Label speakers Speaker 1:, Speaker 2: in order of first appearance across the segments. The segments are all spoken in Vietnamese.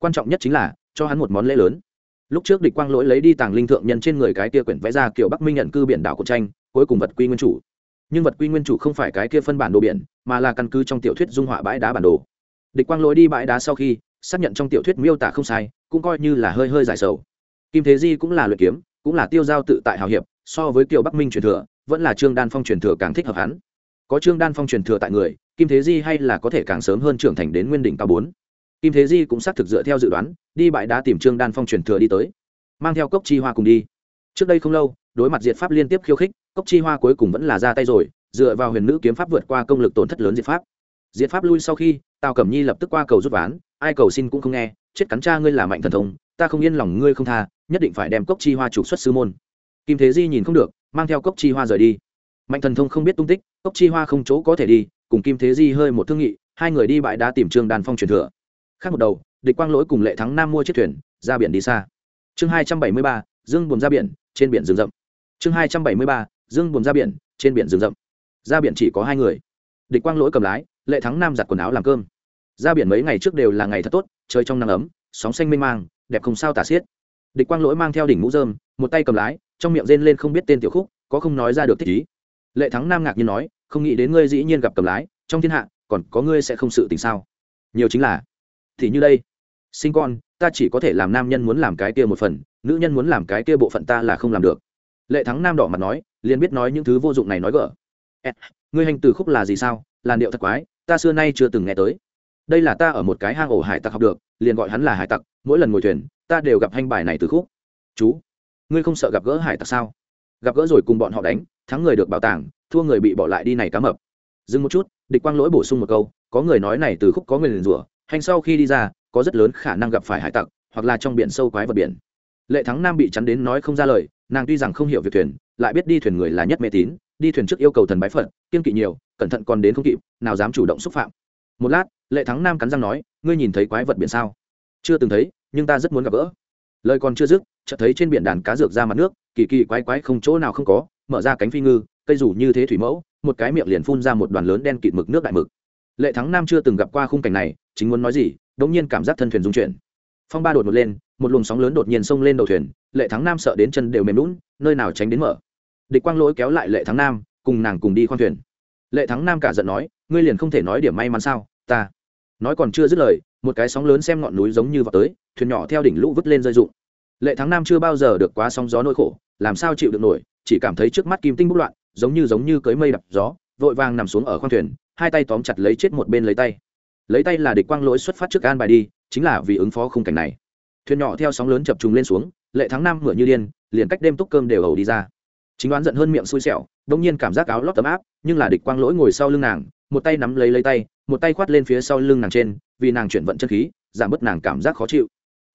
Speaker 1: quan trọng nhất chính là cho hắn một món lễ lớn. Lúc trước địch quang lỗi lấy đi tàng linh thượng nhân trên người cái kia quyển vẽ ra kiểu bắc minh nhận cư biển đảo của tranh, cuối cùng vật quy nguyên chủ. Nhưng vật quy nguyên chủ không phải cái kia phân bản đồ biển, mà là căn cứ trong tiểu thuyết dung họa bãi đá bản đồ. Địch quang lỗi đi bãi đá sau khi, xác nhận trong tiểu thuyết miêu tả không sai, cũng coi như là hơi hơi giải sầu. Kim thế di cũng là luyện kiếm, cũng là tiêu giao tự tại hào hiệp, so với kiều bắc minh truyền thừa, vẫn là trương đan phong truyền thừa càng thích hợp hắn. Có trương đan phong truyền thừa tại người, kim thế di hay là có thể càng sớm hơn trưởng thành đến nguyên đỉnh cao bốn kim thế di cũng xác thực dựa theo dự đoán, đi bãi đá tìm trương đan phong truyền thừa đi tới, mang theo cốc chi hoa cùng đi. Trước đây không lâu, đối mặt diệt pháp liên tiếp khiêu khích, cốc chi hoa cuối cùng vẫn là ra tay rồi, dựa vào huyền nữ kiếm pháp vượt qua công lực tổn thất lớn diệt pháp. Diệt pháp lui sau khi, tào cẩm nhi lập tức qua cầu rút ván, ai cầu xin cũng không nghe, chết cắn cha ngươi là mạnh thần thông, ta không yên lòng ngươi không tha, nhất định phải đem cốc chi hoa trục xuất sư môn. Kim thế di nhìn không được, mang theo cốc chi hoa rời đi. Mạnh thần thông không biết tung tích, cốc chi hoa không chỗ có thể đi, cùng kim thế di hơi một thương nghị, hai người đi bãi đá tìm trương đàn phong truyền thừa khác một đầu, địch quang lỗi cùng lệ thắng nam mua chiếc thuyền, ra biển đi xa. Chương hai trăm bảy mươi ba, dương buồn ra biển, trên biển rừng rậm. Chương hai trăm bảy mươi ba, dương buồn ra biển, trên biển rừng rậm. Ra biển chỉ có hai người. Địch quang lỗi cầm lái, lệ thắng nam giặt quần áo làm cơm. Ra biển mấy ngày trước đều là ngày thật tốt chơi trong nắng ấm, sóng xanh mênh mang, đẹp không sao tả xiết. Địch quang lỗi mang theo đỉnh mũ dơm một tay cầm lái, trong miệng rên lên không biết tên tiểu khúc, có không nói ra được thích ý. Lệ thắng nam ngạc nhiên nói, không nghĩ đến ngươi dĩ nhiên gặp cầm lái, trong thiên hạ, còn có ngươi sẽ không sự tình sao? Nhiều chính là thì như đây. Sinh con, ta chỉ có thể làm nam nhân muốn làm cái kia một phần, nữ nhân muốn làm cái kia bộ phận ta là không làm được. Lệ thắng nam đỏ mặt nói, liền biết nói những thứ vô dụng này nói gở ngươi hành từ khúc là gì sao? Là điệu thật quái, ta xưa nay chưa từng nghe tới. Đây là ta ở một cái hang ổ hải tặc học được, liền gọi hắn là hải tặc, mỗi lần ngồi thuyền, ta đều gặp hành bài này từ khúc. Chú, ngươi không sợ gặp gỡ hải tặc sao? Gặp gỡ rồi cùng bọn họ đánh, thắng người được bảo tàng, thua người bị bỏ lại đi này cá mập. Dừng một chút, địch quang lỗi bổ sung một câu, có người nói này từ khúc có người liền rủa hành sau khi đi ra, có rất lớn khả năng gặp phải hải tặc, hoặc là trong biển sâu quái vật biển. Lệ thắng nam bị chắn đến nói không ra lời, nàng tuy rằng không hiểu việc thuyền, lại biết đi thuyền người là nhất mê tín, đi thuyền trước yêu cầu thần bái phật kiên kỵ nhiều, cẩn thận còn đến không kịp, nào dám chủ động xúc phạm. Một lát, lệ thắng nam cắn răng nói, ngươi nhìn thấy quái vật biển sao? Chưa từng thấy, nhưng ta rất muốn gặp gỡ. Lời còn chưa dứt, chợt thấy trên biển đàn cá dược ra mặt nước, kỳ kỳ quái quái không chỗ nào không có, mở ra cánh phi ngư, cây rủ như thế thủy mẫu, một cái miệng liền phun ra một đoàn lớn đen kịt mực nước đại mực lệ thắng nam chưa từng gặp qua khung cảnh này, chính muốn nói gì đống nhiên cảm giác thân thuyền rung chuyển. Phong ba đột một lên, một luồng sóng lớn đột nhiên xông lên đầu thuyền, lệ thắng nam sợ đến chân đều mềm lún nơi nào tránh đến mở. Địch quang lỗi kéo lại lệ thắng nam, cùng nàng cùng đi khoang thuyền. Lệ thắng nam cả giận nói, ngươi liền không thể nói điểm may mắn sao, ta nói còn chưa dứt lời, một cái sóng lớn xem ngọn núi giống như vào tới, thuyền nhỏ theo đỉnh lũ vứt lên rơi rụng. Lệ thắng nam chưa bao giờ được quá sóng gió nỗi khổ, làm sao chịu được nổi, chỉ cảm thấy trước mắt kim tinh bốc loạn, giống như giống như cưới mây đập gió, vội vàng nằm xuống ở khoang thuyền hai tay tóm chặt lấy chết một bên lấy tay. Lấy tay là địch quang lỗi xuất phát trước an bài đi, chính là vì ứng phó khung cảnh này. Thuyền nhỏ theo sóng lớn chập trùng lên xuống, lệ thắng năm ngựa như điên, liền cách đêm túc cơm đều ẩu đi ra. Chính đoán giận hơn miệng xui xẻo đông nhiên cảm giác áo lót tấm áp, nhưng là địch quang lỗi ngồi sau lưng nàng, một tay nắm lấy lấy tay, một tay khoát lên phía sau lưng nàng trên, vì nàng chuyển vận chân khí, giảm bớt nàng cảm giác khó chịu.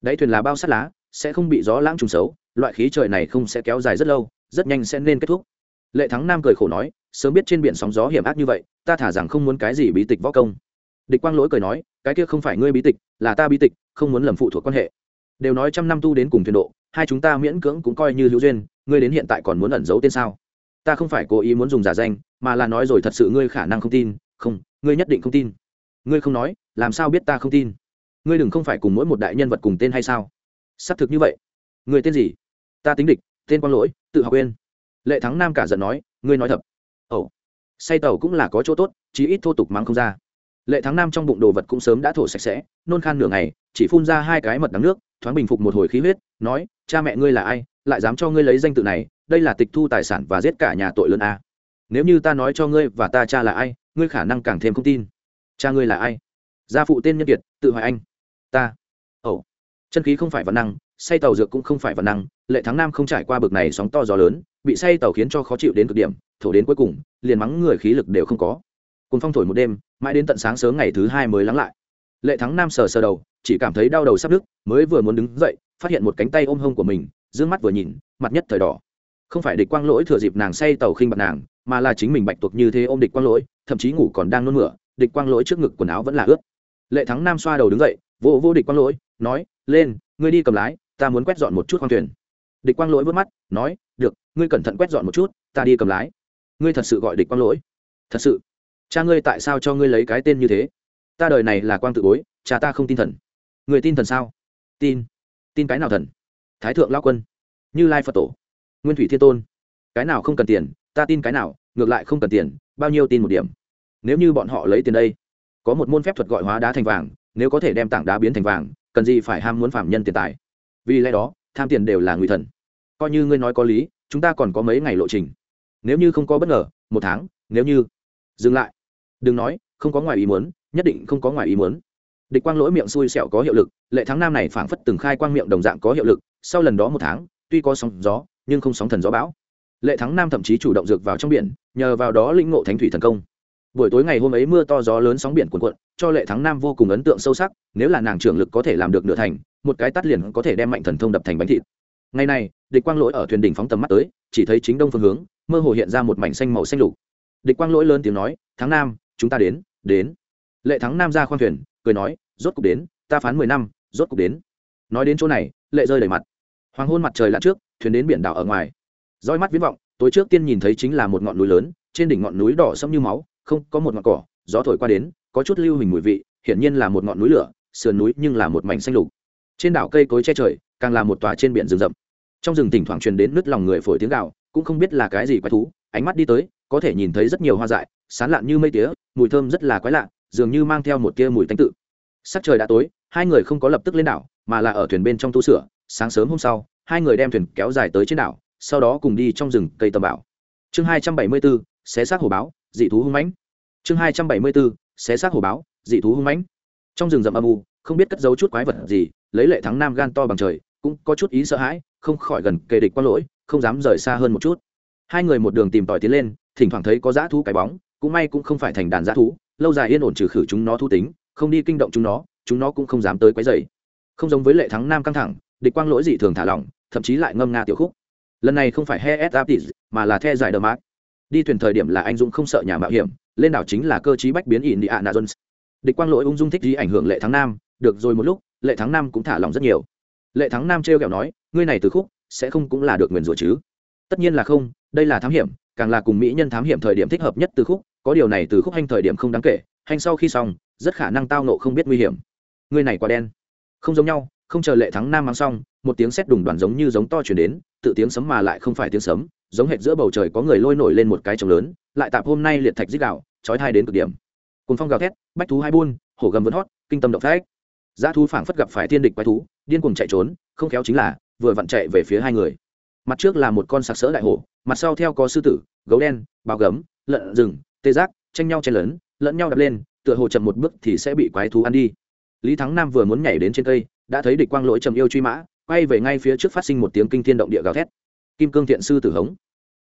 Speaker 1: Đáy thuyền là bao sắt lá, sẽ không bị gió lãng trùng xấu, loại khí trời này không sẽ kéo dài rất lâu, rất nhanh sẽ nên kết thúc. Lệ thắng nam cười khổ nói sớm biết trên biển sóng gió hiểm ác như vậy, ta thả rằng không muốn cái gì bí tịch võ công. Địch quang lỗi cười nói, cái kia không phải ngươi bí tịch, là ta bí tịch, không muốn lầm phụ thuộc quan hệ. Đều nói trăm năm tu đến cùng thuyền độ, hai chúng ta miễn cưỡng cũng coi như hữu duyên, ngươi đến hiện tại còn muốn ẩn giấu tên sao? Ta không phải cố ý muốn dùng giả danh, mà là nói rồi thật sự ngươi khả năng không tin. Không, ngươi nhất định không tin. Ngươi không nói, làm sao biết ta không tin? Ngươi đừng không phải cùng mỗi một đại nhân vật cùng tên hay sao? Xác thực như vậy. Ngươi tên gì? Ta tính địch, tên quang lỗi, tự học quên. Lệ thắng nam cả giận nói, ngươi nói thật ồ. Say tàu cũng là có chỗ tốt, chí ít thô tục mắng không ra. Lệ thắng nam trong bụng đồ vật cũng sớm đã thổ sạch sẽ, nôn khan nửa ngày, chỉ phun ra hai cái mật đắng nước, thoáng bình phục một hồi khí huyết, nói, cha mẹ ngươi là ai, lại dám cho ngươi lấy danh tự này, đây là tịch thu tài sản và giết cả nhà tội lớn a. Nếu như ta nói cho ngươi và ta cha là ai, ngươi khả năng càng thêm không tin. Cha ngươi là ai? Gia phụ tên nhân kiệt, tự hỏi anh. Ta chân khí không phải văn năng, say tàu dược cũng không phải văn năng, lệ thắng nam không trải qua bực này sóng to gió lớn, bị say tàu khiến cho khó chịu đến cực điểm, thổ đến cuối cùng, liền mắng người khí lực đều không có. Cùng phong thổi một đêm, mãi đến tận sáng sớm ngày thứ hai mới lắng lại. Lệ thắng nam sờ sờ đầu, chỉ cảm thấy đau đầu sắp đứt, mới vừa muốn đứng dậy, phát hiện một cánh tay ôm hông của mình d ư ơ n g mắt vừa nhìn, mặt nhất thời đỏ. Không phải địch quang lỗi thừa dịp nàng say tàu khinh bạc nàng, mà là chính mình bạch tuộc như thế ôm địch quang lỗi, thậm chí ngủ còn đang nôn mửa, địch quang lỗi trước ngực quần áo vẫn là ướt. Lệ thắng nam xoa đầu đứng dậy, vô vô địch quang lỗi nói, lên, ngươi đi cầm lái, ta muốn quét dọn một chút khoang thuyền. Địch quang lỗi vớt mắt, nói, được, ngươi cẩn thận quét dọn một chút, ta đi cầm lái. Ngươi thật sự gọi địch quang lỗi? Thật sự. Cha ngươi tại sao cho ngươi lấy cái tên như thế? Ta đời này là quang tự bối, cha ta không tin thần. Người tin thần sao? Tin. Tin cái nào thần? Thái thượng lao quân. Như lai phật tổ. Nguyên thủy thiên tôn. Cái nào không cần tiền, ta tin cái nào, ngược lại không cần tiền, bao nhiêu tin một điểm. Nếu như bọn họ lấy tiền đây, có một môn phép thuật gọi hóa đá thành vàng, nếu có thể đem tảng đá biến thành vàng cần gì phải ham muốn phạm nhân tiền tài. Vì lẽ đó, tham tiền đều là nguy thần. Coi như ngươi nói có lý, chúng ta còn có mấy ngày lộ trình. Nếu như không có bất ngờ, một tháng, nếu như dừng lại. Đừng nói, không có ngoài ý muốn, nhất định không có ngoài ý muốn. Địch quang lỗi miệng xui xẹo có hiệu lực, lệ tháng năm này phảng phất từng khai quang miệng đồng dạng có hiệu lực, sau lần đó một tháng, tuy có sóng gió, nhưng không sóng thần gió bão. Lệ thắng nam thậm chí chủ động dược vào trong biển, nhờ vào đó linh ngộ thánh thủy thần công buổi tối ngày hôm ấy mưa to gió lớn sóng biển cuồn cuộn, cho lệ thắng nam vô cùng ấn tượng sâu sắc, nếu là nàng trưởng lực có thể làm được nửa thành, một cái tắt liền có thể đem mạnh thần thông đập thành bánh thịt. Ngày này, địch quang lỗi ở thuyền đỉnh phóng tầm mắt tới, chỉ thấy chính đông phương hướng, mơ hồ hiện ra một mảnh xanh màu xanh lục. Địch quang lỗi lớn tiếng nói tháng nam, chúng ta đến đến. Lệ thắng nam ra khoang thuyền, cười nói, rốt cục đến, ta phán mười năm, rốt cục đến. Nói đến chỗ này, lệ rơi đầy mặt. Hoàng hôn mặt trời lặn trước, thuyền đến biển đảo ở ngoài. Roi mắt viễn vọng, tối trước tiên nhìn thấy chính là một ngọn núi lớn, trên đỉnh ngọn núi đỏ sẫm như máu không có một ngọn cỏ, gió thổi qua đến, có chút lưu hình mùi vị, hiển nhiên là một ngọn núi lửa, sườn núi nhưng là một mảnh xanh lục. Trên đảo cây cối che trời, càng là một tòa trên biển rừng rậm. Trong rừng thỉnh thoảng truyền đến nứt lòng người phổi tiếng gạo cũng không biết là cái gì quái thú, ánh mắt đi tới, có thể nhìn thấy rất nhiều hoa dại, sán lạn như mây tía, mùi thơm rất là quái lạ, dường như mang theo một tia mùi tanh tự. Sắc trời đã tối, hai người không có lập tức lên đảo, mà là ở thuyền bên trong tu sửa, sáng sớm hôm sau, hai người đem thuyền kéo dài tới trên đảo, sau đó cùng đi trong rừng cây tầm bảo. Chương hai trăm bảy mươi bốn xé xác hồ báo dị thú hung mãnh. Chương hai trăm bảy mươi bốn xé xác hồ báo, dị thú hung mãnh. Trong rừng rậm âm u, không biết cất giấu chút quái vật gì, lấy lệ thắng nam gan to bằng trời, cũng có chút ý sợ hãi, không khỏi gần kề địch qua lỗi, không dám rời xa hơn một chút. Hai người một đường tìm tòi tiến lên, thỉnh thoảng thấy có dã thú cái bóng, cũng may cũng không phải thành đàn dã thú, lâu dài yên ổn trừ khử chúng nó thu tính, không đi kinh động chúng nó chúng nó cũng không dám tới quấy dày không giống với lệ thắng nam căng thẳng, địch quang lỗi dị thường thả lỏng, thậm chí lại ngâm nga tiểu khúc. Lần này không phải he s aptis mà là the giải đờ mát đi thuyền thời điểm là anh dũng không sợ nhà mạo hiểm, lên đảo chính là cơ chí bách biến ỉn đi ạ nà jones. Địch quang lỗi ung dung thích gì ảnh hưởng lệ thắng nam, được rồi một lúc, lệ thắng nam cũng thả lòng rất nhiều. Lệ thắng nam trêu kẹo nói, ngươi này từ khúc, sẽ không cũng là được nguyền rủa chứ? Tất nhiên là không, đây là thám hiểm, càng là cùng mỹ nhân thám hiểm thời điểm thích hợp nhất từ khúc, có điều này từ khúc hành thời điểm không đáng kể hành sau khi xong, rất khả năng tao nộ không biết nguy hiểm. Ngươi này quá đen. Không giống nhau, không chờ lệ thắng nam mang xong, một tiếng sét đùng đoàn giống như giống to chuyển đến, tự tiếng sấm mà lại không phải tiếng sấm giống hệt giữa bầu trời có người lôi nổi lên một cái trống lớn, lại tạp hôm nay liệt thạch dích đạo trói thai đến cực điểm. Cùng phong gào thét, bách thú hai buôn, hổ gầm vươn hót, kinh tâm động phách. Dã thú phảng phất gặp phải thiên địch quái thú, điên cuồng chạy trốn, không khéo chính là vừa vặn chạy về phía hai người. Mặt trước là một con sặc sỡ đại hổ, mặt sau theo có sư tử, gấu đen bao gấm, lợn rừng, tê giác, tranh nhau chen lớn lẫn nhau đập lên, tựa hồ chậm một bước thì sẽ bị quái thú ăn đi. Lý thắng nam vừa muốn nhảy đến trên cây, đã thấy địch quang lỗi trầm yêu truy mã, quay về ngay phía trước phát sinh một tiếng kinh thiên động địa gào thét kim cương thiện sư tử hống.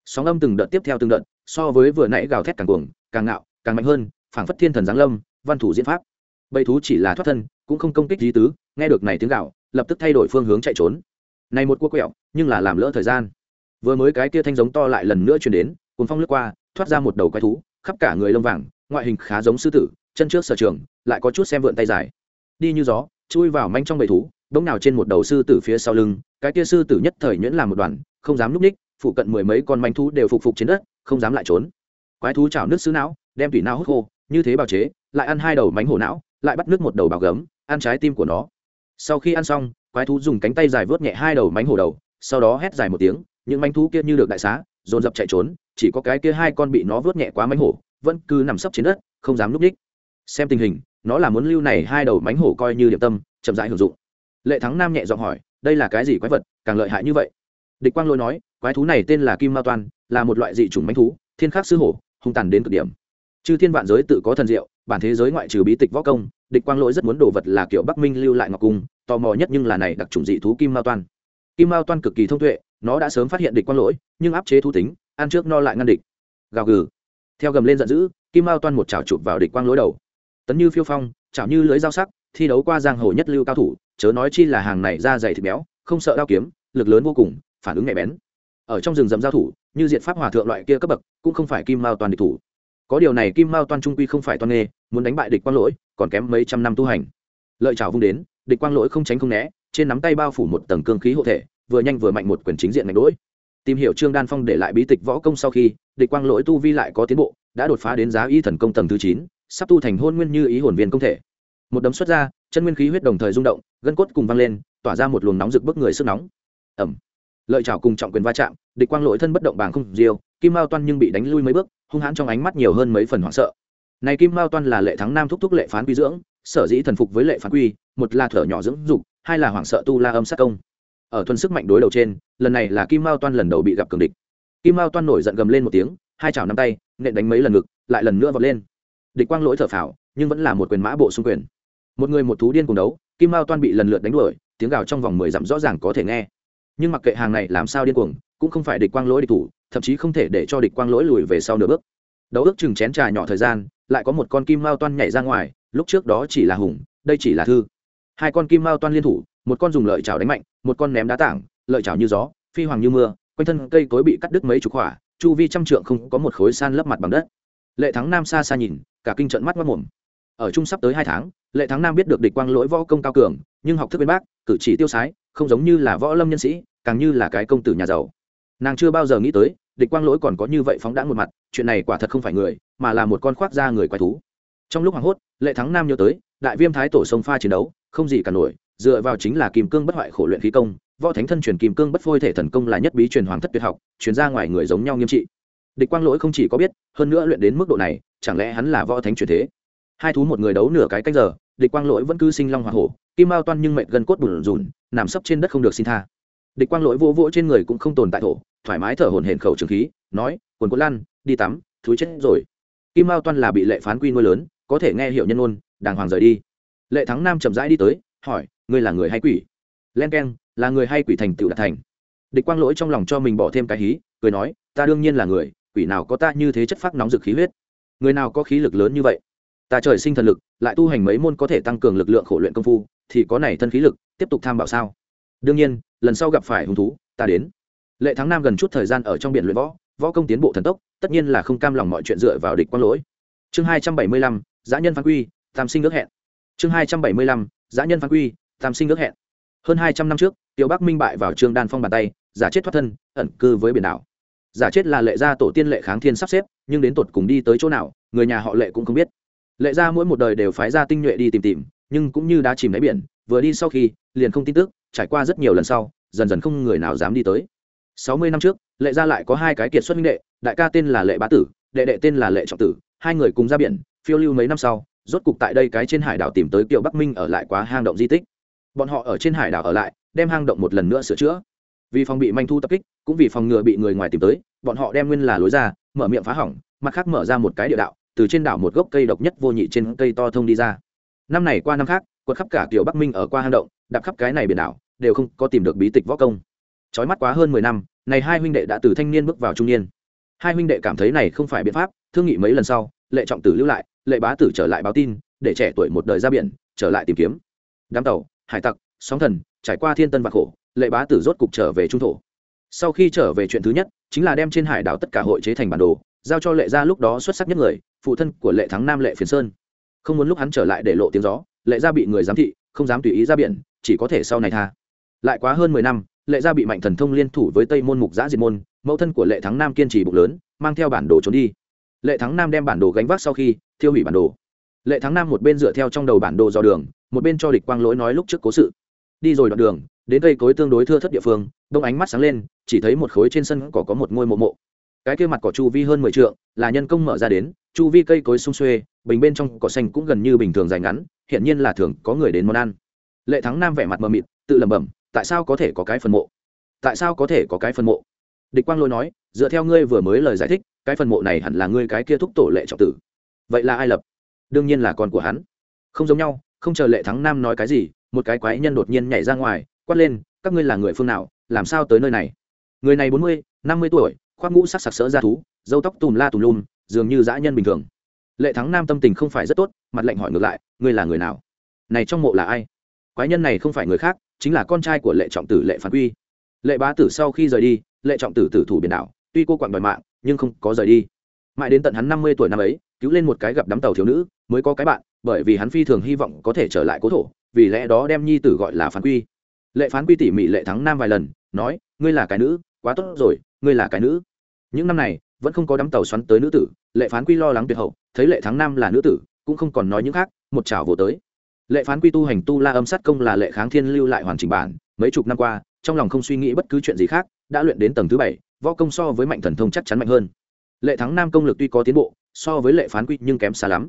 Speaker 1: Sóng âm từng đợt tiếp theo từng đợt, so với vừa nãy gào thét càng cuồng, càng ngạo, càng mạnh hơn, phảng phất thiên thần giáng lâm, văn thủ diễn pháp. Bầy thú chỉ là thoát thân, cũng không công kích lý tứ, nghe được này tiếng gạo lập tức thay đổi phương hướng chạy trốn. Này một cua quẹo, nhưng là làm lỡ thời gian. Vừa mới cái kia thanh giống to lại lần nữa chuyển đến cùng phong lướt qua, thoát ra một đầu quái thú, khắp cả người lông vàng, ngoại hình khá giống sư tử, chân trước sở trường, lại có chút xem vượn tay dài. Đi như gió, chui vào manh trong bầy thú bỗng nào trên một đầu sư tử phía sau lưng, cái kia sư tử nhất thời nhuyễn làm một đoàn, không dám núp ních, phụ cận mười mấy con manh thú đều phục phục trên đất, không dám lại trốn. Quái thú chảo nước sứ não, đem tủy não hút khô, như thế bào chế, lại ăn hai đầu mánh hổ não, lại bắt nước một đầu bào gấm, ăn trái tim của nó. Sau khi ăn xong, quái thú dùng cánh tay dài vớt nhẹ hai đầu mánh hổ đầu, sau đó hét dài một tiếng, những manh thú kia như được đại xá, dồn dập chạy trốn, chỉ có cái kia hai con bị nó vớt nhẹ quá mánh hổ, vẫn cứ nằm sấp trên đất, không dám núp ních. Xem tình hình, nó là muốn lưu này hai đầu mánh hổ coi như điểm tâm, chậm rãi hưởng dụng lệ thắng nam nhẹ giọng hỏi, đây là cái gì quái vật, càng lợi hại như vậy? Địch quang lôi nói, quái thú này tên là kim Mao toan, là một loại dị chủng mánh thú, thiên khắc sư hổ, hung tàn đến cực điểm. Chư thiên vạn giới tự có thần diệu, bản thế giới ngoại trừ bí tịch võ công, địch quang lỗi rất muốn đồ vật là kiểu bắc minh lưu lại ngọc cung, tò mò nhất nhưng là này đặc trùng dị thú kim mao toan. Kim mao toan cực kỳ thông tuệ, nó đã sớm phát hiện địch quang lỗi nhưng áp chế thú tính, ăn trước no lại ngăn địch. Gào gừ. Theo gầm lên giận dữ, kim mao toan một chảo chụp vào địch quang lỗi đầu. Tấn như phiêu phong, chảo như lưới dao sắc thi đấu qua giang hồ nhất lưu cao thủ, chớ nói chi là hàng này da dày thịt béo, không sợ đao kiếm, lực lớn vô cùng, phản ứng nhạy bén. Ở trong rừng rậm giao thủ, như diện pháp hòa thượng loại kia cấp bậc, cũng không phải kim mao toàn địch thủ. Có điều này kim mao toàn trung quy không phải toàn nghề, muốn đánh bại địch quang lỗi, còn kém mấy trăm năm tu hành. Lợi trào vung đến, địch quang lỗi không tránh không né, trên nắm tay bao phủ một tầng cương khí hộ thể, vừa nhanh vừa mạnh một quyền chính diện mạnh đỗi tìm hiểu trương đan phong để lại bí tịch võ công sau khi, địch quang lỗi tu vi lại có tiến bộ, đã đột phá đến giá y thần công tầng thứ chín, sắp tu thành hôn nguyên như ý hồn viên công thể một đấm xuất ra, chân nguyên khí huyết đồng thời rung động, gân cốt cùng văng lên, tỏa ra một luồng nóng rực bức người sức nóng. Ẩm lợi chảo cùng trọng quyền va chạm, địch quang lỗi thân bất động bàng không diêu, kim mao toan nhưng bị đánh lui mấy bước, hung hãn trong ánh mắt nhiều hơn mấy phần hoảng sợ. Này kim mao toan là lệ thắng nam thúc thúc lệ phán quy dưỡng, sở dĩ thần phục với lệ phán quy, một là thở nhỏ dưỡng dục, hai là hoảng sợ tu la âm sát công. Ở thuần sức mạnh đối đầu trên, lần này là kim mao toan lần đầu bị gặp cường địch. Kim mao toan nổi giận gầm lên một tiếng, hai chảo nắm tay, nện đánh mấy lần ngực, lại lần nữa vọt lên. Địch quang lỗi thở phào, nhưng vẫn là một quyền mã bộ xung quyền một người một thú điên cùng đấu, kim mao toan bị lần lượt đánh đuổi, tiếng gào trong vòng mười dặm rõ ràng có thể nghe. Nhưng mặc kệ hàng này làm sao điên cuồng, cũng không phải địch quang lỗi địch thủ, thậm chí không thể để cho địch quang lỗi lùi về sau nửa bước. Đấu ước chừng chén trà nhỏ thời gian, lại có một con kim mao toan nhảy ra ngoài, lúc trước đó chỉ là hùng, đây chỉ là thư. Hai con kim mao toan liên thủ, một con dùng lợi chảo đánh mạnh, một con ném đá tảng, lợi chảo như gió, phi hoàng như mưa, quanh thân cây cối bị cắt đứt mấy chục khỏa chu vi trăm trượng không có một khối san lấp mặt bằng đất. Lệ thắng nam xa xa nhìn, cả kinh trận mắt mất mồm ở trung sắp tới hai tháng, lệ thắng nam biết được địch quang lỗi võ công cao cường, nhưng học thức bên bác, cử chỉ tiêu sái, không giống như là võ lâm nhân sĩ, càng như là cái công tử nhà giàu. Nàng chưa bao giờ nghĩ tới, địch quang lỗi còn có như vậy phóng đãng một mặt, chuyện này quả thật không phải người, mà là một con khoác da người quái thú. Trong lúc hoảng hốt, lệ thắng nam nhớ tới, đại viêm thái tổ sông pha chiến đấu, không gì cả nổi, dựa vào chính là kim cương bất hoại khổ luyện khí công, võ thánh thân truyền kim cương bất phôi thể thần công là nhất bí truyền hoàng thất tuyệt học, truyền ra ngoài người giống nhau nghiêm trị. Địch quang lỗi không chỉ có biết, hơn nữa luyện đến mức độ này, chẳng lẽ hắn là võ thánh truyền thế? Hai thú một người đấu nửa cái cách giờ, địch quang lỗi vẫn cứ sinh long hoa hổ, kim mao toan nhưng mệnh gần cốt bùn rùn, nằm sấp trên đất không được xin tha. Địch quang lỗi vỗ vỗ trên người cũng không tồn tại thổ, thoải mái thở hồn hển khẩu trường khí, nói, quần quần lăn, đi tắm, thúi chết rồi. Kim mao toan là bị lệ phán quy nuôi lớn, có thể nghe hiệu nhân ôn đàng hoàng rời đi. Lệ thắng nam chậm rãi đi tới, hỏi, ngươi là người hay quỷ? Len k là người hay quỷ thành tựu đạt thành. Địch quang lỗi trong lòng cho mình bỏ thêm cái hí, cười nói, ta đương nhiên là người, quỷ nào có ta như thế chất phát nóng rực khí huyết? Người nào có khí lực lớn như vậy? Ta trời sinh thần lực, lại tu hành mấy môn có thể tăng cường lực lượng khổ luyện công phu, thì có này thân khí lực, tiếp tục tham bảo sao? Đương nhiên, lần sau gặp phải hứng thú, ta đến. Lệ thắng nam gần chút thời gian ở trong biển luyện võ võ công tiến bộ thần tốc, tất nhiên là không cam lòng mọi chuyện dựa vào địch quang lỗi. Chương hai trăm bảy mươi lăm giã nhân phán quy, tam sinh ước hẹn. Chương hai trăm bảy mươi lăm giã nhân phán quy, tam sinh ước hẹn. Hơn hai trăm năm trước, tiểu bắc minh bại vào trương đan phong bàn tay, giả chết thoát thân, ẩn cư với biển đảo. Giả chết là lệ gia tổ tiên lệ kháng thiên sắp xếp, nhưng đến tột cùng đi tới chỗ nào, người nhà họ lệ cũng không biết lệ gia mỗi một đời đều phái ra tinh nhuệ đi tìm tìm, nhưng cũng như đã chìm đáy biển, vừa đi sau khi, liền không tin tức, trải qua rất nhiều lần sau, dần dần không người nào dám đi tới. Sáu mươi năm trước, lệ gia lại có hai cái kiệt xuất minh đệ, đại ca tên là lệ bá tử, đệ đệ tên là lệ trọng tử, hai người cùng ra biển, phiêu lưu mấy năm sau, rốt cục tại đây cái trên hải đảo tìm tới kiều bắc minh ở lại quá hang động di tích. Bọn họ ở trên hải đảo ở lại, đem hang động một lần nữa sửa chữa. Vì phòng bị manh thu tập kích, cũng vì phòng ngừa bị người ngoài tìm tới, bọn họ đem nguyên là lối ra, mở miệng phá hỏng, mặt khác mở ra một cái địa đạo từ trên đảo một gốc cây độc nhất vô nhị trên cây to thông đi ra. Năm này qua năm khác, quật khắp cả tiểu bắc minh ở qua hang động, đạp khắp cái này biển đảo, đều không có tìm được bí tịch võ công. Trói mắt quá hơn mười năm, này hai huynh đệ đã từ thanh niên bước vào trung niên. Hai huynh đệ cảm thấy này không phải biện pháp, thương nghị mấy lần sau, lệ trọng tử lưu lại, lệ bá tử trở lại báo tin, để trẻ tuổi một đời ra biển, trở lại tìm kiếm. Đám tàu, hải tặc, sóng thần, trải qua thiên tân và khổ, lệ bá tử rốt cục trở về trung thổ. Sau khi trở về chuyện thứ nhất, chính là đem trên hải đảo tất cả hội chế thành bản đồ giao cho lệ gia lúc đó xuất sắc nhất người, phụ thân của lệ thắng nam lệ phiền sơn. Không muốn lúc hắn trở lại để lộ tiếng gió, lệ gia bị người giám thị, không dám tùy ý ra biển, chỉ có thể sau này tha. Lại quá hơn mười năm, lệ gia bị mạnh thần thông liên thủ với tây môn mục giã diệt môn, mẫu thân của lệ thắng nam kiên trì bụng lớn, mang theo bản đồ trốn đi. Lệ thắng nam đem bản đồ gánh vác sau khi, thiêu hủy bản đồ. Lệ thắng nam một bên dựa theo trong đầu bản đồ dò đường, một bên cho địch quang lỗi nói lúc trước cố sự. Đi rồi đoạn đường, đến cây cối tương đối thưa thất địa phương, đông ánh mắt sáng lên, chỉ thấy một khối trên sân cỏ có một ngôi mộ mộ cái kia mặt cỏ chu vi hơn mười t là nhân công mở ra đến, chu vi cây cối sung xuê, bình bên trong cỏ xanh cũng gần như bình thường dài ngắn hiện nhiên là thường có người đến món ăn. Lệ thắng nam vẻ mặt mờ mịt, tự lẩm bẩm, tại sao có thể có cái phần mộ? Tại sao có thể có cái phần mộ? Địch quang lôi nói, dựa theo ngươi vừa mới lời giải thích, cái phần mộ này hẳn là ngươi cái kia thúc tổ lệ trọng tử. Vậy là ai lập? Đương nhiên là con của hắn. Không giống nhau, không chờ lệ thắng nam nói cái gì, một cái quái nhân đột nhiên nhảy ra ngoài, quát lên, các ngươi là người phương nào, làm sao tới nơi này? Người này bốn mươi, năm mươi tuổi khoác ngũ sắc sặc sỡ ra thú dâu tóc tùm la tùm lum, dường như dã nhân bình thường. Lệ thắng nam tâm tình không phải rất tốt, mặt lệnh hỏi ngược lại, ngươi là người nào? Này trong mộ là ai? Quái nhân này không phải người khác, chính là con trai của lệ trọng tử lệ phán quy. Lệ bá tử sau khi rời đi, lệ trọng tử tử thủ biển đảo, tuy cô quặn đòi mạng, nhưng không có rời đi. Mãi đến tận hắn năm mươi tuổi năm ấy, cứu lên một cái gặp đám tàu thiếu nữ, mới có cái bạn, bởi vì hắn phi thường hy vọng có thể trở lại cố thổ, vì lẽ đó đem nhi tử gọi là phán quy. Lệ phán quy tỉ mỉ lệ thắng nam vài lần, nói, ngươi là cái nữ, quá tốt rồi ngươi là cái nữ. Những năm này, vẫn không có đám tàu xoắn tới nữ tử, lệ phán quy lo lắng tuyệt hậu, thấy lệ thắng nam là nữ tử, cũng không còn nói những khác, một chảo vỗ tới. Lệ phán quy tu hành tu la âm sát công là lệ kháng thiên lưu lại hoàn chỉnh bản, mấy chục năm qua, trong lòng không suy nghĩ bất cứ chuyện gì khác, đã luyện đến tầng thứ bảy, võ công so với mạnh thần thông chắc chắn mạnh hơn. Lệ thắng nam công lực tuy có tiến bộ, so với lệ phán quy nhưng kém xa lắm.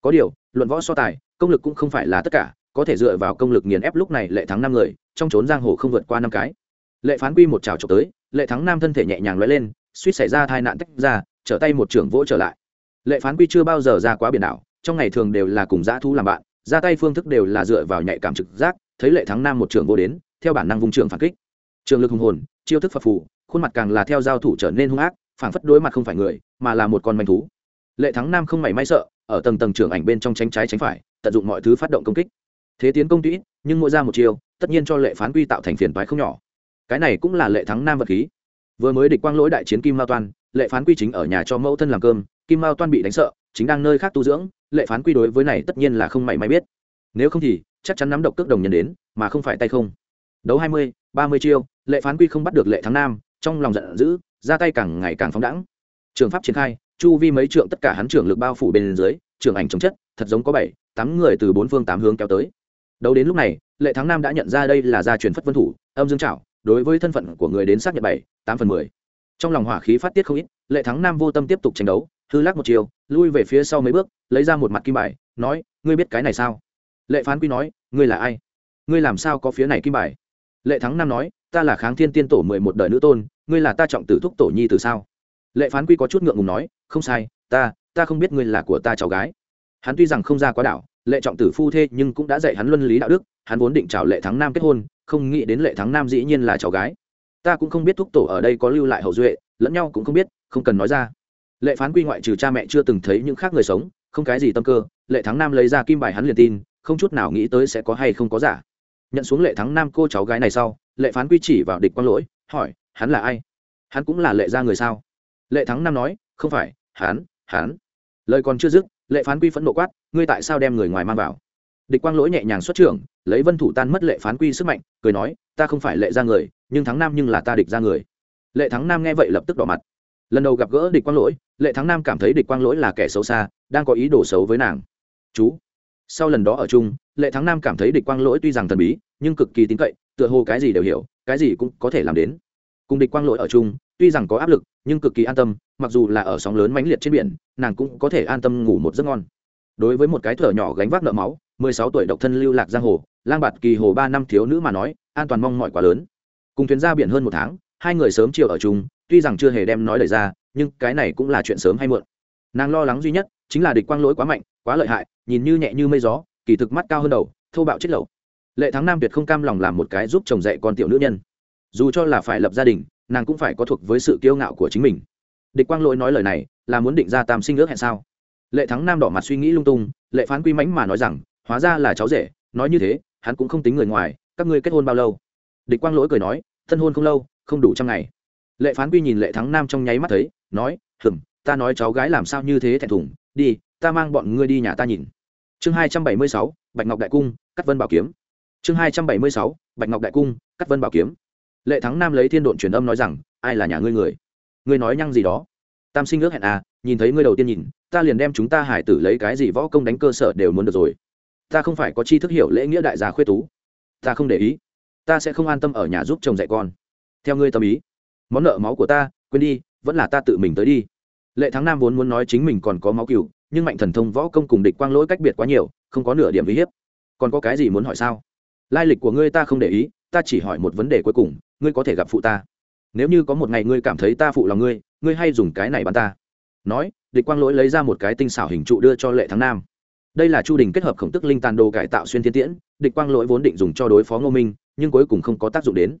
Speaker 1: Có điều, luận võ so tài, công lực cũng không phải là tất cả, có thể dựa vào công lực nghiền ép lúc này lệ thắng năm người, trong trốn giang hồ không vượt qua năm cái. Lệ phán quy một trào trộm tới lệ thắng nam thân thể nhẹ nhàng lóe lên, suýt xảy ra tai nạn tách ra, trở tay một trưởng vỗ trở lại. Lệ phán quy chưa bao giờ ra quá biển đảo, trong ngày thường đều là cùng dã thu làm bạn, ra tay phương thức đều là dựa vào nhạy cảm trực giác, thấy lệ thắng nam một trưởng vô đến, theo bản năng vùng trường phản kích. Trường lực hùng hồn, chiêu thức phật phù, khuôn mặt càng là theo giao thủ trở nên hung ác, phảng phất đối mặt không phải người, mà là một con manh thú. Lệ thắng nam không mảy may sợ, ở tầng tầng trưởng ảnh bên trong tránh trái tránh phải, tận dụng mọi thứ phát động công kích. Thế tiến công tũy nhưng mỗi ra một chiều tất nhiên cho lệ phán quy tạo thành phiền toái không nhỏ cái này cũng là lệ thắng nam vật khí. Vừa mới địch quang lỗi đại chiến kim mao toan, lệ phán quy chính ở nhà cho mẫu thân làm cơm, kim mao toan bị đánh sợ, chính đang nơi khác tu dưỡng, lệ phán quy đối với này tất nhiên là không mảy may biết. Nếu không thì, chắc chắn nắm độc cước đồng nhân đến, mà không phải tay không. Đấu hai mươi, ba mươi chiêu, lệ phán quy không bắt được lệ thắng nam, trong lòng giận dữ, ra tay càng ngày càng phóng đẳng trường pháp triển khai, chu vi mấy trượng tất cả hắn trưởng lực bao phủ bên dưới trường ảnh chống chất, thật giống có bảy, tám người từ bốn phương tám hướng kéo tới. Đấu đến lúc này, lệ thắng nam đã nhận ra đây là gia truyền phất vân thủ, âm dương trảo đối với thân phận của người đến xác nhận bảy, tám phần mười. Trong lòng hỏa khí phát tiết không ít, lệ thắng nam vô tâm tiếp tục tranh đấu, hư lắc một chiều, lui về phía sau mấy bước, lấy ra một mặt kim bài, nói, ngươi biết cái này sao? Lệ phán quy nói, ngươi là ai? Ngươi làm sao có phía này kim bài? Lệ thắng nam nói, ta là kháng thiên tiên tổ mười một đời nữ tôn, ngươi là ta trọng tử thúc tổ nhi từ sao? Lệ phán quy có chút ngượng ngùng nói, không sai, ta ta không biết ngươi là của ta cháu gái. Hắn tuy rằng không ra quá đảo lệ trọng tử phu thê nhưng cũng đã dạy hắn luân lý đạo đức, hắn vốn định chào lệ thắng nam kết hôn không nghĩ đến lệ thắng nam dĩ nhiên là cháu gái. Ta cũng không biết thúc tổ ở đây có lưu lại hậu duệ, lẫn nhau cũng không biết, không cần nói ra. Lệ phán quy ngoại trừ cha mẹ chưa từng thấy những khác người sống, không cái gì tâm cơ, lệ thắng nam lấy ra kim bài hắn liền tin, không chút nào nghĩ tới sẽ có hay không có giả. Nhận xuống lệ thắng nam cô cháu gái này sau, lệ phán quy chỉ vào địch quang lỗi, hỏi, hắn là ai? Hắn cũng là lệ gia người sao? Lệ thắng nam nói, không phải, hắn hắn. Lời còn chưa dứt, lệ phán quy phẫn nộ quát, ngươi tại sao đem người ngoài mang vào? Địch quang lỗi nhẹ nhàng xuất trưởng, lấy vân thủ tan mất lệ phán quy sức mạnh, cười nói, ta không phải lệ ra người, nhưng thắng nam nhưng là ta địch ra người. Lệ thắng nam nghe vậy lập tức đỏ mặt. Lần đầu gặp gỡ địch quang lỗi, lệ thắng nam cảm thấy địch quang lỗi là kẻ xấu xa, đang có ý đồ xấu với nàng. Chú. Sau lần đó ở chung, lệ thắng nam cảm thấy địch quang lỗi tuy rằng thần bí, nhưng cực kỳ tín cậy, tựa hồ cái gì đều hiểu, cái gì cũng có thể làm đến. Cùng địch quang lỗi ở chung, tuy rằng có áp lực, nhưng cực kỳ an tâm, mặc dù là ở sóng lớn mãnh liệt trên biển, nàng cũng có thể an tâm ngủ một giấc ngon. Đối với một cái thở nhỏ gánh vác nợ máu mười sáu tuổi độc thân lưu lạc giang hồ, lang bạt kỳ hồ ba năm thiếu nữ mà nói, an toàn mong mỏi quá lớn. Cùng thuyền ra biển hơn một tháng, hai người sớm chiều ở chung, tuy rằng chưa hề đem nói lời ra, nhưng cái này cũng là chuyện sớm hay muộn. Nàng lo lắng duy nhất, chính là địch quang lỗi quá mạnh, quá lợi hại, nhìn như nhẹ như mây gió, kỳ thực mắt cao hơn đầu, thô bạo chết lậu. Lệ thắng nam tuyệt không cam lòng làm một cái giúp chồng dạy con tiểu nữ nhân. Dù cho là phải lập gia đình, nàng cũng phải có thuộc với sự kiêu ngạo của chính mình. Địch quang lỗi nói lời này, là muốn định ra tam sinh ước hẹn sao? Lệ thắng nam đỏ mặt suy nghĩ lung tung, lệ phán quy mãnh mà nói rằng hóa ra là cháu rể, nói như thế, hắn cũng không tính người ngoài, các ngươi kết hôn bao lâu? Địch quang lỗi cười nói, thân hôn không lâu, không đủ trăm ngày. Lệ phán quy nhìn lệ thắng nam trong nháy mắt thấy, nói hừng ta nói cháu gái làm sao như thế thẹn thùng, đi, ta mang bọn ngươi đi nhà ta nhìn. Chương hai trăm bảy mươi sáu, bạch ngọc đại cung, cắt vân bảo kiếm. Chương hai trăm bảy mươi sáu, bạch ngọc đại cung, cắt vân bảo kiếm. Lệ thắng nam lấy thiên độn truyền âm nói rằng, ai là nhà ngươi người? Ngươi nói nhăng gì đó? Tam sinh ước hẹn à nhìn thấy ngươi đầu tiên nhìn, ta liền đem chúng ta hải tử lấy cái gì võ công đánh cơ sở đều muốn được rồi ta không phải có chi thức hiểu lễ nghĩa đại gia khuyết tú. Ta không để ý. Ta sẽ không an tâm ở nhà giúp chồng dạy con. Theo ngươi tâm ý, món nợ máu của ta, quên đi, vẫn là ta tự mình tới đi. Lệ thắng nam vốn muốn nói chính mình còn có máu cừu, nhưng mạnh thần thông võ công cùng địch quang lỗi cách biệt quá nhiều, không có nửa điểm uy hiếp. Còn có cái gì muốn hỏi sao? Lai lịch của ngươi ta không để ý, ta chỉ hỏi một vấn đề cuối cùng, ngươi có thể gặp phụ ta. Nếu như có một ngày ngươi cảm thấy ta phụ lòng ngươi ngươi hay dùng cái này bắn ta. Nói, địch quang lỗi lấy ra một cái tinh xảo hình trụ đưa cho lệ thắng nam đây là chu đình kết hợp khổng tức linh tàn đồ cải tạo xuyên thiên tiễn, địch quang lỗi vốn định dùng cho đối phó ngô minh, nhưng cuối cùng không có tác dụng đến.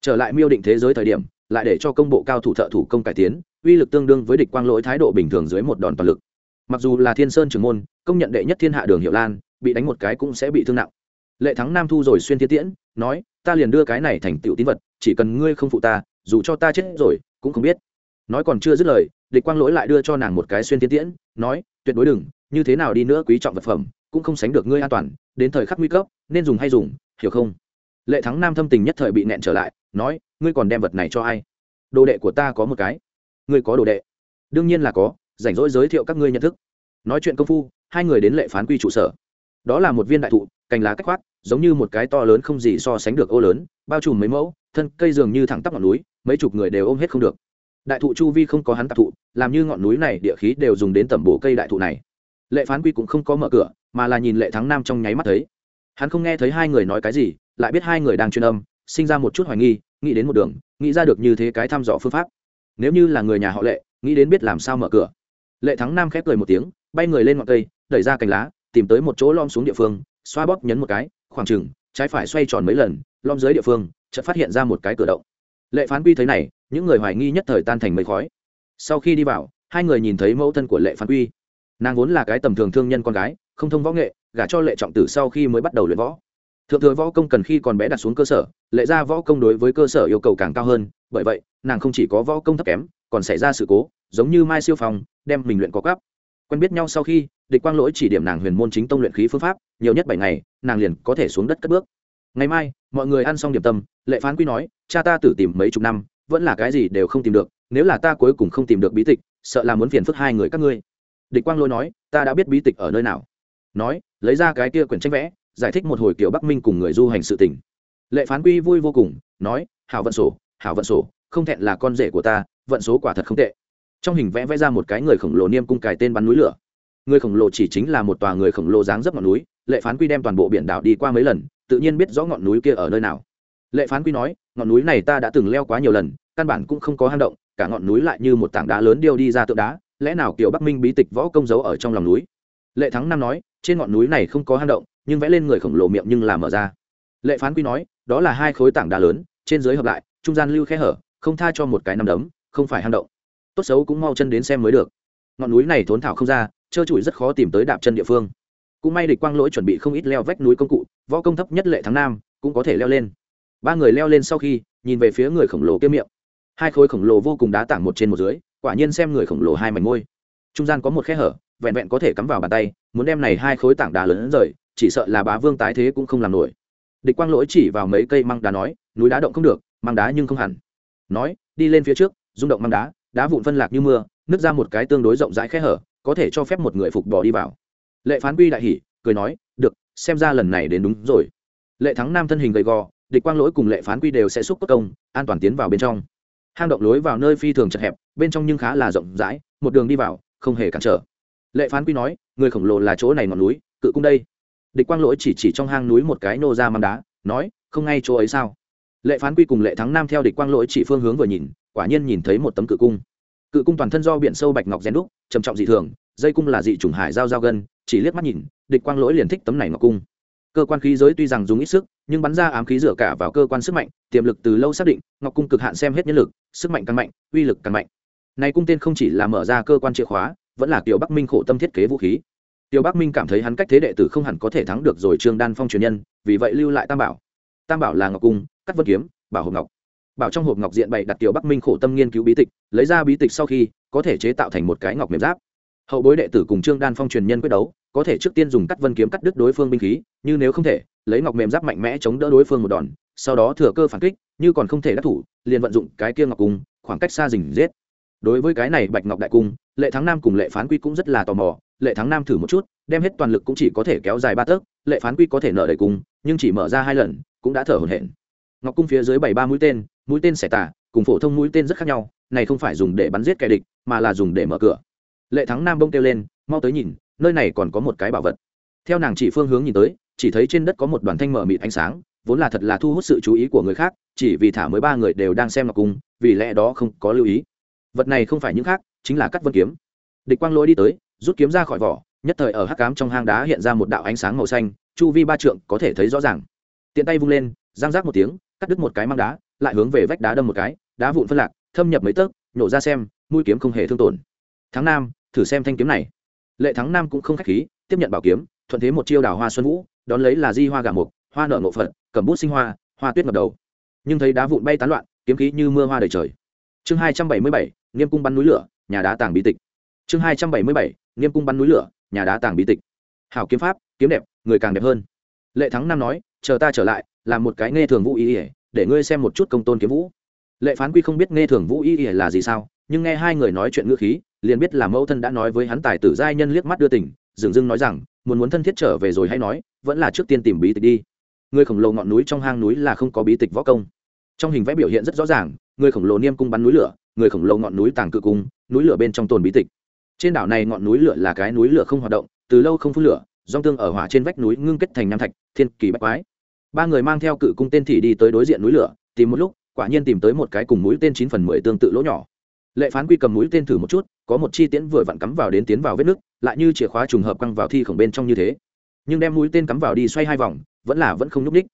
Speaker 1: Trở lại miêu định thế giới thời điểm, lại để cho công bộ cao thủ thợ thủ công cải tiến, uy lực tương đương với địch quang lỗi thái độ bình thường dưới một đòn toàn lực. Mặc dù là thiên sơn trưởng môn, công nhận đệ nhất thiên hạ đường hiệu lan, bị đánh một cái cũng sẽ bị thương nặng. Lệ thắng nam thu rồi xuyên thiên tiễn, nói, ta liền đưa cái này thành tựu tín vật, chỉ cần ngươi không phụ ta, dù cho ta chết rồi, cũng không biết. Nói còn chưa dứt lời, địch quang lỗi lại đưa cho nàng một cái xuyên thiên tiễn, nói, tuyệt đối đừng như thế nào đi nữa quý trọng vật phẩm, cũng không sánh được ngươi an toàn, đến thời khắc nguy cấp, nên dùng hay dùng, hiểu không? Lệ thắng nam thâm tình nhất thời bị nẹn trở lại, nói, ngươi còn đem vật này cho ai? Đồ đệ của ta có một cái. Ngươi có đồ đệ? Đương nhiên là có, rảnh rỗi giới thiệu các ngươi nhận thức. Nói chuyện công phu, hai người đến lệ phán quy trụ sở. Đó là một viên đại thụ, cành lá cách khoát giống như một cái to lớn không gì so sánh được ô lớn, bao trùm mấy mẫu, thân cây dường như thẳng tắp ngọn núi, mấy chục người đều ôm hết không được. Đại thụ chu vi không có hắn tạp thụ, làm như ngọn núi này địa khí đều dùng đến tẩm bổ cây đại thụ này lệ phán quy cũng không có mở cửa, mà là nhìn lệ thắng nam trong nháy mắt thấy. Hắn không nghe thấy hai người nói cái gì, lại biết hai người đang truyền âm, sinh ra một chút hoài nghi, nghĩ đến một đường, nghĩ ra được như thế cái thăm dò phương pháp. Nếu như là người nhà họ lệ, nghĩ đến biết làm sao mở cửa. Lệ thắng nam khép cười một tiếng, bay người lên ngọn cây, đẩy ra cành lá, tìm tới một chỗ lom xuống địa phương, xoa bóp nhấn một cái, khoảng chừng, trái phải xoay tròn mấy lần lom dưới địa phương, chợt phát hiện ra một cái cửa động. Lệ phán quy thấy này, những người hoài nghi nhất thời tan thành mây khói. Sau khi đi vào, hai người nhìn thấy mẫu thân của lệ phán quy nàng vốn là cái tầm thường thương nhân con gái, không thông võ nghệ, gả cho lệ trọng tử sau khi mới bắt đầu luyện võ. Thượng thừa võ công cần khi còn bé đặt xuống cơ sở, lệ ra võ công đối với cơ sở yêu cầu càng cao hơn, bởi vậy, nàng không chỉ có võ công thấp kém, còn xảy ra sự cố, giống như mai siêu phong, đem mình luyện có cắp quen biết nhau sau khi, địch quang lỗi chỉ điểm nàng huyền môn chính tông luyện khí phương pháp, nhiều nhất bảy ngày, nàng liền có thể xuống đất cất bước. Ngày mai, mọi người ăn xong điểm tâm, lệ phán quy nói, cha ta tử tìm mấy chục năm, vẫn là cái gì đều không tìm được, nếu là ta cuối cùng không tìm được bí tịch, sợ là muốn phiền phức hai người các ngươi địch quang Lôi nói, ta đã biết bí tịch ở nơi nào. Nói, lấy ra cái kia quyển tranh vẽ, giải thích một hồi kiểu bắc minh cùng người du hành sự tình. Lệ phán quy vui vô cùng, nói, hảo vận sổ, hảo vận sổ, không thẹn là con rể của ta, vận số quả thật không tệ. Trong hình vẽ vẽ ra một cái người khổng lồ niêm cung cài tên bắn núi lửa. Người khổng lồ chỉ chính là một tòa người khổng lồ dáng dấp ngọn núi, lệ phán quy đem toàn bộ biển đảo đi qua mấy lần, tự nhiên biết rõ ngọn núi kia ở nơi nào. Lệ phán quy nói, ngọn núi này ta đã từng leo quá nhiều lần, căn bản cũng không có hang động, cả ngọn núi lại như một tảng đá lớn điêu đi ra tượng đá lẽ nào kiểu bắc minh bí tịch võ công giấu ở trong lòng núi lệ thắng nam nói trên ngọn núi này không có hang động nhưng vẽ lên người khổng lồ miệng nhưng là mở ra lệ phán quy nói đó là hai khối tảng đá lớn trên dưới hợp lại trung gian lưu khe hở không tha cho một cái nằm đấm không phải hang động tốt xấu cũng mau chân đến xem mới được ngọn núi này thốn thảo không ra trơ trụi rất khó tìm tới đạp chân địa phương cũng may địch quang lỗi chuẩn bị không ít leo vách núi công cụ võ công thấp nhất lệ thắng nam cũng có thể leo lên ba người leo lên sau khi nhìn về phía người khổng lồ kia miệng hai khối khổng lồ vô cùng đá tảng một trên một dưới quả nhiên xem người khổng lồ hai mảnh môi. Trung gian có một khe hở, vẹn vẹn có thể cắm vào bàn tay, muốn đem này hai khối tảng đá lớn rời, chỉ sợ là bá vương tái thế cũng không làm nổi. Địch quang lỗi chỉ vào mấy cây măng đá nói, núi đá động không được, măng đá nhưng không hẳn. Nói, đi lên phía trước, rung động măng đá đá vụn phân lạc như mưa, nứt ra một cái tương đối rộng rãi khe hở, có thể cho phép một người phục bỏ đi vào. Lệ phán quy đại hỉ, cười nói, được, xem ra lần này đến đúng rồi. Lệ thắng nam thân hình gầy gò, địch quang lỗi cùng lệ phán quy đều sẽ xúc cốt công, an toàn tiến vào bên trong hang động lối vào nơi phi thường chật hẹp, bên trong nhưng khá là rộng rãi, một đường đi vào, không hề cản trở. Lệ phán quy nói, người khổng lồ là chỗ này ngọn núi, cự cung đây. Địch quang lỗi chỉ chỉ trong hang núi một cái nô ra măng đá, nói, không ngay chỗ ấy sao? Lệ phán quy cùng lệ thắng nam theo địch quang lỗi chỉ phương hướng vừa nhìn, quả nhiên nhìn thấy một tấm cự cung. Cự cung toàn thân do biển sâu bạch ngọc rèn đúc, trầm trọng dị thường, dây cung là dị trùng hải giao giao gân, chỉ liếc mắt nhìn, địch quang lỗi liền thích tấm này ngọc cung. Cơ quan khí giới tuy rằng dùng ít sức, nhưng bắn ra ám khí dựa cả vào cơ quan sức mạnh, tiềm lực từ lâu xác định, ngọc cung cực hạn xem hết nhân lực sức mạnh càng mạnh, uy lực càng mạnh. Này cung tên không chỉ là mở ra cơ quan chìa khóa, vẫn là tiểu bắc minh khổ tâm thiết kế vũ khí. Tiểu bắc minh cảm thấy hắn cách thế đệ tử không hẳn có thể thắng được rồi trương đan phong truyền nhân, vì vậy lưu lại tam bảo. Tam bảo là ngọc cung, cắt vân kiếm, bảo hộp ngọc. Bảo trong hộp ngọc diện bày đặt tiểu bắc minh khổ tâm nghiên cứu bí tịch, lấy ra bí tịch sau khi, có thể chế tạo thành một cái ngọc mềm giáp. Hậu bối đệ tử cùng trương đan phong truyền nhân quyết đấu, có thể trước tiên dùng cắt vân kiếm cắt đứt đối phương binh khí, như nếu không thể, lấy ngọc mềm giáp mạnh mẽ chống đỡ đối phương một đòn sau đó thừa cơ phản kích, như còn không thể đắc thủ, liền vận dụng cái kia ngọc cung, khoảng cách xa rình giết đối với cái này bạch ngọc đại cung, lệ thắng nam cùng lệ phán quy cũng rất là tò mò. Lệ thắng nam thử một chút, đem hết toàn lực cũng chỉ có thể kéo dài ba tấc, lệ phán quy có thể nợ đầy cung, nhưng chỉ mở ra hai lần, cũng đã thở hổn hển. Ngọc cung phía dưới bảy ba mũi tên mũi tên xẻ tả cùng phổ thông mũi tên rất khác nhau, này không phải dùng để bắn giết kẻ địch, mà là dùng để mở cửa. Lệ thắng nam bông kêu lên, mau tới nhìn, nơi này còn có một cái bảo vật. Theo nàng chỉ phương hướng nhìn tới, chỉ thấy trên đất có một đoàn thanh mở mịt ánh sáng vốn là thật là thu hút sự chú ý của người khác, chỉ vì thả mới ba người đều đang xem ngọc cung, vì lẽ đó không có lưu ý. Vật này không phải những khác, chính là cắt vân kiếm. Địch quang lỗi đi tới, rút kiếm ra khỏi vỏ, nhất thời ở hắc cám trong hang đá hiện ra một đạo ánh sáng màu xanh, chu vi ba trượng có thể thấy rõ ràng. Tiện tay vung lên, giang rác một tiếng, cắt đứt một cái mang đá, lại hướng về vách đá đâm một cái, đá vụn phân lạc, thâm nhập mấy tấc nhổ ra xem, mũi kiếm không hề thương tổn. Tháng nam, thử xem thanh kiếm này. Lệ thắng nam cũng không khách khí, tiếp nhận bảo kiếm, thuận thế một chiêu đào hoa xuân vũ, đón lấy là di hoa gà mục, hoa nợ ngộ phật cầm bút sinh hoa hoa tuyết ngập đầu. Nhưng thấy đá vụn bay tán loạn, kiếm khí như mưa hoa đầy trời. Chương hai trăm bảy mươi bảy, niêm cung bắn núi lửa, nhà đá tàng bí tịch. Chương hai trăm bảy mươi bảy, niêm cung bắn núi lửa, nhà đá tàng bí tịch. Hảo kiếm pháp, kiếm đẹp, người càng đẹp hơn. Lệ thắng nam nói, chờ ta trở lại, làm một cái nghe thường vũ ý ỉa để ngươi xem một chút công tôn kiếm vũ. Lệ phán quy không biết nghe thường vũ ý ỉa là gì sao, nhưng nghe hai người nói chuyện ngữ khí, liền biết là mẫu thân đã nói với hắn tài tử giai nhân liếc mắt đưa tỉnh dường dưng nói rằng, muốn muốn thân thiết trở về rồi hay nói, vẫn là trước tiên tìm bí tịch đi người khổng lồ ngọn núi trong hang núi là không có bí tịch võ công. Trong hình vẽ biểu hiện rất rõ ràng, người khổng lồ niêm cung bắn núi lửa, người khổng lồ ngọn núi tàng cự cung, núi lửa bên trong tồn bí tịch. Trên đảo này ngọn núi lửa là cái núi lửa không hoạt động, từ lâu không phun lửa dòng tương ở hỏa trên vách núi ngưng kết thành nam thạch, thiên kỳ bách quái. Ba người mang theo cự cung tên thị đi tới đối diện núi lửa, tìm một lúc, quả nhiên tìm tới một cái cùng mũi tên chín phần mười tương tự lỗ nhỏ. Lệ phán quy cầm mũi tên thử một chút, có một chi tiễn vừa vặn cắm vào đến tiến vào vết nước lại như chìa khóa trùng hợp căng vào thi khổng bên trong như thế. Nhưng đem mũi tên cắm vào đi xoay hai vòng vẫn là vẫn không nhúc ních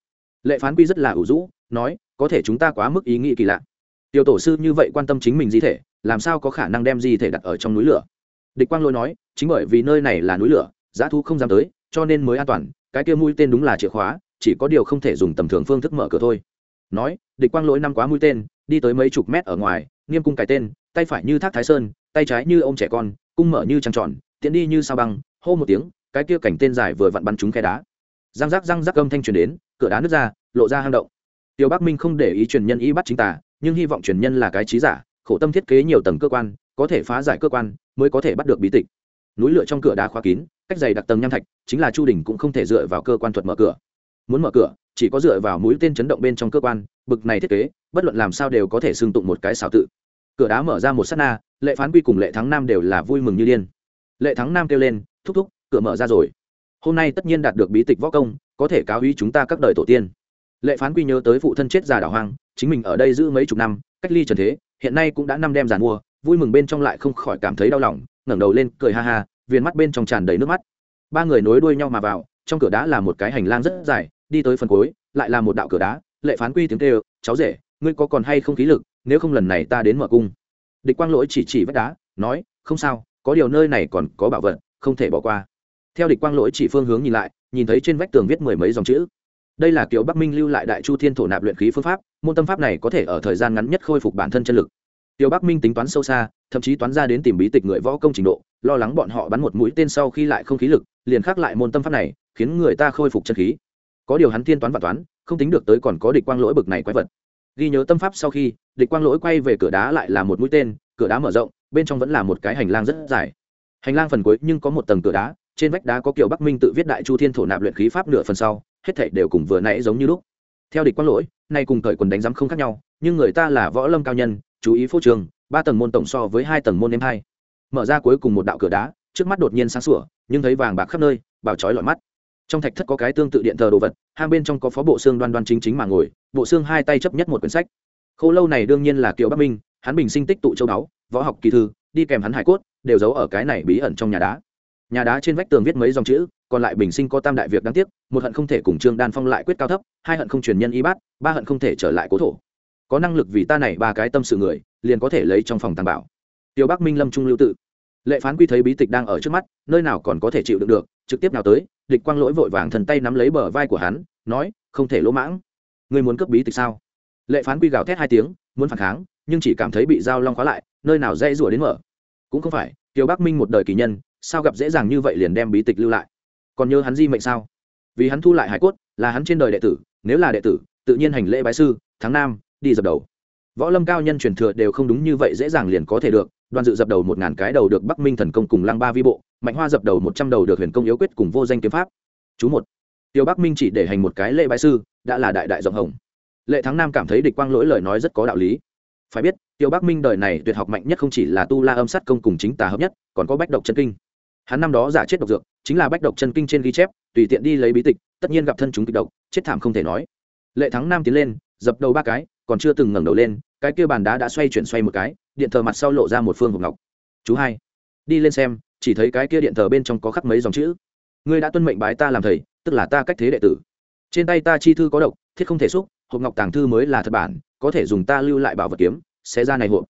Speaker 1: lệ phán quy rất là ủ rũ, nói, có thể chúng ta quá mức ý nghĩ kỳ lạ. Tiểu tổ sư như vậy quan tâm chính mình di thể, làm sao có khả năng đem di thể đặt ở trong núi lửa? Địch quang lôi nói, chính bởi vì nơi này là núi lửa, giá thu không dám tới, cho nên mới an toàn, cái kia mũi tên đúng là chìa khóa, chỉ có điều không thể dùng tầm thường phương thức mở cửa thôi. Nói, địch quang lỗi năm quá mũi tên, đi tới mấy chục mét ở ngoài, nghiêm cung cái tên, tay phải như thác thái sơn, tay trái như ô m trẻ con, cung mở như trăng tròn tiến đi như sao băng, hô một tiếng, cái kia cảnh tên dài vừa vặn bắn trúng khe đá răng rác răng rác âm thanh truyền đến, cửa đá nứt ra, lộ ra hang động. Tiêu bắc minh không để ý truyền nhân y bắt chính tả nhưng hy vọng truyền nhân là cái trí giả, khổ tâm thiết kế nhiều tầng cơ quan, có thể phá giải cơ quan, mới có thể bắt được bí tịch. Núi lửa trong cửa đá khóa kín, cách dày đặc tầng nham thạch, chính là chu đình cũng không thể dựa vào cơ quan thuật mở cửa. Muốn mở cửa, chỉ có dựa vào mũi tên chấn động bên trong cơ quan, bực này thiết kế, bất luận làm sao đều có thể xưng tụng một cái xảo tự. Cửa đá mở ra một s á t na, lệ phán quy cùng lệ thắng nam đều là vui mừng như điên. Lệ thắng nam kêu lên, thúc thúc, cửa mở ra rồi hôm nay tất nhiên đạt được bí tịch võ công, có thể cáo ý chúng ta các đời tổ tiên. Lệ phán quy nhớ tới phụ thân chết già đảo hoang, chính mình ở đây giữ mấy chục năm, cách ly trần thế, hiện nay cũng đã năm đem giàn mua, vui mừng bên trong lại không khỏi cảm thấy đau lòng, ngẩng đầu lên, cười ha ha, viền mắt bên trong tràn đầy nước mắt. Ba người nối đuôi nhau mà vào, trong cửa đá là một cái hành lang rất dài, đi tới phần cuối, lại là một đạo cửa đá, lệ phán quy tiếng kêu, cháu rể, ngươi có còn hay không khí lực, nếu không lần này ta đến mở cung. Địch quang lỗi chỉ chỉ vách đá, nói, không sao, có điều nơi này còn có bảo vật, không thể bỏ qua theo địch quang lỗi chỉ phương hướng nhìn lại, nhìn thấy trên vách tường viết mười mấy dòng chữ. Đây là kiểu bắc minh lưu lại đại chu thiên thổ nạp luyện khí phương pháp, môn tâm pháp này có thể ở thời gian ngắn nhất khôi phục bản thân chân lực. Tiểu bắc minh tính toán sâu xa, thậm chí toán ra đến tìm bí tịch người võ công trình độ, lo lắng bọn họ bắn một mũi tên sau khi lại không khí lực, liền khắc lại môn tâm pháp này, khiến người ta khôi phục chân khí. Có điều hắn thiên toán và toán, không tính được tới còn có địch quang lỗi bực này quái vật. Ghi nhớ tâm pháp sau khi, địch quang lỗi quay về cửa đá lại là một mũi tên, cửa đá mở rộng, bên trong vẫn là một cái hành lang rất dài. Hành lang phần cuối nhưng có một tầng cửa đá trên vách đá có kiểu bắc minh tự viết đại chu thiên thổ nạp luyện khí pháp nửa phần sau, hết thảy đều cùng vừa nãy giống như lúc. Theo địch quang lỗi, nay cùng cởi quần đánh giám không khác nhau, nhưng người ta là võ lâm cao nhân, chú ý phố trường, ba tầng môn tổng so với hai tầng môn em hai. Mở ra cuối cùng một đạo cửa đá, trước mắt đột nhiên sáng sủa, nhưng thấy vàng bạc khắp nơi, bảo trói lọi mắt. Trong thạch thất có cái tương tự điện thờ đồ vật, hai bên trong có phó bộ xương đoan đoan chính chính mà ngồi, bộ xương hai tay chấp nhất một quyển sách. Khâu lâu này đương nhiên là kiều bắc minh, hắn bình sinh tích tụ châu đáo võ học kỳ thư, đi kèm hắn hải cốt, đều giấu ở cái này bí ẩn trong nhà đá nhà đá trên vách tường viết mấy dòng chữ, còn lại bình sinh có tam đại việc đáng tiếc, một hận không thể cùng trương đan phong lại quyết cao thấp, hai hận không truyền nhân y bát, ba hận không thể trở lại cố thổ. Có năng lực vì ta này ba cái tâm sự người, liền có thể lấy trong phòng tàng bảo. Tiêu bắc minh lâm trung lưu tự. Lệ phán quy thấy bí tịch đang ở trước mắt, nơi nào còn có thể chịu đựng được, trực tiếp nào tới, địch quang lỗi vội vàng thần tay nắm lấy bờ vai của hắn, nói, không thể lỗ mãng. Người muốn cướp bí tịch sao? Lệ phán quy gào thét hai tiếng, muốn phản kháng, nhưng chỉ cảm thấy bị dao long khóa lại, nơi nào dễ rủa đến mở. Cũng không phải, tiêu bắc minh một đời kỳ nhân sao gặp dễ dàng như vậy liền đem bí tịch lưu lại? Còn nhớ hắn di mệnh sao? Vì hắn thu lại hải cốt, là hắn trên đời đệ tử, nếu là đệ tử, tự nhiên hành lễ bái sư tháng năm đi dập đầu. Võ lâm cao nhân truyền thừa đều không đúng như vậy dễ dàng liền có thể được đoàn dự dập đầu một ngàn cái đầu được bắc minh thần công cùng lăng ba vi bộ, mạnh hoa dập đầu một trăm đầu được huyền công yếu quyết cùng vô danh kiếm pháp. Chú một. Tiêu bắc minh chỉ để hành một cái lễ bái sư, đã là đại đại rộng hồng. Lệ thắng nam cảm thấy địch quang lỗi lời nói rất có đạo lý. Phải biết, tiêu bắc minh đời này tuyệt học mạnh nhất không chỉ là tu la âm sát công cùng chính tà hợp nhất, còn có bách độc chân kinh hắn năm đó giả chết độc dược, chính là bách độc chân kinh trên ghi chép, tùy tiện đi lấy bí tịch, tất nhiên gặp thân chúng kịch độc, chết thảm không thể nói. Lệ thắng nam tiến lên, dập đầu ba cái, còn chưa từng ngẩng đầu lên, cái kia bàn đá đã xoay chuyển xoay một cái, điện thờ mặt sau lộ ra một phương hộp ngọc. Chú hai, đi lên xem, chỉ thấy cái kia điện thờ bên trong có khắc mấy dòng chữ. Ngươi đã tuân mệnh bái ta làm thầy, tức là ta cách thế đệ tử. Trên tay ta chi thư có độc, thiết không thể xúc, hộp ngọc tàng thư mới là thật bản, có thể dùng ta lưu lại bảo vật kiếm, sẽ ra này hộp.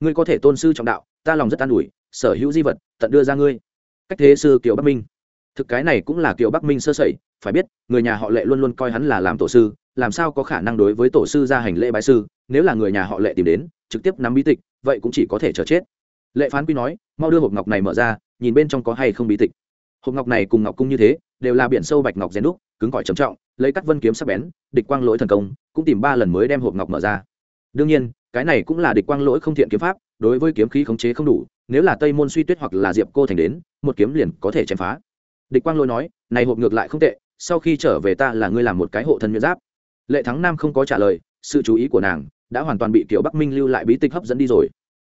Speaker 1: Ngươi có thể tôn sư trọng đạo, ta lòng rất an ủi, sở hữu di vật, tận đưa ra ngươi cách thế sư kiều bắc minh. Thực cái này cũng là kiều bắc minh sơ sẩy, phải biết, người nhà họ lệ luôn luôn coi hắn là làm tổ sư, làm sao có khả năng đối với tổ sư ra hành lễ bái sư, nếu là người nhà họ lệ tìm đến, trực tiếp nắm bí tịch, vậy cũng chỉ có thể chờ chết. Lệ phán quy nói, mau đưa hộp ngọc này mở ra, nhìn bên trong có hay không bí tịch. Hộp ngọc này cùng ngọc cung như thế, đều là biển sâu bạch ngọc rèn đúc, cứng cỏi trầm trọng, lấy cắt vân kiếm sắc bén, địch quang lỗi thần công, cũng tìm ba lần mới đem hộp ngọc mở ra. Đương nhiên, cái này cũng là địch quang lỗi không thiện kiếm pháp, đối với kiếm khí khống chế không đủ nếu là tây môn suy tuyết hoặc là diệp cô thành đến, một kiếm liền có thể chém phá. Địch quang lôi nói, này hộp ngược lại không tệ, sau khi trở về ta là ngươi làm một cái hộ thân miễn giáp. Lệ thắng nam không có trả lời, sự chú ý của nàng đã hoàn toàn bị kiểu bắc minh lưu lại bí tịch hấp dẫn đi rồi.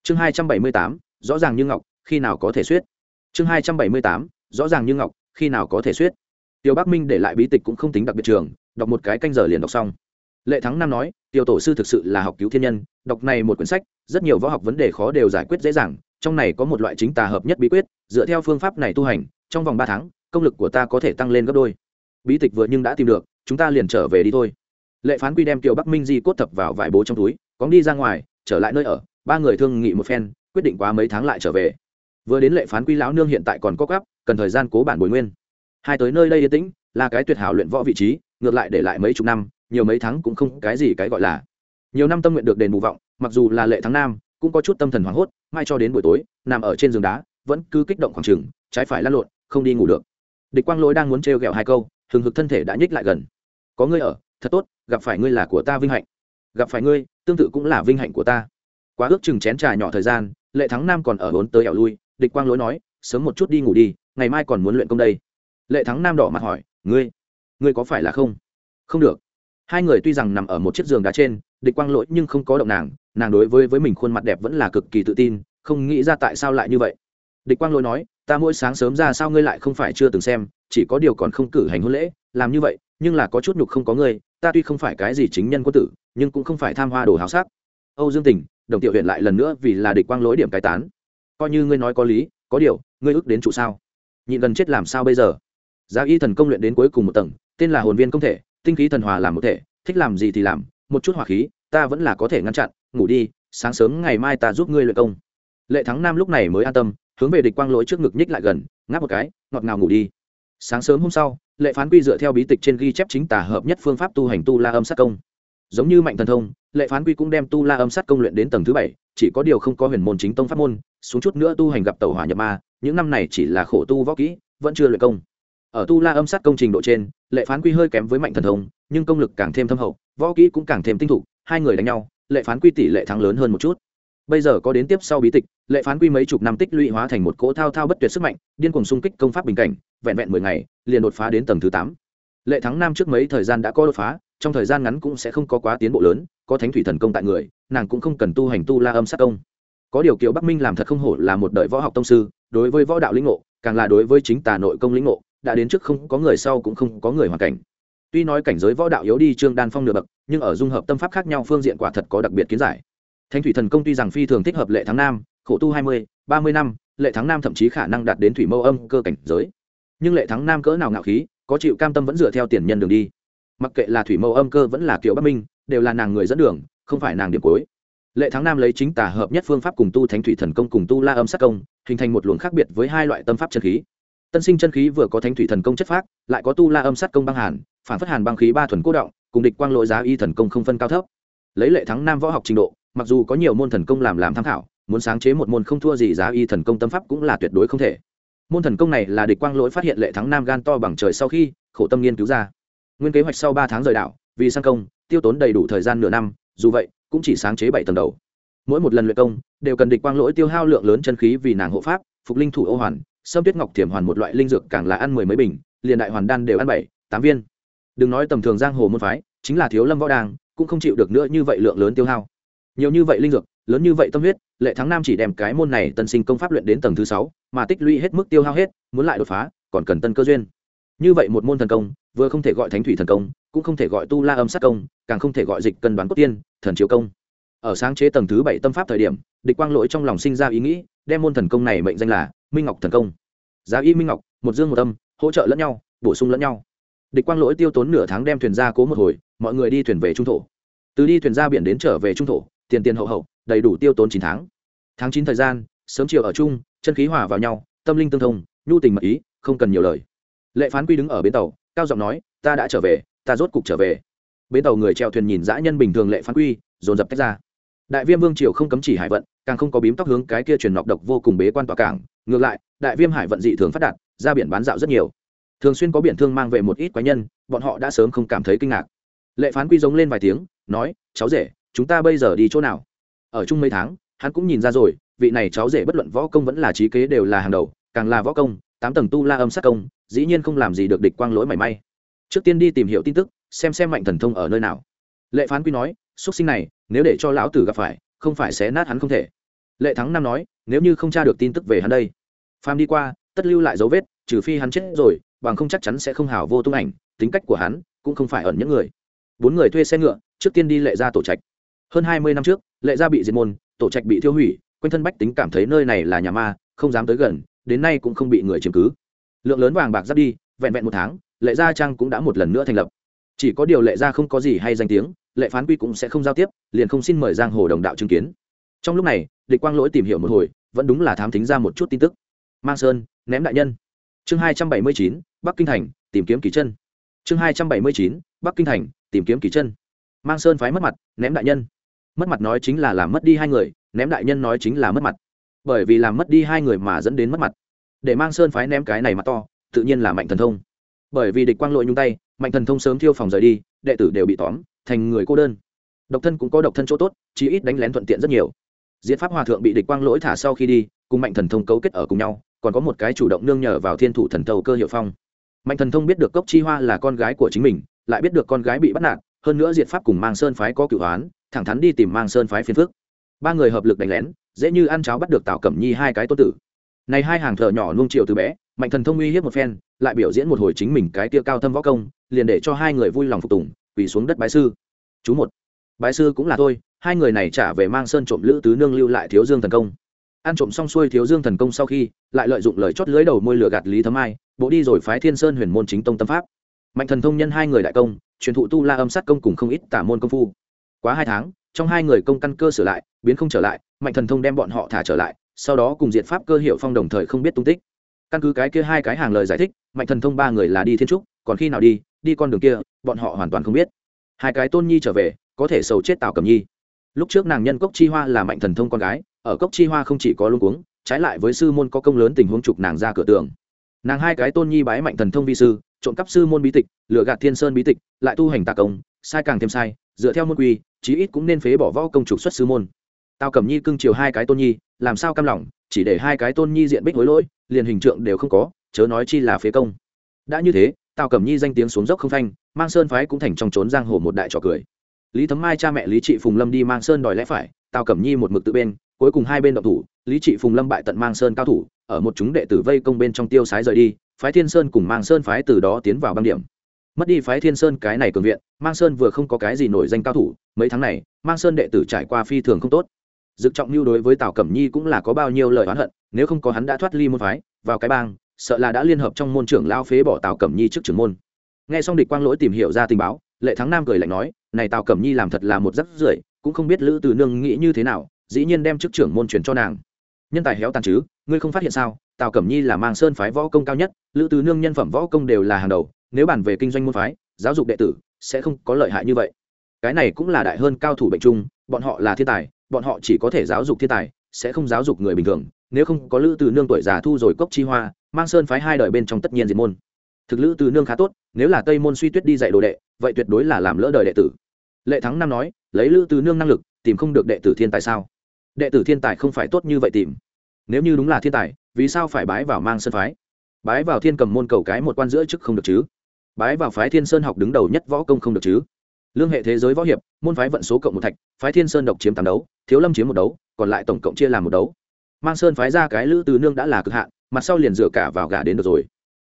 Speaker 1: Chương hai trăm bảy mươi tám, rõ ràng như ngọc, khi nào có thể suyết? Chương hai trăm bảy mươi tám, rõ ràng như ngọc, khi nào có thể suyết? Tiểu bắc minh để lại bí tịch cũng không tính đặc biệt trường, đọc một cái canh giờ liền đọc xong. Lệ thắng nam nói tiểu tổ sư thực sự là học cứu thiên nhân, đọc này một quyển sách, rất nhiều võ học vấn đề khó đều giải quyết dễ dàng trong này có một loại chính tà hợp nhất bí quyết, dựa theo phương pháp này tu hành, trong vòng ba tháng, công lực của ta có thể tăng lên gấp đôi. Bí tịch vừa nhưng đã tìm được, chúng ta liền trở về đi thôi. Lệ phán quy đem kiều bắc minh di cốt thập vào vải bố trong túi, cóng đi ra ngoài, trở lại nơi ở, ba người thương nghị một phen, quyết định quá mấy tháng lại trở về. Vừa đến lệ phán quy lão nương hiện tại còn có gấp, cần thời gian cố bản bồi nguyên. Hai tới nơi đây yên tĩnh, là cái tuyệt hảo luyện võ vị trí, ngược lại để lại mấy chục năm, nhiều mấy tháng cũng không cái gì cái gọi là. Nhiều năm tâm nguyện được đền bù vọng, mặc dù là lệ tháng nam cũng có chút tâm thần hoảng hốt, mai cho đến buổi tối, nằm ở trên giường đá, vẫn cứ kích động khoảng trừng trái phải lăn lộn, không đi ngủ được. Địch quang lỗi đang muốn trêu ghẹo hai câu, hừng hực thân thể đã nhích lại gần. Có ngươi ở, thật tốt, gặp phải ngươi là của ta vinh hạnh. Gặp phải ngươi, tương tự cũng là vinh hạnh của ta. Quá ước chừng chén trà nhỏ thời gian, lệ thắng nam còn ở hốn tới ẻo lui, địch quang lỗi nói, sớm một chút đi ngủ đi, ngày mai còn muốn luyện công đây. Lệ thắng nam đỏ mặt hỏi, ngươi ngươi có phải là không? Không được hai người tuy rằng nằm ở một chiếc giường đá trên, địch quang lỗi nhưng không có động nàng nàng đối với với mình khuôn mặt đẹp vẫn là cực kỳ tự tin, không nghĩ ra tại sao lại như vậy. Địch quang lỗi nói, ta mỗi sáng sớm ra sao ngươi lại không phải chưa từng xem, chỉ có điều còn không cử hành hôn lễ, làm như vậy, nhưng là có chút nhục không có ngươi, ta tuy không phải cái gì chính nhân quân tử, nhưng cũng không phải tham hoa đồ háo sắc. Âu dương tình, đồng tiểu huyện lại lần nữa vì là địch quang lỗi điểm cai tán. Coi như ngươi nói có lý, có điều, ngươi ước đến trụ sao? Nhịn gần chết làm sao bây giờ? Giá y thần công luyện đến cuối cùng một tầng, tên là hồn viên công thể tinh khí thần hòa làm một thể, thích làm gì thì làm, một chút hỏa khí, ta vẫn là có thể ngăn chặn, ngủ đi, sáng sớm ngày mai ta giúp ngươi luyện công. Lệ thắng nam lúc này mới an tâm, hướng về địch quang lỗi trước ngực nhích lại gần, ngáp một cái, ngọt ngào ngủ đi. Sáng sớm hôm sau, lệ phán quy dựa theo bí tịch trên ghi chép chính tả hợp nhất phương pháp tu hành tu la âm sát công. Giống như mạnh thần thông, lệ phán quy cũng đem tu la âm sát công luyện đến tầng thứ bảy, chỉ có điều không có huyền môn chính tông pháp môn, xuống chút nữa tu hành gặp tàu hỏa nhập ma, những năm này chỉ là khổ tu võ kỹ, vẫn chưa luyện công ở tu la âm sát công trình độ trên, lệ phán quy hơi kém với mạnh thần thông, nhưng công lực càng thêm thâm hậu, võ kỹ cũng càng thêm tinh thục, hai người đánh nhau, lệ phán quy tỷ lệ thắng lớn hơn một chút. Bây giờ có đến tiếp sau bí tịch, lệ phán quy mấy chục năm tích lũy hóa thành một cỗ thao thao bất tuyệt sức mạnh, điên cuồng xung kích công pháp bình cảnh, vẹn vẹn mười ngày, liền đột phá đến tầng thứ tám. Lệ thắng nam trước mấy thời gian đã có đột phá, trong thời gian ngắn cũng sẽ không có quá tiến bộ lớn, có thánh thủy thần công tại người, nàng cũng không cần tu hành tu la âm sát công. Có điều kiểu bắc minh làm thật không hổ là một đời võ học tông sư, đối với võ đạo lĩnh ngộ, càng là đối với chính tà nội công lĩnh ngộ đã đến trước không có người sau cũng không có người hoàn cảnh. Tuy nói cảnh giới võ đạo yếu đi trương đan phong nửa bậc, nhưng ở dung hợp tâm pháp khác nhau phương diện quả thật có đặc biệt kiến giải. Thanh thủy thần công tuy rằng phi thường thích hợp lệ tháng nam, khổ tu hai mươi, ba mươi năm, lệ tháng nam thậm chí khả năng đạt đến thủy mâu âm cơ cảnh giới. Nhưng lệ thắng nam cỡ nào ngạo khí, có chịu cam tâm vẫn dựa theo tiền nhân đường đi. Mặc kệ là thủy mâu âm cơ vẫn là kiểu bắc minh, đều là nàng người dẫn đường, không phải nàng điểm cuối. Lệ thắng nam lấy chính tả hợp nhất phương pháp cùng tu thánh thủy thần công cùng tu la âm sát công, hình thành một luồng khác biệt với hai loại tâm pháp chân khí tân sinh chân khí vừa có thánh thủy thần công chất phác, lại có tu la âm sát công băng hàn, phản phất hàn băng khí ba thuần cố động, cùng địch quang lỗi giá y thần công không phân cao thấp. Lấy lệ thắng nam võ học trình độ, mặc dù có nhiều môn thần công làm làm tham khảo, muốn sáng chế một môn không thua gì giá y thần công tâm pháp cũng là tuyệt đối không thể. Môn thần công này là địch quang lỗi phát hiện lệ thắng nam gan to bằng trời sau khi, khổ tâm nghiên cứu ra. Nguyên kế hoạch sau ba tháng rời đảo, vì sang công, tiêu tốn đầy đủ thời gian nửa năm, dù vậy, cũng chỉ sáng chế bảy tầng đầu. Mỗi một lần luyện công, đều cần địch quang lỗi tiêu hao lượng lớn chân khí vì nàng hộ pháp, phục linh thủ ô hoàn sâm tuyết ngọc thiểm hoàn một loại linh dược càng là ăn mười mấy bình, liền đại hoàn đan đều ăn bảy, tám viên. Đừng nói tầm thường giang hồ môn phái, chính là thiếu lâm võ đàng, cũng không chịu được nữa như vậy lượng lớn tiêu hao. Nhiều như vậy linh dược, lớn như vậy tâm huyết, lệ thắng nam chỉ đem cái môn này tân sinh công pháp luyện đến tầng thứ sáu, mà tích lũy hết mức tiêu hao hết, muốn lại đột phá, còn cần tân cơ duyên. Như vậy một môn thần công, vừa không thể gọi thánh thủy thần công, cũng không thể gọi tu la âm sát công, càng không thể gọi dịch cân đoán cốt tiên, thần chiếu công. Ở sáng chế tầng thứ bảy tâm pháp thời điểm, địch quang lỗi trong lòng sinh ra ý nghĩ, đem môn thần công này mệnh danh là minh ngọc thần công. Giá y minh ngọc, một dương một âm, hỗ trợ lẫn nhau, bổ sung lẫn nhau. Địch quang lỗi tiêu tốn nửa tháng đem thuyền ra cố một hồi, mọi người đi thuyền về trung thổ. Từ đi thuyền ra biển đến trở về trung thổ, tiền tiền hậu hậu, đầy đủ tiêu tốn chín tháng. Tháng chín thời gian, sớm chiều ở chung, chân khí hòa vào nhau, tâm linh tương thông, nhu tình mật ý, không cần nhiều lời. Lệ phán quy đứng ở bến tàu, cao giọng nói, ta đã trở về, ta rốt cục trở về. Bến tàu người treo thuyền nhìn dã nhân bình thường lệ phán quy, dồn dập tách ra. Đại viêm vương triều không cấm chỉ hải vận, càng không có bím tóc hướng cái kia truyền nọc độc vô cùng bế quan tỏa cảng ngược lại, đại viêm hải vận dị thường phát đạt, ra biển bán dạo rất nhiều. Thường xuyên có biển thương mang về một ít quái nhân, bọn họ đã sớm không cảm thấy kinh ngạc. Lệ phán quy giống lên vài tiếng, nói, cháu rể, chúng ta bây giờ đi chỗ nào? Ở chung mấy tháng, hắn cũng nhìn ra rồi, vị này cháu rể bất luận võ công vẫn là trí kế đều là hàng đầu, càng là võ công, tám tầng tu la âm sát công, dĩ nhiên không làm gì được địch quang lỗi mảy may. Trước tiên đi tìm hiểu tin tức, xem xem mạnh thần thông ở nơi nào. Lệ phán quy nói, xuất sinh này, nếu để cho lão tử gặp phải, không phải xé nát hắn không thể lệ thắng Nam nói, nếu như không tra được tin tức về hắn đây, phàm đi qua, tất lưu lại dấu vết, trừ phi hắn chết rồi, bằng không chắc chắn sẽ không hào vô tung ảnh, tính cách của hắn cũng không phải ẩn những người. Bốn người thuê xe ngựa, trước tiên đi lệ ra tổ trạch. Hơn hai mươi năm trước, lệ gia bị diệt môn, tổ trạch bị thiêu hủy, quanh thân bách tính cảm thấy nơi này là nhà ma, không dám tới gần, đến nay cũng không bị người chiếm cứ. Lượng lớn vàng bạc giáp đi, vẹn vẹn một tháng, lệ gia trang cũng đã một lần nữa thành lập. Chỉ có điều lệ gia không có gì hay danh tiếng, lệ phán quy cũng sẽ không giao tiếp, liền không xin mời giang hồ đồng đạo chứng kiến. Trong lúc này địch quang lỗi tìm hiểu một hồi, vẫn đúng là thám thính ra một chút tin tức. Mang sơn, ném đại nhân. Chương hai trăm bảy mươi chín, bắc kinh thành, tìm kiếm kỳ chân. Chương hai trăm bảy mươi chín, bắc kinh thành, tìm kiếm kỳ chân. Mang sơn phái mất mặt, ném đại nhân. Mất mặt nói chính là làm mất đi hai người, ném đại nhân nói chính là mất mặt. Bởi vì làm mất đi hai người mà dẫn đến mất mặt. Để mang sơn phái ném cái này mặt to, tự nhiên là mạnh thần thông. Bởi vì địch quang lội nhung tay, mạnh thần thông sớm thiêu phòng rời đi, đệ tử đều bị tóm, thành người cô đơn. Độc thân cũng có độc thân chỗ tốt, chí ít đánh lén thuận tiện rất nhiều diễn pháp hòa thượng bị địch quang lỗi thả sau khi đi, cùng mạnh thần thông cấu kết ở cùng nhau, còn có một cái chủ động nương nhờ vào thiên thủ thần thầu cơ hiệu phong. Mạnh thần thông biết được cốc chi hoa là con gái của chính mình, lại biết được con gái bị bắt nạt, hơn nữa diệt pháp cùng mang sơn phái có cựu hoán thẳng thắn đi tìm mang sơn phái phiên phước ba người hợp lực đánh lén, dễ như ăn cháo bắt được tào cẩm nhi hai cái tôn tử. Này hai hàng thợ nhỏ nuông chiều từ bé, mạnh thần thông uy hiếp một phen, lại biểu diễn một hồi chính mình cái tia cao thâm võ công, liền để cho hai người vui lòng phục tùng, quỳ xuống đất bái sư. Chú một. Bái sư cũng là thôi hai người này trả về mang sơn trộm lữ tứ nương lưu lại thiếu dương thần công. Ăn trộm xong xuôi thiếu dương thần công sau khi, lại lợi dụng lời chót lưới đầu môi lửa gạt lý thấm ai, bộ đi rồi phái thiên sơn huyền môn chính tông tâm pháp. Mạnh thần thông nhân hai người đại công, truyền thụ tu la âm sát công cùng không ít tả môn công phu. Quá hai tháng, trong hai người công căn cơ sửa lại, biến không trở lại, mạnh thần thông đem bọn họ thả trở lại, sau đó cùng diện pháp cơ hiệu phong đồng thời không biết tung tích. Căn cứ cái kia hai cái hàng lời giải thích, mạnh thần thông ba người là đi thiên trúc, còn khi nào đi đi con đường kia, bọn họ hoàn toàn không biết. Hai cái tôn nhi trở về, có thể sầu chết tào cầm nhi lúc trước nàng nhân cốc chi hoa là mạnh thần thông con gái, ở cốc chi hoa không chỉ có luôn cuống, trái lại với sư môn có công lớn tình huống trục nàng ra cửa tường. Nàng hai cái tôn nhi bái mạnh thần thông vi sư, trộm cắp sư môn bí tịch lựa gạt thiên sơn bí tịch, lại tu hành tà công, sai càng thêm sai, dựa theo môn quy, chí ít cũng nên phế bỏ võ công trục xuất sư môn. Tao cẩm nhi cưng chiều hai cái tôn nhi, làm sao cam lòng, chỉ để hai cái tôn nhi diện bích hối lỗi, liền hình trượng đều không có, chớ nói chi là phế công. Đã như thế, tào cẩm nhi danh tiếng xuống dốc không phanh, mang sơn phái cũng thành trong trốn giang hồ một đại trò cười lý thấm mai cha mẹ lý trị phùng lâm đi mang sơn đòi lẽ phải, tào cẩm nhi một mực tự bên, cuối cùng hai bên động thủ, lý trị phùng lâm bại tận mang sơn cao thủ, ở một chúng đệ tử vây công bên trong tiêu sái rời đi, phái thiên sơn cùng mang sơn phái từ đó tiến vào băng điểm. Mất đi phái thiên sơn cái này cường viện, mang sơn vừa không có cái gì nổi danh cao thủ, mấy tháng này, mang sơn đệ tử trải qua phi thường không tốt. Dực trọng lưu đối với tào cẩm nhi cũng là có bao nhiêu lời oán hận, nếu không có hắn đã thoát ly môn phái, vào cái bang, sợ là đã liên hợp trong môn trưởng lao phế bỏ tào cẩm nhi trước trưởng môn. Nghe xong địch quang lỗi tìm hiểu ra tình báo lệ thắng nam cười lạnh nói, này tào cẩm nhi làm thật là một rắc rưởi, cũng không biết lữ từ nương nghĩ như thế nào, dĩ nhiên đem chức trưởng môn truyền cho nàng. Nhân tài héo tàn chứ, ngươi không phát hiện sao? Tào cẩm nhi là mang sơn phái võ công cao nhất, lữ từ nương nhân phẩm võ công đều là hàng đầu, nếu bàn về kinh doanh môn phái, giáo dục đệ tử, sẽ không có lợi hại như vậy. Cái này cũng là đại hơn cao thủ bệnh chung bọn họ là thiên tài, bọn họ chỉ có thể giáo dục thiên tài, sẽ không giáo dục người bình thường, nếu không có lữ từ nương tuổi già thu rồi cốc chi hoa, mang sơn phái hai đời bên trong tất nhiên diệt môn thực lữ từ nương khá tốt, nếu là tây môn suy tuyết đi dạy đồ đệ, vậy tuyệt đối là làm lỡ đời đệ tử. Lệ thắng năm nói, lấy lữ từ nương năng lực, tìm không được đệ tử thiên tài sao? Đệ tử thiên tài không phải tốt như vậy tìm. Nếu như đúng là thiên tài, vì sao phải bái vào mang sơn phái? Bái vào thiên cầm môn cầu cái một quan giữa chức không được chứ? Bái vào phái thiên sơn học đứng đầu nhất võ công không được chứ? Lương hệ thế giới võ hiệp, môn phái vận số cộng một thạch, phái thiên sơn độc chiếm tám đấu, thiếu lâm chiếm một đấu, còn lại tổng cộng chia làm một đấu. Mang sơn phái ra cái lữ từ nương đã là cực hạn, mặt sau liền dựa cả vào gà đến được rồi.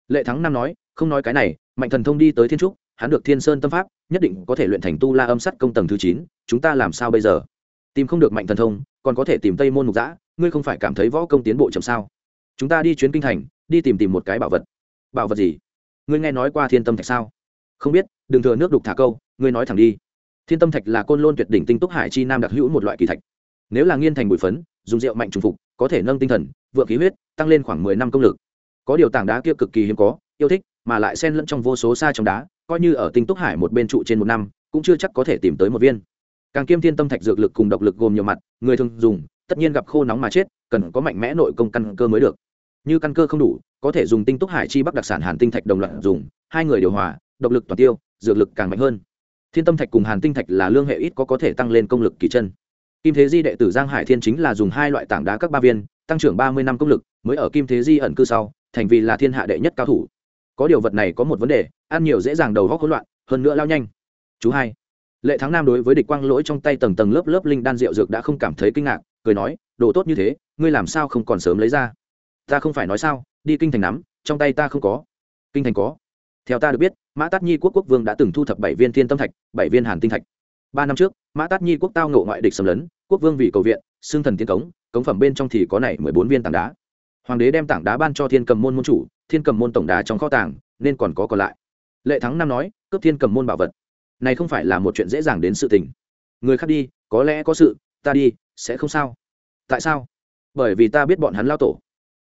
Speaker 1: Lệ thắng năm nói không nói cái này, mạnh thần thông đi tới thiên trúc, hắn được thiên sơn tâm pháp, nhất định có thể luyện thành tu la âm sắt công tầng thứ chín, chúng ta làm sao bây giờ? Tìm không được mạnh thần thông, còn có thể tìm tây môn mục giã ngươi không phải cảm thấy võ công tiến bộ chậm sao? Chúng ta đi chuyến kinh thành, đi tìm tìm một cái bảo vật. Bảo vật gì? Ngươi nghe nói qua thiên tâm thạch sao? Không biết, đừng thừa nước đục thả câu, ngươi nói thẳng đi. Thiên tâm thạch là côn lôn tuyệt đỉnh tinh túc hải chi nam đặc hữu một loại kỳ thạch. Nếu là nghiên thành bụi phấn, dùng rượu mạnh trùng phục, có thể nâng tinh thần, vượng khí huyết, tăng lên khoảng mười năm công lực. Có điều tảng đá kia cực kỳ hiếm có, yêu thích mà lại xen lẫn trong vô số xa trong đá, coi như ở tinh túc hải một bên trụ trên một năm, cũng chưa chắc có thể tìm tới một viên. Càng kiêm thiên tâm thạch dược lực cùng độc lực gồm nhiều mặt, người thường dùng, tất nhiên gặp khô nóng mà chết, cần có mạnh mẽ nội công căn cơ mới được. Như căn cơ không đủ, có thể dùng tinh túc hải chi bắc đặc sản hàn tinh thạch đồng loạt dùng, hai người điều hòa, độc lực toàn tiêu, dược lực càng mạnh hơn. Thiên tâm thạch cùng hàn tinh thạch là lương hệ ít có có thể tăng lên công lực kỳ chân. Kim thế di đệ tử giang hải thiên chính là dùng hai loại tảng đá các ba viên, tăng trưởng ba mươi năm công lực, mới ở kim thế di ẩn cư sau, thành vì là thiên hạ đệ nhất cao thủ có điều vật này có một vấn đề, ăn nhiều dễ dàng đầu góc hỗn loạn, hơn nữa lao nhanh. Chú hai, lệ thắng nam đối với địch quang lỗi trong tay tầng tầng lớp lớp linh đan rượu dược đã không cảm thấy kinh ngạc, cười nói, đồ tốt như thế, ngươi làm sao không còn sớm lấy ra? Ta không phải nói sao, đi kinh thành nắm, trong tay ta không có. Kinh thành có. Theo ta được biết, mã tát nhi quốc quốc vương đã từng thu thập bảy viên thiên tâm thạch, bảy viên hàn tinh thạch. Ba năm trước, mã tát nhi quốc tao ngộ ngoại địch xâm lấn, quốc vương vì cầu viện, xưng thần tiến cống cống phẩm bên trong thì có này mười bốn viên tảng đá. Hoàng đế đem tảng đá ban cho thiên cầm môn môn chủ thiên cầm môn tổng đà trong kho tàng, nên còn có còn lại. Lệ thắng năm nói, cướp thiên cầm môn bảo vật. Này không phải là một chuyện dễ dàng đến sự tình. Người khác đi, có lẽ có sự, ta đi, sẽ không sao. Tại sao? Bởi vì ta biết bọn hắn lao tổ.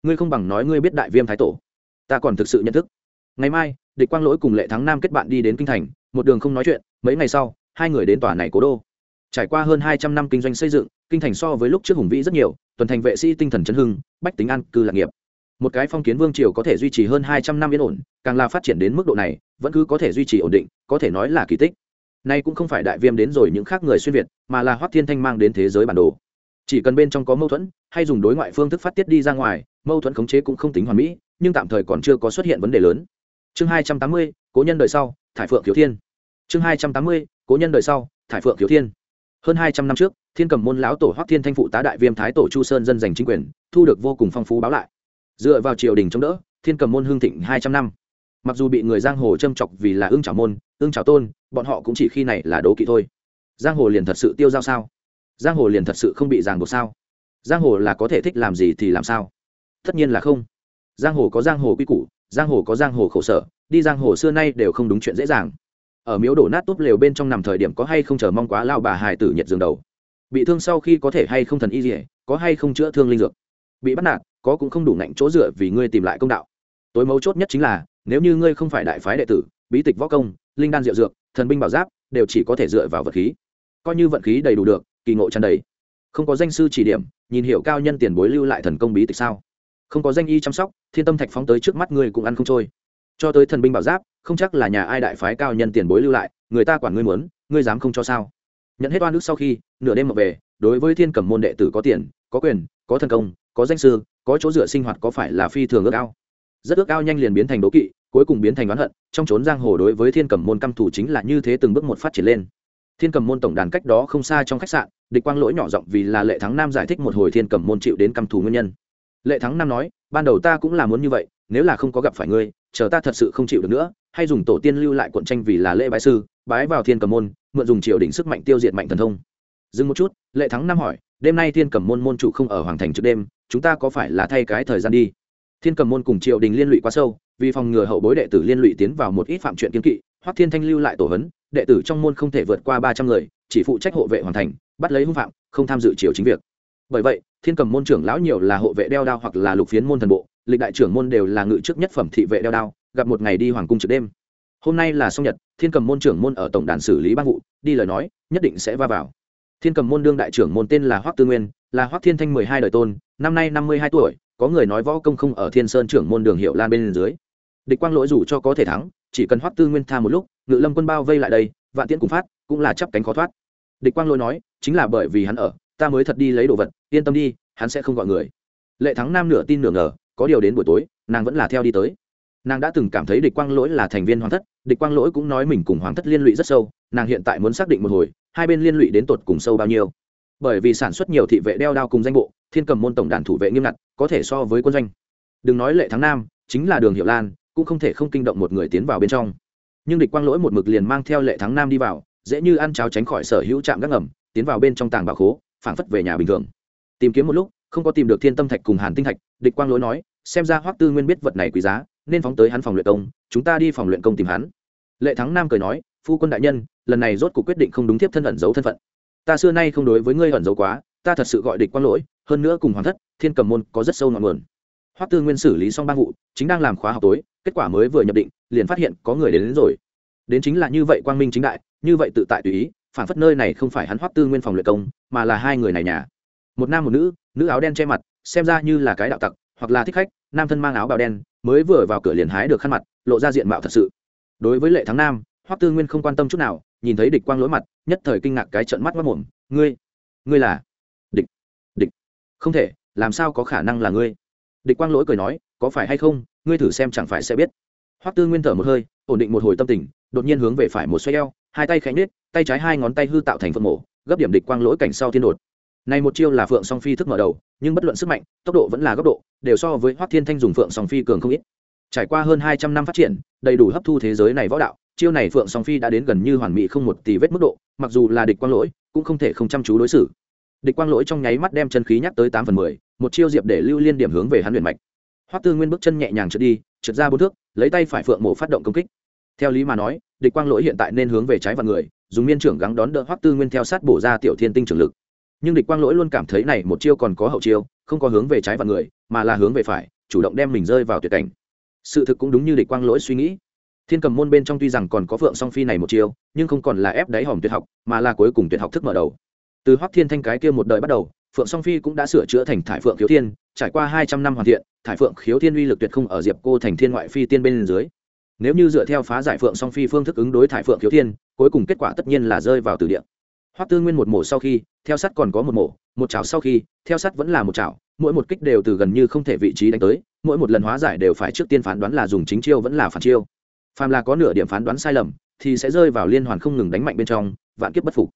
Speaker 1: Ngươi không bằng nói ngươi biết đại viêm thái tổ. Ta còn thực sự nhận thức. Ngày mai, địch quang lỗi cùng lệ thắng nam kết bạn đi đến kinh thành, một đường không nói chuyện, mấy ngày sau, hai người đến tòa này cố đô. Trải qua hơn hai trăm năm kinh doanh xây dựng, kinh thành so với lúc trước hùng vĩ rất nhiều, tuần thành vệ sĩ tinh thần chấn hưng, bách tính an cư lạc nghiệp một cái phong kiến vương triều có thể duy trì hơn hai trăm năm yên ổn, càng là phát triển đến mức độ này, vẫn cứ có thể duy trì ổn định, có thể nói là kỳ tích. Nay cũng không phải đại viêm đến rồi những khác người xuyên việt, mà là hoắc thiên thanh mang đến thế giới bản đồ. Chỉ cần bên trong có mâu thuẫn, hay dùng đối ngoại phương thức phát tiết đi ra ngoài, mâu thuẫn khống chế cũng không tính hoàn mỹ, nhưng tạm thời còn chưa có xuất hiện vấn đề lớn. Chương hai trăm tám mươi, cố nhân đời sau, thải phượng thiếu thiên. Chương hai trăm tám mươi, cố nhân đời sau, thải phượng thiếu thiên. Hơn hai trăm năm trước, thiên cầm môn lão tổ hoắc thiên thanh phụ tá đại viêm thái tổ chu sơn dân giành chính quyền, thu được vô cùng phong phú báo lại dựa vào triều đình chống đỡ, thiên cầm môn hương thịnh hai trăm năm. Mặc dù bị người giang hồ châm chọc vì là ương trào môn, ương trào tôn, bọn họ cũng chỉ khi này là đố kỵ thôi. Giang hồ liền thật sự tiêu dao sao? Giang hồ liền thật sự không bị ràng buộc sao? Giang hồ là có thể thích làm gì thì làm sao? Tất nhiên là không. Giang hồ có giang hồ quy củ, giang hồ có giang hồ khổ sở, đi giang hồ xưa nay đều không đúng chuyện dễ dàng. Ở miếu đổ nát túp lều bên trong nằm thời điểm có hay không chờ mong quá lao bà hài tử nhiệt giường đầu. Bị thương sau khi có thể hay không thần y dỉa có hay không chữa thương linh dược bị bắt nạt, có cũng không đủ nạnh chỗ dựa vì ngươi tìm lại công đạo. Tối mấu chốt nhất chính là, nếu như ngươi không phải đại phái đệ tử, bí tịch võ công, linh đan diệu dược, thần binh bảo giáp, đều chỉ có thể dựa vào vật khí. Coi như vận khí đầy đủ được, kỳ ngộ tràn đầy. Không có danh sư chỉ điểm, nhìn hiệu cao nhân tiền bối lưu lại thần công bí tịch sao? Không có danh y chăm sóc, thiên tâm thạch phóng tới trước mắt ngươi cũng ăn không trôi. Cho tới thần binh bảo giáp, không chắc là nhà ai đại phái cao nhân tiền bối lưu lại, người ta quản ngươi muốn, ngươi dám không cho sao? Nhận hết oan ức sau khi, nửa đêm mà về, đối với thiên cẩm môn đệ tử có tiền có quyền, có thần công, có danh sư, có chỗ dựa sinh hoạt có phải là phi thường ước ao? Rất ước ao nhanh liền biến thành đố kỵ, cuối cùng biến thành oán hận, trong trốn giang hồ đối với thiên cẩm môn căm thủ chính là như thế từng bước một phát triển lên. Thiên cầm môn tổng đàn cách đó không xa trong khách sạn, địch quang lỗi nhỏ giọng vì là lệ thắng nam giải thích một hồi thiên cầm môn chịu đến căm thù nguyên nhân. Lệ thắng nam nói, ban đầu ta cũng là muốn như vậy, nếu là không có gặp phải ngươi, chờ ta thật sự không chịu được nữa, hay dùng tổ tiên lưu lại cuộn tranh vì là lễ bái sư, bái vào thiên cầm môn, mượn dùng triều đỉnh sức mạnh tiêu diệt mạnh thần thông dừng một chút, lệ thắng năm hỏi, đêm nay thiên cầm môn môn chủ không ở hoàng thành trước đêm, chúng ta có phải là thay cái thời gian đi? Thiên cầm môn cùng triều đình liên lụy quá sâu, vì phòng ngừa hậu bối đệ tử liên lụy tiến vào một ít phạm chuyện kiên kỵ hoặc thiên thanh lưu lại tổ hấn đệ tử trong môn không thể vượt qua ba trăm người, chỉ phụ trách hộ vệ hoàn thành, bắt lấy hung phạm, không tham dự triều chính việc. Bởi vậy, thiên cầm môn trưởng lão nhiều là hộ vệ đeo đao hoặc là lục phiến môn thần bộ, lịch đại trưởng môn đều là ngự chức nhất phẩm thị vệ đeo đao, gặp một ngày đi hoàng cung trực đêm. Hôm nay là song nhật, thiên cầm môn trưởng môn ở tổng đàn xử lý ban vụ, đi lời nói, nhất định sẽ va vào thiên cầm môn đương đại trưởng môn tên là hoắc tư nguyên, là hoắc thiên thanh mười hai đời tôn, năm nay năm mươi hai tuổi, có người nói võ công không ở thiên sơn trưởng môn đường hiệu lan bên dưới. Địch quang lỗi rủ cho có thể thắng, chỉ cần hoắc tư nguyên tha một lúc, ngự lâm quân bao vây lại đây, vạn tiễn cùng phát, cũng là chắp cánh khó thoát. Địch quang lỗi nói, chính là bởi vì hắn ở, ta mới thật đi lấy đồ vật, yên tâm đi, hắn sẽ không gọi người. Lệ thắng nam nửa tin nửa ngờ, có điều đến buổi tối, nàng vẫn là theo đi tới. Nàng đã từng cảm thấy địch quang lỗi là thành viên hoàng thất, địch quang lỗi cũng nói mình cùng hoàng thất liên lụy rất sâu, nàng hiện tại muốn xác định một hồi hai bên liên lụy đến tột cùng sâu bao nhiêu. Bởi vì sản xuất nhiều thị vệ đeo đao cùng danh bộ, thiên cầm môn tổng đàn thủ vệ nghiêm ngặt, có thể so với quân doanh. Đừng nói lệ thắng nam, chính là đường hiệu lan, cũng không thể không kinh động một người tiến vào bên trong. Nhưng địch quang lỗi một mực liền mang theo lệ thắng nam đi vào, dễ như ăn cháo tránh khỏi sở hữu trạm gác ngầm, tiến vào bên trong tàng bảo khố, phảng phất về nhà bình thường. Tìm kiếm một lúc, không có tìm được thiên tâm thạch cùng hàn tinh thạch, địch quang lỗi nói, xem ra hoắc tư nguyên biết vật này quý giá, nên phóng tới hắn phòng luyện công, chúng ta đi phòng luyện công tìm hắn. Lệ thắng nam cười nói phu quân đại nhân lần này rốt cuộc quyết định không đúng tiếp thân ẩn giấu thân phận. Ta xưa nay không đối với ngươi ẩn giấu quá ta thật sự gọi địch quang lỗi hơn nữa cùng hoàng thất thiên cầm môn có rất sâu ngọn nguồn. Hoắc tư nguyên xử lý xong ba vụ chính đang làm khóa học tối kết quả mới vừa nhập định liền phát hiện có người đến, đến rồi. Đến chính là như vậy quang minh chính đại như vậy tự tại tùy ý phản phất nơi này không phải hắn hoắc tư nguyên phòng luyện công mà là hai người này nhà. Một nam một nữ nữ áo đen che mặt xem ra như là cái đạo tặc hoặc là thích khách nam thân mang áo bào đen mới vừa vào cửa liền hái được khăn mặt lộ ra diện mạo thật sự. Đối với lệ thắng nam hoắc tư nguyên không quan tâm chút nào, nhìn thấy địch quang lỗi mặt, nhất thời kinh ngạc cái trận mắt mất mồm. Ngươi ngươi là địch địch. Không thể, làm sao có khả năng là ngươi? Địch quang lỗi cười nói, có phải hay không, ngươi thử xem chẳng phải sẽ biết. Hoắc tư nguyên thở một hơi, ổn định một hồi tâm tình, đột nhiên hướng về phải một xoay eo, hai tay khẽ nết tay trái hai ngón tay hư tạo thành phượng mổ gấp điểm địch quang lỗi cảnh sau thiên đột. Này một chiêu là phượng song phi thức mở đầu, nhưng bất luận sức mạnh, tốc độ vẫn là góc độ, đều so với hoắc thiên thanh dùng phượng song phi cường không ít. Trải qua hơn hai trăm năm phát triển, đầy đủ hấp thu thế giới này võ đạo chiêu này phượng song phi đã đến gần như hoàn mỹ không một tỷ vết mức độ, mặc dù là địch quang lỗi, cũng không thể không chăm chú đối xử. Địch quang lỗi trong nháy mắt đem chân khí nhắc tới tám phần mười, một chiêu diệp để lưu liên điểm hướng về hắn luyện mạch. Hoắc tư nguyên bước chân nhẹ nhàng trượt đi, trượt ra bốn thước, lấy tay phải phượng mổ phát động công kích. Theo lý mà nói, địch quang lỗi hiện tại nên hướng về trái vào người, dùng miên trưởng gắng đón đỡ hoắc tư nguyên theo sát bổ ra tiểu thiên tinh trưởng lực. Nhưng địch quang lỗi luôn cảm thấy này một chiêu còn có hậu chiêu, không có hướng về trái vào người, mà là hướng về phải, chủ động đem mình rơi vào tuyệt cảnh. Sự thực cũng đúng như địch quang lỗi suy nghĩ thiên cầm môn bên trong tuy rằng còn có phượng song phi này một chiêu, nhưng không còn là ép đáy hòm tuyệt học, mà là cuối cùng tuyệt học thức mở đầu. Từ hoắc thiên thanh cái kia một đời bắt đầu, phượng song phi cũng đã sửa chữa thành thải phượng khiếu thiên, trải qua hai trăm năm hoàn thiện, thải phượng khiếu thiên uy lực tuyệt không ở diệp cô thành thiên ngoại phi tiên bên dưới. Nếu như dựa theo phá giải phượng song phi phương thức ứng đối thải phượng khiếu thiên, cuối cùng kết quả tất nhiên là rơi vào từ địa. Hoắc tư nguyên một mổ sau khi, theo sắt còn có một mổ, một chảo sau khi, theo sắt vẫn là một chảo, mỗi một kích đều từ gần như không thể vị trí đánh tới, mỗi một lần hóa giải đều phải trước tiên phán đoán là dùng chính chiêu vẫn là phản chiêu phàm là có nửa điểm phán đoán sai lầm, thì sẽ rơi vào liên hoàn không ngừng đánh mạnh bên trong, vạn kiếp bất phục.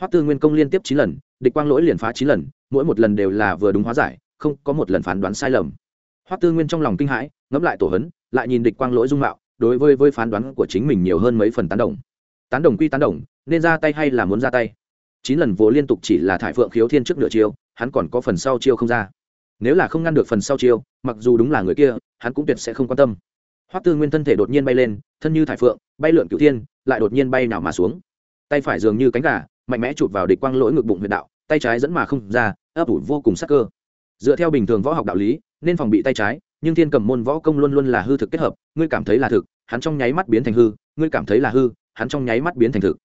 Speaker 1: Hoắc tư nguyên công liên tiếp chín lần, địch quang lỗi liền phá chín lần, mỗi một lần đều là vừa đúng hóa giải, không có một lần phán đoán sai lầm. Hoắc tư nguyên trong lòng kinh hãi, ngẫm lại tổ hấn, lại nhìn địch quang lỗi dung mạo, đối với với phán đoán của chính mình nhiều hơn mấy phần tán đồng. Tán đồng quy tán đồng, nên ra tay hay là muốn ra tay? Chín lần vô liên tục chỉ là thải phượng khiếu thiên trước nửa chiêu, hắn còn có phần sau chiêu không ra. Nếu là không ngăn được phần sau chiêu, mặc dù đúng là người kia, hắn cũng tuyệt sẽ không quan tâm hoắc tư nguyên thân thể đột nhiên bay lên, thân như thải phượng, bay lượn cửu thiên, lại đột nhiên bay nào mà xuống. Tay phải dường như cánh gà, mạnh mẽ chụp vào địch quang lỗi ngực bụng huyệt đạo, tay trái dẫn mà không ra, ấp ủ vô cùng sắc cơ. Dựa theo bình thường võ học đạo lý, nên phòng bị tay trái, nhưng thiên cầm môn võ công luôn luôn là hư thực kết hợp, ngươi cảm thấy là thực, hắn trong nháy mắt biến thành hư, ngươi cảm thấy là hư, hắn trong nháy mắt biến thành thực.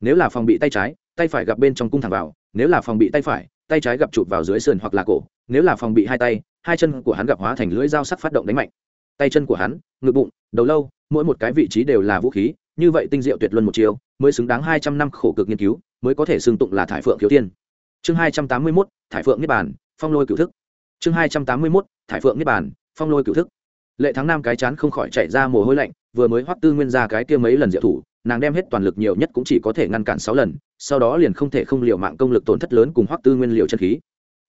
Speaker 1: Nếu là phòng bị tay trái, tay phải gặp bên trong cung thẳng vào, nếu là phòng bị tay phải, tay trái gặp chụp vào dưới sườn hoặc là cổ, nếu là phòng bị hai tay, hai chân của hắn gặp hóa thành lưỡi dao sắc phát động đánh mạnh tay chân của hắn, ngực bụng, đầu lâu, mỗi một cái vị trí đều là vũ khí, như vậy tinh diệu tuyệt luân một chiều mới xứng đáng hai trăm năm khổ cực nghiên cứu, mới có thể xưng tụng là thải phượng khiếu tiên. Chương hai trăm tám mươi mốt, thải phượng niết bàn, phong lôi cửu thức. Chương hai trăm tám mươi mốt, thải phượng niết bàn, phong lôi cửu thức. Lệ thắng nam cái chán không khỏi chạy ra mồ hôi lạnh, vừa mới hoắc tư nguyên ra cái kia mấy lần diệu thủ, nàng đem hết toàn lực nhiều nhất cũng chỉ có thể ngăn cản sáu lần, sau đó liền không thể không liều mạng công lực tổn thất lớn cùng hoắc tư nguyên liều chân khí.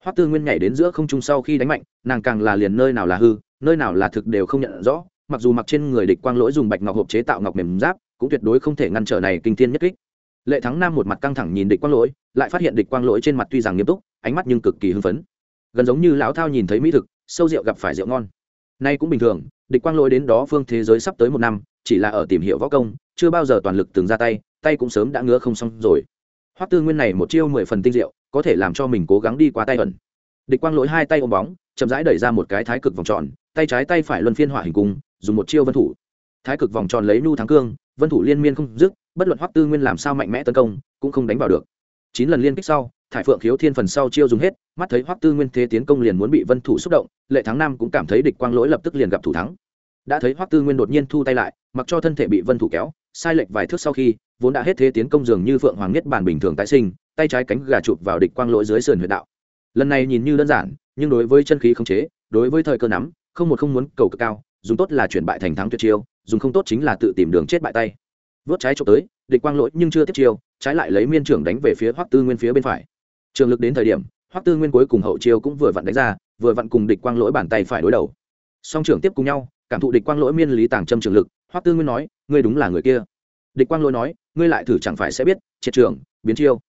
Speaker 1: Hoắc tư nguyên nhảy đến giữa không trung sau khi đánh mạnh, nàng càng là liền nơi nào là hư nơi nào là thực đều không nhận rõ, mặc dù mặc trên người địch quang lỗi dùng bạch ngọc hộp chế tạo ngọc mềm giáp, cũng tuyệt đối không thể ngăn trở này kinh thiên nhất kích. Lệ thắng nam một mặt căng thẳng nhìn địch quang lỗi, lại phát hiện địch quang lỗi trên mặt tuy rằng nghiêm túc, ánh mắt nhưng cực kỳ hưng phấn. Gần giống như lão thao nhìn thấy mỹ thực, sâu rượu gặp phải rượu ngon. Nay cũng bình thường, địch quang lỗi đến đó phương thế giới sắp tới một năm, chỉ là ở tìm hiểu võ công, chưa bao giờ toàn lực từng ra tay tay cũng sớm đã ngứa không xong rồi. Hoắc tư nguyên này một chiêu mười phần tinh diệu, có thể làm cho mình cố gắng đi qua tay ẩn. Địch quang lỗi hai tay ôm bóng, chậm rãi đẩy ra một cái thái cực vòng tròn tay trái tay phải luân phiên hỏa hình cung, dùng một chiêu vân thủ. Thái cực vòng tròn lấy nhu thắng cương, vân thủ liên miên không dứt, bất luận hoắc tư nguyên làm sao mạnh mẽ tấn công, cũng không đánh vào được. Chín lần liên kích sau, thải phượng khiếu thiên phần sau chiêu dùng hết, mắt thấy hoắc tư nguyên thế tiến công liền muốn bị vân thủ xúc động, lệ thắng nam cũng cảm thấy địch quang lỗi lập tức liền gặp thủ thắng. Đã thấy hoắc tư nguyên đột nhiên thu tay lại, mặc cho thân thể bị vân thủ kéo, sai lệch vài thước sau khi, vốn đã hết thế tiến công dường như phượng hoàng nhất bản bình thường tái sinh, tay trái cánh gà chụp vào địch quang lỗi dưới sườn huyệt đạo. Lần này nhìn như đơn giản, nhưng đối với chân khí không chế, đối với thời cơ nắm không một không muốn cầu cực cao, dùng tốt là chuyển bại thành thắng tuyệt chiêu, dùng không tốt chính là tự tìm đường chết bại tay. Vớt trái trộm tới, địch quang lỗi nhưng chưa tiếp chiêu, trái lại lấy miên trưởng đánh về phía hoắc tư nguyên phía bên phải. Trường lực đến thời điểm, hoắc tư nguyên cuối cùng hậu chiêu cũng vừa vặn đánh ra, vừa vặn cùng địch quang lỗi bàn tay phải đối đầu. Song trưởng tiếp cùng nhau, cảm thụ địch quang lỗi miên lý tàng châm trường lực, hoắc tư nguyên nói, ngươi đúng là người kia. Địch quang lỗi nói, ngươi lại thử chẳng phải sẽ biết, triệt trường, biến chiêu.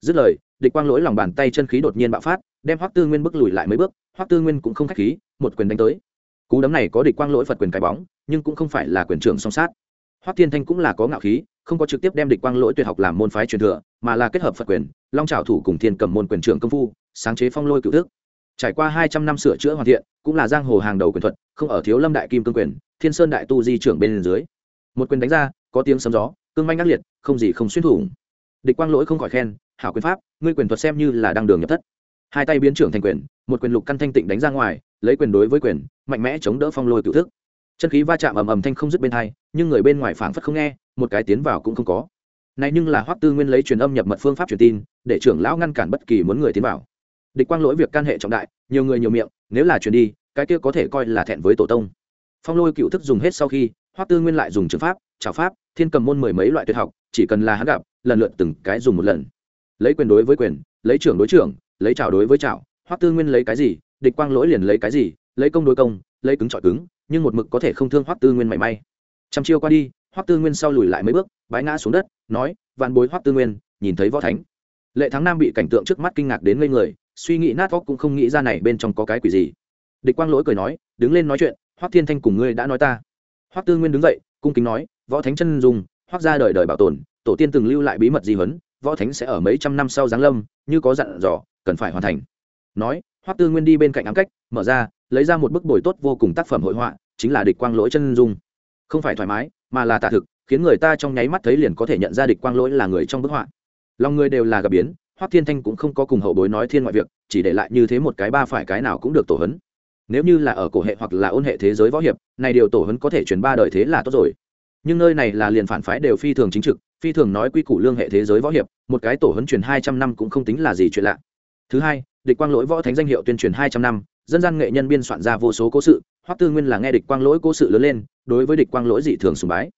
Speaker 1: Dứt lời, địch quang lỗi lòng bàn tay chân khí đột nhiên bạo phát, đem hoắc tư nguyên bước lùi lại mấy bước, hoắc tư nguyên cũng không khách khí, một quyền đánh tới cú đấm này có địch quang lỗi phật quyền cái bóng, nhưng cũng không phải là quyền trưởng song sát. Hoắc thiên thanh cũng là có ngạo khí, không có trực tiếp đem địch quang lỗi tuyệt học làm môn phái truyền thừa, mà là kết hợp phật quyền, long trào thủ cùng thiên cầm môn quyền trưởng công phu, sáng chế phong lôi cựu thức. Trải qua hai trăm năm sửa chữa hoàn thiện, cũng là giang hồ hàng đầu quyền thuật, không ở thiếu lâm đại kim cương quyền, thiên sơn đại tu di trưởng bên dưới. Một quyền đánh ra, có tiếng sấm gió, cương manh ác liệt, không gì không xuyên thủng. địch quang lỗi không khỏi khen, hảo quyền pháp, ngươi quyền thuật xem như là đang đường nhập thất. Hai tay biến trưởng thành quyền, một quyền lục căn thanh tịnh đánh ra ngoài lấy quyền đối với quyền, mạnh mẽ chống đỡ phong lôi cựu thức. Chân khí va chạm ầm ầm thanh không dứt bên thai nhưng người bên ngoài phảng phất không nghe, một cái tiến vào cũng không có. Này nhưng là hoắc tư nguyên lấy truyền âm nhập mật phương pháp truyền tin, để trưởng lão ngăn cản bất kỳ muốn người tiến vào. Địch quang lỗi việc can hệ trọng đại, nhiều người nhiều miệng, nếu là truyền đi, cái kia có thể coi là thẹn với tổ tông. Phong lôi cựu thức dùng hết sau khi, hoắc tư nguyên lại dùng trường pháp trào pháp, thiên cầm môn mười mấy loại tuyệt học, chỉ cần là hắn gặp, lần lượt từng cái dùng một lần. Lấy quyền đối với quyền, lấy trưởng đối trưởng, lấy trào đối với trào hoắc tư nguyên lấy cái gì địch quang lỗi liền lấy cái gì, lấy công đối công, lấy cứng trọi cứng, nhưng một mực có thể không thương hoắc tư nguyên mảy may. Trăm chiêu qua đi, hoắc tư nguyên sau lùi lại mấy bước, bái ngã xuống đất, nói, vạn bối hoắc tư nguyên, nhìn thấy võ thánh. Lệ thắng nam bị cảnh tượng trước mắt kinh ngạc đến ngây người, suy nghĩ nát óc cũng không nghĩ ra này bên trong có cái quỷ gì. Địch quang lỗi cười nói, đứng lên nói chuyện, hoắc thiên thanh cùng ngươi đã nói ta. Hoắc tư nguyên đứng dậy, cung kính nói, võ thánh chân dùng hoắc ra đời đời bảo tồn, tổ tiên từng lưu lại bí mật di huấn, võ thánh sẽ ở mấy trăm năm sau giáng lâm, như có dặn dò, cần phải hoàn thành. Nói hoắc tư nguyên đi bên cạnh ám cách, mở ra, lấy ra một bức bồi tốt vô cùng tác phẩm hội họa, chính là địch quang lỗi chân dung. Không phải thoải mái, mà là tả thực, khiến người ta trong nháy mắt thấy liền có thể nhận ra địch quang lỗi là người trong bức họa. Lòng người đều là gặp biến, hoắc thiên thanh cũng không có cùng hậu bối nói thiên ngoại việc, chỉ để lại như thế một cái ba phải cái nào cũng được tổ hấn. Nếu như là ở cổ hệ hoặc là ôn hệ thế giới võ hiệp, này điều tổ hấn có thể truyền ba đời thế là tốt rồi. Nhưng nơi này là liền phản phái đều phi thường chính trực, phi thường nói quy củ lương hệ thế giới võ hiệp, một cái tổ hấn truyền hai trăm năm cũng không tính là gì chuyện lạ. Thứ hai địch quang lỗi võ thánh danh hiệu tuyên truyền hai trăm năm, dân gian nghệ nhân biên soạn ra vô số cố sự, hoắc tư nguyên là nghe địch quang lỗi cố sự lớn lên, đối với địch quang lỗi dị thường sùng bái.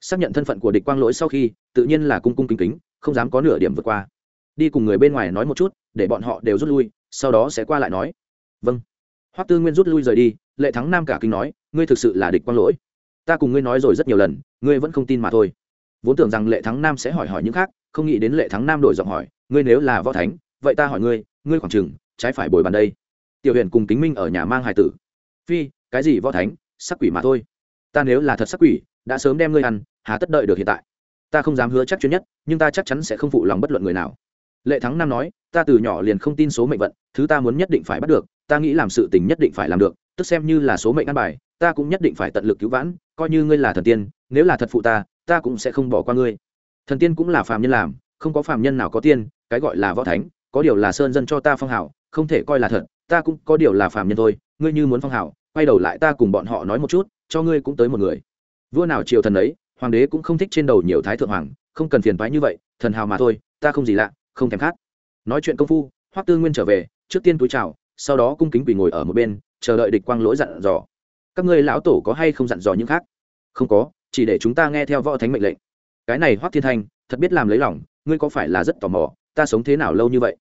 Speaker 1: Xác nhận thân phận của địch quang lỗi sau khi, tự nhiên là cung cung kính kính, không dám có nửa điểm vượt qua. Đi cùng người bên ngoài nói một chút, để bọn họ đều rút lui, sau đó sẽ qua lại nói. Vâng. Hoắc tư nguyên rút lui rời đi, lệ thắng nam cả kinh nói, ngươi thực sự là địch quang lỗi. Ta cùng ngươi nói rồi rất nhiều lần, ngươi vẫn không tin mà thôi. Vốn tưởng rằng lệ thắng nam sẽ hỏi hỏi những khác, không nghĩ đến lệ thắng nam đổi giọng hỏi, ngươi nếu là võ thánh, vậy ta hỏi ngươi ngươi khoảng chừng, trái phải bồi bàn đây. Tiểu huyện cùng kính minh ở nhà mang hài tử. Phi, cái gì võ thánh, sắc quỷ mà thôi. Ta nếu là thật sắc quỷ, đã sớm đem ngươi ăn, hà tất đợi được hiện tại. Ta không dám hứa chắc chuyên nhất, nhưng ta chắc chắn sẽ không phụ lòng bất luận người nào. Lệ thắng nam nói, ta từ nhỏ liền không tin số mệnh vận, thứ ta muốn nhất định phải bắt được, ta nghĩ làm sự tình nhất định phải làm được, tức xem như là số mệnh ăn bài, ta cũng nhất định phải tận lực cứu vãn, coi như ngươi là thần tiên, nếu là thật phụ ta ta cũng sẽ không bỏ qua ngươi. Thần tiên cũng là phàm nhân làm, không có phàm nhân nào có tiên, cái gọi là võ thánh có điều là sơn dân cho ta phong hảo, không thể coi là thật, ta cũng có điều là phàm nhân thôi, ngươi như muốn phong hảo, quay đầu lại ta cùng bọn họ nói một chút, cho ngươi cũng tới một người. Vua nào triều thần ấy, hoàng đế cũng không thích trên đầu nhiều thái thượng hoàng, không cần phiền toái như vậy, thần hào mà thôi, ta không gì lạ, không thèm khát. Nói chuyện công phu, hoắc tư nguyên trở về, trước tiên túi chào, sau đó cung kính quỳ ngồi ở một bên, chờ đợi địch quang lỗi dặn dò. Các ngươi lão tổ có hay không dặn dò những khác? Không có, chỉ để chúng ta nghe theo võ thánh mệnh lệnh. Cái này hoắc thiên thanh, thật biết làm lấy lòng, ngươi có phải là rất tò mò, ta sống thế nào lâu như vậy?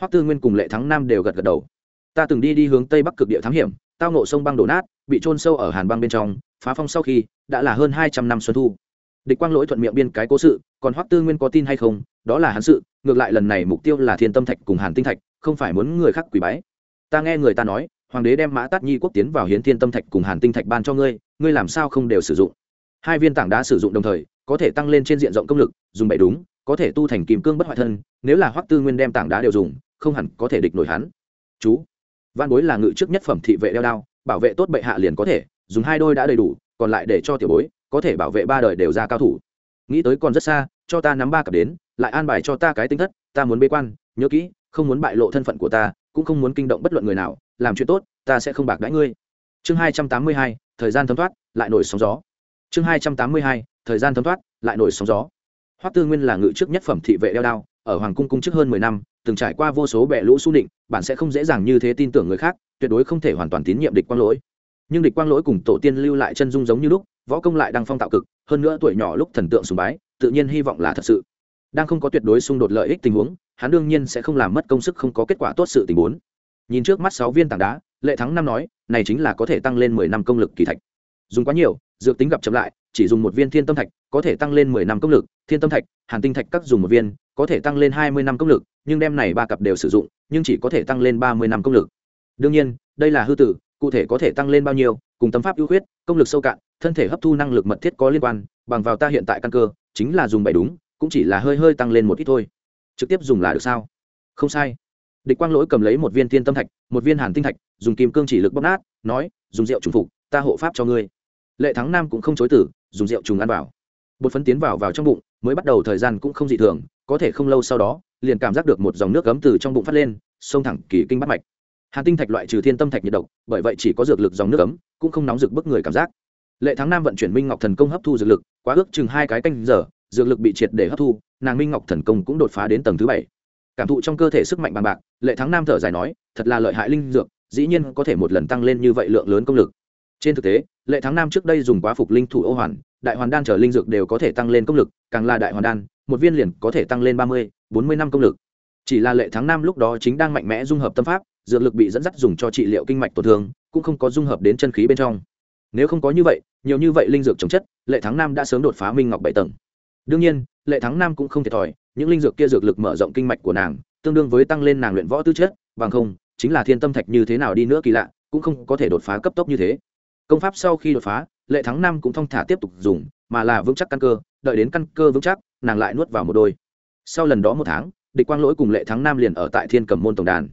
Speaker 1: Hoắc tư nguyên cùng lệ thắng nam đều gật gật đầu. Ta từng đi đi hướng tây bắc cực địa thám hiểm, tao ngộ sông băng đổ nát, bị trôn sâu ở hàn băng bên trong, phá phong sau khi, đã là hơn hai trăm năm xuân thu. Địch quang lỗi thuận miệng biên cái cố sự, còn hoắc tư nguyên có tin hay không? Đó là hắn sự, ngược lại lần này mục tiêu là thiên tâm thạch cùng hàn tinh thạch, không phải muốn người khác quỷ bái. Ta nghe người ta nói, hoàng đế đem mã tát nhi quốc tiến vào hiến thiên tâm thạch cùng hàn tinh thạch ban cho ngươi ngươi làm sao không đều sử dụng? Hai viên tảng đá sử dụng đồng thời, có thể tăng lên trên diện rộng công lực, dùng bậy đúng, có thể tu thành kim cương bất hoại thân, nếu là hoắc tư nguyên đem tảng đá đều dùng không hẳn có thể địch nổi hắn. Chú văn bối là ngự trước nhất phẩm thị vệ đeo đao, bảo vệ tốt bệ hạ liền có thể, dùng hai đôi đã đầy đủ, còn lại để cho tiểu bối, có thể bảo vệ ba đời đều ra cao thủ. Nghĩ tới còn rất xa, cho ta nắm ba cặp đến, lại an bài cho ta cái tinh thất, ta muốn bế quan, nhớ kỹ, không muốn bại lộ thân phận của ta, cũng không muốn kinh động bất luận người nào, làm chuyện tốt, ta sẽ không bạc đãi ngươi. Chương hai trăm tám mươi hai, thời gian thấm thoát, lại nổi sóng gió. Chương hai trăm tám mươi hai, thời gian thấm thoát, lại nổi sóng gió. Hoắc tư nguyên là ngự trước nhất phẩm thị vệ đeo đao ở hoàng cung cung trước hơn mười năm, từng trải qua vô số bệ lũ su định, bạn sẽ không dễ dàng như thế tin tưởng người khác, tuyệt đối không thể hoàn toàn tín nhiệm địch quang lỗi. Nhưng địch quang lỗi cùng tổ tiên lưu lại chân dung giống như lúc, võ công lại đang phong tạo cực, hơn nữa tuổi nhỏ lúc thần tượng sùng bái, tự nhiên hy vọng là thật sự. Đang không có tuyệt đối xung đột lợi ích tình huống, hắn đương nhiên sẽ không làm mất công sức không có kết quả tốt sự tình huống nhìn trước mắt sáu viên tảng đá, lệ thắng năm nói, này chính là có thể tăng lên mười năm công lực kỳ thạch. Dùng quá nhiều, dược tính gặp chậm lại, chỉ dùng một viên thiên tâm thạch, có thể tăng lên mười năm công lực thiên tâm thạch, hàn tinh thạch các dùng một viên, có thể tăng lên hai mươi năm công lực, nhưng đem này ba cặp đều sử dụng, nhưng chỉ có thể tăng lên ba mươi năm công lực. Đương nhiên, đây là hư tử, cụ thể có thể tăng lên bao nhiêu, cùng tâm pháp ưu khuyết, công lực sâu cạn, thân thể hấp thu năng lực mật thiết có liên quan, bằng vào ta hiện tại căn cơ, chính là dùng bảy đúng, cũng chỉ là hơi hơi tăng lên một ít thôi. Trực tiếp dùng là được sao? Không sai. Địch quang lỗi cầm lấy một viên thiên tâm thạch, một viên hàn tinh thạch, dùng kim cương chỉ lực bóp nát, nói, dùng rượu trùng phục, ta hộ pháp cho ngươi. Lệ thắng nam cũng không chối tử dùng rượu trùng ăn vào. Bột phấn tiến vào vào trong bụng mới bắt đầu thời gian cũng không dị thường, có thể không lâu sau đó, liền cảm giác được một dòng nước cấm từ trong bụng phát lên, xông thẳng kỳ kinh bắt mạch. Hàn tinh thạch loại trừ thiên tâm thạch nhiệt độc, bởi vậy chỉ có dược lực dòng nước cấm cũng không nóng rực bức người cảm giác. Lệ thắng nam vận chuyển minh ngọc thần công hấp thu dược lực, quá ước chừng hai cái canh giờ, dược lực bị triệt để hấp thu, nàng minh ngọc thần công cũng đột phá đến tầng thứ bảy. Cảm thụ trong cơ thể sức mạnh bằng bạc, lệ thắng nam thở dài nói, thật là lợi hại linh dược, dĩ nhiên có thể một lần tăng lên như vậy lượng lớn công lực. Trên thực tế lệ thắng nam trước đây dùng quá phục linh thủ ô hoàn, đại hoàn đan trở linh dược đều có thể tăng lên công lực, càng là đại hoàn đan, một viên liền có thể tăng lên ba mươi, bốn mươi năm công lực. Chỉ là lệ thắng nam lúc đó chính đang mạnh mẽ dung hợp tâm pháp, dược lực bị dẫn dắt dùng cho trị liệu kinh mạch tổn thương, cũng không có dung hợp đến chân khí bên trong. Nếu không có như vậy, nhiều như vậy linh dược chống chất, lệ thắng nam đã sớm đột phá minh ngọc bảy tầng. Đương nhiên, lệ thắng nam cũng không thiệt thòi, những linh dược kia dược lực mở rộng kinh mạch của nàng, tương đương với tăng lên nàng luyện võ tư chất, bằng không, chính là thiên tâm thạch như thế nào đi nữa kỳ lạ, cũng không có thể đột phá cấp tốc như thế công pháp sau khi đột phá, lệ thắng nam cũng thong thả tiếp tục dùng, mà là vững chắc căn cơ, đợi đến căn cơ vững chắc, nàng lại nuốt vào một đôi. Sau lần đó một tháng, địch quang lỗi cùng lệ thắng nam liền ở tại thiên cầm môn tổng đàn.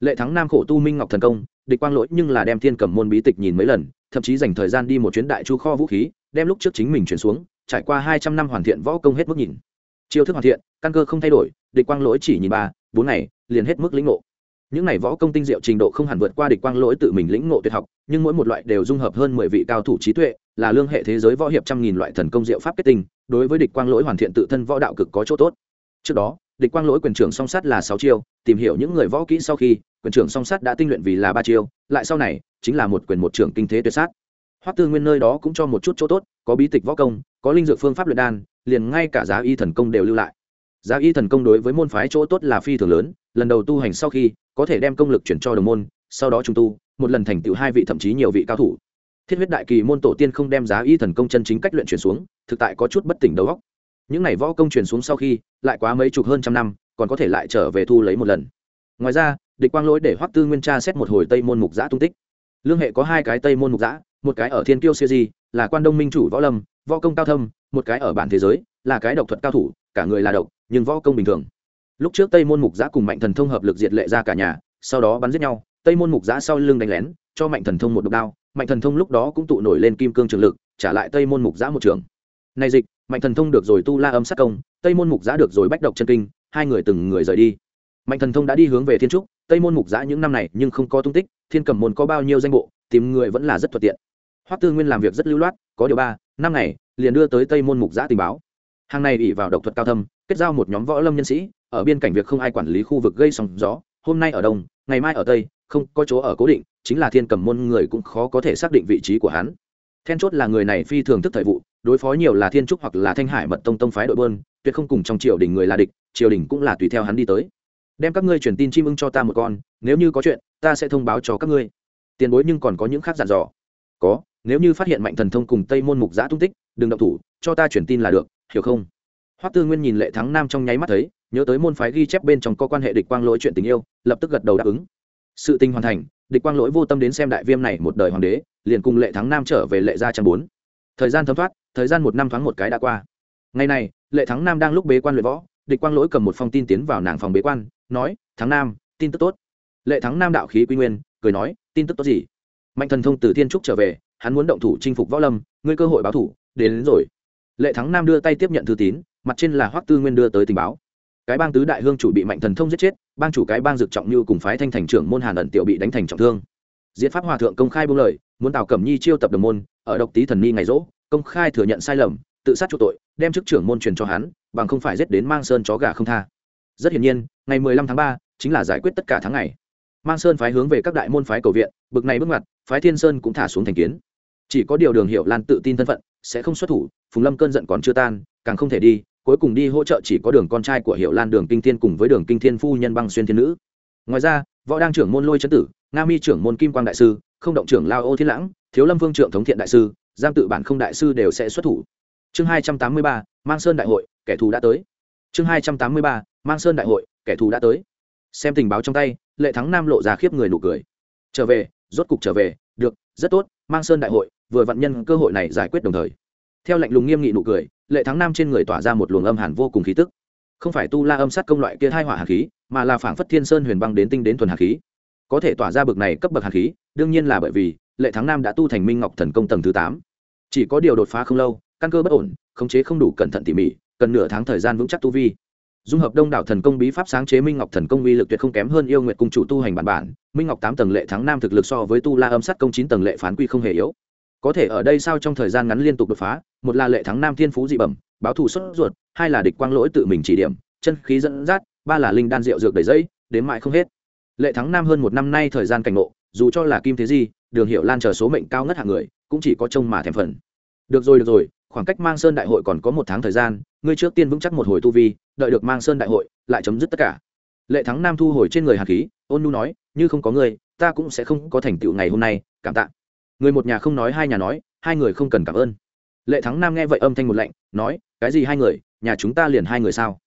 Speaker 1: Lệ thắng nam khổ tu minh ngọc thần công, địch quang lỗi nhưng là đem thiên cầm môn bí tịch nhìn mấy lần, thậm chí dành thời gian đi một chuyến đại chu kho vũ khí, đem lúc trước chính mình chuyển xuống, trải qua hai trăm năm hoàn thiện võ công hết mức nhìn. Chiêu thức hoàn thiện, căn cơ không thay đổi, địch quang lỗi chỉ nhìn ba, bốn ngày, liền hết mức lĩnh ngộ những này võ công tinh diệu trình độ không hẳn vượt qua địch quang lỗi tự mình lĩnh ngộ tuyệt học, nhưng mỗi một loại đều dung hợp hơn mười vị cao thủ trí tuệ, là lương hệ thế giới võ hiệp trăm nghìn loại thần công diệu pháp kết tinh, đối với địch quang lỗi hoàn thiện tự thân võ đạo cực có chỗ tốt. Trước đó, địch quang lỗi quyền trưởng song sát là sáu chiêu, tìm hiểu những người võ kỹ sau khi, quyền trưởng song sát đã tinh luyện vì là ba chiêu, lại sau này, chính là một quyền một trưởng kinh thế tuyệt sát. Hoắc tư nguyên nơi đó cũng cho một chút chỗ tốt, có bí tịch võ công, có linh dược phương pháp luyện đan, liền ngay cả giá y thần công đều lưu lại. Giá y thần công đối với môn phái chỗ tốt là phi thường lớn, lần đầu tu hành sau khi có thể đem công lực chuyển cho đồng môn, sau đó trung tu, một lần thành tựu hai vị thậm chí nhiều vị cao thủ. Thiết huyết đại kỳ môn tổ tiên không đem giá y thần công chân chính cách luyện chuyển xuống, thực tại có chút bất tỉnh đầu óc. Những này võ công truyền xuống sau khi, lại quá mấy chục hơn trăm năm, còn có thể lại trở về thu lấy một lần. Ngoài ra, địch quang lỗi để hoắc tư nguyên tra xét một hồi tây môn mục giã tung tích. Lương hệ có hai cái tây môn mục giã, một cái ở thiên kiêu siêu di, là quan đông minh chủ võ lâm, võ công cao thâm, một cái ở bản thế giới, là cái độc thuật cao thủ, cả người là độc, nhưng võ công bình thường lúc trước tây môn mục giã cùng mạnh thần thông hợp lực diệt lệ ra cả nhà, sau đó bắn giết nhau, tây môn mục giã sau lưng đánh lén, cho mạnh thần thông một độc đao, mạnh thần thông lúc đó cũng tụ nổi lên kim cương trường lực, trả lại tây môn mục giã một trường. Này dịch, mạnh thần thông được rồi tu la âm sát công, tây môn mục giã được rồi bách độc chân kinh, hai người từng người rời đi. Mạnh thần thông đã đi hướng về thiên trúc, tây môn mục giã những năm này nhưng không có tung tích, thiên cầm môn có bao nhiêu danh bộ, tìm người vẫn là rất thuận tiện. Hoắc tư nguyên làm việc rất lưu loát, có điều ba, năm ngày, liền đưa tới tây môn mục giã tình báo hàng này ỉ vào độc thuật cao thâm, kết giao một nhóm võ lâm nhân sĩ, ở biên cảnh việc không ai quản lý khu vực gây sóng gió, hôm nay ở đông, ngày mai ở tây, không có chỗ ở cố định, chính là thiên cầm môn người cũng khó có thể xác định vị trí của hắn. Then chốt là người này phi thường thức thời vụ, đối phó nhiều là thiên trúc hoặc là thanh hải mật tông tông phái đội bơn tuyệt không cùng trong triều đình người là địch, triều đình cũng là tùy theo hắn đi tới. Đem các ngươi truyền tin chim ưng cho ta một con, nếu như có chuyện, ta sẽ thông báo cho các ngươi. Tiền bối nhưng còn có những khác dặn dò. Có, nếu như phát hiện mạnh thần thông cùng tây môn mục giã tung tích, đừng động thủ, cho ta truyền tin là được hiểu không? Hoắc tư nguyên nhìn lệ thắng nam trong nháy mắt thấy nhớ tới môn phái ghi chép bên trong có quan hệ địch quang lỗi chuyện tình yêu lập tức gật đầu đáp ứng. Sự tình hoàn thành địch quang lỗi vô tâm đến xem đại viêm này một đời hoàng đế liền cùng lệ thắng nam trở về lệ gia trang bốn. Thời gian thấm thoát thời gian một năm thoáng một cái đã qua. Ngày này lệ thắng nam đang lúc bế quan luyện võ địch quang lỗi cầm một phong tin tiến vào nàng phòng bế quan nói thắng nam tin tức tốt. Lệ thắng nam đạo khí quy nguyên cười nói tin tức tốt gì? Mạnh thần thông từ thiên trúc trở về hắn muốn động thủ chinh phục võ lâm ngươi cơ hội báo thủ đến, đến rồi lệ thắng nam đưa tay tiếp nhận thư tín, mặt trên là hoắc tư nguyên đưa tới tình báo. Cái bang tứ đại hương chủ bị mạnh thần thông giết chết, bang chủ cái bang dực trọng như cùng phái thanh thành trưởng môn hàn ẩn tiểu bị đánh thành trọng thương. Diễn pháp hòa thượng công khai buông lời, muốn tào cẩm nhi chiêu tập đồng môn, ở độc tý thần ni ngày rỗ, công khai thừa nhận sai lầm, tự sát chu tội, đem chức trưởng môn truyền cho hắn, bằng không phải giết đến mang sơn chó gà không tha. Rất hiển nhiên, ngày mười lăm tháng ba, chính là giải quyết tất cả tháng ngày. Mang sơn phái hướng về các đại môn phái cầu viện, bực này bước ngoặt, phái thiên sơn cũng thả xuống thành kiến. Chỉ có điều đường hiệu lan tự tin thân phận sẽ không xuất thủ, phùng lâm cơn giận còn chưa tan, càng không thể đi, cuối cùng đi hỗ trợ chỉ có đường con trai của hiệu lan, đường kinh thiên cùng với đường kinh thiên phu nhân băng xuyên thiên nữ. Ngoài ra, võ đang trưởng môn lôi trấn tử, nga mi trưởng môn kim quang đại sư, không động trưởng lao ô thiên lãng, thiếu lâm vương trưởng thống thiện đại sư giam tự bản không đại sư đều sẽ xuất thủ. Chương hai trăm tám mươi ba, mang sơn đại hội, kẻ thù đã tới. Chương hai trăm tám mươi ba, mang sơn đại hội, kẻ thù đã tới. Xem tình báo trong tay, lệ thắng nam lộ ra khiếp người nụ cười. Trở về, rốt cục trở về, được, rất tốt, mang sơn đại hội vừa vận nhân cơ hội này giải quyết đồng thời. Theo lệnh lùng nghiêm nghị nụ cười, lệ thắng nam trên người tỏa ra một luồng âm hàn vô cùng khí tức. Không phải tu la âm sát công loại kia hai hỏa hàn khí, mà là phảng phất thiên sơn huyền băng đến tinh đến thuần hàn khí. Có thể tỏa ra bực này cấp bậc hàn khí, đương nhiên là bởi vì lệ thắng nam đã tu thành minh ngọc thần công tầng thứ tám. Chỉ có điều đột phá không lâu, căn cơ bất ổn, khống chế không đủ cẩn thận tỉ mỉ, cần nửa tháng thời gian vững chắc tu vi. Dung hợp đông đảo thần công bí pháp sáng chế minh ngọc thần công uy lực tuyệt không kém hơn yêu nguyệt cung chủ tu hành bản bản. Minh ngọc tám tầng lệ thắng nam thực lực so với tu la âm sát công chín tầng lệ phán quy không hề yếu có thể ở đây sao trong thời gian ngắn liên tục đột phá, một là lệ thắng nam thiên phú dị bẩm, báo thù xuất ruột, hai là địch quang lỗi tự mình chỉ điểm, chân khí dẫn dắt, ba là linh đan rượu dược đầy dây đến mãi không hết. Lệ thắng nam hơn một năm nay thời gian cảnh ngộ, dù cho là kim thế di, đường hiệu lan chờ số mệnh cao ngất hạng người, cũng chỉ có trông mà thèm phần. Được rồi được rồi, khoảng cách mang sơn đại hội còn có một tháng thời gian, ngươi trước tiên vững chắc một hồi tu vi, đợi được mang sơn đại hội, lại chấm dứt tất cả. Lệ thắng nam thu hồi trên người hạt khí, ôn nu nói, như không có ngươi, ta cũng sẽ không có thành tựu ngày hôm nay, cảm tạ người một nhà không nói hai nhà nói hai người không cần cảm ơn. Lệ thắng nam nghe vậy âm thanh một lạnh nói cái gì hai người? Nhà chúng ta liền hai người sao?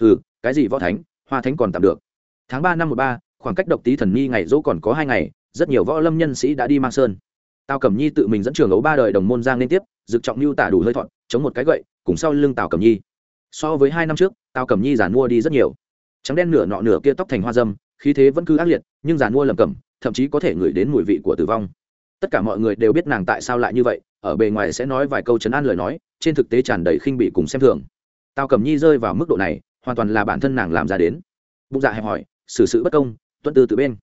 Speaker 1: Hừ, cái gì võ thánh? Hoa thánh còn tạm được. Tháng ba năm một ba khoảng cách độc tý thần nhi ngày dỗ còn có hai ngày rất nhiều võ lâm nhân sĩ đã đi mang sơn. Tào cẩm nhi tự mình dẫn trường ấu ba đời đồng môn giang liên tiếp dực trọng mưu tả đủ hơi thọn chống một cái gậy cùng sau lưng tào cẩm nhi. So với hai năm trước tào cẩm nhi giàn mua đi rất nhiều. Trắng đen nửa nọ nửa kia tóc thành hoa dâm khí thế vẫn cứ ác liệt nhưng giàn mua lầm cẩm thậm chí có thể ngửi đến mùi vị của tử vong tất cả mọi người đều biết nàng tại sao lại như vậy, ở bề ngoài sẽ nói vài câu chấn an lời nói, trên thực tế tràn đầy khinh bị cùng xem thường. Tào cẩm nhi rơi vào mức độ này, hoàn toàn là bản thân nàng làm ra đến. Bụng dạ hẹp hỏi, xử sự bất công, tuân tư tự bên.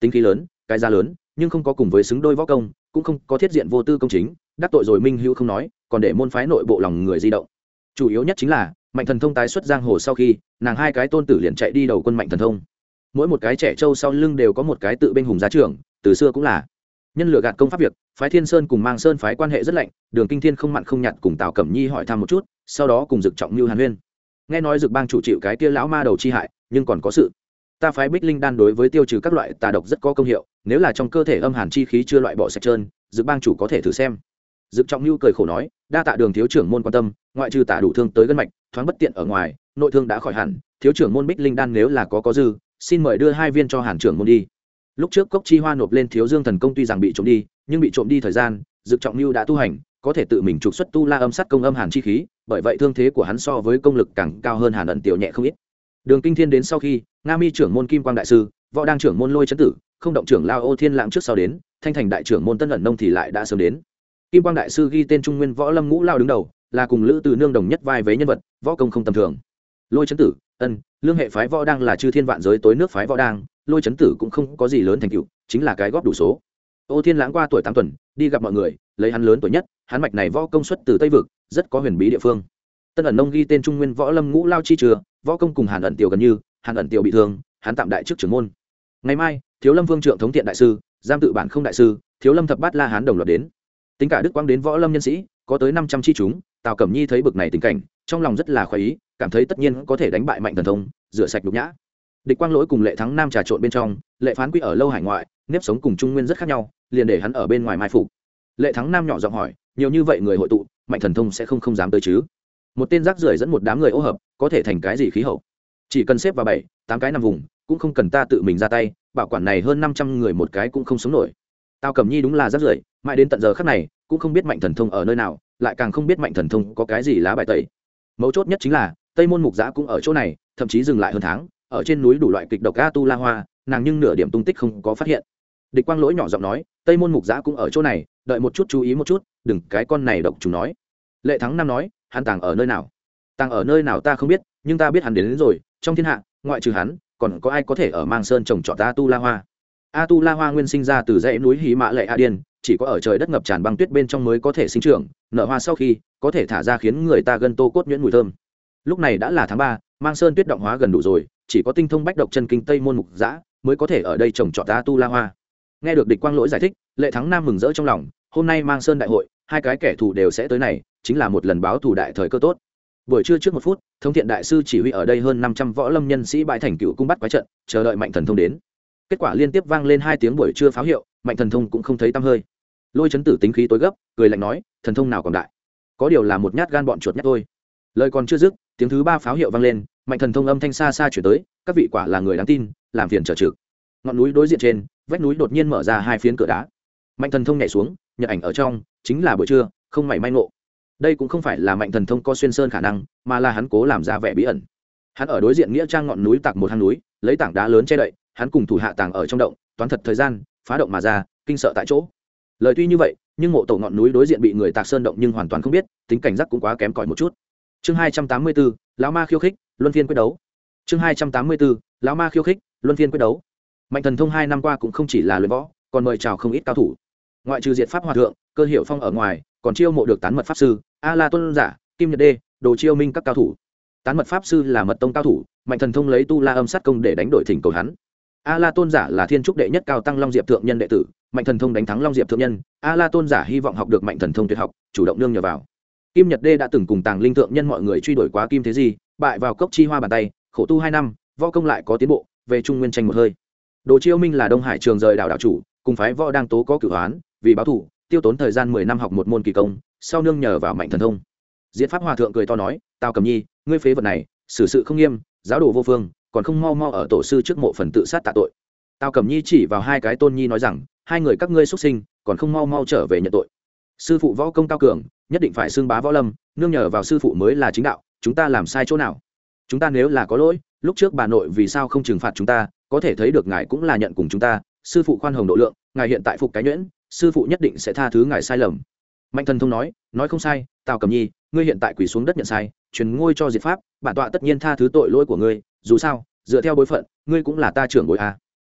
Speaker 1: Tính khí lớn, cái da lớn, nhưng không có cùng với xứng đôi võ công, cũng không có thiết diện vô tư công chính, đắc tội rồi minh hữu không nói, còn để môn phái nội bộ lòng người di động. Chủ yếu nhất chính là, mạnh thần thông tái xuất giang hồ sau khi, nàng hai cái tôn tử liền chạy đi đầu quân mạnh thần thông. Mỗi một cái trẻ trâu sau lưng đều có một cái tự bên hùng giá trưởng, từ xưa cũng là nhân lựa gạt công pháp việc, phái thiên sơn cùng mang sơn phái quan hệ rất lạnh, đường kinh thiên không mặn không nhặt cùng tào cẩm nhi hỏi thăm một chút, sau đó cùng dực trọng như hàn huyên. Nghe nói dực bang chủ chịu cái kia lão ma đầu chi hại, nhưng còn có sự. Ta phái bích linh đan đối với tiêu trừ các loại tà độc rất có công hiệu, nếu là trong cơ thể âm hàn chi khí chưa loại bỏ sạch trơn, dực bang chủ có thể thử xem. Dực trọng như cười khổ nói, đa tạ đường thiếu trưởng môn quan tâm, ngoại trừ tả đủ thương tới gân mạch, thoáng bất tiện ở ngoài, nội thương đã khỏi hẳn, thiếu trưởng môn bích linh đan nếu là có có dư, xin mời đưa hai viên cho hàn trưởng môn đi lúc trước cốc chi hoa nộp lên thiếu dương thần công tuy rằng bị trộm đi, nhưng bị trộm đi thời gian, dực trọng mưu đã tu hành, có thể tự mình trục xuất tu la âm sát công âm hàn chi khí, bởi vậy thương thế của hắn so với công lực càng cao hơn hàn ẩn tiểu nhẹ không ít. Đường kinh thiên đến sau khi, nga mi trưởng môn kim quang đại sư, võ đang trưởng môn lôi trấn tử, không động trưởng lao ô thiên lãng trước sau đến, thanh thành đại trưởng môn tân ẩn nông thì lại đã sớm đến. Kim quang đại sư ghi tên trung nguyên võ lâm ngũ lao đứng đầu, là cùng lữ từ nương đồng nhất vai với nhân vật, võ công không tầm thường. Lôi trấn tử, ân, lương hệ phái võ đang là chư thiên vạn giới tối nước phái võ đang lôi chấn tử cũng không có gì lớn thành tựu, chính là cái góp đủ số. Ô thiên lãng qua tuổi tám tuần, đi gặp mọi người, lấy hắn lớn tuổi nhất, hắn mạch này võ công xuất từ tây vực, rất có huyền bí địa phương. Tân ẩn nông ghi tên trung nguyên võ lâm ngũ lao chi chừa võ công cùng hàn ẩn tiểu gần như, hàn ẩn tiểu bị thương, hắn tạm đại chức trưởng môn. Ngày mai, thiếu lâm vương trượng thống thiện đại sư, giam tự bản không đại sư, thiếu lâm thập bát la hán đồng loạt đến. Tính cả đức quang đến võ lâm nhân sĩ, có tới năm trăm chi chúng, tào cẩm nhi thấy bực này tình cảnh, trong lòng rất là khoái ý, cảm thấy tất nhiên có thể đánh bại mạnh thần thông, rửa sạch nhục nhã địch quang lỗi cùng lệ thắng nam trà trộn bên trong, lệ phán quy ở lâu hải ngoại, nếp sống cùng trung nguyên rất khác nhau, liền để hắn ở bên ngoài mai phục. Lệ thắng nam nhỏ giọng hỏi, nhiều như vậy người hội tụ, mạnh thần thông sẽ không không dám tới chứ? Một tên rác rưởi dẫn một đám người ô hợp, có thể thành cái gì khí hậu? Chỉ cần xếp vào bảy, tám cái nằm vùng, cũng không cần ta tự mình ra tay, bảo quản này hơn năm trăm người một cái cũng không sống nổi. Tao cầm nhi đúng là rác rưởi, mãi đến tận giờ khắc này, cũng không biết mạnh thần thông ở nơi nào, lại càng không biết mạnh thần thông có cái gì lá bài tẩy. Mấu chốt nhất chính là, tây môn mục giã cũng ở chỗ này, thậm chí dừng lại hơn tháng ở trên núi đủ loại kịch độc a tu la hoa nàng nhưng nửa điểm tung tích không có phát hiện. Địch quang lỗi nhỏ giọng nói tây môn mục giã cũng ở chỗ này đợi một chút chú ý một chút đừng cái con này độc chúng nói. Lệ thắng Nam nói hắn tàng ở nơi nào? Tàng ở nơi nào ta không biết nhưng ta biết hắn đến, đến rồi trong thiên hạ ngoại trừ hắn còn có ai có thể ở mang sơn trồng trọt a tu la hoa? A tu la hoa nguyên sinh ra từ dãy núi hí mã lệ a điên chỉ có ở trời đất ngập tràn băng tuyết bên trong mới có thể sinh trưởng nở hoa sau khi có thể thả ra khiến người ta gân tô cốt nhuyễn mùi thơm. Lúc này đã là tháng ba mang sơn tuyết động hóa gần đủ rồi chỉ có tinh thông bách độc chân kinh tây môn mục giã mới có thể ở đây trồng trọt ta tu la hoa. Nghe được địch quang lỗi giải thích, lệ thắng nam mừng rỡ trong lòng, hôm nay mang sơn đại hội, hai cái kẻ thù đều sẽ tới này, chính là một lần báo thù đại thời cơ tốt. Buổi trưa trước một phút thông thiện đại sư chỉ huy ở đây hơn năm trăm võ lâm nhân sĩ bãi thành cựu cung bắt quái trận, chờ đợi mạnh thần thông đến. Kết quả liên tiếp vang lên hai tiếng buổi trưa pháo hiệu, mạnh thần thông cũng không thấy tăm hơi. Lôi chấn tử tính khí tối gấp, cười lạnh nói, thần thông nào còn đại? Có điều là một nhát gan bọn chuột nhát thôi. Lời còn chưa dứt, tiếng thứ ba pháo hiệu vang lên mạnh thần thông âm thanh xa xa chuyển tới, các vị quả là người đáng tin, làm phiền trở trực. Ngọn núi đối diện trên, vách núi đột nhiên mở ra hai phiến cửa đá. Mạnh thần thông nhảy xuống, nhật ảnh ở trong, chính là buổi trưa, không mảy may ngộ. Đây cũng không phải là mạnh thần thông có xuyên sơn khả năng, mà là hắn cố làm ra vẻ bí ẩn. Hắn ở đối diện nghĩa trang ngọn núi tạc một hang núi, lấy tảng đá lớn che đậy, hắn cùng thủ hạ tàng ở trong động, toán thật thời gian, phá động mà ra, kinh sợ tại chỗ. Lời tuy như vậy, nhưng mộ tổ ngọn núi đối diện bị người tạc sơn động nhưng hoàn toàn không biết, tính cảnh giác cũng quá kém cỏi một chút. Chương hai trăm tám mươi bốn, lão ma khiêu khích luân phiên quyết đấu. Chương hai trăm tám mươi bốn, lão ma khiêu khích, luân phiên quyết đấu. Mạnh thần thông hai năm qua cũng không chỉ là luyện võ, còn mời chào không ít cao thủ. Ngoại trừ diệt pháp hòa thượng, cơ hiệu phong ở ngoài, còn chiêu mộ được tán mật pháp sư a la tôn giả, kim nhật đê, đồ chiêu minh các cao thủ. Tán mật pháp sư là mật tông cao thủ, mạnh thần thông lấy tu la âm sát công để đánh đổi thỉnh cầu hắn. A la tôn giả là thiên trúc đệ nhất cao tăng long diệp thượng nhân đệ tử, mạnh thần thông đánh thắng long diệp thượng nhân a la tôn giả hy vọng học được mạnh thần thông tuyệt học, chủ động nương nhờ vào. Kim nhật đê đã từng cùng tàng linh thượng nhân mọi người truy đuổi quá kim thế gì bại vào cốc chi hoa bàn tay, khổ tu hai năm, võ công lại có tiến bộ, về trung nguyên tranh một hơi. Đồ chiêu minh là đông hải trường rời đảo đảo chủ, cùng phái võ đang tố có cửu hoán, vì báo thủ, tiêu tốn thời gian mười năm học một môn kỳ công, sau nương nhờ vào mạnh thần thông. Diễn pháp hòa thượng cười to nói, tào cầm nhi, ngươi phế vật này, xử sự không nghiêm, giáo đồ vô phương, còn không mau mau ở tổ sư trước mộ phần tự sát tạ tội. Tào cầm nhi chỉ vào hai cái tôn nhi nói rằng, hai người các ngươi xuất sinh, còn không mau mau trở về nhận tội. Sư phụ võ công cao cường, nhất định phải xưng bá võ lâm, nương nhờ vào sư phụ mới là chính đạo chúng ta làm sai chỗ nào? Chúng ta nếu là có lỗi, lúc trước bà nội vì sao không trừng phạt chúng ta, có thể thấy được ngài cũng là nhận cùng chúng ta, sư phụ khoan hồng độ lượng, ngài hiện tại phục cái nhuyễn, sư phụ nhất định sẽ tha thứ ngài sai lầm. Mạnh thần thông nói nói không sai, tào cầm nhi, ngươi hiện tại quỳ xuống đất nhận sai, truyền ngôi cho diệt pháp, bản tọa tất nhiên tha thứ tội lỗi của ngươi, dù sao, dựa theo bối phận, ngươi cũng là ta trưởng bối a.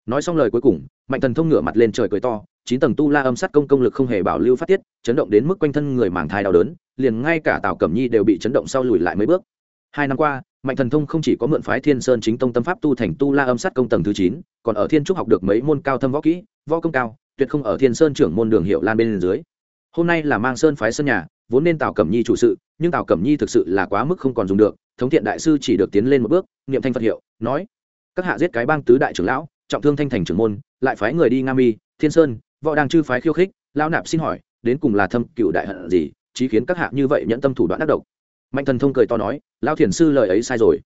Speaker 1: Nói xong lời cuối cùng mạnh thần thông ngửa mặt lên trời cười to, chín tầng tu la âm sát công công lực không hề bảo lưu phát tiết, chấn động đến mức quanh thân người màng thai đau đớn, liền ngay cả tào cẩm nhi đều bị chấn động sau lùi lại mấy bước. Hai năm qua, mạnh thần thông không chỉ có mượn phái thiên sơn chính tông tâm pháp tu thành tu la âm sát công tầng thứ chín, còn ở thiên trúc học được mấy môn cao thâm võ kỹ, võ công cao, tuyệt không ở thiên sơn trưởng môn đường hiệu lan bên dưới. Hôm nay là mang sơn phái sân nhà, vốn nên tào cẩm nhi chủ sự, nhưng tào cẩm nhi thực sự là quá mức không còn dùng được, thống thiện đại sư chỉ được tiến lên một bước, niệm thanh phật hiệu, nói, các hạ giết cái bang tứ đại trưởng lão trọng thương thanh thành trưởng môn, lại phái người đi nga mi, thiên sơn, võ đang chư phái khiêu khích lao nạp xin hỏi, đến cùng là thâm cựu đại hận gì, chí khiến các hạ như vậy nhận tâm thủ đoạn đắc độc? Mạnh thần thông cười to nói lao thiền sư lời ấy sai rồi.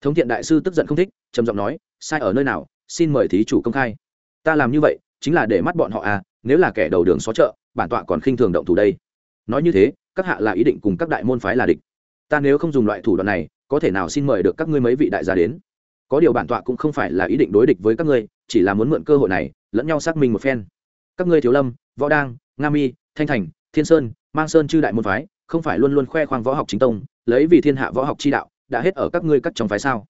Speaker 1: Thống thiện đại sư tức giận không thích, trầm giọng nói, sai ở nơi nào, xin mời thí chủ công khai. Ta làm như vậy, chính là để mắt bọn họ à nếu là kẻ đầu đường xó chợ, bản tọa còn khinh thường động thủ đây. Nói như thế, các hạ là ý định cùng các đại môn phái là địch. Ta nếu không dùng loại thủ đoạn này, có thể nào xin mời được các ngươi mấy vị đại gia đến? Có điều bản tọa cũng không phải là ý định đối địch với các ngươi, chỉ là muốn mượn cơ hội này, lẫn nhau xác minh một phen. Các ngươi thiếu lâm, võ đang, nga mi, thanh thành, thiên sơn, mang sơn chư đại môn phái, không phải luôn luôn khoe khoang võ học chính tông, lấy vì thiên hạ võ học chi đạo, đã hết ở các ngươi các trong phái sao?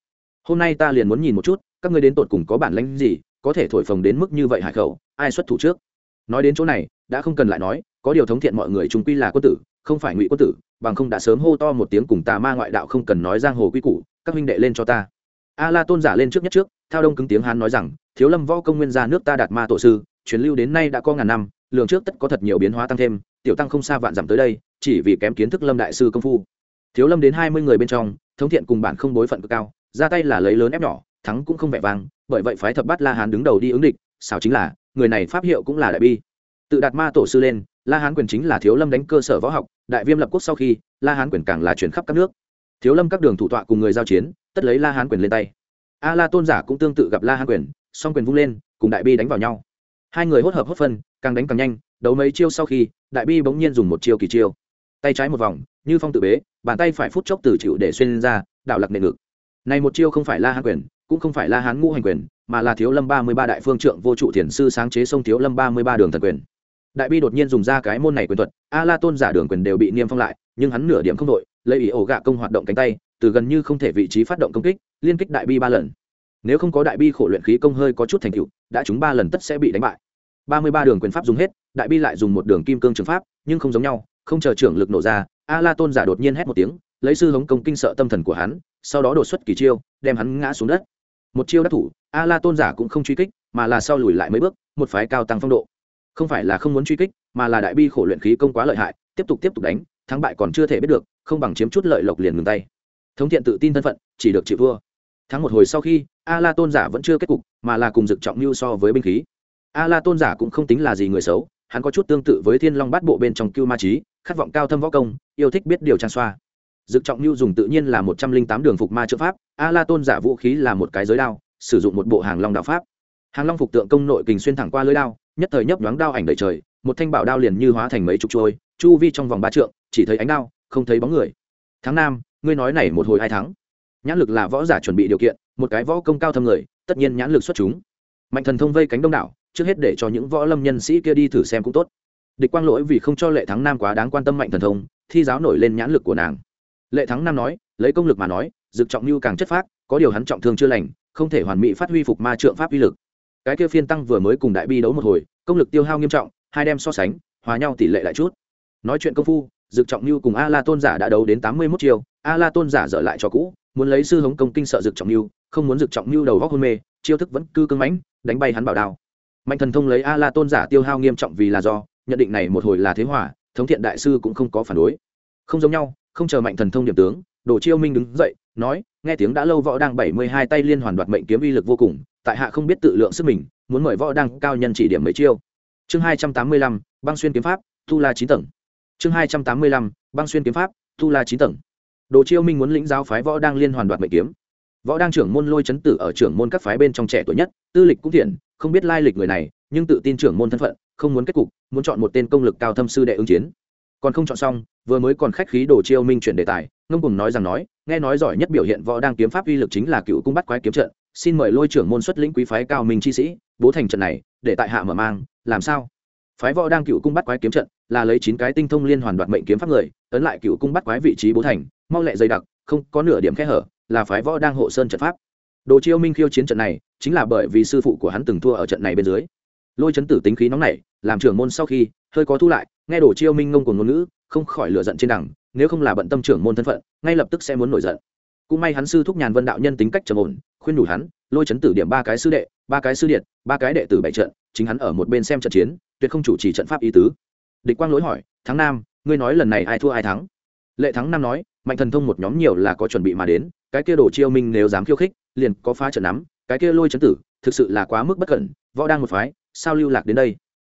Speaker 1: Hôm nay ta liền muốn nhìn một chút, các ngươi đến tột cùng có bản lãnh gì, có thể thổi phồng đến mức như vậy hải khẩu, ai xuất thủ trước? Nói đến chỗ này, đã không cần lại nói, có điều thống thiện mọi người chúng quy là quân tử, không phải ngụy quân tử, bằng không đã sớm hô to một tiếng cùng tà ma ngoại đạo không cần nói giang hồ quy củ, các huynh đệ lên cho ta a la tôn giả lên trước nhất trước, thao đông cứng tiếng hán nói rằng, thiếu lâm võ công nguyên gia nước ta đạt ma tổ sư, truyền lưu đến nay đã có ngàn năm lường trước tất có thật nhiều biến hóa tăng thêm, tiểu tăng không xa vạn dặm tới đây, chỉ vì kém kiến thức lâm đại sư công phu. Thiếu lâm đến hai mươi người bên trong, thống thiện cùng bản không bối phận cực cao, ra tay là lấy lớn ép nhỏ, thắng cũng không vẻ vang, bởi vậy phái thập bát la hán đứng đầu đi ứng địch sao chính là, người này pháp hiệu cũng là đại bi. Tự đạt ma tổ sư lên, la hán quyền chính là thiếu lâm đánh cơ sở võ học, đại viêm lập quốc sau khi, la hán quyền càng là chuyển khắp các nước thiếu lâm các đường thủ tọa cùng người giao chiến, tất lấy la hán quyền lên tay. A la tôn giả cũng tương tự gặp la hán quyền, song quyền vung lên, cùng đại bi đánh vào nhau. Hai người hốt hợp hốt phân, càng đánh càng nhanh, đấu mấy chiêu sau khi, đại bi bỗng nhiên dùng một chiêu kỳ chiêu. Tay trái một vòng, như phong tự bế, bàn tay phải phút chốc từ chịu để xuyên ra, đảo lặc nệ ngực. Này một chiêu không phải la hán quyền, cũng không phải la hán ngũ hành quyền, mà là thiếu lâm ba mươi ba đại phương trượng vô trụ thiền sư sáng chế sông thiếu lâm ba mươi ba đường thần quyền. Đại bi đột nhiên dùng ra cái môn này quyền thuật a la tôn giả đường quyền đều bị niêm phong lại nhưng hắn nửa điểm không đội, lấy ý ổ gạ công hoạt động cánh tay, từ gần như không thể vị trí phát động công kích, liên kích đại bi ba lần. Nếu không có đại bi khổ luyện khí công hơi có chút thành tựu, đã chúng ba lần tất sẽ bị đánh bại. Ba mươi ba đường quyền pháp dùng hết, đại bi lại dùng một đường kim cương trường pháp, nhưng không giống nhau, không chờ trưởng lực nổ ra a la tôn giả đột nhiên hét một tiếng, lấy sư hống công kinh sợ tâm thần của hắn, sau đó đột xuất kỳ chiêu, đem hắn ngã xuống đất. Một chiêu đắc thủ a la tôn giả cũng không truy kích, mà là sau lùi lại mấy bước, một phái cao tăng phong độ. Không phải là không muốn truy kích, mà là đại bi khổ luyện khí công quá lợi hại, tiếp tục tiếp tục đánh thắng bại còn chưa thể biết được, không bằng chiếm chút lợi lộc liền ngừng tay. Thống thiện tự tin thân phận, chỉ được chịu thua. Thắng một hồi sau khi a la tôn giả vẫn chưa kết cục, mà là cùng dực trọng mưu so với binh khí. A la tôn giả cũng không tính là gì người xấu, hắn có chút tương tự với thiên long bát bộ bên trong cưu ma trí khát vọng cao thâm võ công, yêu thích biết điều trang xoa. Dực trọng mưu dùng tự nhiên là một trăm linh tám đường phục ma chữ pháp a la tôn giả vũ khí là một cái giới đao, sử dụng một bộ hàng long đạo pháp. Hàng long phục tượng công nội kình xuyên thẳng qua lưới đao, nhất thời nhấp nhoáng đao ảnh đầy trời, một thanh bảo đao liền như hóa thành mấy chục trôi chu vi trong vòng ba trượng chỉ thấy ánh đao, không thấy bóng người. Tháng năm ngươi nói này một hồi hai tháng nhãn lực là võ giả chuẩn bị điều kiện, một cái võ công cao thâm người, tất nhiên nhãn lực xuất chúng. Mạnh thần thông vây cánh đông đảo, trước hết để cho những võ lâm nhân sĩ kia đi thử xem cũng tốt. Địch quang lỗi vì không cho lệ thắng nam quá đáng quan tâm mạnh thần thông, thi giáo nổi lên nhãn lực của nàng. Lệ thắng nam nói, lấy công lực mà nói dực trọng mưu càng chất phác, có điều hắn trọng thương chưa lành, không thể hoàn mỹ phát huy phục ma trượng pháp uy lực. Cái kia phiên tăng vừa mới cùng đại bi đấu một hồi, công lực tiêu hao nghiêm trọng, hai đem so sánh, hòa nhau tỷ lệ lại chút. Nói chuyện công phu dực trọng mưu cùng a la tôn giả đã đấu đến tám mươi mốt chiêu. a la tôn giả dở lại cho cũ, muốn lấy sư hống công kinh sợ dực trọng mưu không muốn dực trọng mưu đầu góc hôn mê, chiêu thức vẫn cư cưng mãnh, đánh bay hắn bảo đao. Mạnh thần thông lấy a la tôn giả tiêu hao nghiêm trọng vì là do, nhận định này một hồi là thế hỏa thống thiện đại sư cũng không có phản đối. Không giống nhau, không chờ mạnh thần thông điểm tướng, đồ chiêu minh đứng dậy, nói, nghe tiếng đã lâu võ đang bảy mươi hai tay liên hoàn đoạt mệnh kiếm uy lực vô cùng, tại hạ không biết tự lượng sức mình, muốn mời võ đang cao nhân chỉ điểm mấy chiêu. Chương hai trăm tám mươi lăm, băng xuyên kiếm pháp tu la chín tầng chương hai trăm tám mươi lăm, băng xuyên kiếm pháp, tu la chín tầng. Đồ chiêu minh muốn lĩnh giáo phái võ đang liên hoàn đoạt mệnh kiếm. Võ đang trưởng môn lôi chấn tử ở trưởng môn các phái bên trong trẻ tuổi nhất, tư lịch cũng thiện, không biết lai lịch người này, nhưng tự tin trưởng môn thân phận, không muốn kết cục, muốn chọn một tên công lực cao thâm sư đệ ứng chiến. Còn không chọn xong, vừa mới còn khách khí đồ chiêu minh chuyển đề tài, ngông cùng nói rằng nói, nghe nói giỏi nhất biểu hiện võ đang kiếm pháp uy lực chính là cựu cung bắt quái kiếm trận, xin mời lôi trưởng môn xuất lĩnh quý phái cao minh chi sĩ, bố thành trận này, để tại hạ mở mang, làm sao? Phái võ đang cựu cung bắt quái kiếm trận, là lấy chín cái tinh thông liên hoàn đoạt mệnh kiếm pháp người ấn lại cựu cung bắt quái vị trí bố thành, mau lẹ dày đặc, không có nửa điểm kẽ hở, là phái võ đang hộ sơn trận pháp. Đồ chiêu minh khiêu chiến trận này, chính là bởi vì sư phụ của hắn từng thua ở trận này bên dưới. Lôi chấn tử tính khí nóng nảy, làm trưởng môn sau khi, hơi có thu lại, nghe đồ chiêu minh ngông của ngôn ngữ, không khỏi lựa giận trên đẳng nếu không là bận tâm trưởng môn thân phận, ngay lập tức sẽ muốn nổi giận. Cũng may hắn sư thúc nhàn vân đạo nhân tính cách trầm ổn, khuyên đủ hắn, lôi chấn tử điểm ba cái sư đệ, ba cái sư điện ba cái đệ tử bảy trận, chính hắn ở một bên xem trận chiến tuyệt không chủ trì trận pháp ý tứ. Địch quang lỗi hỏi, thắng nam, ngươi nói lần này ai thua ai thắng? Lệ thắng nam nói, mạnh thần thông một nhóm nhiều là có chuẩn bị mà đến, cái kia đồ chiêu minh nếu dám khiêu khích, liền có phá trận nắm, cái kia lôi chấn tử, thực sự là quá mức bất cẩn, võ đang một phái, sao lưu lạc đến đây?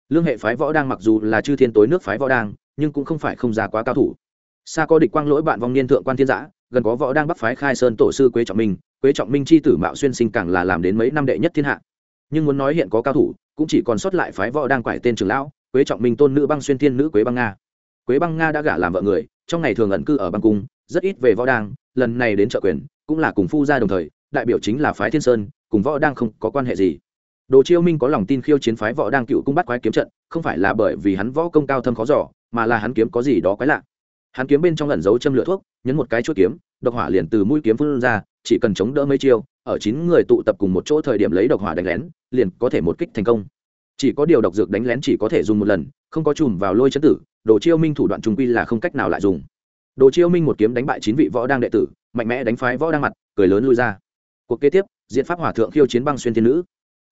Speaker 1: Lương hệ phái võ đang mặc dù là chư thiên tối nước phái võ đang, nhưng cũng không phải không già quá cao thủ. Xa có địch quang lỗi bạn vong niên thượng quan thiên giã, gần có võ đang bắc phái khai sơn tổ sư quế trọng minh, quế trọng minh c h i tử mạo xuyên sinh càng là làm đến mấy năm đệ nhất thiên hạ. Nhưng muốn nói hiện có cao thủ cũng chỉ còn sót lại phái võ đang quải tên trường lão, quế trọng minh tôn nữ băng xuyên thiên nữ quế băng nga. Quế băng nga đã gả làm vợ người, trong ngày thường ẩn cư ở băng cung, rất ít về võ đang, lần này đến trợ quyền, cũng là cùng phu gia đồng thời, đại biểu chính là phái thiên sơn, cùng võ đang không có quan hệ gì. Đồ chiêu minh có lòng tin khiêu chiến phái võ đang cựu cung bắt quái kiếm trận, không phải là bởi vì hắn võ công cao thâm khó giỏ mà là hắn kiếm có gì đó quái lạ. Hắn kiếm bên trong lẩn giấu châm lửa thuốc, nhấn một cái chuỗi kiếm, độc hỏa liền từ mũi kiếm phun ra, chỉ cần chống đỡ mấy chiêu ở chín người tụ tập cùng một chỗ thời điểm lấy độc hỏa đánh lén, liền có thể một kích thành công. Chỉ có điều độc dược đánh lén chỉ có thể dùng một lần, không có chùm vào lôi chấn tử, đồ chiêu minh thủ đoạn trung quy là không cách nào lại dùng. Đồ chiêu minh một kiếm đánh bại chín vị võ đang đệ tử, mạnh mẽ đánh phái võ đang mặt, cười lớn lui ra. Cuộc kế tiếp diện pháp hòa thượng khiêu chiến băng xuyên thiên nữ.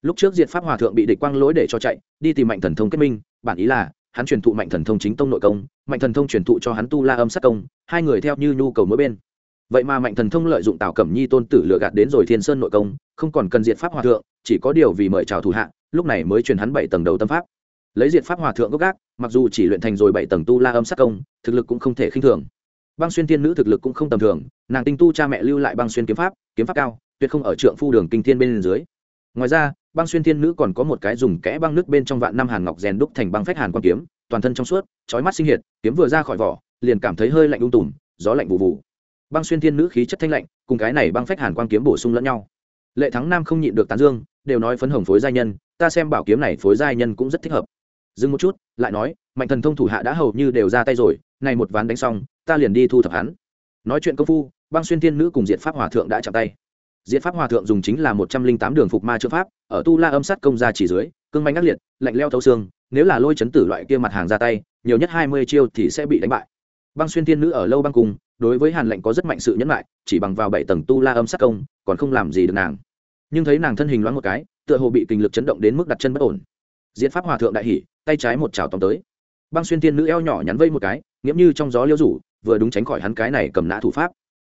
Speaker 1: Lúc trước diện pháp hòa thượng bị địch quang lỗi để cho chạy, đi tìm mạnh thần thông kết minh, bản ý là, hắn truyền thụ mạnh thần thông chính tông nội công, mạnh thần thông truyền thụ cho hắn tu la âm sát công, hai người theo như nhu cầu mỗi bên vậy mà mạnh thần thông lợi dụng tào cẩm nhi tôn tử lừa gạt đến rồi thiên sơn nội công, không còn cần diệt pháp hòa thượng, chỉ có điều vì mời chào thủ hạ, lúc này mới truyền hắn bảy tầng đầu tâm pháp. Lấy diệt pháp hòa thượng gốc gác, mặc dù chỉ luyện thành rồi bảy tầng tu la âm sát công, thực lực cũng không thể khinh thường. Băng xuyên thiên nữ thực lực cũng không tầm thường, nàng tinh tu cha mẹ lưu lại băng xuyên kiếm pháp kiếm pháp cao, tuyệt không ở trượng phu đường kinh thiên bên dưới. Ngoài ra, băng xuyên thiên nữ còn có một cái dùng kẽ băng nước bên trong vạn năm hàn ngọc rèn đúc thành băng phách hàn quan kiếm, toàn thân trong suốt, chói mắt sinh hiệt kiếm vừa ra khỏi vỏ, liền cảm thấy hơi lạnh ung tùm, gió lạnh vụ vụ băng xuyên thiên nữ khí chất thanh lạnh, cùng cái này băng phách hàn quang kiếm bổ sung lẫn nhau. Lệ thắng nam không nhịn được tán dương, đều nói phấn hồng phối giai nhân, ta xem bảo kiếm này phối giai nhân cũng rất thích hợp. Dừng một chút, lại nói, mạnh thần thông thủ hạ đã hầu như đều ra tay rồi, này một ván đánh xong, ta liền đi thu thập hắn. Nói chuyện công phu, băng xuyên thiên nữ cùng diệt pháp hòa thượng đã chạm tay. Diệt pháp hòa thượng dùng chính là một trăm linh tám đường phục ma chữ pháp, ở tu la âm sát công ra chỉ dưới, cương manh ác liệt, lạnh leo thấu xương, nếu là lôi chấn tử loại kia mặt hàng ra tay, nhiều nhất hai mươi chiêu thì sẽ bị đánh bại. Băng xuyên thiên nữ ở lâu băng cùng đối với hàn lệnh có rất mạnh sự nhẫn lại, chỉ bằng vào bảy tầng tu la âm sát công, còn không làm gì được nàng. Nhưng thấy nàng thân hình loáng một cái, tựa hồ bị kinh lực chấn động đến mức đặt chân bất ổn. Diễn pháp hòa thượng đại hỉ, tay trái một chảo tóm tới. Băng xuyên tiên nữ eo nhỏ nhắn vây một cái, nghiễm như trong gió liêu rủ, vừa đúng tránh khỏi hắn cái này cầm nã thủ pháp.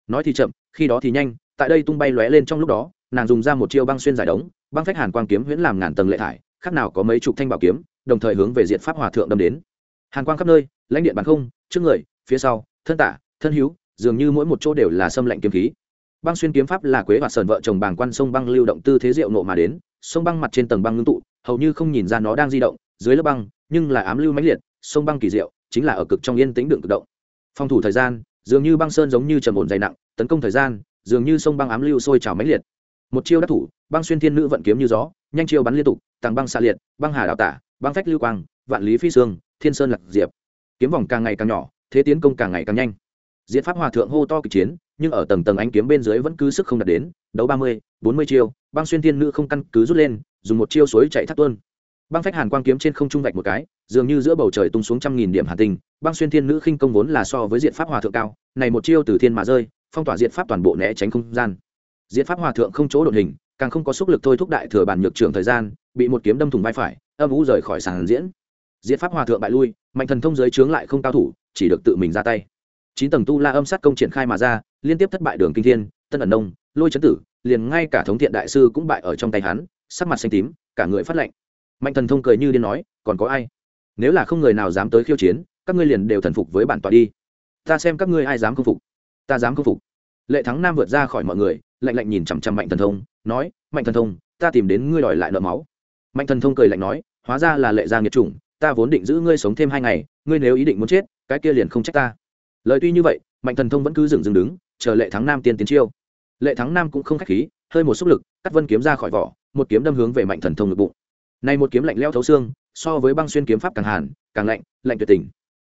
Speaker 1: Nói thì chậm, khi đó thì nhanh, tại đây tung bay lóe lên trong lúc đó, nàng dùng ra một chiêu băng xuyên giải đống, băng phách hàn quang kiếm huyễn làm ngàn tầng lệ thải, khác nào có mấy chục thanh bảo kiếm, đồng thời hướng về diện pháp hòa thượng đâm đến. Hàn quang khắp nơi, lãnh điện bắn không, trước người, phía sau, thân tả thân hữu, dường như mỗi một chỗ đều là xâm lạnh kiếm khí. Băng xuyên kiếm pháp là quế và sờn vợ chồng bàng quan sông băng lưu động tư thế diệu nộ mà đến, sông băng mặt trên tầng băng ngưng tụ, hầu như không nhìn ra nó đang di động, dưới lớp băng, nhưng là ám lưu mãnh liệt, sông băng kỳ diệu, chính là ở cực trong yên tĩnh đựng cực động. Phòng thủ thời gian, dường như băng sơn giống như trầm ổn dày nặng, tấn công thời gian, dường như sông băng ám lưu sôi trào mãnh liệt. Một chiêu đắc thủ, băng xuyên thiên nữ vận kiếm như gió, nhanh chiêu bắn liên tục, tàng băng xa liệt, băng hà đào tả, băng phách lưu quang, vạn lý phi sương thiên sơn lạc diệp. Kiếm vòng càng ngày càng nhỏ, thế tiến công càng ngày càng nhanh. Diện pháp hòa thượng hô to kịch chiến, nhưng ở tầng tầng ánh kiếm bên dưới vẫn cứ sức không đạt đến, đấu ba mươi, bốn mươi chiêu, băng xuyên thiên nữ không căn cứ rút lên, dùng một chiêu suối chạy thắt tuôn. Băng phách hàn quang kiếm trên không trung vạch một cái, dường như giữa bầu trời tung xuống trăm nghìn điểm hà tình băng xuyên thiên nữ khinh công vốn là so với diện pháp hòa thượng cao, này một chiêu từ thiên mà rơi, phong tỏa diện pháp toàn bộ né tránh không gian. Diện pháp hòa thượng không chỗ đột hình, càng không có sức lực thôi thúc đại thừa bản nhược trưởng thời gian, bị một kiếm đâm thủng vai phải, âm ú rời khỏi sàn diễn. Diện pháp hòa thượng bại lui, mạnh thần thông giới chướng lại không cao thủ, chỉ được tự mình ra tay chín tầng tu la âm sát công triển khai mà ra, liên tiếp thất bại đường kinh thiên, tân ẩn nông, lôi chấn tử, liền ngay cả thống thiện đại sư cũng bại ở trong tay hắn, sắc mặt xanh tím, cả người phát lệnh mạnh thần thông cười như điên nói, còn có ai? Nếu là không người nào dám tới khiêu chiến, các ngươi liền đều thần phục với bản tọa đi. Ta xem các ngươi ai dám không phục. Ta dám không phục. Lệ thắng nam vượt ra khỏi mọi người, lạnh lạnh nhìn chằm chằm mạnh thần thông, nói, mạnh thần thông, ta tìm đến ngươi đòi lại nợ máu. Mạnh thần thông cười lạnh nói, hóa ra là lệ gia nghiệt chủng, ta vốn định giữ ngươi sống thêm hai ngày, ngươi nếu ý định muốn chết, cái kia liền không trách ta lời tuy như vậy, mạnh thần thông vẫn cứ dừng dừng đứng, chờ lệ thắng nam tiên tiến chiêu. Lệ thắng nam cũng không k h á c h khí, hơi một xúc lực, cắt vân kiếm ra khỏi vỏ, một kiếm đâm hướng về mạnh thần thông ngực bụng. Này một kiếm lạnh leo thấu xương, so với băng xuyên kiếm pháp càng hàn, càng lạnh lạnh tuyệt tình.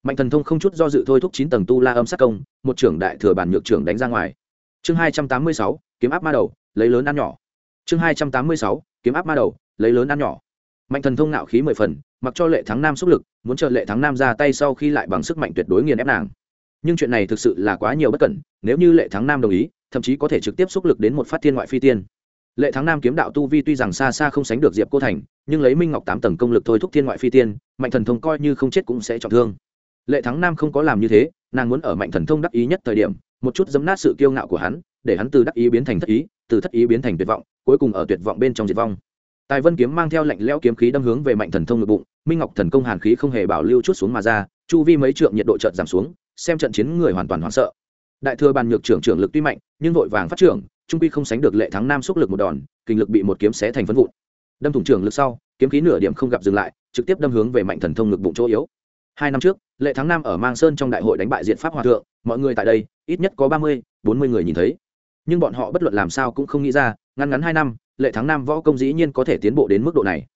Speaker 1: Mạnh thần thông không chút do dự thôi thúc chín tầng tu la âm sát công, một trưởng đại thừa bản nhược trưởng đánh ra ngoài. Chương hai trăm tám mươi sáu, kiếm áp ma đầu, lấy lớn ăn nhỏ. Chương hai trăm tám mươi sáu, kiếm áp ma đầu, lấy lớn ăn nhỏ. Mạnh thần thông nạo khí mười phần, mặc cho lệ thắng nam xúc lực, muốn chờ lệ thắng nam ra tay sau khi lại bằng sức mạnh tuyệt đối nghiền ép nàng nhưng chuyện này thực sự là quá nhiều bất cẩn, nếu như lệ thắng nam đồng ý, thậm chí có thể trực tiếp xúc lực đến một phát thiên ngoại phi tiên. Lệ thắng nam kiếm đạo tu vi tuy rằng xa xa không sánh được diệp cô thành, nhưng lấy minh ngọc tám tầng công lực thôi thúc thiên ngoại phi tiên, mạnh thần thông coi như không chết cũng sẽ trọng thương. Lệ thắng nam không có làm như thế, nàng muốn ở mạnh thần thông đắc ý nhất thời điểm, một chút dấm nát sự kiêu ngạo của hắn, để hắn từ đắc ý biến thành thất ý, từ thất ý biến thành tuyệt vọng, cuối cùng ở tuyệt vọng bên trong diệt vong. Tài vân kiếm mang theo lạnh lẽo kiếm khí đâm hướng về mạnh thần thông ngực bụng, minh ngọc thần công hàn khí không hề bảo lưu chút xuống mà ra, chu vi mấy trượng nhiệt độ chợt giảm xuống xem trận chiến người hoàn toàn hoảng sợ. Đại thừa bàn nhược trưởng trưởng lực tuy mạnh, nhưng vội vàng phát trưởng, trung quy không sánh được lệ thắng nam xúc lực một đòn, kinh lực bị một kiếm xé thành phân vụn. Đâm thủng trưởng lực sau, kiếm khí nửa điểm không gặp dừng lại, trực tiếp đâm hướng về mạnh thần thông ngực bụng chỗ yếu. Hai năm trước, lệ thắng nam ở mang sơn trong đại hội đánh bại diện pháp hòa thượng, mọi người tại đây, ít nhất có ba mươi, bốn mươi người nhìn thấy. Nhưng bọn họ bất luận làm sao cũng không nghĩ ra, ngắn ngắn hai năm, lệ thắng nam võ công dĩ nhiên có thể tiến bộ đến mức độ này.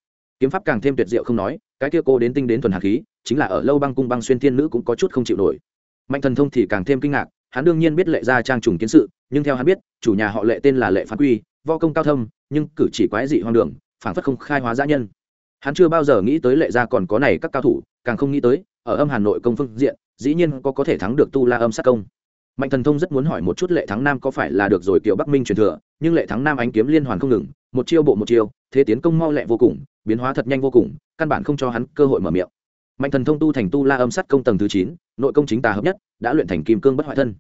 Speaker 1: Kiếm pháp càng thêm tuyệt diệu không nói, cái kia cô đến tinh đến thuần hạt khí, chính là ở lâu băng cung băng xuyên thiên nữ cũng có chút không chịu nổi mạnh thần thông thì càng thêm kinh ngạc, hắn đương nhiên biết lệ gia trang trùng kiến sự, nhưng theo hắn biết, chủ nhà họ lệ tên là lệ phán quy, võ công cao thâm, nhưng cử chỉ quái dị hoang đường phản phất không khai hóa giã nhân. Hắn chưa bao giờ nghĩ tới lệ gia còn có này các cao thủ, càng không nghĩ tới, ở âm hà nội công phương diện, dĩ nhiên có có thể thắng được tu la âm sát công. Mạnh thần thông rất muốn hỏi một chút lệ thắng nam có phải là được rồi, kiểu bắc minh truyền thừa, nhưng lệ thắng nam ánh kiếm liên hoàn không ngừng, một chiêu bộ một chiêu, thế tiến công mau lẹ vô cùng, biến hóa thật nhanh vô cùng, căn bản không cho hắn cơ hội mở miệng mạnh thần thông tu thành tu la âm sát công tầng thứ chín, nội công chính tà hợp nhất, đã luyện thành kim cương bất hoại thân.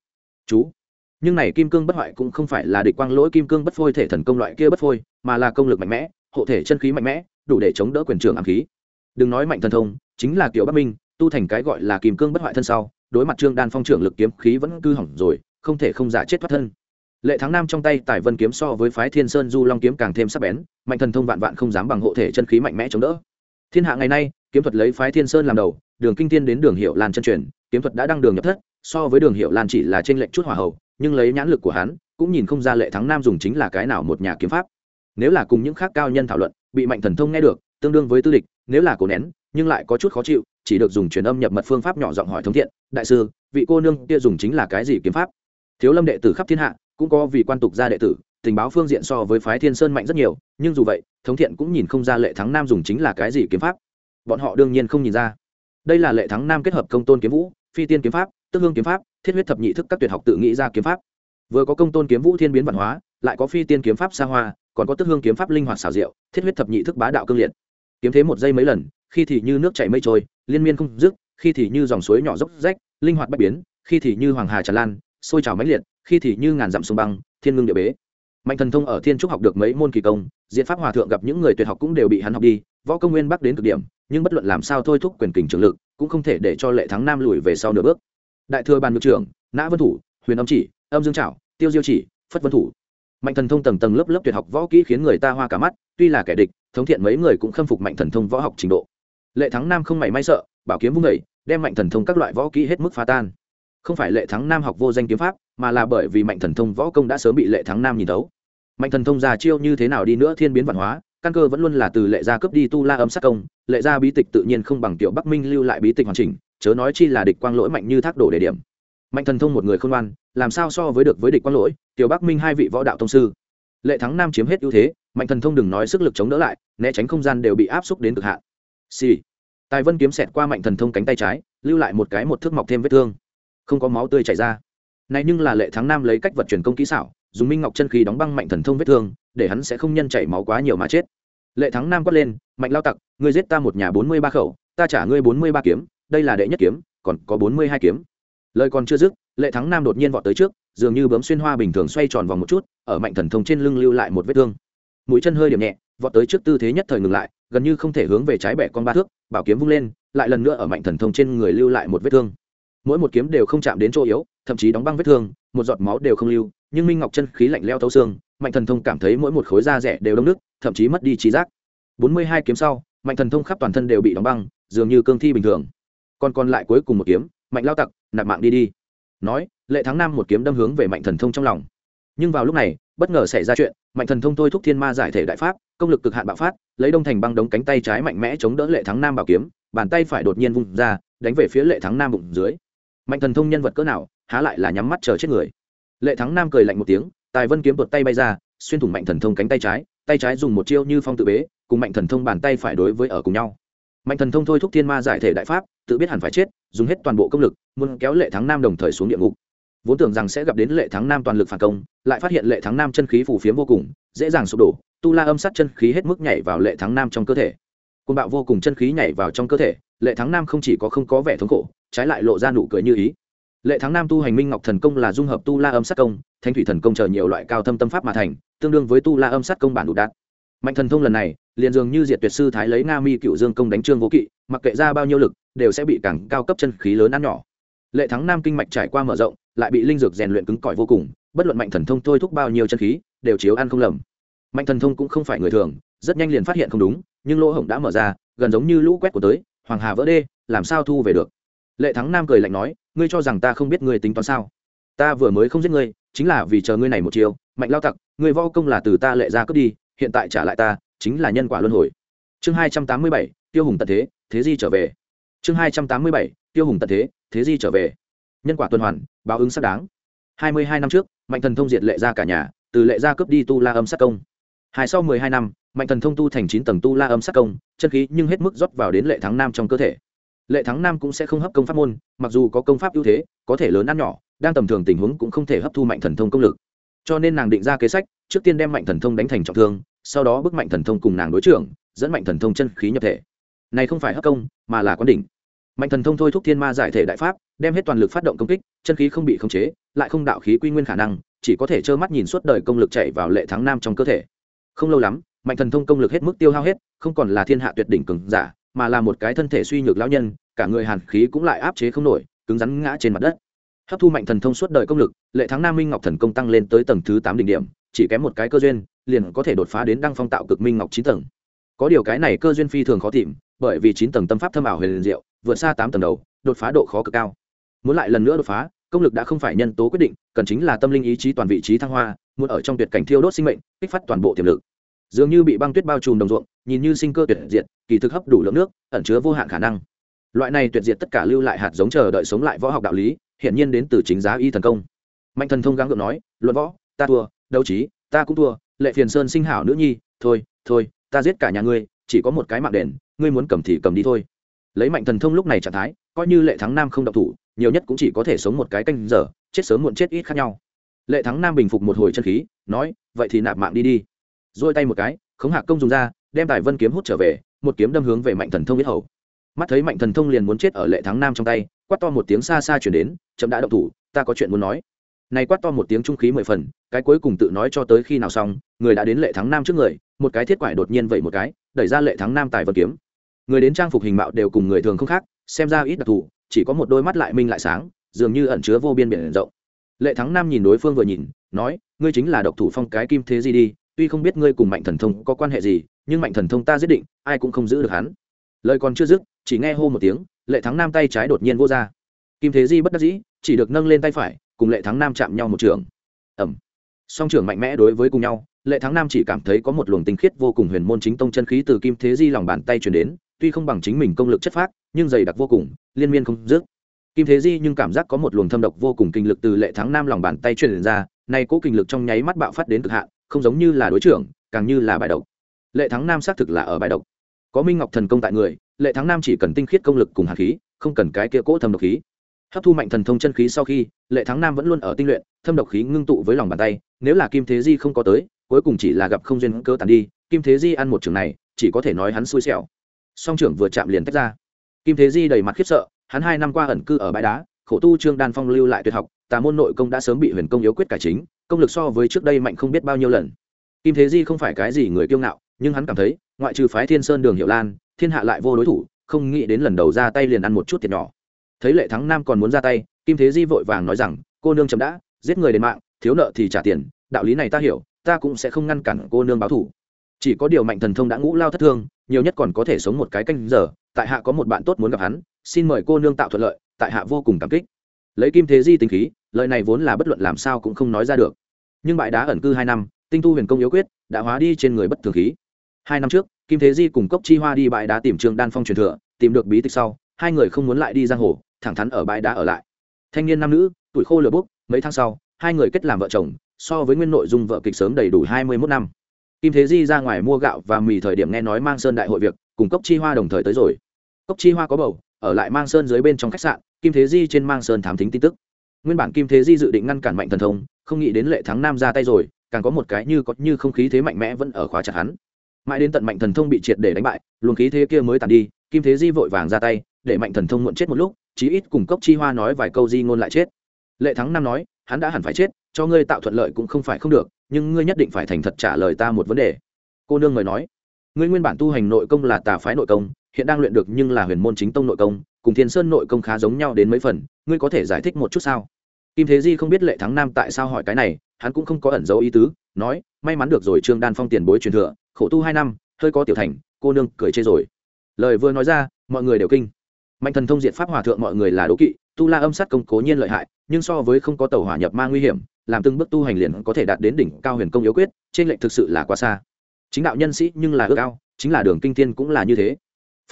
Speaker 1: Chú. Nhưng này kim cương bất hoại cũng không phải là địch quang lỗi kim cương bất phôi thể thần công loại kia bất phôi, mà là công lực mạnh mẽ, hộ thể chân khí mạnh mẽ, đủ để chống đỡ quyền trường ám khí. Đừng nói mạnh thần thông, chính là kiểu bắc minh, tu thành cái gọi là kim cương bất hoại thân sau, đối mặt trương đan phong trưởng lực kiếm khí vẫn cư hỏng rồi, không thể không giả chết thoát thân. Lệ thắng nam trong tay tài vân kiếm so với phái thiên sơn du long kiếm càng thêm sắc bén, mạnh thần thông vạn vạn không dám bằng hộ thể chân khí mạnh mẽ chống đỡ. Thiên hạ ngày nay kiếm thuật lấy phái thiên sơn làm đầu, đường kinh thiên đến đường hiệu lan chân truyền, kiếm thuật đã đăng đường nhập thất, so với đường hiệu lan chỉ là trên lệnh chút hỏa hậu nhưng lấy nhãn lực của hắn, cũng nhìn không ra lệ thắng nam dùng chính là cái nào một nhà kiếm pháp. Nếu là cùng những khác cao nhân thảo luận, bị mạnh thần thông nghe được, tương đương với tư địch, nếu là cổ nén, nhưng lại có chút khó chịu, chỉ được dùng truyền âm nhập mật phương pháp nhỏ giọng hỏi thống thiện, đại sư, vị cô nương kia dùng chính là cái gì kiếm pháp? Thiếu lâm đệ tử khắp thiên hạ, cũng có vì quan tục gia đệ tử, tình báo phương diện so với phái thiên sơn mạnh rất nhiều, nhưng dù vậy, thống thiện cũng nhìn không ra lệ thắng nam dùng chính là cái gì kiếm pháp bọn họ đương nhiên không nhìn ra. Đây là lệ thắng nam kết hợp công tôn kiếm vũ, phi tiên kiếm pháp, tức hương kiếm pháp, thiết huyết thập nhị thức các tuyệt học tự nghĩ ra kiếm pháp. Vừa có công tôn kiếm vũ thiên biến văn hóa, lại có phi tiên kiếm pháp xa hoa, còn có tức hương kiếm pháp linh hoạt xảo diệu, thiết huyết thập nhị thức bá đạo cương liệt. Kiếm thế một giây mấy lần, khi thì như nước chảy mây trôi, liên miên không dứt, khi thì như dòng suối nhỏ dốc rách, linh hoạt bất biến, khi thì như hoàng hà tràn lan, sôi trào mãnh liệt, khi thì như ngàn dặm sông băng, thiên ngưng địa bế mạnh thần thông ở thiên trúc học được mấy môn kỳ công diện pháp hòa thượng gặp những người tuyệt học cũng đều bị hắn học đi võ công nguyên bắc đến cực điểm nhưng bất luận làm sao thôi thúc quyền kình trường lực cũng không thể để cho lệ thắng nam lùi về sau nửa bước. Đại thừa bàn ngược trưởng nã vân thủ huyền âm chỉ âm dương trảo tiêu diêu chỉ phất vân thủ. Mạnh thần thông tầng tầng lớp lớp tuyệt học võ kỹ khiến người ta hoa cả mắt tuy là kẻ địch thống thiện mấy người cũng khâm phục mạnh thần thông võ học trình độ. Lệ thắng nam không mảy may sợ bảo kiếm vung người, đem mạnh thần thông các loại võ kỹ hết mức phá tan. Không phải lệ thắng nam học vô danh kiếm pháp mà là bởi vì mạnh thần thông võ công đã sớm bị lệ thắng nam nhìn thấu mạnh thần thông già chiêu như thế nào đi nữa thiên biến văn hóa, căn cơ vẫn luôn là từ lệ gia cướp đi tu la âm sát công, lệ gia bí tịch tự nhiên không bằng tiểu bắc minh lưu lại bí tịch hoàn chỉnh, chớ nói chi là địch quang lỗi mạnh như thác đổ đề điểm. Mạnh thần thông một người không ngoan, làm sao so với được với địch quang lỗi, tiểu bắc minh hai vị võ đạo thông sư. Lệ thắng nam chiếm hết ưu thế, mạnh thần thông đừng nói sức lực chống đỡ lại, né tránh không gian đều bị áp xúc đến cực hạn. Xì、sì. tài vân kiếm xẹt qua mạnh thần thông cánh tay trái, lưu lại một cái một thước mọc thêm vết thương. Không có máu tươi chảy ra. Này nhưng là lệ thắng nam lấy cách vật truyền công kỹ xảo dùng minh ngọc chân khí đóng băng mạnh thần thông vết thương, để hắn sẽ không nhân chảy máu quá nhiều mà chết. Lệ thắng nam quát lên, mạnh lao tặc, ngươi giết ta một nhà bốn mươi ba khẩu, ta trả ngươi bốn mươi ba kiếm, đây là đệ nhất kiếm, còn có bốn mươi hai kiếm. Lời còn chưa dứt, lệ thắng nam đột nhiên vọt tới trước, dường như bấm xuyên hoa bình thường xoay tròn vòng một chút, ở mạnh thần thông trên lưng lưu lại một vết thương. Mũi chân hơi điểm nhẹ, vọt tới trước tư thế nhất thời ngừng lại, gần như không thể hướng về trái bẻ con ba thước, bảo kiếm vung lên, lại lần nữa ở mạnh thần thông trên người lưu lại một vết thương. Mỗi một kiếm đều không chạm đến chỗ yếu, thậm chí đóng băng vết thương, một giọt máu đều không lưu nhưng minh ngọc chân khí lạnh leo thấu xương, mạnh thần thông cảm thấy mỗi một khối da rẻ đều đông nước, thậm chí mất đi trí giác. Bốn mươi hai kiếm sau, mạnh thần thông khắp toàn thân đều bị đóng băng, dường như cương thi bình thường. Còn còn lại cuối cùng một kiếm, mạnh lao tặc, nạp mạng đi đi. Nói, lệ thắng năm một kiếm đâm hướng về mạnh thần thông trong lòng. Nhưng vào lúc này, bất ngờ xảy ra chuyện, mạnh thần thông thôi thúc thiên ma giải thể đại pháp, công lực cực hạn bạo phát, lấy đông thành băng đống cánh tay trái mạnh mẽ chống đỡ lệ thắng nam bảo kiếm, bàn tay phải đột nhiên vung ra, đánh về phía lệ thắng nam bụng dưới. Mạnh thần thông nhân vật cỡ nào, há lại là nhắm mắt chờ chết người lệ thắng nam cười lạnh một tiếng, tài vân kiếm tuột tay bay ra, xuyên thủng mạnh thần thông cánh tay trái tay trái dùng một chiêu như phong tự bế, cùng mạnh thần thông bàn tay phải đối với ở cùng nhau. Mạnh thần thông thôi thúc thiên ma giải thể đại pháp, tự biết hẳn phải chết, dùng hết toàn bộ công lực, muốn kéo lệ thắng nam đồng thời xuống địa ngục. Vốn tưởng rằng sẽ gặp đến lệ thắng nam toàn lực phản công, lại phát hiện lệ thắng nam chân khí phủ phiếm vô cùng, dễ dàng sụp đổ, tu la âm sát chân khí hết mức nhảy vào lệ thắng nam trong cơ thể. Côn bạo vô cùng chân khí nhảy vào trong cơ thể, lệ thắng nam không chỉ có không có vẻ thống khổ, trái lại lộ ra nụ cười như ý lệ thắng nam tu hành minh ngọc thần công là dung hợp tu la âm sát công thanh thủy thần công chờ nhiều loại cao thâm tâm pháp mà thành, tương đương với tu la âm sát công bản đủ đạt. Mạnh thần thông lần này, liền dường như diệt tuyệt sư thái lấy nga mi cựu dương công đánh trương vô kỵ, mặc kệ ra bao nhiêu lực, đều sẽ bị càng cao cấp chân khí lớn ăn nhỏ. Lệ thắng nam kinh mạch trải qua mở rộng, lại bị linh dược rèn luyện cứng cỏi vô cùng, bất luận mạnh thần thông thôi thúc bao nhiêu chân khí, đều chiếu ăn không lầm. Mạnh thần thông cũng không phải người thường, rất nhanh liền phát hiện không đúng, nhưng lỗ hổng đã mở ra, gần giống như lũ quét của tới, hoàng hà vỡ đê, làm sao thu về được? Lệ thắng nam cười lạnh nói, ngươi cho rằng ta không biết ngươi tính toán sao? Ta vừa mới không giết ngươi, chính là vì chờ ngươi này một chiều mạnh lao tặc người vo công là từ ta lệ ra cướp đi, hiện tại trả lại ta, chính là nhân quả luân hồi. Chương hai trăm tám mươi bảy, tiêu hùng tận thế thế di trở về. Chương hai trăm tám mươi bảy, tiêu hùng tận thế thế di trở về. Nhân quả tuần hoàn, báo ứng xác đáng. Hai mươi hai năm trước, mạnh thần thông diệt lệ ra cả nhà, từ lệ ra cướp đi tu la âm sát công. Hai sau mười hai năm, mạnh thần thông tu thành chín tầng tu la âm sát công, chân khí nhưng hết mức rót vào đến lệ thắng nam trong cơ thể lệ thắng nam cũng sẽ không hấp công pháp môn, mặc dù có công pháp ưu thế, có thể lớn ăn nhỏ, đang tầm thường tình huống cũng không thể hấp thu mạnh thần thông công lực. Cho nên nàng định ra kế sách, trước tiên đem mạnh thần thông đánh thành trọng thương, sau đó bức mạnh thần thông cùng nàng đối trưởng, dẫn mạnh thần thông chân khí nhập thể. Này không phải hấp công, mà là quán đỉnh. Mạnh thần thông thôi thúc thiên ma giải thể đại pháp, đem hết toàn lực phát động công kích, chân khí không bị khống chế, lại không đạo khí quy nguyên khả năng, chỉ có thể trơ mắt nhìn suốt đời công lực chạy vào lệ thắng nam trong cơ thể. Không lâu lắm, mạnh thần thông công lực hết mức tiêu hao hết, không còn là thiên hạ tuyệt đỉnh cường giả mà là một cái thân thể suy nhược lão nhân, cả người hàn khí cũng lại áp chế không nổi, cứng rắn ngã trên mặt đất. Hấp thu mạnh thần thông suốt đời công lực, lệ thắng nam minh ngọc thần công tăng lên tới tầng thứ tám đỉnh điểm, chỉ kém một cái cơ duyên, liền có thể đột phá đến đăng phong tạo cực minh ngọc chín tầng. Có điều cái này cơ duyên phi thường khó tìm, bởi vì chín tầng tâm pháp thâm ảo huyền diệu, vượt xa tám tầng đầu, đột phá độ khó cực cao. Muốn lại lần nữa đột phá, công lực đã không phải nhân tố quyết định, cần chính là tâm linh ý chí toàn vị trí thăng hoa, muốn ở trong tuyệt cảnh thiêu đốt sinh mệnh, kích phát toàn bộ tiềm lực dường như bị băng tuyết bao trùm đồng ruộng, nhìn như sinh cơ tuyệt diệt, kỳ thực hấp đủ lượng nước, ẩn chứa vô hạn khả năng. Loại này tuyệt diệt tất cả lưu lại hạt giống chờ đợi sống lại võ học đạo lý, hiển nhiên đến từ chính giá y thần công. Mạnh thần thông gắng gượng nói, luận võ, ta thua, đấu trí, ta cũng thua, lệ phiền sơn sinh hảo nữ nhi, thôi thôi, ta giết cả nhà ngươi, chỉ có một cái mạng đền, ngươi muốn cầm thì cầm đi thôi. Lấy mạnh thần thông lúc này trạng thái, coi như lệ thắng nam không độc thủ, nhiều nhất cũng chỉ có thể sống một cái canh giờ, chết sớm muộn chết ít khác nhau. Lệ thắng nam bình phục một hồi chân khí, nói, vậy thì nạp mạng đi đi dôi tay một cái, khống hạ công dùng ra, đem tài vân kiếm hút trở về, một kiếm đâm hướng về mạnh thần thông biết hầu. Mắt thấy mạnh thần thông liền muốn chết ở lệ thắng nam trong tay, quát to một tiếng xa xa chuyển đến, chậm đã động thủ, ta có chuyện muốn nói. Này quát to một tiếng trung khí mười phần, cái cuối cùng tự nói cho tới khi nào xong, người đã đến lệ thắng nam trước người, một cái thiết quải đột nhiên vậy một cái, đẩy ra lệ thắng nam tài vân kiếm. Người đến trang phục hình mạo đều cùng người thường không khác, xem ra ít đặc thù, chỉ có một đôi mắt lại minh lại sáng, dường như ẩn chứa vô biên biển rộng. Lệ thắng nam nhìn đối phương vừa nhìn, nói, ngươi chính là độc thủ phong cái kim thế gì đi tuy không biết ngươi cùng mạnh thần thông có quan hệ gì, nhưng mạnh thần thông ta giết định, ai cũng không giữ được hắn. Lời còn chưa dứt, chỉ nghe hô một tiếng, lệ thắng nam tay trái đột nhiên vô ra. Kim thế di bất đắc dĩ, chỉ được nâng lên tay phải, cùng lệ thắng nam chạm nhau một trường. Ẩm song trưởng mạnh mẽ đối với cùng nhau, lệ thắng nam chỉ cảm thấy có một luồng tinh khiết vô cùng huyền môn chính tông chân khí từ kim thế di lòng bàn tay chuyển đến, tuy không bằng chính mình công lực chất phác, nhưng dày đặc vô cùng, liên miên không dứt. Kim thế di nhưng cảm giác có một luồng thâm độc vô cùng kinh lực từ lệ thắng nam lòng bàn tay truyền ra, nay cố kinh lực trong nháy mắt bạo phát đến cực hạn không giống như là đối trưởng, càng như là bài độc. Lệ thắng nam xác thực là ở bài độc. Có minh ngọc thần công tại người, lệ thắng nam chỉ cần tinh khiết công lực cùng hạt khí, không cần cái kia cỗ thâm độc khí. Hấp thu mạnh thần thông chân khí sau khi, lệ thắng nam vẫn luôn ở tinh luyện, thâm độc khí ngưng tụ với lòng bàn tay, nếu là kim thế di không có tới, cuối cùng chỉ là gặp không duyên cơ tàn đi, kim thế di ăn một trường này, chỉ có thể nói hắn xui xẻo. Song trưởng vừa chạm liền tách ra. Kim thế di đầy mặt khiếp sợ, hắn hai năm qua ẩn cư ở bãi đá, khổ tu trương đan phong lưu lại tuyệt học, tà môn nội công đã sớm bị huyền công yếu quyết cải chính công lực so với trước đây mạnh không biết bao nhiêu lần. Kim thế di không phải cái gì người kiêu ngạo, nhưng hắn cảm thấy, ngoại trừ phái thiên sơn đường hiệu lan, thiên hạ lại vô đối thủ, không nghĩ đến lần đầu ra tay liền ăn một chút thiệt nhỏ. Thấy lệ thắng nam còn muốn ra tay, kim thế di vội vàng nói rằng, cô nương chấm đã, giết người đến mạng, thiếu nợ thì trả tiền, đạo lý này ta hiểu, ta cũng sẽ không ngăn cản cô nương báo thủ. Chỉ có điều mạnh thần thông đã ngũ lao thất thương, nhiều nhất còn có thể sống một cái canh giờ, tại hạ có một bạn tốt muốn gặp hắn, xin mời cô nương tạo thuận lợi, tại hạ vô cùng cảm kích. Lấy kim thế di tính khí lời này vốn là bất luận làm sao cũng không nói ra được. Nhưng bãi đá ẩn cư hai năm, tinh tu huyền công yếu quyết, đã hóa đi trên người bất thường khí. Hai năm trước, kim thế di cùng cốc chi hoa đi bãi đá tìm trường đan phong truyền thừa, tìm được bí tịch sau, hai người không muốn lại đi giang hồ, thẳng thắn ở bãi đá ở lại. Thanh niên nam nữ, tuổi khô lửa bốc, mấy tháng sau, hai người kết làm vợ chồng, so với nguyên nội dung vợ kịch sớm đầy đủ hai mươi mốt năm. Kim thế di ra ngoài mua gạo và mì thời điểm nghe nói mang sơn đại hội việc, cùng cốc chi hoa đồng thời tới rồi. Cốc chi hoa có bầu, ở lại mang sơn dưới bên trong khách sạn, kim thế di trên mang sơn thám thính tin tức nguyên bản kim thế di dự định ngăn cản mạnh thần thông, không nghĩ đến lệ thắng nam ra tay rồi, càng có một cái như có như không khí thế mạnh mẽ vẫn ở khóa chặt hắn. Mãi đến tận mạnh thần thông bị triệt để đánh bại, luồng khí thế kia mới tàn đi, kim thế di vội vàng ra tay, để mạnh thần thông muộn chết một lúc, chí ít cùng cốc chi hoa nói vài câu di ngôn lại chết. Lệ thắng nam nói, hắn đã hẳn phải chết, cho ngươi tạo thuận lợi cũng không phải không được, nhưng ngươi nhất định phải thành thật trả lời ta một vấn đề. Cô nương người nói, ngươi nguyên bản tu hành nội công là tà phái nội công, hiện đang luyện được nhưng là huyền môn chính tông nội công, cùng thiên sơn nội công khá giống nhau đến mấy phần, ngươi có thể giải thích một chút sao? Kim thế di không biết lệ thắng nam tại sao hỏi cái này, hắn cũng không có ẩn dấu ý tứ, nói, may mắn được rồi trương đan phong tiền bối truyền thừa, khổ tu hai năm, hơi có tiểu thành, cô nương cười chê rồi. Lời vừa nói ra, mọi người đều kinh. Mạnh thần thông diện pháp hòa thượng mọi người là đố kỵ, tu la âm sát công cố nhiên lợi hại, nhưng so với không có tàu hỏa nhập ma nguy hiểm, làm từng bước tu hành liền có thể đạt đến đỉnh cao huyền công yếu quyết, trên lệnh thực sự là quá xa. Chính đạo nhân sĩ nhưng là ước cao chính là đường kinh thiên cũng là như thế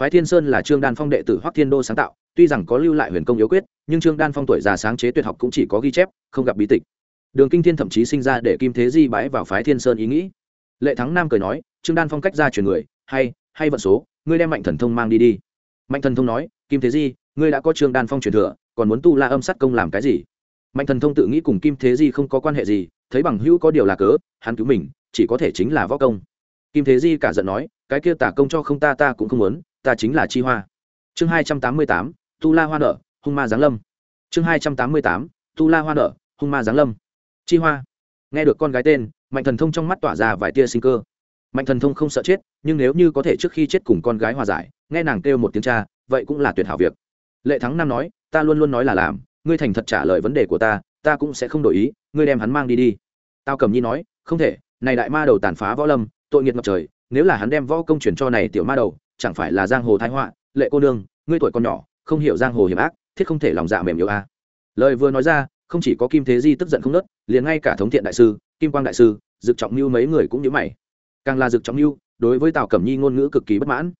Speaker 1: phái thiên sơn là trương đan phong đệ tử hoắc thiên đô sáng tạo, tuy rằng có lưu lại huyền công yếu quyết, nhưng trương đan phong tuổi già sáng chế tuyệt học cũng chỉ có ghi chép, không gặp bí tịch. Đường kinh thiên thậm chí sinh ra để kim thế di bái vào phái thiên sơn ý nghĩ. Lệ thắng nam cười nói, trương đan phong cách ra truyền người, hay hay vận số, ngươi đem mạnh thần thông mang đi đi. Mạnh thần thông nói, kim thế di, ngươi đã có trương đan phong truyền thừa, còn muốn tu la âm sát công làm cái gì? Mạnh thần thông tự nghĩ cùng kim thế di không có quan hệ gì, thấy bằng hữu có điều là cớ, hắn cứu mình, chỉ có thể chính là võ công. Kim thế di cả giận nói, cái kia tả công cho không ta ta cũng không muốn ta chính là chi hoa. Chương hai trăm tám mươi tám, tu la hoa nở, hung ma giáng lâm. Chương hai trăm tám mươi tám, tu la hoa nở, hung ma giáng lâm. Chi hoa. Nghe được con gái tên, mạnh thần thông trong mắt tỏa ra vài tia sinh cơ. Mạnh thần thông không sợ chết, nhưng nếu như có thể trước khi chết cùng con gái hòa giải, nghe nàng kêu một tiếng cha, vậy cũng là tuyệt hảo việc. Lệ thắng nam nói, ta luôn luôn nói là làm, ngươi thành thật trả lời vấn đề của ta ta cũng sẽ không đổi ý, ngươi đem hắn mang đi đi. Tao cầm nhi nói, không thể, này đại ma đầu tàn phá võ lâm, tội nghiệt ngập trời, nếu là hắn đem võ công chuyển cho này tiểu ma đầu chẳng phải là giang hồ thái họa, lệ cô nương, ngươi tuổi còn nhỏ, không hiểu giang hồ hiểm ác, thiết không thể lòng dạ mềm yếu a lời vừa nói ra, không chỉ có kim thế di tức giận không nớt, liền ngay cả thống thiện đại sư, kim quang đại sư, dực trọng mưu mấy người cũng nhớ mày. Càng là dực trọng mưu đối với tào cẩm nhi ngôn ngữ cực kỳ bất mãn.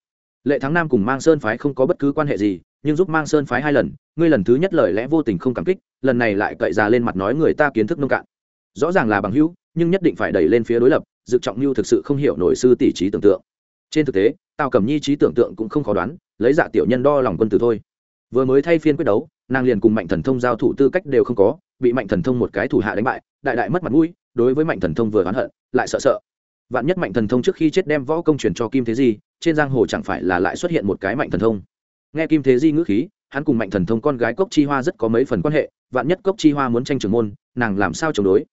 Speaker 1: Lệ thắng nam cùng mang sơn phái không có bất cứ quan hệ gì, nhưng giúp mang sơn phái hai lần, ngươi lần thứ nhất lời lẽ vô tình không cảm kích, lần này lại cậy ra lên mặt nói người ta kiến thức nông cạn. Rõ ràng là bằng hữu, nhưng nhất định phải đẩy lên phía đối lập, dực trọng mưu thực sự không hiểu nổi sư tỷ trí tưởng tượng trên thực tế, tào cẩm nhi trí tưởng tượng cũng không khó đoán, lấy dạ tiểu nhân đo lòng quân tử thôi. Vừa mới thay phiên quyết đấu, nàng liền cùng mạnh thần thông giao thủ tư cách đều không có, bị mạnh thần thông một cái thủ hạ đánh bại, đại đại mất mặt mũi, đối với mạnh thần thông vừa oán hận, lại sợ sợ. Vạn nhất mạnh thần thông trước khi chết đem võ công truyền cho kim thế di, trên giang hồ chẳng phải là lại xuất hiện một cái mạnh thần thông. Nghe kim thế di ngữ khí, hắn cùng mạnh thần thông con gái cốc chi hoa rất có mấy phần quan hệ, vạn nhất cốc chi hoa muốn tranh trưởng môn, nàng làm sao chống đối?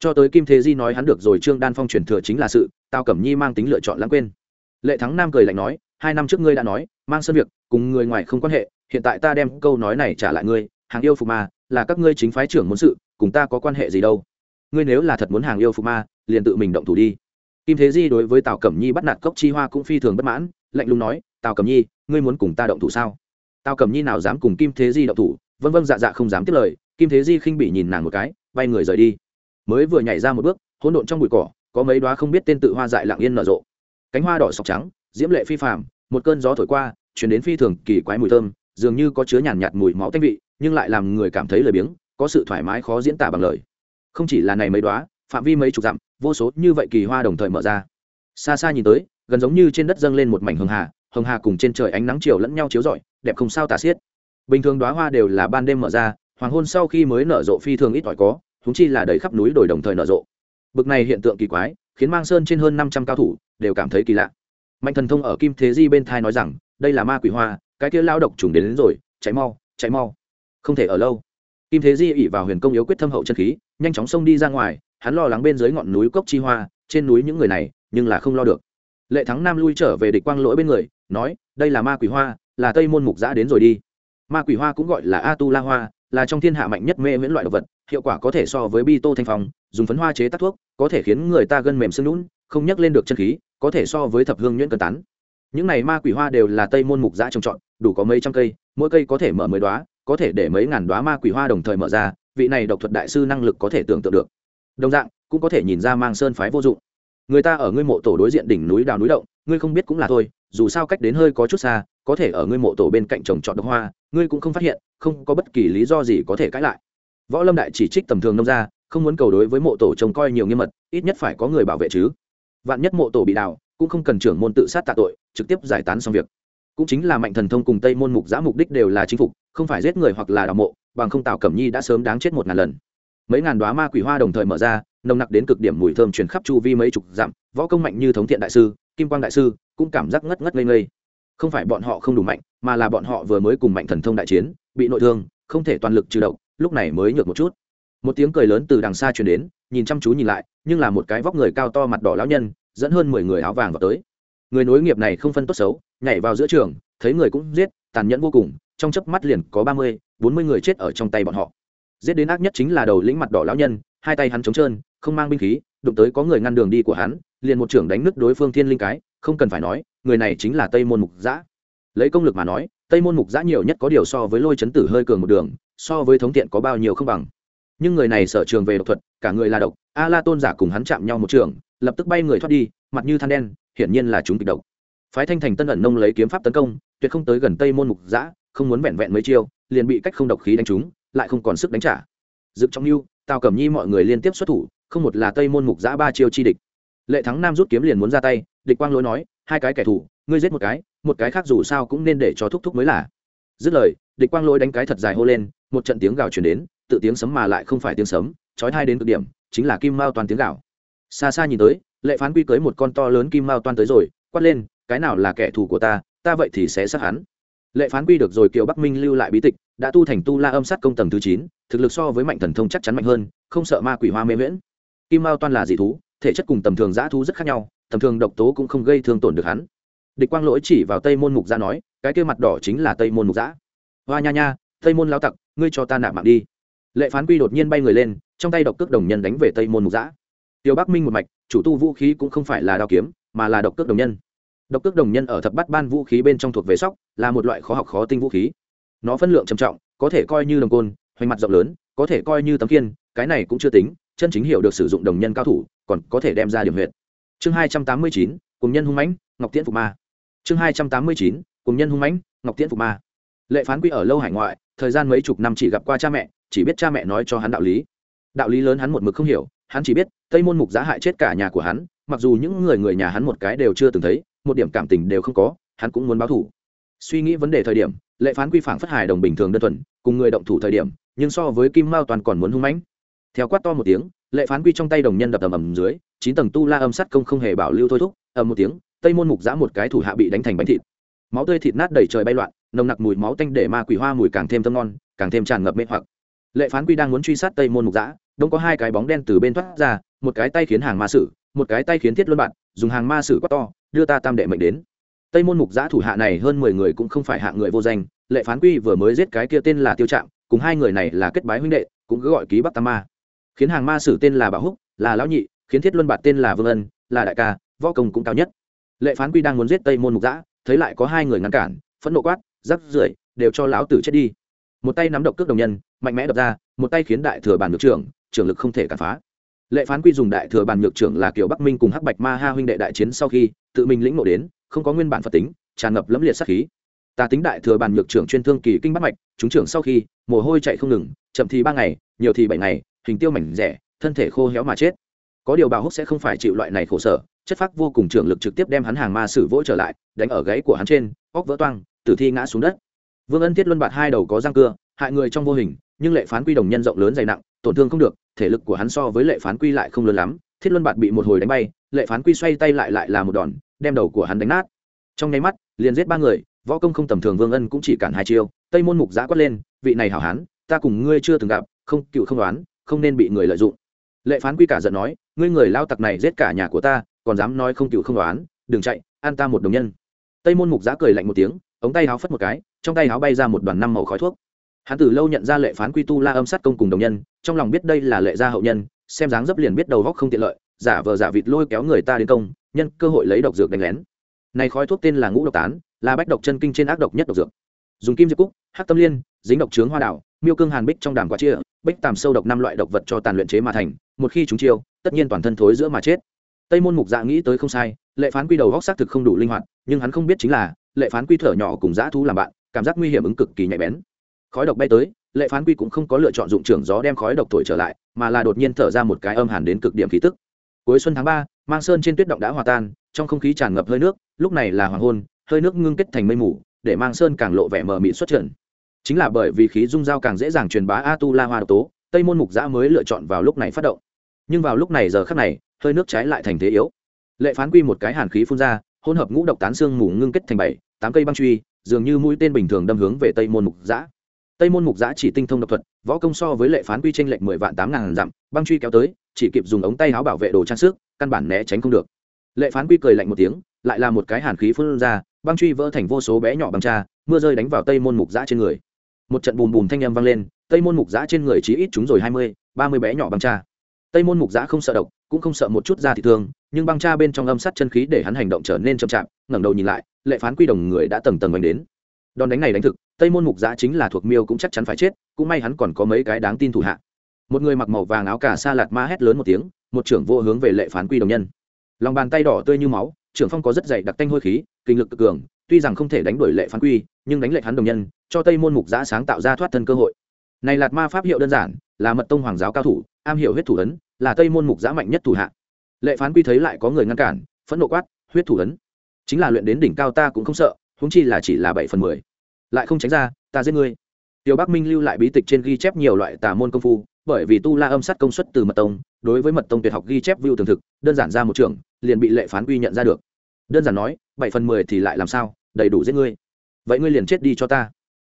Speaker 1: Cho tới kim thế di nói hắn được rồi trương đan phong truyền thừa chính là sự tao cẩm nhi mang tính lựa chọn lãng quên lệ thắng nam cười lạnh nói, hai năm trước ngươi đã nói, mang sân việc, cùng người ngoài không quan hệ, hiện tại ta đem câu nói này trả lại ngươi, hàng yêu phục ma, là các ngươi chính phái trưởng muốn sự, cùng ta có quan hệ gì đâu? Ngươi nếu là thật muốn hàng yêu phục ma, liền tự mình động thủ đi. Kim thế di đối với tào cẩm nhi bắt nạt cốc chi hoa cũng phi thường bất mãn, lạnh lùng nói, tào cẩm nhi, ngươi muốn cùng ta động thủ sao? Tào cẩm nhi nào dám cùng kim thế di động thủ, vân vân dạ dạ không dám tiếp lời, kim thế di khinh bị nhìn nàng một cái, bay người rời đi. Mới vừa nhảy ra một bước, hỗn độn trong bụi cỏ, có mấy đoá không biết tên tự hoa dại lặng yên nở rộ cánh hoa đỏ sọc trắng diễm lệ phi phàm một cơn gió thổi qua chuyển đến phi thường kỳ quái mùi thơm dường như có chứa nhàn nhạt, mùi máu tanh vị nhưng lại làm người cảm thấy lời biếng có sự thoải mái khó diễn tả bằng lời. Không chỉ là này mấy đoá phạm vi mấy chục dặm vô số như vậy kỳ hoa đồng thời mở ra. Xa xa nhìn tới gần giống như trên đất dâng lên một mảnh hường hà hường hà cùng trên trời ánh nắng chiều lẫn nhau chiếu rọi đẹp không sao tả xiết. Bình thường đoá hoa đều là ban đêm mở ra hoàng hôn sau khi mới nở rộ phi thường ít ỏi có thúng chi là đầy khắp núi đồi đồng thời nở rộ. Bực này hiện tượng kỳ quái khiến mang sơn trên hơn năm trăm cao thủ đều cảm thấy kỳ lạ. Mạnh thần thông ở kim thế di bên thai nói rằng đây là ma quỷ hoa cái kia lao độc trùng đến, đến rồi cháy mau cháy mau. Không thể ở lâu. Kim thế di ỉ vào huyền công yếu quyết thâm hậu chân khí nhanh chóng xông đi ra ngoài hắn lo lắng bên dưới ngọn núi cốc chi hoa trên núi những người này nhưng là không lo được. Lệ thắng nam lui trở về địch quang lỗi bên người nói đây là ma quỷ hoa là tây môn mục giã đến rồi đi. Ma quỷ hoa cũng gọi là a tu la hoa là trong thiên hạ mạnh nhất mê miễn loại động vật hiệu quả có thể so với bi tô thanh phong dùng phấn hoa chế tác thuốc có thể khiến người ta gân mềm sưng lún không nhắc lên được chân khí có thể so với thập hương nhuyễn cân tán. Những này ma quỷ hoa đều là tây môn mục giã trồng trọt, đủ có mấy trăm cây, mỗi cây có thể mở mấy đoá có thể để mấy ngàn đoá ma quỷ hoa đồng thời mở ra, vị này độc thuật đại sư năng lực có thể tưởng tượng được. Đồng dạng, cũng có thể nhìn ra mang sơn phái vô dụng. Người ta ở ngươi mộ tổ đối diện đỉnh núi đào núi động, ngươi không biết cũng là thôi, dù sao cách đến hơi có chút xa, có thể ở ngươi mộ tổ bên cạnh trồng trọt độc hoa, ngươi cũng không phát hiện, không có bất kỳ lý do gì có thể cãi lại. Võ lâm đại chỉ trích tầm thường nông ra không muốn cầu đối với mộ tổ trông coi nhiều nghiêm mật, ít nhất phải có người bảo vệ chứ vạn nhất mộ tổ bị đào, cũng không cần trưởng môn tự sát tạ tội, trực tiếp giải tán xong việc. Cũng chính là mạnh thần thông cùng tây môn mục giã mục đích đều là chinh phục, không phải giết người hoặc là đào mộ, bằng không tào cẩm nhi đã sớm đáng chết một ngàn lần. Mấy ngàn đoá ma quỷ hoa đồng thời mở ra, nồng nặc đến cực điểm mùi thơm truyền khắp chu vi mấy chục dặm, võ công mạnh như thống thiện đại sư, kim quang đại sư, cũng cảm giác ngất ngất ngây ngây. Không phải bọn họ không đủ mạnh, mà là bọn họ vừa mới cùng mạnh thần thông đại chiến, bị nội thương, không thể toàn lực trừ độc, lúc này mới nhược một chút. Một tiếng cười lớn từ đằng xa truyền đến, nhìn chăm chú nhìn lại nhưng là một cái vóc người cao to mặt đỏ lão nhân, dẫn hơn mười người áo vàng vào tới. Người nối nghiệp này không phân tốt xấu, nhảy vào giữa trường, thấy người cũng giết, tàn nhẫn vô cùng, trong chớp mắt liền có ba mươi, bốn mươi người chết ở trong tay bọn họ. Giết đến ác nhất chính là đầu lĩnh mặt đỏ lão nhân, hai tay hắn trống trơn, không mang binh khí, đụng tới có người ngăn đường đi của hắn, liền một trưởng đánh nứt đối phương thiên linh cái, không cần phải nói, người này chính là tây môn mục giã. Lấy công lực mà nói, tây môn mục giã nhiều nhất có điều so với lôi chấn tử hơi cường một đường, so với thống tiện có bao nhiêu không bằng nhưng người này sở trường về độc thuật, cả người là độc a la tôn giả cùng hắn chạm nhau một trường, lập tức bay người thoát đi, mặt như than đen, hiển nhiên là chúng kịch độc. Phái thanh thành tân ẩn nông lấy kiếm pháp tấn công, tuyệt không tới gần tây môn mục giã, không muốn vẹn vẹn mấy chiêu, liền bị cách không độc khí đánh trúng, lại không còn sức đánh trả. Dựng trong mưu tào cẩm nhi mọi người liên tiếp xuất thủ, không một là tây môn mục giã ba chiêu chi địch. Lệ thắng nam rút kiếm liền muốn ra tay, địch quang lỗi nói, hai cái kẻ thù, ngươi giết một cái một cái khác dù sao cũng nên để cho thúc thúc mới là. Dứt lời, địch quang lỗi đánh cái thật dài hô lên, một trận tiếng gào chuyển đến tự tiếng sấm mà lại không phải tiếng sấm trói hai đến cực điểm, chính là kim mao toàn tiếng gạo. xa xa nhìn tới, lệ phán quy cưới một con to lớn kim mao toàn tới rồi, quát lên, cái nào là kẻ thù của ta ta vậy thì sẽ sát hắn. Lệ phán quy được rồi kiều bắc minh lưu lại bí tịch, đã tu thành tu la âm sát công tầng thứ chín, thực lực so với mạnh thần thông chắc chắn mạnh hơn, không sợ ma quỷ hoa mê miễn kim mao toàn là dị thú, thể chất cùng tầm thường giã thú rất khác nhau, tầm thường độc tố cũng không gây thương tổn được hắn. Địch quang lỗi chỉ vào tây môn mục giã nói, cái kia mặt đỏ chính là tây môn mục giã. Hoa nha nha, tây môn lao tặc, ngươi cho ta nạp mạng đi lệ phán quy đột nhiên bay người lên, trong tay độc cước đồng nhân đánh về tây môn mục giã. Tiêu bắc minh một mạch, chủ tu vũ khí cũng không phải là đao kiếm, mà là độc cước đồng nhân. Độc cước đồng nhân ở thập bát ban vũ khí bên trong thuộc về sóc, là một loại khó học khó tinh vũ khí. Nó phân lượng trầm trọng, có thể coi như đồng côn, hoành mặt rộng lớn, có thể coi như tấm kiên cái này cũng chưa tính, chân chính hiểu được sử dụng đồng nhân cao thủ, còn có thể đem ra điểm huyện chương hai trăm tám mươi chín, cùng nhân hung mãnh, ngọc tiễn phục ma. Chương hai trăm tám mươi chín, cùng nhân hung mãnh, ngọc tiễn phục ma. Lệ phán quy ở lâu hải ngoại, thời gian mấy chục năm chỉ gặp qua cha mẹ chỉ biết cha mẹ nói cho hắn đạo lý. Đạo lý lớn hắn một mực không hiểu, hắn chỉ biết, tây môn mục giá hại chết cả nhà của hắn, mặc dù những người người nhà hắn một cái đều chưa từng thấy, một điểm cảm tình đều không có, hắn cũng muốn báo thủ suy nghĩ vấn đề thời điểm, lệ phán quy phản phất hài đồng bình thường đơn thuần, cùng người động thủ thời điểm, nhưng so với kim mao toàn còn muốn hung mãnh. Theo quát to một tiếng, lệ phán quy trong tay đồng nhân đập ầm ầm dưới, chín tầng tu la âm sắt công không hề bảo lưu thôi thúc, ầm một tiếng, tây môn mục giã một cái thủ hạ bị đánh thành bánh thịt. Máu tươi thịt nát đầy trời bay loạn, nồng nặc mùi máu tanh để ma quỷ hoa mùi càng thêm thơm ngon, càng thêm tràn ngập mê hoặc lệ phán quy đang muốn truy sát tây môn mục giã đông có hai cái bóng đen từ bên thoát ra, một cái tay khiến hàng ma sử, một cái tay khiến thiết luân bạn, dùng hàng ma sử quá to, đưa ta tam đệ mệnh đến. Tây môn mục giã thủ hạ này hơn mười người cũng không phải hạng người vô danh, lệ phán quy vừa mới giết cái kia tên là tiêu trạm, cùng hai người này là kết bái huynh đệ, cũng cứ gọi ký bắc tam ma. Khiến hàng ma sử tên là bảo húc, là lão nhị, khiến thiết luân bạt tên là vương ân, là đại ca, võ công cũng cao nhất. Lệ phán quy đang muốn giết tây môn mục giã thấy lại có hai người ngăn cản, phẫn nộ quát, rắc rưởi, đều cho lão tử chết đi. Một tay nắm độc cước đồng nhân mạnh mẽ đập ra, một tay khiến đại thừa bàn nhược trưởng trưởng lực không thể cản phá. Lệ phán quy dùng đại thừa bàn nhược trưởng là kiểu bắc minh cùng hắc bạch ma ha huynh đệ đại chiến sau khi, tự mình lĩnh ngộ đến, không có nguyên bản phật tính, tràn ngập lẫm liệt sát khí. Ta tính đại thừa bàn nhược trưởng chuyên thương kỳ kinh bắt mạch, chúng trưởng sau khi, mồ hôi chạy không ngừng, chậm thì ba ngày, nhiều thì bảy ngày, hình tiêu mảnh rẻ, thân thể khô héo mà chết. Có điều bào húc sẽ không phải chịu loại này khổ sở, chất phác vô cùng trưởng lực trực tiếp đem hắn hàng ma sử vỗ trở lại, đánh ở gáy của hắn trên, óc vỡ toang, tử thi ngã xuống đất. Vương ân thiết luân bạt hai đầu có răng cưa, hại người trong vô hình nhưng lệ phán quy đồng nhân rộng lớn dày nặng, tổn thương không được, thể lực của hắn so với lệ phán quy lại không lớn lắm, thiết luân bạt bị một hồi đánh bay, lệ phán quy xoay tay lại lại là một đòn, đem đầu của hắn đánh nát. Trong nháy mắt, liền giết ba người, võ công không tầm thường vương ân cũng chỉ cản hai chiêu, tây môn mục giã quát lên, vị này hảo hán, ta cùng ngươi chưa từng gặp, không, cựu không đoán, không nên bị người lợi dụng. Lệ phán quy cả giận nói, ngươi người lao tặc này giết cả nhà của ta, còn dám nói không, cựu không đoán, đừng chạy, an ta một đồng nhân. Tây môn mục giã cười lạnh một tiếng, ống tay háo phất một cái, trong tay háo bay ra một đoàn năm màu khói thuốc hắn từ lâu nhận ra lệ phán quy tu la âm sát công cùng đồng nhân, trong lòng biết đây là lệ gia hậu nhân, xem dáng dấp liền biết đầu góc không tiện lợi, giả vờ giả vịt lôi kéo người ta đến công, nhân cơ hội lấy độc dược đánh lén. Này khói thuốc tên là ngũ độc tán, là bách độc chân kinh trên ác độc nhất độc dược. Dùng kim diệp cúc, hắc tâm liên, dính độc trướng hoa đảo, miêu cương hàn bích trong đàm quả chia, bích tàm sâu độc năm loại độc vật cho tàn luyện chế mà thành, một khi chúng chiêu, tất nhiên toàn thân thối giữa mà chết. Tây môn mục dạ nghĩ tới không sai, lệ phán quy đầu góc xác thực không đủ linh hoạt, nhưng hắn không biết chính là, lệ phán quy thở nhỏ cùng dã thú làm bạn, cảm giác nguy hiểm ứng cực kỳ nhạy bén khói độc bay tới, lệ phán quy cũng không có lựa chọn dụng trưởng gió đem khói độc thổi trở lại, mà là đột nhiên thở ra một cái âm hàn đến cực điểm khí tức. Cuối xuân tháng ba, mang sơn trên tuyết động đã hòa tan, trong không khí tràn ngập hơi nước, lúc này là hoàng hôn, hơi nước ngưng kết thành mây mù, để mang sơn càng lộ vẻ mờ mịt xuất trận chính là bởi vì khí dung dao càng dễ dàng truyền bá a tu la hoa độc tố, tây môn mục giã mới lựa chọn vào lúc này phát động. Nhưng vào lúc này giờ khắc này, hơi nước trái lại thành thế yếu. Lệ phán quy một cái hàn khí phun ra, hỗn hợp ngũ độc tán xương mù ngưng kết thành bảy, tám cây băng truy, dường như mũi tên bình thường đâm hướng về tây môn mục giã tây môn mục giã chỉ tinh thông độc thuật, võ công so với lệ phán quy tranh lệnh mười vạn tám ngàn dặm, băng truy kéo tới, chỉ kịp dùng ống tay áo bảo vệ đồ trang sức, căn bản né tránh không được. Lệ phán quy cười lạnh một tiếng, lại là một cái hàn khí phun ra, băng truy vỡ thành vô số bé nhỏ băng cha, mưa rơi đánh vào tây môn mục giã trên người. Một trận bùm bùm thanh âm vang lên, tây môn mục giã trên người chỉ ít chúng rồi hai mươi, ba mươi bé nhỏ băng cha. Tây môn mục giã không sợ độc, cũng không sợ một chút da thị thương, nhưng băng cha bên trong âm sắt chân khí để hắn hành động trở nên chậm chạp, ngẩng đầu nhìn lại, lệ phán quy đồng người đã tầng tầng bánh đến đòn đánh này đánh thực, tây môn mục giã chính là thuộc miêu cũng chắc chắn phải chết, cũng may hắn còn có mấy cái đáng tin thủ hạ. Một người mặc màu vàng áo cà sa lạt ma hét lớn một tiếng, một trưởng vô hướng về lệ phán quy đồng nhân. Lòng bàn tay đỏ tươi như máu, trưởng phong có rất dày đặc tanh hôi khí, kinh lực cực cường, tuy rằng không thể đánh đuổi lệ phán quy, nhưng đánh lệ hắn đồng nhân, cho tây môn mục giã sáng tạo ra thoát thân cơ hội. Này lạt ma pháp hiệu đơn giản, là mật tông hoàng giáo cao thủ, am hiểu huyết thủ ấn, là tây môn mục giã mạnh nhất thủ hạ. Lệ phán quy thấy lại có người ngăn cản, phẫn nộ quát, huyết thủ ấn? Chính là luyện đến đỉnh cao ta cũng không sợ húng chi là chỉ là bảy phần mười. Lại không tránh ra, ta giết ngươi. Tiểu bắc minh lưu lại bí tịch trên ghi chép nhiều loại tà môn công phu, bởi vì tu la âm sát công suất từ mật tông, đối với mật tông tuyệt học ghi chép view tường thực, đơn giản ra một trường, liền bị lệ phán quy nhận ra được. Đơn giản nói, bảy phần mười thì lại làm sao, đầy đủ giết ngươi. Vậy ngươi liền chết đi cho ta.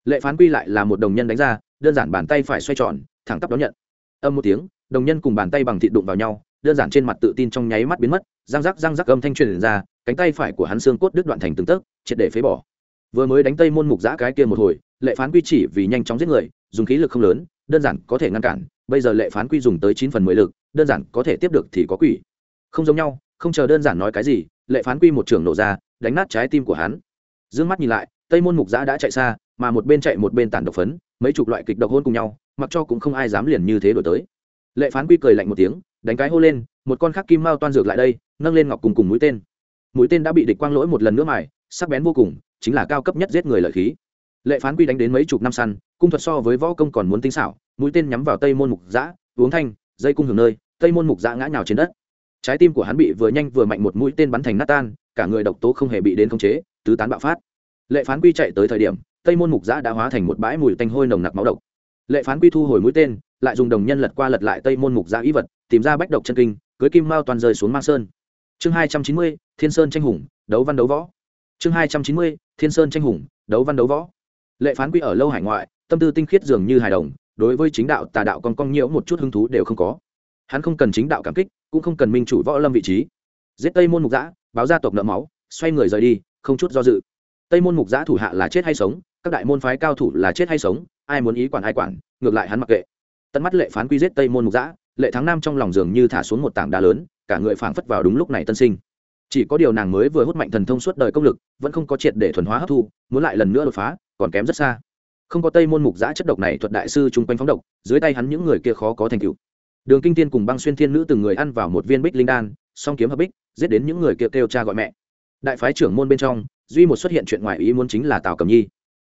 Speaker 1: Lệ phán quy lại là một đồng nhân đánh ra, đơn giản bàn tay phải xoay tròn, thẳng tắp đón nhận. Âm một tiếng, đồng nhân cùng bàn tay bằng thịt đụng vào nhau, đơn giản trên mặt tự tin trong nháy mắt biến mất răng rắc răng rắc âm thanh truyền ra, cánh tay phải của hắn xương cốt đứt đoạn thành từng tấc, triệt để phế bỏ. Vừa mới đánh tây môn mục giã cái kia một hồi, lệ phán quy chỉ vì nhanh chóng giết người, dùng khí lực không lớn, đơn giản có thể ngăn cản, bây giờ lệ phán quy dùng tới chín phần mười lực, đơn giản có thể tiếp được thì có quỷ. Không giống nhau, không chờ đơn giản nói cái gì, lệ phán quy một trường nổ ra, đánh nát trái tim của hắn. D ư ơ n g mắt nhìn lại, tây môn mục giã đã chạy xa, mà một bên chạy một bên tản độc phấn, mấy chục loại kịch độc hôn cùng nhau, mặc cho cũng không ai dám liền như thế đổi tới. Lệ phán quy cười lạnh một tiếng, đánh cái hô lên, một con khác kim mao toan dược lại đây nâng lên ngọc cùng cùng mũi tên. Mũi tên đã bị địch quang lỗi một lần nữa mài, sắc bén vô cùng, chính là cao cấp nhất giết người lợi khí. Lệ phán quy đánh đến mấy chục năm săn, cung thuật so với võ công còn muốn tinh xảo, mũi tên nhắm vào tây môn mục giã, uống thanh, dây cung hưởng nơi, tây môn mục giã ngã nhào trên đất. Trái tim của hắn bị vừa nhanh vừa mạnh một mũi tên bắn thành nát tan, cả người độc tố không hề bị đến khống chế, tứ tán bạo phát. Lệ phán quy chạy tới thời điểm, tây môn mục giã đã hóa thành một bãi mùi tanh hôi nồng nặc máu độc. Lệ phán quy thu hồi mũi tên, lại dùng đồng nhân lật qua lật lại tây môn mục giã ý vật, tìm ra bách độc chân kinh, cưới kim mao toàn rơi xuống mang sơn chương hai trăm chín mươi, thiên sơn tranh hùng, đấu văn đấu võ. Chương hai trăm chín mươi, thiên sơn tranh hùng, đấu văn đấu võ. Lệ phán quy ở lâu hải ngoại, tâm tư tinh khiết dường như hài đồng, đối với chính đạo tà đạo còn cong nhiễu một chút hứng thú đều không có. Hắn không cần chính đạo cảm kích, cũng không cần minh chủ võ lâm vị trí. Giết tây môn mục giã báo gia tộc nợ máu, xoay người rời đi, không chút do dự. Tây môn mục giã thủ hạ là chết hay sống, các đại môn phái cao thủ là chết hay sống, ai muốn ý quản ai quản, ngược lại hắn mặc kệ. Tận mắt lệ phán quy giết tây môn mục giã lệ thắng nam trong lòng giường như thả xuống một tảng đá lớn cả người phảng phất vào đúng lúc này tân sinh. Chỉ có điều nàng mới vừa hút mạnh thần thông suốt đời công lực, vẫn không có triệt để thuần hóa hấp thu, muốn lại lần nữa đột phá, còn kém rất xa. Không có tây môn mục giã chất độc này thuật đại sư chung quanh phóng độc, dưới tay hắn những người kia khó có thành tựu. Đường kinh tiên cùng băng xuyên thiên nữ từng người ăn vào một viên bích linh đan, song kiếm hợp bích, giết đến những người kia kêu cha gọi mẹ. Đại phái trưởng môn bên trong, duy một xuất hiện chuyện ngoài ý muốn chính là tào cầm nhi.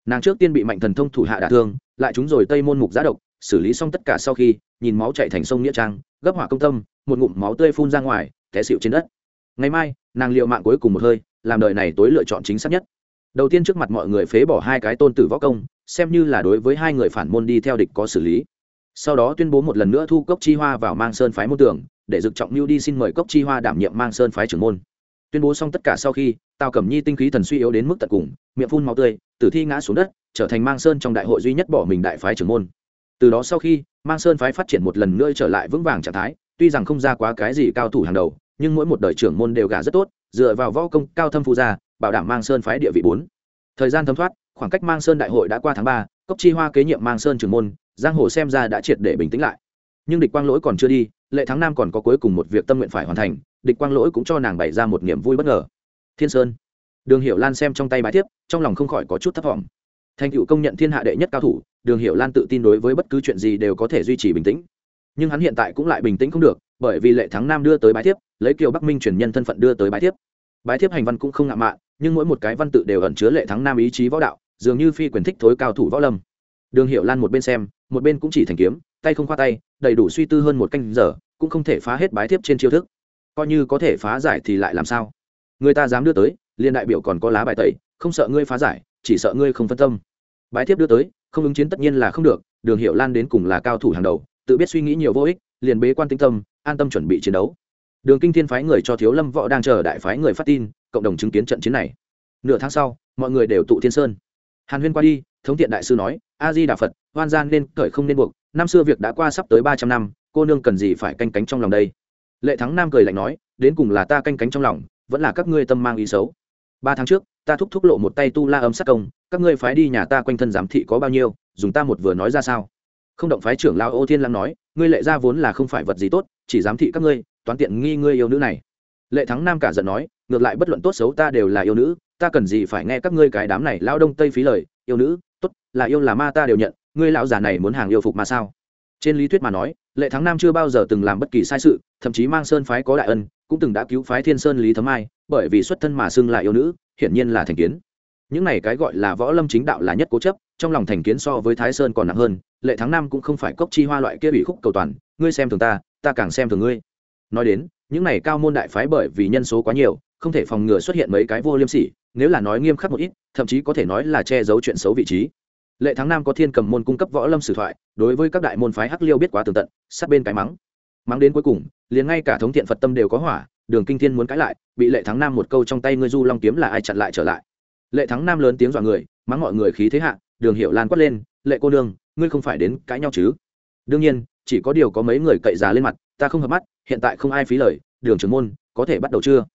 Speaker 1: Nàng trước tiên bị mạnh thần thông thủ hạ đả thương, lại chúng rồi tây môn mục giã độc, xử lý xong tất cả sau khi nhìn máu chạy thành sông nghĩa trang, gấp hỏa công tâm, một ngụm máu tươi phun ra ngoài, té xịu trên đất. Ngày mai, nàng liệu mạng cuối cùng một hơi, làm đời này tối lựa chọn chính xác nhất. Đầu tiên trước mặt mọi người phế bỏ hai cái tôn tử võ công, xem như là đối với hai người phản môn đi theo địch có xử lý. Sau đó tuyên bố một lần nữa thu cốc chi hoa vào mang sơn phái môn tưởng để dực trọng mưu đi xin mời cốc chi hoa đảm nhiệm mang sơn phái trưởng môn. Tuyên bố xong tất cả sau khi, tào cẩm nhi tinh khí thần suy yếu đến mức tận cùng, miệng phun máu tươi, tử thi ngã xuống đất, trở thành mang sơn trong đại hội duy nhất bỏ mình đại phái trưởng môn từ đó sau khi, mang sơn phái phát triển một lần nữa trở lại vững vàng trạng thái, tuy rằng không ra quá cái gì cao thủ hàng đầu, nhưng mỗi một đời trưởng môn đều gả rất tốt, dựa vào võ công cao thâm phụ gia, bảo đảm mang sơn phái địa vị bốn. Thời gian thấm thoát, khoảng cách mang sơn đại hội đã qua tháng ba, cốc chi hoa kế nhiệm mang sơn trưởng môn, giang hồ xem ra đã triệt để bình tĩnh lại. Nhưng địch quang lỗi còn chưa đi, lệ thắng nam còn có cuối cùng một việc tâm nguyện phải hoàn thành, địch quang lỗi cũng cho nàng bày ra một niềm vui bất ngờ. Thiên sơn. Đường hiệu lan xem trong tay bài thiếp, trong lòng không khỏi có chút thất vọng thành tựu công nhận thiên hạ đệ nhất cao thủ, đường hiệu lan tự tin đối với bất cứ chuyện gì đều có thể duy trì bình tĩnh. Nhưng hắn hiện tại cũng lại bình tĩnh không được, bởi vì lệ thắng nam đưa tới bái thiếp, lấy kiều bắc minh truyền nhân thân phận đưa tới bái thiếp. Bái thiếp hành văn cũng không ngạo mạn, nhưng mỗi một cái văn tự đều ẩn chứa lệ thắng nam ý chí võ đạo, dường như phi quyền thích thối cao thủ võ lâm. Đường hiệu lan một bên xem, một bên cũng chỉ thành kiếm, tay không khoa tay, đầy đủ suy tư hơn một canh giờ, cũng không thể phá hết bái thiếp trên chiêu thức. Coi như có thể phá giải thì lại làm sao? Người ta dám đưa tới, liên đại biểu còn có lá bài tẩy, không sợ ngươi phá giải chỉ sợ ngươi không phân tâm. Bái thiếp đưa tới, không ứng chiến tất nhiên là không được, đường hiệu lan đến cùng là cao thủ hàng đầu, tự biết suy nghĩ nhiều vô ích, liền bế quan tinh tâm, an tâm chuẩn bị chiến đấu. Đường kinh thiên phái người cho thiếu lâm võ đang chờ đại phái người phát tin, cộng đồng chứng kiến trận chiến này. Nửa tháng sau, mọi người đều tụ thiên sơn. Hàn huyên qua đi, thống tiện đại sư nói a di đà phật, hoan gian nên cởi không nên buộc, năm xưa việc đã qua sắp tới ba trăm năm, cô nương cần gì phải canh cánh trong lòng đây? Lệ thắng nam cười lạnh nói, đến cùng là ta canh cánh trong lòng, vẫn là các ngươi tâm mang ý xấu. Ba tháng trước ta thúc thúc lộ một tay tu la âm sát công, các ngươi phái đi nhà ta quanh thân giám thị có bao nhiêu, dùng ta một vừa nói ra sao? Không động phái trưởng lao ô thiên lăng nói, ngươi lệ ra vốn là không phải vật gì tốt, chỉ giám thị các ngươi, toán tiện nghi ngươi yêu nữ này. Lệ thắng nam cả giận nói, ngược lại bất luận tốt xấu ta đều là yêu nữ, ta cần gì phải nghe các ngươi cái đám này lao đông tây phí lời, yêu nữ, tốt, là yêu là ma ta đều nhận, ngươi lão già này muốn hàng yêu phục mà sao? Trên lý thuyết mà nói, lệ thắng nam chưa bao giờ từng làm bất kỳ sai sự, thậm chí mang sơn phái có đại ân, cũng từng đã cứu phái thiên sơn lý thấm ai bởi vì xuất thân mà xưng là yêu nữ hiển nhiên là thành kiến. Những này cái gọi là võ lâm chính đạo là nhất cố chấp, trong lòng thành kiến so với thái sơn còn nặng hơn, lệ thắng nam cũng không phải cốc chi hoa loại kia bị khúc cầu toàn, ngươi xem thường ta ta càng xem thường ngươi. Nói đến, những này cao môn đại phái bởi vì nhân số quá nhiều, không thể phòng ngừa xuất hiện mấy cái vô liêm sỉ, nếu là nói nghiêm khắc một ít, thậm chí có thể nói là che giấu chuyện xấu vị trí. Lệ thắng nam có thiên cầm môn cung cấp võ lâm sử thoại, đối với các đại môn phái hắc liêu biết quá tường tận sát bên cái mắng. Mắng đến cuối cùng, liền ngay cả thống thiện phật tâm đều có hỏa đường kinh thiên muốn cãi lại, bị lệ thắng nam một câu trong tay ngươi du long kiếm là ai chặn lại trở lại? Lệ thắng nam lớn tiếng dọa người, mắng mọi người khí thế hạ, đường hiệu lan quát lên, lệ cô nương, ngươi không phải đến cãi nhau chứ? Đương nhiên, chỉ có điều có mấy người cậy giá lên mặt, ta không hợp mắt, hiện tại không ai phí lời, đường trưởng môn, có thể bắt đầu chưa?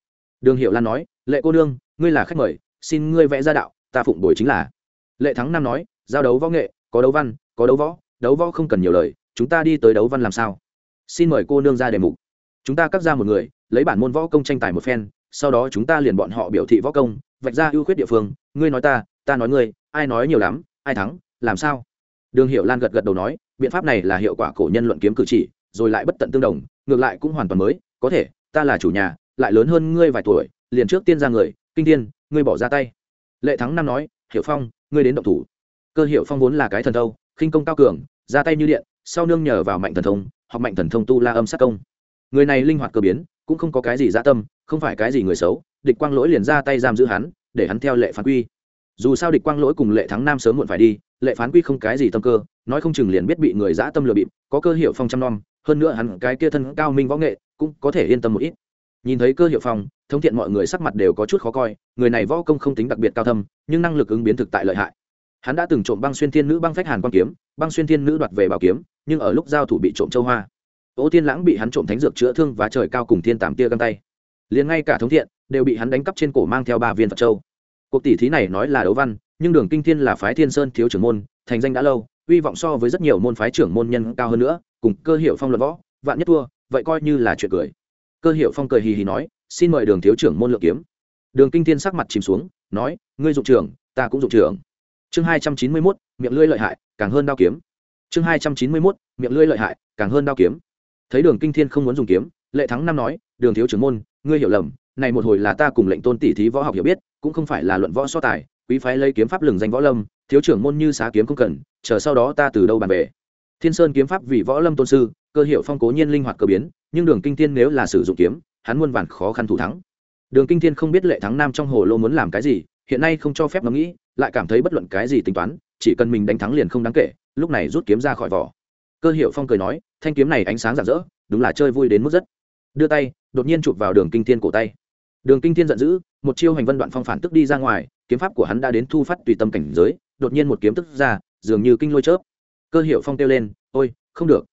Speaker 1: Đường hiệu lan nói, lệ cô nương, ngươi là khách mời, xin ngươi vẽ ra đạo, ta phụng bồi chính là. Lệ thắng nam nói, giao đấu võ nghệ, có đấu văn, có đấu võ đấu võ không cần nhiều lời, chúng ta đi tới đấu văn làm sao? Xin mời cô nương ra đề mục chúng ta cắt ra một người, lấy bản môn võ công tranh tài một phen, sau đó chúng ta liền bọn họ biểu thị võ công, vạch ra ưu khuyết địa phương. Ngươi nói ta ta nói ngươi, ai nói nhiều lắm, ai thắng, làm sao? Đường hiệu lan gật gật đầu nói, biện pháp này là hiệu quả cổ nhân luận kiếm cử chỉ, rồi lại bất tận tương đồng, ngược lại cũng hoàn toàn mới. Có thể, ta là chủ nhà, lại lớn hơn ngươi vài tuổi, liền trước tiên ra người, kinh tiên ngươi bỏ ra tay. Lệ thắng năm nói, hiểu phong, ngươi đến động thủ. Cơ hiệu phong vốn là cái thần thâu, khinh công cao cường, ra tay như điện, sau nương nhờ vào mạnh thần thông hoặc mạnh thần thông tu la âm sát công người này linh hoạt cơ biến, cũng không có cái gì dã tâm, không phải cái gì người xấu, địch quang lỗi liền ra tay giam giữ hắn, để hắn theo lệ phán quy. Dù sao địch quang lỗi cùng lệ thắng nam sớm muộn phải đi, lệ phán quy không cái gì tâm cơ, nói không chừng liền biết bị người dã tâm lừa bịp, có cơ hiệu phong trăm nom hơn nữa hắn cái kia thân cao minh võ nghệ, cũng có thể yên tâm một ít. Nhìn thấy cơ hiệu phong thông thiện mọi người sắc mặt đều có chút khó coi, người này võ công không tính đặc biệt cao thâm, nhưng năng lực ứng biến thực tại lợi hại. Hắn đã từng trộm băng xuyên thiên nữ băng phách hàn quan kiếm, băng xuyên thiên nữ đoạt về bảo kiếm, nhưng ở lúc giao thủ bị trộm châu hoa ô thiên lãng bị hắn trộm thánh dược chữa thương và trời cao cùng thiên tàm tia găng tay. Liền ngay cả thống thiện đều bị hắn đánh cắp trên cổ mang theo ba viên phật châu. Cuộc tỷ thí này nói là đấu văn, nhưng đường kinh thiên là phái thiên sơn thiếu trưởng môn, thành danh đã lâu hy vọng so với rất nhiều môn phái trưởng môn nhân cao hơn nữa, cùng cơ hiệu phong luận võ, vạn nhất thua, vậy coi như là chuyện cười. Cơ hiệu phong cười hì hì nói, xin mời đường thiếu trưởng môn lượng kiếm. Đường kinh thiên sắc mặt chìm xuống, nói, ngươi dụng trưởng, ta cũng dụng trưởng. Chương hai trăm chín mươi mốt, miệng lưỡi lợi hại, càng hơn đao kiếm. Chương hai trăm chín mươi mốt, miệng lưỡi lợi hại, càng hơn đao kiếm thấy đường kinh thiên không muốn dùng kiếm, lệ thắng năm nói, đường thiếu trưởng môn, ngươi hiểu lầm, này một hồi là ta cùng lệnh tôn tỷ thí võ học hiểu biết, cũng không phải là luận võ so tài, quý phái lấy kiếm pháp lừng danh võ lâm, thiếu trưởng môn như xá kiếm không cần, chờ sau đó ta từ đâu bàn về. Thiên sơn kiếm pháp vì võ lâm tôn sư, cơ hiệu phong cố nhiên linh hoạt cơ biến, nhưng đường kinh thiên nếu là sử dụng kiếm, hắn muôn vàn khó khăn thủ thắng. Đường kinh thiên không biết lệ thắng nam trong hồ lô muốn làm cái gì, hiện nay không cho phép ngẫm nghĩ, lại cảm thấy bất luận cái gì tính toán, chỉ cần mình đánh thắng liền không đáng kể, lúc này rút kiếm ra khỏi vỏ. Cơ hiệu phong cười nói thanh kiếm này ánh sáng rạng rỡ, đúng là chơi vui đến mức rất. Đưa tay, đột nhiên chụp vào đường kinh thiên cổ tay. Đường kinh thiên giận dữ, một chiêu hành vân đoạn phong phản tức đi ra ngoài, kiếm pháp của hắn đã đến thu phát tùy tâm cảnh giới, đột nhiên một kiếm tức ra, dường như kinh lôi chớp. Cơ hiệu phong kêu lên, ôi, không được.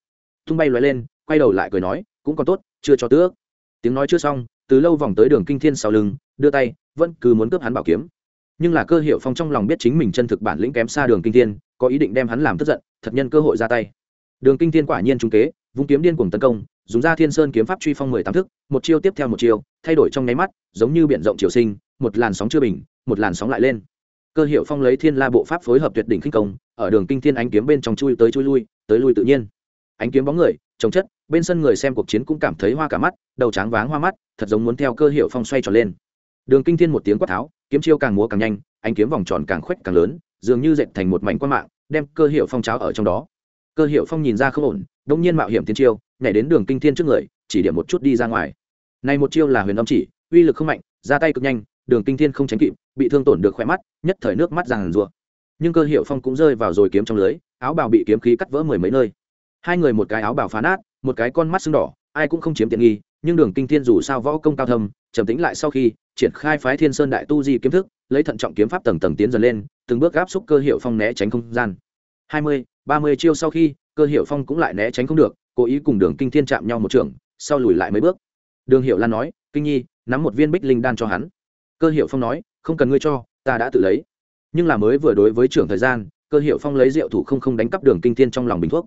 Speaker 1: Tung bay loại lên, quay đầu lại cười nói, cũng còn tốt, chưa cho tước. Tiếng nói chưa xong, từ lâu vòng tới đường kinh thiên sau lưng, đưa tay, vẫn cứ muốn cướp hắn bảo kiếm. Nhưng là cơ hiệu phong trong lòng biết chính mình chân thực bản lĩnh kém xa đường kinh thiên, có ý định đem hắn làm tức giận, thật nhân cơ hội ra tay đường kinh thiên quả nhiên trung kế, vung kiếm điên cuồng tấn công, dùng ra thiên sơn kiếm pháp truy phong mười tám thức, một chiêu tiếp theo một chiêu, thay đổi trong nháy mắt, giống như biển rộng triều sinh, một làn sóng chưa bình, một làn sóng lại lên. Cơ hiệu phong lấy thiên la bộ pháp phối hợp tuyệt đỉnh khinh công, ở đường kinh thiên ánh kiếm bên trong chui tới chui lui, tới lui tự nhiên. Ánh kiếm bóng người, trồng chất, bên sân người xem cuộc chiến cũng cảm thấy hoa cả mắt, đầu tráng váng hoa mắt, thật giống muốn theo cơ hiệu phong xoay tròn lên. Đường kinh thiên một tiếng quát tháo, kiếm chiêu càng múa càng nhanh, ánh kiếm vòng tròn càng khuếch càng lớn, dường như dệt thành một mảnh quan mạng, đem cơ hiệu phong cháo ở trong đó cơ hiệu phong nhìn ra không ổn đông nhiên mạo hiểm tiến chiêu, nhảy đến đường kinh thiên trước người, chỉ điểm một chút đi ra ngoài. Này một chiêu là huyền âm chỉ, uy lực không mạnh, ra tay cực nhanh, đường kinh thiên không tránh kịp, bị thương tổn được khỏe mắt, nhất thời nước mắt ràng rùa nhưng cơ hiệu phong cũng rơi vào rồi kiếm trong lưới, áo bào bị kiếm khí cắt vỡ mười mấy nơi. Hai người một cái áo bào phá nát, một cái con mắt sưng đỏ, ai cũng không chiếm tiện nghi, nhưng đường kinh thiên dù sao võ công cao thâm, trầm tĩnh lại sau khi, triển khai phái thiên sơn đại tu di kiếm thức, lấy thận trọng kiếm pháp tầng tầng tiến dần lên, từng bước áp xúc cơ hiệu phong né tránh không gian. Hai mươi ba mươi chiêu sau khi, cơ hiệu phong cũng lại né tránh không được, cố ý cùng đường kinh thiên chạm nhau một trường, sau lùi lại mấy bước. Đường hiệu lan nói, kinh nhi, nắm một viên bích linh đan cho hắn. Cơ hiệu phong nói, không cần ngươi cho, ta đã tự lấy. Nhưng là mới vừa đối với trưởng thời gian, cơ hiệu phong lấy rượu thủ không không đánh cắp đường kinh thiên trong lòng bình thuốc.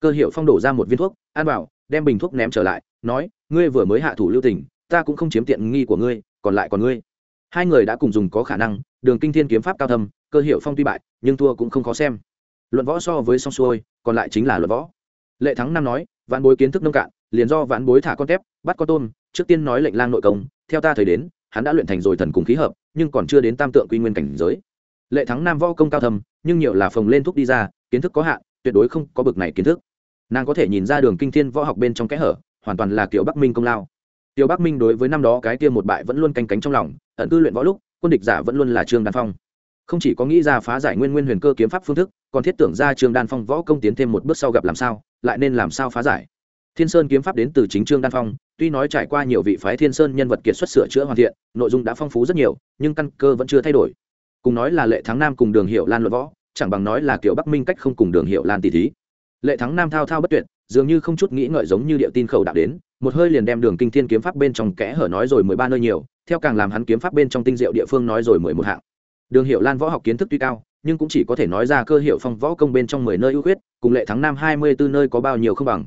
Speaker 1: Cơ hiệu phong đổ ra một viên thuốc an bảo đem bình thuốc ném trở lại, nói, ngươi vừa mới hạ thủ lưu tình, ta cũng không chiếm tiện nghi của ngươi, còn lại còn ngươi. Hai người đã cùng dùng có khả năng, đường kinh thiên kiếm pháp cao thâm, cơ hiệu phong tuy bại, nhưng thua cũng không khó xem luận võ so với song xuôi, còn lại chính là luận võ. Lệ thắng năm nói vạn bối kiến thức nông cạn, liền do vạn bối thả con tép, bắt con tôm, trước tiên nói lệnh lang nội công, theo ta thời đến, hắn đã luyện thành rồi thần cùng khí hợp, nhưng còn chưa đến tam tượng quy nguyên cảnh giới. Lệ thắng nam võ công cao thâm, nhưng nhiều là phồng lên thuốc đi ra, kiến thức có hạn, tuyệt đối không có bực này kiến thức. Nàng có thể nhìn ra đường kinh thiên võ học bên trong kẽ hở, hoàn toàn là kiểu bắc minh công lao. Tiểu bắc minh đối với năm đó cái kia một bại vẫn luôn canh cánh trong lòng, ẩn cư luyện võ lúc, quân địch giả vẫn luôn là trương đan phong không chỉ có nghĩ ra phá giải nguyên nguyên huyền cơ kiếm pháp phương thức, còn thiết tưởng ra trương đan phong võ công tiến thêm một bước sau gặp làm sao, lại nên làm sao phá giải. Thiên sơn kiếm pháp đến từ chính trương đan phong, tuy nói trải qua nhiều vị phái thiên sơn nhân vật kiệt xuất sửa chữa hoàn thiện, nội dung đã phong phú rất nhiều, nhưng căn cơ vẫn chưa thay đổi. Cùng nói là lệ thắng nam cùng đường hiệu lan luận võ, chẳng bằng nói là kiểu bắc minh cách không cùng đường hiệu lan tỷ thí. Lệ thắng nam thao thao bất tuyệt, dường như không chút nghĩ ngợi giống như điệu tin khẩu đạo đến, một hơi liền đem đường kinh thiên kiếm pháp bên trong kẽ hở nói rồi mười ba nơi nhiều, theo càng làm hắn kiếm pháp bên trong tinh diệu địa phương nói rồi mười một hạng đường hiệu lan võ học kiến thức tuy cao, nhưng cũng chỉ có thể nói ra cơ hiệu phong võ công bên trong mười nơi ưu khuyết, cùng lệ thắng nam hai mươi bốn nơi có bao nhiêu không bằng.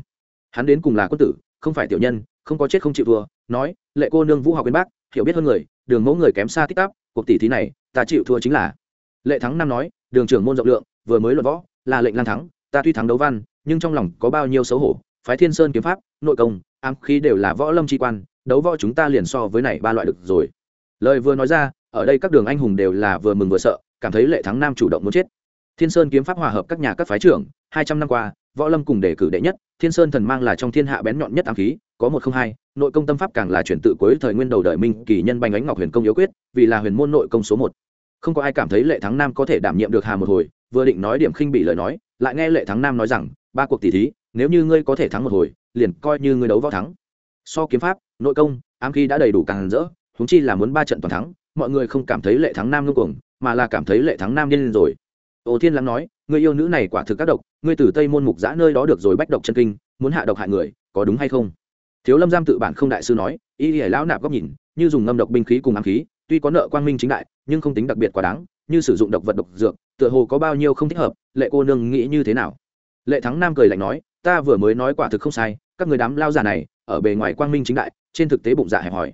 Speaker 1: Hắn đến cùng là quân tử, không phải tiểu nhân, không có chết không chịu thua, nói, lệ cô nương vũ học bên bác, hiểu biết hơn người, đường mẫu người kém xa tích tắp, cuộc tỷ thí này, ta chịu thua chính là. Lệ thắng nam nói, đường trưởng môn rộng lượng, vừa mới luận võ, là lệnh lan thắng, ta tuy thắng đấu văn, nhưng trong lòng có bao nhiêu xấu hổ, phái thiên sơn kiếm pháp, nội công, ám khí đều là võ lâm tri quan, đấu võ chúng ta liền so với này ba loại được rồi. Lời vừa nói ra ở đây các đường anh hùng đều là vừa mừng vừa sợ, cảm thấy lệ thắng nam chủ động muốn chết. Thiên sơn kiếm pháp hòa hợp các nhà các phái trưởng, hai trăm năm qua, võ lâm cùng đề cử đệ nhất, thiên sơn thần mang là trong thiên hạ bén nhọn nhất ám khí, có một không hai, nội công tâm pháp càng là chuyển tự cuối thời nguyên đầu đời minh kỳ nhân bành ánh ngọc huyền công yếu quyết, vì là huyền môn nội công số một. Không có ai cảm thấy lệ thắng nam có thể đảm nhiệm được hà một hồi, vừa định nói điểm khinh bị lời nói, lại nghe lệ thắng nam nói rằng, ba cuộc tỷ thí, nếu như ngươi có thể thắng một hồi, liền coi như ngươi đấu võ thắng. So kiếm pháp, nội công, ám khí đã đầy đủ càng rỡ húng chi là muốn ba trận toàn thắng mọi người không cảm thấy lệ thắng nam ngưng cuồng, mà là cảm thấy lệ thắng nam điên rồi. Ô thiên lắng nói, người yêu nữ này quả thực các độc, ngươi từ tây môn mục giã nơi đó được rồi bách độc chân kinh, muốn hạ độc hại người, có đúng hay không? Thiếu lâm giam tự bản không đại sư nói, y hải lão nạp góc nhìn, như dùng ngâm độc binh khí cùng ám khí, tuy có nợ quang minh chính đại, nhưng không tính đặc biệt quá đáng, như sử dụng độc vật độc dược, tựa hồ có bao nhiêu không thích hợp, lệ cô nương nghĩ như thế nào? Lệ thắng nam cười lạnh nói, ta vừa mới nói quả thực không sai, các người đám lao già này, ở bề ngoài quang minh chính đại, trên thực tế bụng dạ hẹp hòi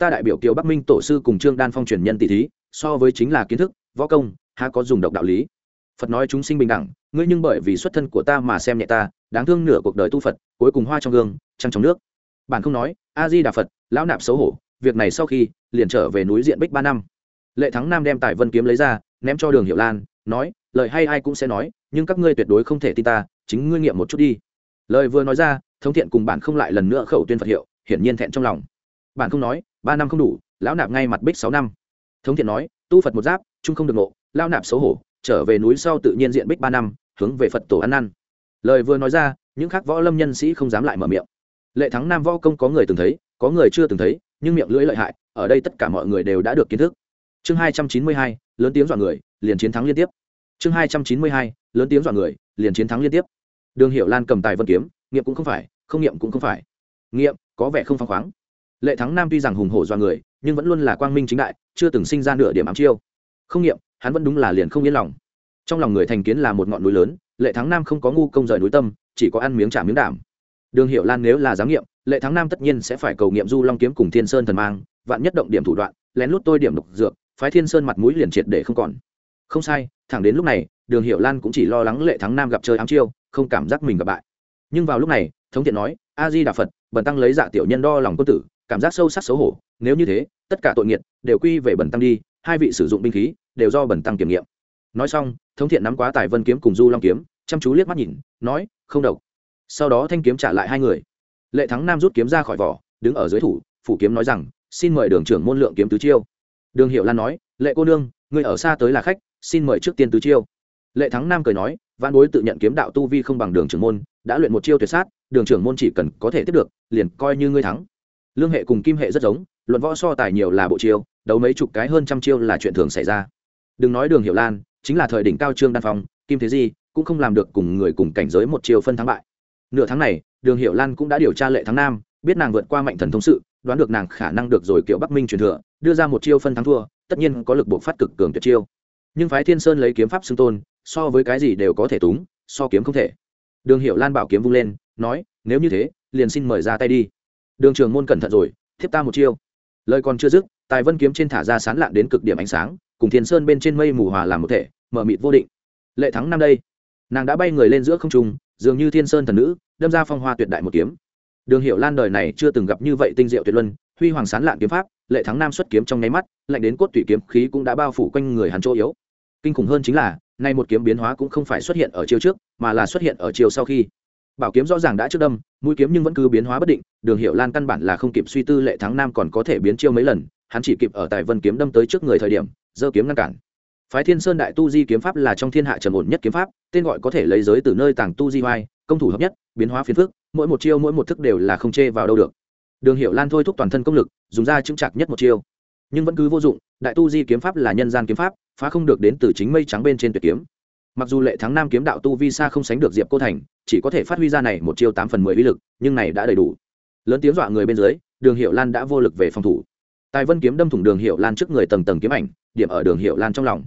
Speaker 1: ta đại biểu kiều bắc minh tổ sư cùng trương đan phong truyền nhân tỷ thí, so với chính là kiến thức, võ công, há có dùng độc đạo lý. Phật nói chúng sinh bình đẳng, ngươi nhưng bởi vì xuất thân của ta mà xem nhẹ ta, đáng thương nửa cuộc đời tu phật, cuối cùng hoa trong gương, trăng trong nước. Bản không nói, a di đà phật, lão nạp xấu hổ, việc này sau khi, liền trở về núi diện bích ba năm. Lệ thắng nam đem tài vân kiếm lấy ra, ném cho đường hiệu lan, nói, lời hay ai cũng sẽ nói, nhưng các ngươi tuyệt đối không thể tin ta, chính ngươi nghiệm một chút đi. Lời vừa nói ra, thống thiện cùng bản không lại lần nữa khẩu tuyên phật hiệu, hiển nhiên thẹn trong lòng. Bản không nói ba năm không đủ, lão nạp ngay mặt bích sáu năm. Thống thiện nói, tu phật một giáp, chung không được nộ lao nạp xấu hổ, trở về núi sau tự nhiên diện bích ba năm, hướng về phật tổ ăn năn. Lời vừa nói ra, những khác võ lâm nhân sĩ không dám lại mở miệng. Lệ thắng nam võ công có người từng thấy, có người chưa từng thấy, nhưng miệng lưỡi lợi hại, ở đây tất cả mọi người đều đã được kiến thức. Chương hai trăm chín mươi hai, lớn tiếng dọa người, liền chiến thắng liên tiếp. Chương hai trăm chín mươi hai, lớn tiếng dọa người, liền chiến thắng liên tiếp. Đường hiệu lan cầm tài vân kiếm, nghiệm cũng không phải, không nghiệm cũng không phải. Nghiệm, có vẻ không phăng khoáng lệ thắng nam tuy rằng hùng hổ do người, nhưng vẫn luôn là quang minh chính đại, chưa từng sinh ra nửa điểm ám chiêu. Không nghiệm, hắn vẫn đúng là liền không yên lòng. Trong lòng người thành kiến là một ngọn núi lớn, lệ thắng nam không có ngu công rời núi tâm, chỉ có ăn miếng trả miếng đảm. Đường hiệu lan nếu là giám nghiệm, lệ thắng nam tất nhiên sẽ phải cầu nghiệm du long kiếm cùng thiên sơn thần mang, vạn nhất động điểm thủ đoạn, lén lút tôi điểm độc dược, phái thiên sơn mặt mũi liền triệt để không còn. Không sai, thẳng đến lúc này, đường hiệu lan cũng chỉ lo lắng lệ thắng nam gặp chơi ám chiêu, không cảm giác mình gặp bại. Nhưng vào lúc này, thống thiện nói, a di đà phật, bần tăng lấy dạ tiểu nhân đo lòng quân tử cảm giác sâu sắc xấu hổ, nếu như thế, tất cả tội nghiệt đều quy về bẩn tăng đi, hai vị sử dụng binh khí đều do bẩn tăng kiểm nghiệm. Nói xong, thống thiện nắm quá tài vân kiếm cùng du long kiếm, chăm chú liếc mắt nhìn, nói, không độc. Sau đó thanh kiếm trả lại hai người. Lệ thắng nam rút kiếm ra khỏi vỏ, đứng ở dưới thủ, phủ kiếm nói rằng, xin mời đường trưởng môn lượng kiếm tứ chiêu. Đường hiệu lan nói, lệ cô nương người ở xa tới là khách, xin mời trước tiên tứ chiêu. Lệ thắng nam cười nói văn bối tự nhận kiếm đạo tu vi không bằng đường trưởng môn, đã luyện một chiêu tuyệt sát, đường trưởng môn chỉ cần có thể tiếp được, liền coi như ngươi thắng lương hệ cùng kim hệ rất giống, luận võ so tài nhiều là bộ chiêu, đấu mấy chục cái hơn trăm chiêu là chuyện thường xảy ra. Đừng nói đường hiệu lan, chính là thời đỉnh cao trương đan phong, kim thế di cũng không làm được cùng người cùng cảnh giới một chiêu phân thắng bại. Nửa tháng này, đường hiệu lan cũng đã điều tra lệ thắng nam, biết nàng vượt qua mạnh thần thông sự, đoán được nàng khả năng được rồi kiểu bắc minh truyền thừa, đưa ra một chiêu phân thắng thua, tất nhiên có lực buộc phát cực cường tuyệt chiêu. Nhưng phái thiên sơn lấy kiếm pháp xưng tôn, so với cái gì đều có thể túng, so kiếm không thể. Đường hiệu lan bảo kiếm vung lên, nói, nếu như thế, liền xin mời ra tay đi đường trường môn cẩn thận rồi, thiếp ta một chiêu. Lời còn chưa dứt, tài vân kiếm trên thả ra sán lạn đến cực điểm ánh sáng, cùng thiên sơn bên trên mây mù hòa làm một thể, mở mịt vô định. Lệ thắng năm đây. Nàng đã bay người lên giữa không trung, dường như thiên sơn thần nữ, đâm ra phong hoa tuyệt đại một kiếm. Đường hiệu lan đời này chưa từng gặp như vậy tinh diệu tuyệt luân, huy hoàng sán lạn kiếm pháp, lệ thắng nam xuất kiếm trong nháy mắt, lạnh đến cốt tủy kiếm khí cũng đã bao phủ quanh người hắn chỗ yếu. Kinh khủng hơn chính là, nay một kiếm biến hóa cũng không phải xuất hiện ở chiều trước, mà là xuất hiện ở chiều sau khi bảo kiếm rõ ràng đã trước đâm, mũi kiếm nhưng vẫn cứ biến hóa bất định, đường hiệu lan căn bản là không kịp suy tư lệ thắng nam còn có thể biến chiêu mấy lần, hắn chỉ kịp ở tài vân kiếm đâm tới trước người thời điểm, giơ kiếm ngăn cản. Phái thiên sơn đại tu di kiếm pháp là trong thiên hạ trầm ổn nhất kiếm pháp, tên gọi có thể lấy giới từ nơi tàng tu di hoai công thủ hợp nhất, biến hóa phiền phức, mỗi một chiêu mỗi một thức đều là không chê vào đâu được. Đường hiệu lan thôi thúc toàn thân công lực, dùng ra chững chạc nhất một chiêu. Nhưng vẫn cứ vô dụng, đại tu di kiếm pháp là nhân gian kiếm pháp, phá không được đến từ chính mây trắng bên trên tuyệt kiếm. Mặc dù lệ thắng nam kiếm đạo tu vi xa không sánh được diệp cô thành chỉ có thể phát huy ra này một chiêu tám phần mười uy lực, nhưng này đã đầy đủ. Lớn tiếng dọa người bên dưới, đường hiệu lan đã vô lực về phòng thủ. Tài vân kiếm đâm thủng đường hiệu lan trước người tầng tầng kiếm ảnh, điểm ở đường hiệu lan trong lòng.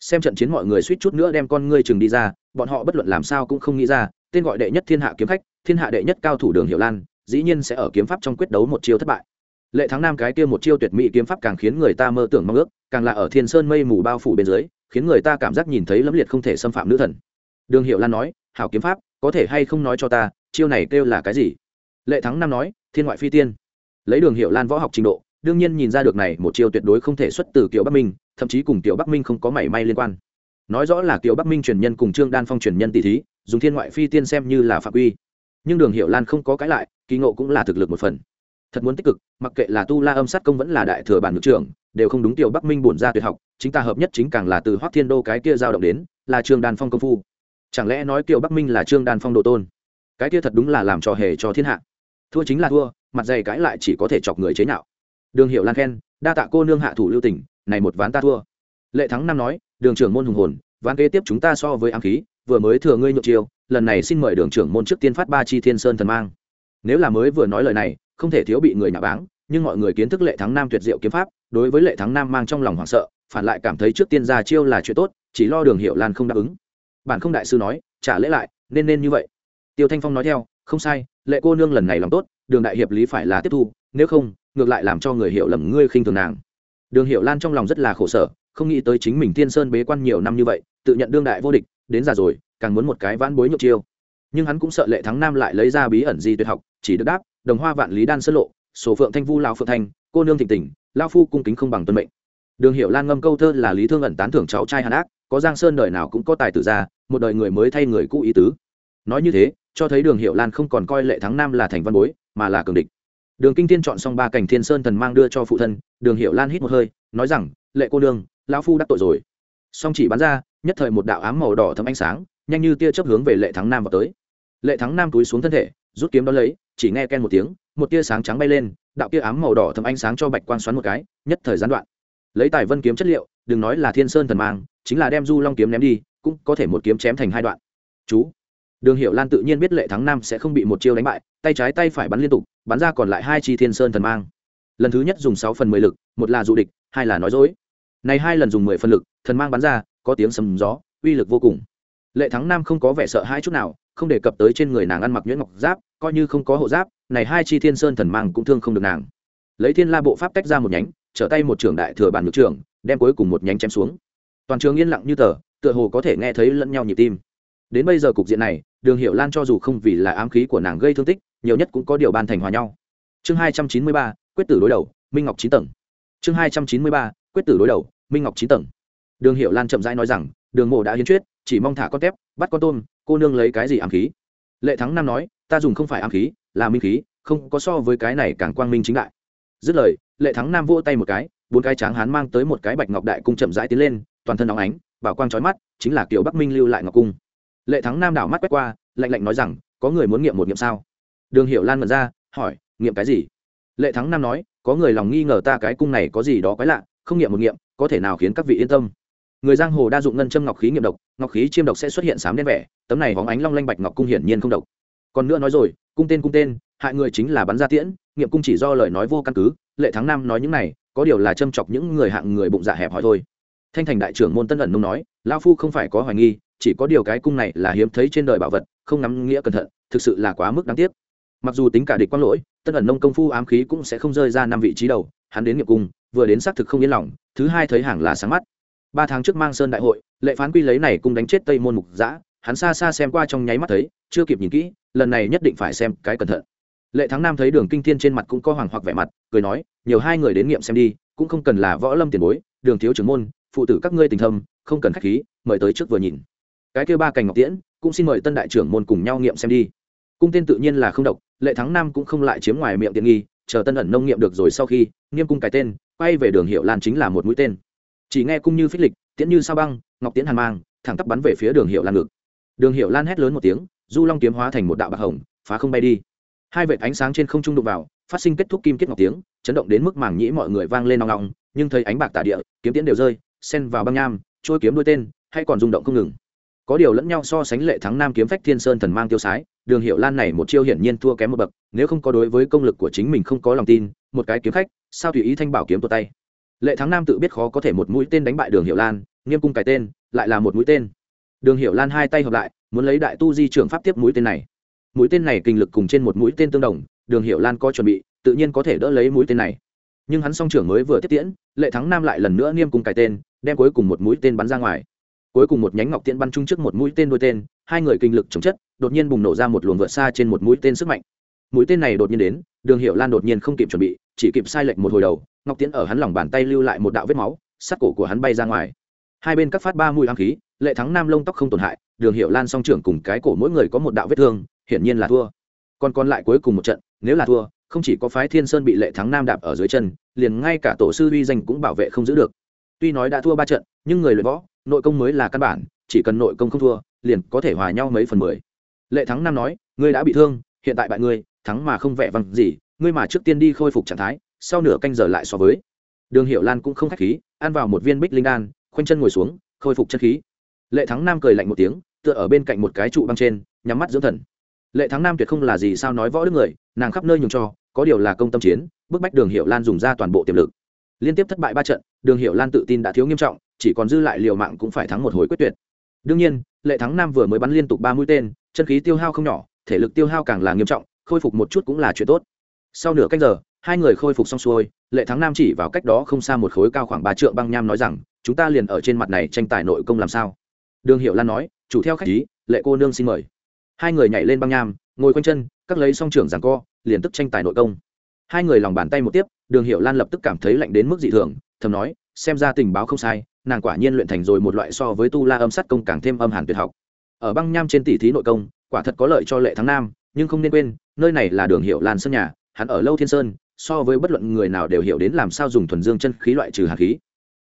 Speaker 1: Xem trận chiến mọi người suýt chút nữa đem con ngươi chừng đi ra, bọn họ bất luận làm sao cũng không nghĩ ra, tên gọi đệ nhất thiên hạ kiếm khách, thiên hạ đệ nhất cao thủ đường hiệu lan, dĩ nhiên sẽ ở kiếm pháp trong quyết đấu một chiêu thất bại. Lệ thắng nam cái kia một chiêu tuyệt mỹ kiếm pháp càng khiến người ta mơ tưởng mong ước, càng là ở thiên sơn mây mù bao phủ bên dưới, khiến người ta cảm giác nhìn thấy lẫm liệt không thể xâm phạm nữ thần. Đường hiệu lan nói, hảo kiếm pháp có thể hay không nói cho ta, chiêu này kêu là cái gì? Lệ thắng nam nói, thiên ngoại phi tiên. Lấy đường hiệu lan võ học trình độ, đương nhiên nhìn ra được này một chiêu tuyệt đối không thể xuất từ kiều bắc minh, thậm chí cùng kiều bắc minh không có mảy may liên quan. Nói rõ là kiều bắc minh truyền nhân cùng trương đan phong truyền nhân tỷ thí, dùng thiên ngoại phi tiên xem như là phạm quy. Nhưng đường hiệu lan không có cãi lại, kỳ ngộ cũng là thực lực một phần. Thật muốn tích cực, mặc kệ là tu la âm sát công vẫn là đại thừa bản ngược trưởng, đều không đúng tiểu bắc minh bổn ra tuyệt học, chính ta hợp nhất chính càng là từ hoác thiên đô cái kia giao động đến, là trương đan phong công phu chẳng lẽ nói kiều bắc minh là trương đan phong độ tôn? Cái kia thật đúng là làm trò hề cho thiên hạ. Thua chính là thua, mặt dày cãi lại chỉ có thể chọc người chế nhạo. Đường hiệu lan khen, đa tạ cô nương hạ thủ lưu tỉnh này một ván ta thua. Lệ thắng năm nói, đường trưởng môn hùng hồn, ván kế tiếp chúng ta so với ám khí, vừa mới thừa ngươi nhượng chiêu, lần này xin mời đường trưởng môn trước tiên phát ba chi thiên sơn thần mang. Nếu là mới vừa nói lời này, không thể thiếu bị người nhà báng, nhưng mọi người kiến thức lệ thắng nam tuyệt diệu kiếm pháp, đối với lệ thắng nam mang trong lòng hoảng sợ, phản lại cảm thấy trước tiên ra chiêu là chuyện tốt, chỉ lo đường hiệu lan không đáp ứng bản không đại sư nói, trả lễ lại, nên nên như vậy. Tiêu thanh phong nói theo, không sai, lệ cô nương lần này lòng tốt, đường đại hiệp lý phải là tiếp thu, nếu không, ngược lại làm cho người hiểu lầm ngươi khinh thường nàng. Đường hiệu lan trong lòng rất là khổ sở, không nghĩ tới chính mình tiên sơn bế quan nhiều năm như vậy, tự nhận đương đại vô địch, đến già rồi, càng muốn một cái vãn bối nhược chiêu. Nhưng hắn cũng sợ lệ thắng nam lại lấy ra bí ẩn gì tuyệt học, chỉ được đáp, đồng hoa vạn lý đan sơn lộ sổ phượng thanh vu lao phượng thanh, cô nương thịnh tình lao phu cung kính không bằng tuân mệnh. Đường hiệu lan ngâm câu thơ là lý thương ẩn tán thưởng cháu trai hàn ác có giang sơn đời nào cũng có tài tử ra, một đời người mới thay người cũ ý tứ. Nói như thế, cho thấy đường hiệu lan không còn coi lệ thắng nam là thành văn bối, mà là cường địch. Đường kinh thiên chọn xong ba cảnh thiên sơn thần mang đưa cho phụ thân, đường hiệu lan hít một hơi, nói rằng, lệ cô nương, lão phu đắc tội rồi. Song chỉ bắn ra, nhất thời một đạo ám màu đỏ thấm ánh sáng, nhanh như tia chớp hướng về lệ thắng nam vào tới. Lệ thắng nam túi xuống thân thể, rút kiếm đón lấy, chỉ nghe ken một tiếng, một tia sáng trắng bay lên, đạo tia ám màu đỏ thấm ánh sáng cho bạch quang xoắn một cái, nhất thời gián đoạn. Lấy tài vân kiếm chất liệu, đừng nói là thiên sơn thần mang chính là đem du long kiếm ném đi, cũng có thể một kiếm chém thành hai đoạn. Chú. Đường hiệu lan tự nhiên biết lệ thắng nam sẽ không bị một chiêu đánh bại, tay trái tay phải bắn liên tục, bắn ra còn lại hai chi thiên sơn thần mang. Lần thứ nhất dùng sáu phần mười lực, một là dụ địch, hai là nói dối. Này hai lần dùng mười phần lực, thần mang bắn ra, có tiếng sầm gió, uy lực vô cùng. Lệ thắng nam không có vẻ sợ hai chút nào, không đề cập tới trên người nàng ăn mặc nhuyễn ngọc giáp, coi như không có hộ giáp, này hai chi thiên sơn thần mang cũng thương không được nàng. Lấy thiên la bộ pháp tách ra một nhánh, trở tay một trưởng đại thừa bản ngược trưởng, đem cuối cùng một nhánh chém xuống toàn trường yên lặng như tờ, tựa hồ có thể nghe thấy lẫn nhau nhịp tim. Đến bây giờ cục diện này, đường hiệu lan cho dù không vì là ám khí của nàng gây thương tích, nhiều nhất cũng có điều ban thành hòa nhau. Chương hai trăm chín mươi ba, quyết tử đối đầu, minh ngọc chín tầng. Chương hai trăm chín mươi ba, quyết tử đối đầu, minh ngọc chín tầng. Đường hiệu lan chậm rãi nói rằng, đường mộ đã hiến chuyết, chỉ mong thả con tép, bắt con tôm, cô nương lấy cái gì ám khí? Lệ thắng nam nói, ta dùng không phải ám khí, là minh khí, không có so với cái này càng quang minh chính đại. Dứt lời, lệ thắng nam vỗ tay một cái, bốn cái tráng hán mang tới một cái bạch ngọc đại cung chậm rãi tiến lên toàn thân óng ánh, bảo quang trói mắt, chính là kiểu bắc minh lưu lại ngọc cung. Lệ thắng nam đảo mắt quét qua, lạnh lạnh nói rằng, có người muốn nghiệm một nghiệm sao? Đường Hiểu lan mật ra, hỏi, nghiệm cái gì? Lệ thắng nam nói, có người lòng nghi ngờ ta cái cung này có gì đó quái lạ, không nghiệm một nghiệm, có thể nào khiến các vị yên tâm? Người giang hồ đa dụng ngân châm ngọc khí nghiệm độc, ngọc khí chiêm độc sẽ xuất hiện sám đen vẻ, tấm này hóng ánh long lanh bạch ngọc cung hiển nhiên không độc. Còn nữa nói rồi, cung tên cung tên, hại người chính là bắn ra tiễn, nghiệm cung chỉ do lời nói vô căn cứ. Lệ thắng nam nói những này, có điều là châm chọc những người hạng người bụng dạ hẹp hỏi thôi thanh thành đại trưởng môn tân ẩn nung nói lao phu không phải có hoài nghi, chỉ có điều cái cung này là hiếm thấy trên đời bảo vật, không nắm nghĩa cẩn thận, thực sự là quá mức đáng tiếc. Mặc dù tính cả địch quang lỗi, tân ẩn nông công phu ám khí cũng sẽ không rơi ra năm vị trí đầu, hắn đến nghiệp cung, vừa đến xác thực không yên lòng, thứ hai thấy hàng là sáng mắt. Ba tháng trước mang sơn đại hội, lệ phán quy lấy này cung đánh chết tây môn mục giã, hắn xa xa xem qua trong nháy mắt thấy, chưa kịp nhìn kỹ, lần này nhất định phải xem cái cẩn thận. Lệ thắng nam thấy đường kinh thiên trên mặt cũng có hoàng hoặc vẻ mặt, cười nói, nhiều hai người đến nghiệm xem đi, cũng không cần là võ lâm tiền bối, đường thiếu trưởng môn phụ tử các ngươi tình thâm, không cần khách khí, mời tới trước vừa nhìn. Cái kêu ba cành ngọc tiễn, cũng xin mời tân đại trưởng môn cùng nhau nghiệm xem đi. Cung tên tự nhiên là không độc, lệ thắng nam cũng không lại chiếm ngoài miệng tiện nghi, chờ tân ẩn nông nghiệm được rồi sau khi, nghiêm cung cái tên, quay về đường hiệu lan chính là một mũi tên. Chỉ nghe cung như phích lịch, tiễn như sao băng, ngọc tiễn hàn mang, thẳng tắp bắn về phía đường hiệu lan ngực. Đường hiệu lan hét lớn một tiếng, du long kiếm hóa thành một đạo bạc hồng, phá không bay đi. Hai vệt ánh sáng trên không trung đụng vào, phát sinh kết thúc kim kết ngọc tiếng chấn động đến mức mảng nhĩ mọi người vang lên nòng nòng nhưng thấy ánh bạc tả địa, kiếm tiễn đều rơi xen vào băng nham, trôi kiếm đôi tên, hay còn rung động không ngừng. Có điều lẫn nhau so sánh lệ thắng nam kiếm phách thiên sơn thần mang tiêu sái, đường hiệu lan này một chiêu hiển nhiên thua kém một bậc, nếu không có đối với công lực của chính mình không có lòng tin, một cái kiếm khách sao tùy ý thanh bảo kiếm tuột tay. Lệ thắng nam tự biết khó có thể một mũi tên đánh bại đường hiệu lan, nghiêm cung cái tên, lại là một mũi tên. Đường hiệu lan hai tay hợp lại, muốn lấy đại tu di trưởng pháp tiếp mũi tên này. Mũi tên này kinh lực cùng trên một mũi tên tương đồng, đường hiệu lan có chuẩn bị, tự nhiên có thể đỡ lấy mũi tên này. Nhưng hắn song trưởng mới vừa tiếp tiễn, lệ thắng nam lại lần nữa niêm cung cái tên đem cuối cùng một mũi tên bắn ra ngoài. Cuối cùng một nhánh ngọc tiễn bắn chung trước một mũi tên đôi tên, hai người kinh lực chống chất, đột nhiên bùng nổ ra một luồng vượt xa trên một mũi tên sức mạnh. Mũi tên này đột nhiên đến, đường hiệu lan đột nhiên không kịp chuẩn bị, chỉ kịp sai lệch một hồi đầu, ngọc tiễn ở hắn lòng bàn tay lưu lại một đạo vết máu, sắt cổ của hắn bay ra ngoài. Hai bên các phát ba mũi ám khí, lệ thắng nam lông tóc không tổn hại, đường hiệu lan song trưởng cùng cái cổ mỗi người có một đạo vết thương, hiển nhiên là thua. Còn còn lại cuối cùng một trận, nếu là thua, không chỉ có phái thiên sơn bị lệ thắng nam đạp ở dưới chân, liền ngay cả tổ sư uy danh cũng bảo vệ không giữ được tuy nói đã thua ba trận, nhưng người luyện võ, nội công mới là căn bản, chỉ cần nội công không thua, liền có thể hòa nhau mấy phần mười. Lệ thắng nam nói, ngươi đã bị thương, hiện tại bại ngươi, thắng mà không vẻ văng gì, ngươi mà trước tiên đi khôi phục trạng thái, sau nửa canh giờ lại so với. Đường hiệu lan cũng không khách khí, ăn vào một viên bích linh đan, khoanh chân ngồi xuống, khôi phục chất khí. Lệ thắng nam cười lạnh một tiếng, tựa ở bên cạnh một cái trụ băng trên, nhắm mắt dưỡng thần. Lệ thắng nam tuyệt không là gì sao nói võ đức người, nàng khắp nơi nhường cho, có điều là công tâm chiến, bức bách đường hiệu lan dùng ra toàn bộ tiềm lực liên tiếp thất bại ba trận, đường hiệu lan tự tin đã thiếu nghiêm trọng, chỉ còn dư lại liều mạng cũng phải thắng một hồi quyết tuyệt. Đương nhiên, lệ thắng nam vừa mới bắn liên tục ba mũi tên, chân khí tiêu hao không nhỏ, thể lực tiêu hao càng là nghiêm trọng, khôi phục một chút cũng là chuyện tốt. Sau nửa cách giờ, hai người khôi phục xong xuôi, lệ thắng nam chỉ vào cách đó không xa một khối cao khoảng ba trượng băng nham nói rằng, chúng ta liền ở trên mặt này tranh tài nội công làm sao? Đường hiệu lan nói, chủ theo khách ý, lệ cô nương xin mời. Hai người nhảy lên băng nham, ngồi quanh chân, các lấy song trưởng giảng co, liền tức tranh tài nội công. Hai người lòng bàn tay một tiếp đường hiệu lan lập tức cảm thấy lạnh đến mức dị thường, thầm nói, xem ra tình báo không sai, nàng quả nhiên luyện thành rồi một loại so với tu la âm sắt công càng thêm âm hàn tuyệt học. Ở băng nham trên tỷ thí nội công, quả thật có lợi cho lệ thắng nam, nhưng không nên quên, nơi này là đường hiệu lan sân nhà, hắn ở lâu thiên sơn, so với bất luận người nào đều hiểu đến làm sao dùng thuần dương chân khí loại trừ hạt khí.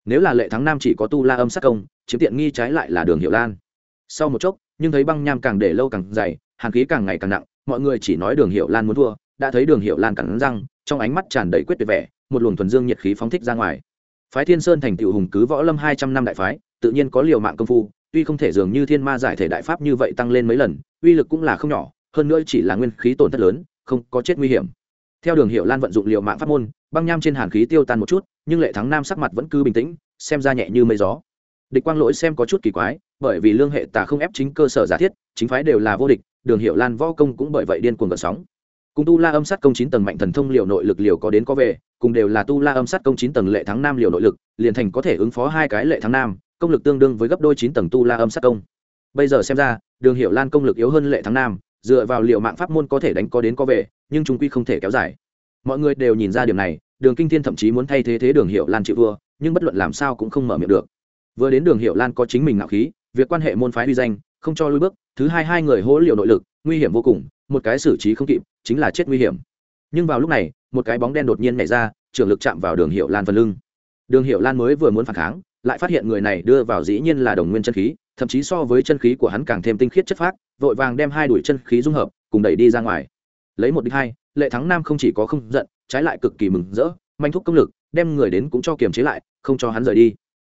Speaker 1: Nếu là lệ thắng nam chỉ có tu la âm sát công, chiếm tiện nghi trái lại là đường hiệu lan. Sau một chốc, nhưng thấy băng nham càng để lâu càng dày, hàn khí càng ngày càng nặng, mọi người chỉ nói đường hiệu lan muốn thua, đã thấy đường hiệu lan cắn răng trong ánh mắt tràn đầy quyết tuyệt vẻ, một luồng thuần dương nhiệt khí phóng thích ra ngoài. Phái thiên sơn thành tựu hùng cứ võ lâm hai trăm năm đại phái, tự nhiên có liều mạng công phu, tuy không thể dường như thiên ma giải thể đại pháp như vậy tăng lên mấy lần, uy lực cũng là không nhỏ, hơn nữa chỉ là nguyên khí tổn thất lớn, không có chết nguy hiểm. Theo đường hiệu lan vận dụng liều mạng pháp môn, băng nham trên hàn khí tiêu tan một chút, nhưng lệ thắng nam sắc mặt vẫn cứ bình tĩnh, xem ra nhẹ như mây gió. Địch quang lỗi xem có chút kỳ quái, bởi vì lương hệ tà không ép chính cơ sở giả thiết, chính phái đều là vô địch, đường hiệu lan võ công cũng bởi vậy điên cuồng gợn sóng cùng tu la âm sát công chín tầng mạnh thần thông liều nội lực liều có đến có về, cùng đều là tu la âm sát công chín tầng lệ thắng nam liều nội lực, liền thành có thể ứng phó hai cái lệ thắng nam, công lực tương đương với gấp đôi chín tầng tu la âm sát công. Bây giờ xem ra, đường hiệu lan công lực yếu hơn lệ thắng nam, dựa vào liệu mạng pháp môn có thể đánh có đến có về, nhưng chúng quy không thể kéo dài. Mọi người đều nhìn ra điểm này, đường kinh thiên thậm chí muốn thay thế thế đường hiệu lan chịu vua, nhưng bất luận làm sao cũng không mở miệng được. Vừa đến đường hiệu lan có chính mình ngạo khí, việc quan hệ môn phái huy danh, không cho lui bước, thứ hai hai người hỗ liệu nội lực nguy hiểm vô cùng, một cái xử trí không kịp, chính là chết nguy hiểm. Nhưng vào lúc này, một cái bóng đen đột nhiên nhảy ra, trường lực chạm vào đường hiệu lan phần lưng. Đường hiệu lan mới vừa muốn phản kháng, lại phát hiện người này đưa vào dĩ nhiên là đồng nguyên chân khí, thậm chí so với chân khí của hắn càng thêm tinh khiết chất phác, vội vàng đem hai đuổi chân khí dung hợp, cùng đẩy đi ra ngoài. Lấy một đích hai, lệ thắng nam không chỉ có không giận, trái lại cực kỳ mừng rỡ, manh thúc công lực, đem người đến cũng cho kiềm chế lại, không cho hắn rời đi.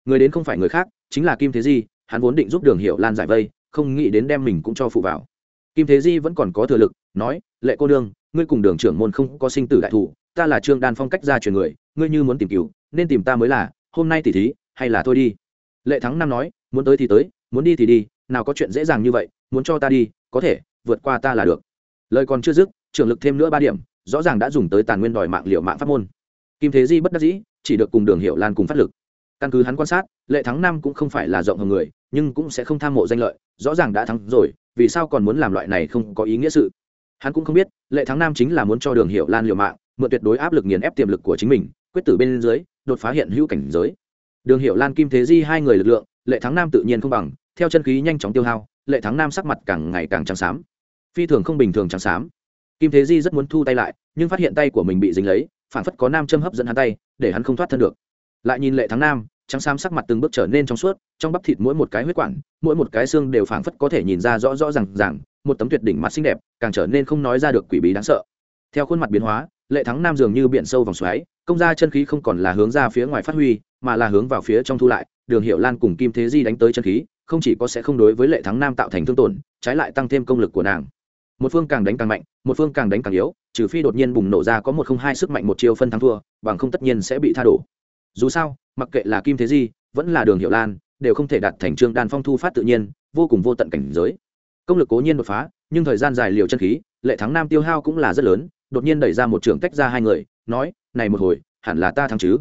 Speaker 1: Người đến không phải người khác, chính là kim thế di, hắn vốn định giúp đường hiệu lan giải vây, không nghĩ đến đem mình cũng cho phụ vào kim thế di vẫn còn có thừa lực, nói, lệ cô đương ngươi cùng đường trưởng môn không có sinh tử đại thủ, ta là trương đan phong cách ra truyền người, ngươi như muốn tìm cứu nên tìm ta mới là, hôm nay tỉ thí, hay là thôi đi. Lệ thắng nam nói, muốn tới thì tới, muốn đi thì đi, nào có chuyện dễ dàng như vậy, muốn cho ta đi, có thể, vượt qua ta là được. Lời còn chưa dứt, trưởng lực thêm nữa ba điểm, rõ ràng đã dùng tới tàn nguyên đòi mạng liệu mạng pháp môn. Kim thế di bất đắc dĩ, chỉ được cùng đường hiệu lan cùng phát lực. Căn cứ hắn quan sát, lệ thắng nam cũng không phải là rộng hồng người, nhưng cũng sẽ không tham mộ danh lợi, rõ ràng đã thắng rồi vì sao còn muốn làm loại này không có ý nghĩa sự? Hắn cũng không biết, lệ thắng nam chính là muốn cho đường hiệu lan liều mạng, mượn tuyệt đối áp lực nghiền ép tiềm lực của chính mình, quyết tử bên dưới, đột phá hiện hữu cảnh giới. Đường hiệu lan, kim thế di hai người lực lượng, lệ thắng nam tự nhiên không bằng, theo chân khí nhanh chóng tiêu hao, lệ thắng nam sắc mặt càng ngày càng trắng xám. Phi thường không bình thường trắng xám. Kim thế di rất muốn thu tay lại, nhưng phát hiện tay của mình bị dính lấy, phản phất có nam châm hấp dẫn hắn tay, để hắn không thoát thân được. Lại nhìn lệ thắng nam trắng xám sắc mặt từng bước trở nên trong suốt, trong bắp thịt mỗi một cái huyết quản, mỗi một cái xương đều phảng phất có thể nhìn ra rõ rõ r à n g r một tấm tuyệt đỉnh mặt xinh đẹp, càng trở nên không nói ra được quỷ bí đáng sợ. Theo khuôn mặt biến hóa, lệ thắng nam dường như biển sâu vòng xoáy, công ra chân khí không còn là hướng ra phía ngoài phát huy, mà là hướng vào phía trong thu lại, đường hiệu lan cùng kim thế di đánh tới chân khí, không chỉ có sẽ không đối với lệ thắng nam tạo thành thương tổn, trái lại tăng thêm công lực của nàng. Một phương càng đánh càng mạnh, một phương càng đánh càng yếu, trừ phi đột nhiên bùng nổ ra có một không hai sức mạnh một chiêu phân thắng thua, bằng không tất nhiên sẽ bị tha đổ. Dù sao mặc kệ là kim thế di, vẫn là đường hiệu lan, đều không thể đạt thành trương đan phong thu phát tự nhiên, vô cùng vô tận cảnh giới. Công lực cố nhiên đột phá, nhưng thời gian dài liều chân khí, lệ thắng nam tiêu hao cũng là rất lớn, đột nhiên đẩy ra một trường tách ra hai người, nói, này một hồi, hẳn là ta thắng chứ?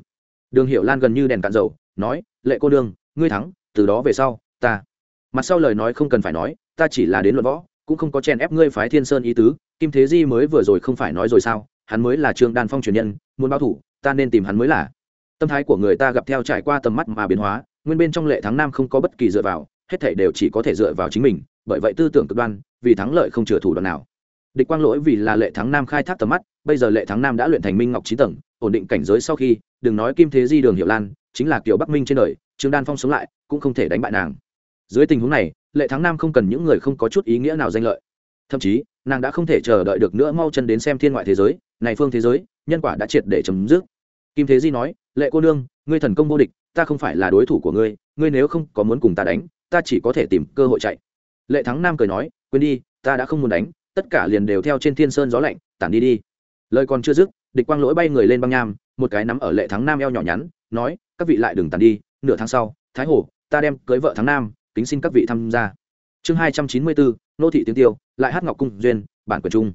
Speaker 1: Đường hiệu lan gần như đèn cạn dầu, nói, lệ cô đương ngươi thắng, từ đó về sau, ta mặt sau lời nói không cần phải nói, ta chỉ là đến luận võ, cũng không có chèn ép ngươi phái thiên sơn ý tứ, kim thế di mới vừa rồi không phải nói rồi sao, hắn mới là trương đan phong truyền nhân, muốn báo thủ, ta nên tìm hắn mới là tâm thái của người ta gặp theo trải qua tầm mắt mà biến hóa, nguyên bên trong lệ thắng nam không có bất kỳ dựa vào, hết thể đều chỉ có thể dựa vào chính mình, bởi vậy tư tưởng cực đoan, vì thắng lợi không chừa thủ đoạn nào. Địch quang lỗi vì là lệ thắng nam khai thác tầm mắt, bây giờ lệ thắng nam đã luyện thành minh ngọc trí tầng, ổn định cảnh giới sau khi, đừng nói kim thế di đường hiệu lan, chính là kiểu bắc minh trên đời, trương đan phong sống lại, cũng không thể đánh bại nàng. Dưới tình huống này, lệ thắng nam không cần những người không có chút ý nghĩa nào danh lợi. Thậm chí, nàng đã không thể chờ đợi được nữa mau chân đến xem thiên ngoại thế giới, này phương thế giới, nhân quả đã triệt để chấm dứt kim thế di nói, lệ cô nương, ngươi thần công vô địch, ta không phải là đối thủ của ngươi ngươi nếu không có muốn cùng ta đánh, ta chỉ có thể tìm cơ hội chạy. Lệ thắng nam cười nói, quên đi, ta đã không muốn đánh, tất cả liền đều theo trên thiên sơn gió lạnh, tản đi đi. Lời còn chưa dứt, địch quang lỗi bay người lên băng nham, một cái nắm ở lệ thắng nam eo nhỏ nhắn, nói, các vị lại đừng tàn đi, nửa tháng sau, thái hồ, ta đem cưới vợ thắng nam, kính xin các vị tham gia. Chương hai trăm chín mươi bốn nô thị tiếng tiêu, lại hát ngọc cung duyên, bản quyền trung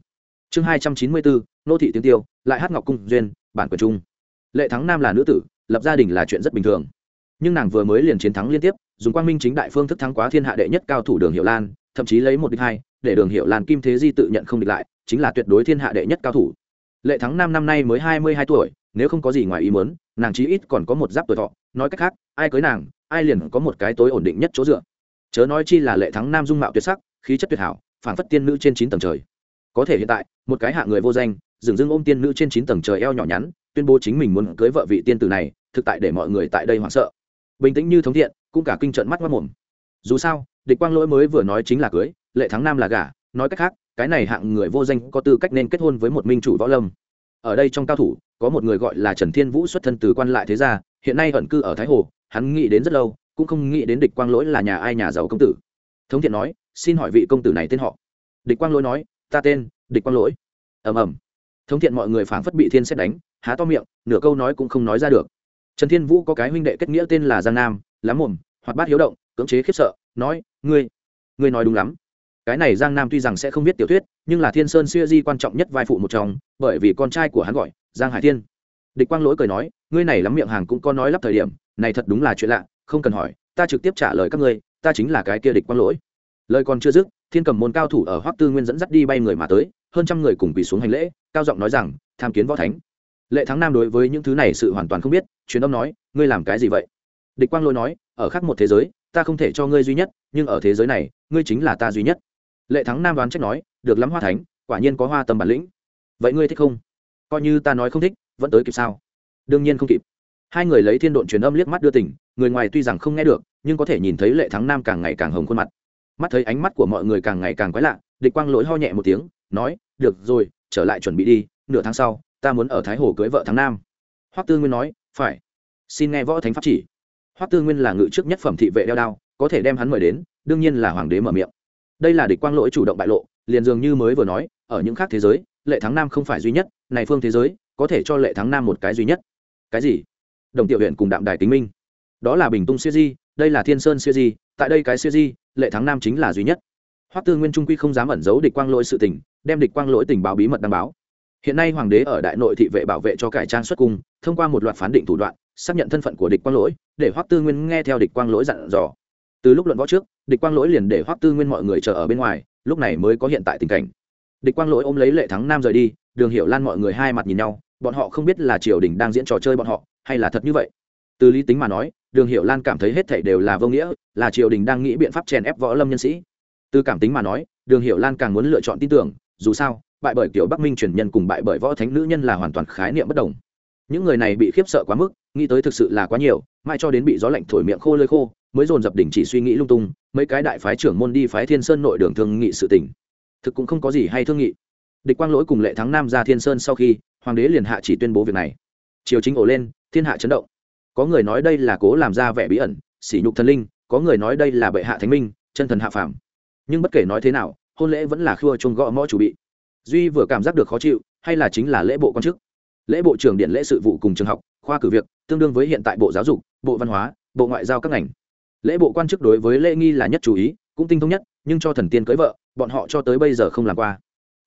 Speaker 1: chương hai trăm chín mươi bốn nô thị tiếng tiêu, lại hát ngọc cung duyên, bản quyền trung lệ thắng nam là nữ tử, lập gia đình là chuyện rất bình thường. Nhưng nàng vừa mới liền chiến thắng liên tiếp, dùng quang minh chính đại phương thức thắng quá thiên hạ đệ nhất cao thủ đường hiệu lan, thậm chí lấy một địch hai, để đường hiệu lan kim thế di tự nhận không địch lại, chính là tuyệt đối thiên hạ đệ nhất cao thủ. Lệ thắng nam năm nay mới hai mươi hai tuổi, nếu không có gì ngoài ý muốn, nàng chí ít còn có một giáp tuổi thọ. Nói cách khác, ai cưới nàng, ai liền có một cái tối ổn định nhất chỗ dựa. Chớ nói chi là lệ thắng nam dung mạo tuyệt sắc, khí chất tuyệt hảo phản phất tiên nữ trên chín tầng trời. Có thể hiện tại, một cái hạ người vô danh, dừng dưng ôm tiên nữ trên chín tầng trời eo nhỏ nhắn tuyên bố chính mình muốn cưới vợ vị tiên tử này, thực tại để mọi người tại đây hoảng sợ. Bình tĩnh như thống thiện, cũng cả kinh trận mắt mất mồm. Dù sao, địch quang lỗi mới vừa nói chính là cưới, lệ thắng nam là gả, nói cách khác, cái này hạng người vô danh có tư cách nên kết hôn với một minh chủ võ lâm. Ở đây trong cao thủ, có một người gọi là trần thiên vũ xuất thân từ quan lại thế gia, hiện nay ẩn cư ở thái hồ, hắn nghĩ đến rất lâu, cũng không nghĩ đến địch quang lỗi là nhà ai nhà giàu công tử. Thống thiện nói, xin hỏi vị công tử này tên họ. Địch quang lỗi nói, ta tên địch quang lỗi. Ầm ầm thống thiện mọi người phảng phất bị thiên xét đánh, há to miệng, nửa câu nói cũng không nói ra được. Trần thiên vũ có cái huynh đệ kết nghĩa tên là giang nam, lắm mồm, hoạt bát hiếu động, cưỡng chế khiếp sợ, nói, ngươi ngươi nói đúng lắm. Cái này giang nam tuy rằng sẽ không biết tiểu thuyết, nhưng là thiên sơn siêu di quan trọng nhất vai phụ một trong, bởi vì con trai của hắn gọi giang hải thiên. Địch quang lỗi cười nói, ngươi này lắm miệng hàng cũng có nói lắp thời điểm, này thật đúng là chuyện lạ, không cần hỏi, ta trực tiếp trả lời các ngươi, ta chính là cái kia địch quang lỗi. Lời còn chưa dứt, thiên cầm môn cao thủ ở hoắc tư nguyên dẫn dắt đi bay người mà tới hơn trăm người cùng quỳ xuống hành lễ, cao giọng nói rằng, tham kiến võ thánh. Lệ thắng nam đối với những thứ này sự hoàn toàn không biết, truyền âm nói, ngươi làm cái gì vậy? Địch quang lôi nói, ở khác một thế giới, ta không thể cho ngươi duy nhất, nhưng ở thế giới này, ngươi chính là ta duy nhất. Lệ thắng nam đoán trách nói, được lắm hoa thánh, quả nhiên có hoa tâm bản lĩnh. Vậy ngươi thích không? Coi như ta nói không thích, vẫn tới kịp sao? Đương nhiên không kịp. Hai người lấy thiên độn truyền âm liếc mắt đưa tỉnh người ngoài tuy rằng không nghe được, nhưng có thể nhìn thấy lệ thắng nam càng ngày càng hồng khuôn mặt. Mắt thấy ánh mắt của mọi người càng ngày càng quái lạ, địch quang lỗi ho nhẹ một tiếng, nói được rồi, trở lại chuẩn bị đi, nửa tháng sau, ta muốn ở thái hồ cưới vợ tháng nam. Hoắc tư nguyên nói, phải. Xin nghe võ thánh pháp chỉ. Hoắc tư nguyên là ngự trước nhất phẩm thị vệ đeo đao, có thể đem hắn mời đến, đương nhiên là hoàng đế mở miệng. Đây là địch quang lỗi chủ động bại lộ, liền dường như mới vừa nói, ở những khác thế giới, lệ thắng nam không phải duy nhất, này phương thế giới, có thể cho lệ thắng nam một cái duy nhất. Cái gì? Đồng tiểu huyện cùng đạm đài tính minh. Đó là bình tung siêu di, đây là thiên sơn siêu di, tại đây cái siêu di, lệ thắng nam chính là duy nhất. Hoắc tư nguyên trung quy không dám ẩn giấu địch quang lỗi sự tình đem địch quang lỗi tình báo bí mật đăng báo. Hiện nay hoàng đế ở đại nội thị vệ bảo vệ cho cải trang xuất cung, thông qua một loạt phán định thủ đoạn, xác nhận thân phận của địch quang lỗi, để hoắc tư nguyên nghe theo địch quang lỗi dặn dò. Từ lúc luận võ trước, địch quang lỗi liền để hoắc tư nguyên mọi người chờ ở bên ngoài, lúc này mới có hiện tại tình cảnh. Địch quang lỗi ôm lấy lệ thắng nam rời đi, đường hiểu lan mọi người hai mặt nhìn nhau, bọn họ không biết là triều đình đang diễn trò chơi bọn họ, hay là thật như vậy. Từ lý tính mà nói, đường hiểu lan cảm thấy hết thảy đều là vô nghĩa, là triều đình đang nghĩ biện pháp chèn ép võ lâm nhân sĩ. Từ cảm tính mà nói, đường hiểu lan càng muốn lựa chọn tin tưởng dù sao, bại bởi kiểu bắc minh truyền nhân cùng bại bởi võ thánh nữ nhân là hoàn toàn khái niệm bất đồng. Những người này bị khiếp sợ quá mức, nghĩ tới thực sự là quá nhiều, mãi cho đến bị gió lạnh thổi miệng khô lơi khô, mới dồn dập đỉnh chỉ suy nghĩ lung tung, mấy cái đại phái trưởng môn đi phái thiên sơn nội đường thương nghị sự tình. Thực cũng không có gì hay thương nghị. Địch quang lỗi cùng lệ thắng nam ra thiên sơn sau khi, hoàng đế liền hạ chỉ tuyên bố việc này. Triều chính ổ lên, thiên hạ chấn động. Có người nói đây là cố làm ra vẻ bí ẩn, sỉ nhục thần linh, có người nói đây là bệ hạ thánh minh, chân thần hạ phàm. Nhưng bất kể nói thế nào hôn lễ vẫn là khua chuông gõ mõ chủ bị. Duy vừa cảm giác được khó chịu, hay là chính là lễ bộ quan chức. Lễ bộ trưởng điện lễ sự vụ cùng trường học, khoa cử việc, tương đương với hiện tại bộ giáo dục, bộ văn hóa, bộ ngoại giao các ngành. Lễ bộ quan chức đối với lễ nghi là nhất chú ý, cũng tinh thông nhất, nhưng cho thần tiên cưới vợ, bọn họ cho tới bây giờ không làm qua.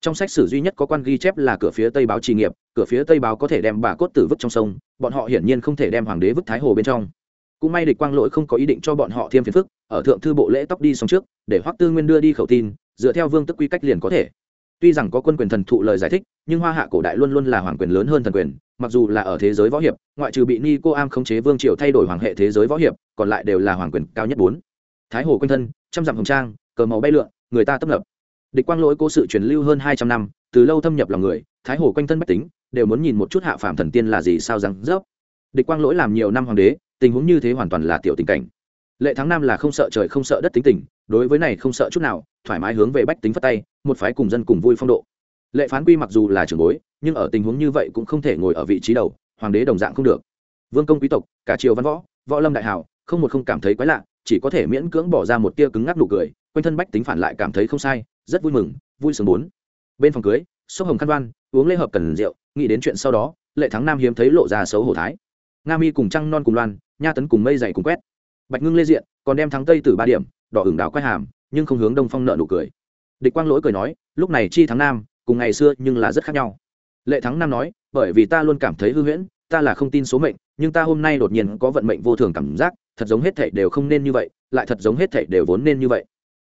Speaker 1: Trong sách sử duy nhất có quan ghi chép là cửa phía tây báo trì nghiệp, cửa phía tây báo có thể đem bà cốt tử vứt trong sông, bọn họ hiển nhiên không thể đem hoàng đế vứt thái hồ bên trong. Cũng may địch quang lỗi không có ý định cho bọn họ thêm phiền phức, ở thượng thư bộ lễ tóc đi xong trước, để hoắc tư nguyên đưa đi khẩu tin dựa theo vương tức quy cách liền có thể. Tuy rằng có quân quyền thần thụ lời giải thích, nhưng hoa hạ cổ đại luôn luôn là hoàng quyền lớn hơn thần quyền, mặc dù là ở thế giới võ hiệp, ngoại trừ bị ni cô am khống chế vương triều thay đổi hoàng hệ thế giới võ hiệp, còn lại đều là hoàng quyền cao nhất bốn. Thái hồ quanh thân, trăm dặm hồng trang, cờ màu bay lượn, người ta tấp nập. Địch quang lỗi cố sự truyền lưu hơn hai trăm năm, từ lâu thâm nhập lòng người, thái hồ quanh thân bách tính, đều muốn nhìn một chút hạ phạm thần tiên là gì sao rằng dốc địch quang lỗi làm nhiều năm hoàng đế, tình huống như thế hoàn toàn là tiểu tình cảnh lệ thắng Nam là không sợ trời không sợ đất tính tình, đối với này không sợ chút nào, thoải mái hướng về bách tính phất tay, một phái cùng dân cùng vui phong độ. Lệ phán quy mặc dù là trưởng bối, nhưng ở tình huống như vậy cũng không thể ngồi ở vị trí đầu, hoàng đế đồng dạng không được. Vương công quý tộc, cả triều văn võ võ lâm đại hào không một không cảm thấy quái lạ, chỉ có thể miễn cưỡng bỏ ra một tia cứng ngắc nụ cười, quanh thân bách tính phản lại cảm thấy không sai, rất vui mừng, vui sướng bốn. Bên phòng cưới sông hồng khăn đoan, uống lễ hợp cần rượu, nghĩ đến chuyện sau đó, lệ thắng nam hiếm thấy lộ ra xấu hổ thái. Nga mi cùng trăng non cùng loan, nha tấn cùng mây dày cùng quét bạch ngưng lê diện, còn đem thắng tây từ ba điểm, đỏ ửng đảo quay hàm, nhưng không hướng đông phong nợ nụ cười. Địch quang lỗi cười nói, lúc này chi thắng nam, cùng ngày xưa nhưng là rất khác nhau. Lệ thắng nam nói, bởi vì ta luôn cảm thấy hư huyễn, ta là không tin số mệnh, nhưng ta hôm nay đột nhiên có vận mệnh vô thường cảm giác, thật giống hết thảy đều không nên như vậy, lại thật giống hết thảy đều vốn nên như vậy.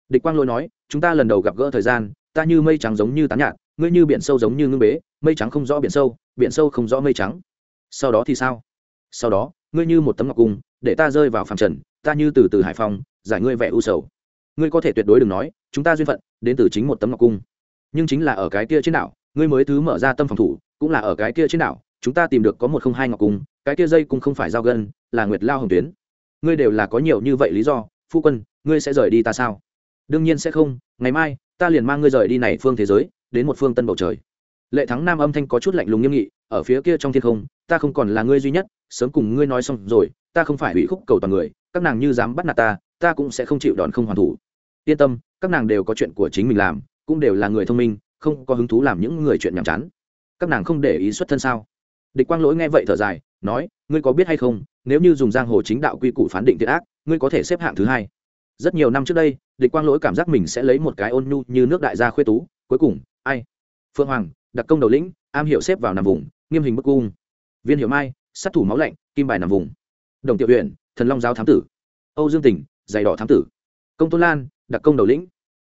Speaker 1: Địch quang lỗi nói, chúng ta lần đầu gặp gỡ thời gian, ta như mây trắng giống như tán nhạt, ngươi như biển sâu giống như ngưng bế, mây trắng không rõ biển sâu biển sâu không rõ mây trắng. Sau đó thì sao? Sau đó, ngươi như một tấm ngọc cung, để ta rơi vào phàm trần ta như từ từ hải phòng, giải ngươi vẻ u sầu. Ngươi có thể tuyệt đối đừng nói, chúng ta duyên phận, đến từ chính một tấm ngọc cung. Nhưng chính là ở cái kia trên đảo, ngươi mới thứ mở ra tâm phòng thủ, cũng là ở cái kia trên đảo, chúng ta tìm được có một không hai ngọc cung, cái kia dây cũng không phải giao gân, là nguyệt lao hồng tuyến. Ngươi đều là có nhiều như vậy lý do, phu quân, ngươi sẽ rời đi ta sao? Đương nhiên sẽ không, ngày mai, ta liền mang ngươi rời đi này phương thế giới, đến một phương tân bầu trời. Lệ thắng nam âm thanh có chút lạnh lùng nghiêm nghị, ở phía kia trong thiên không, ta không còn là ngươi duy nhất, sớm cùng ngươi nói xong rồi, ta không phải hủy khúc cầu toàn người các nàng như dám bắt nạt ta ta cũng sẽ không chịu đòn không hoàn thủ. Yên tâm, các nàng đều có chuyện của chính mình làm, cũng đều là người thông minh, không có hứng thú làm những người chuyện nhàm chán. Các nàng không để ý xuất thân sao? Địch quang lỗi nghe vậy thở dài, nói, ngươi có biết hay không, nếu như dùng giang hồ chính đạo quy củ phán định thiệt ác, ngươi có thể xếp hạng thứ hai. Rất nhiều năm trước đây, địch quang lỗi cảm giác mình sẽ lấy một cái ôn nhu như nước đại gia khuê tú, cuối cùng, ai? Phương hoàng, đặc công đầu lĩnh, am hiểu xếp vào nằm vùng, nghiêm hình bức cung. Viên hiệu mai, sát thủ máu lạnh, kim bài nằm vùng. Đồng tiểu huyện thần long giáo thám tử, âu dương tỉnh, giày đỏ thám tử, công tôn lan, đặc công đầu lĩnh.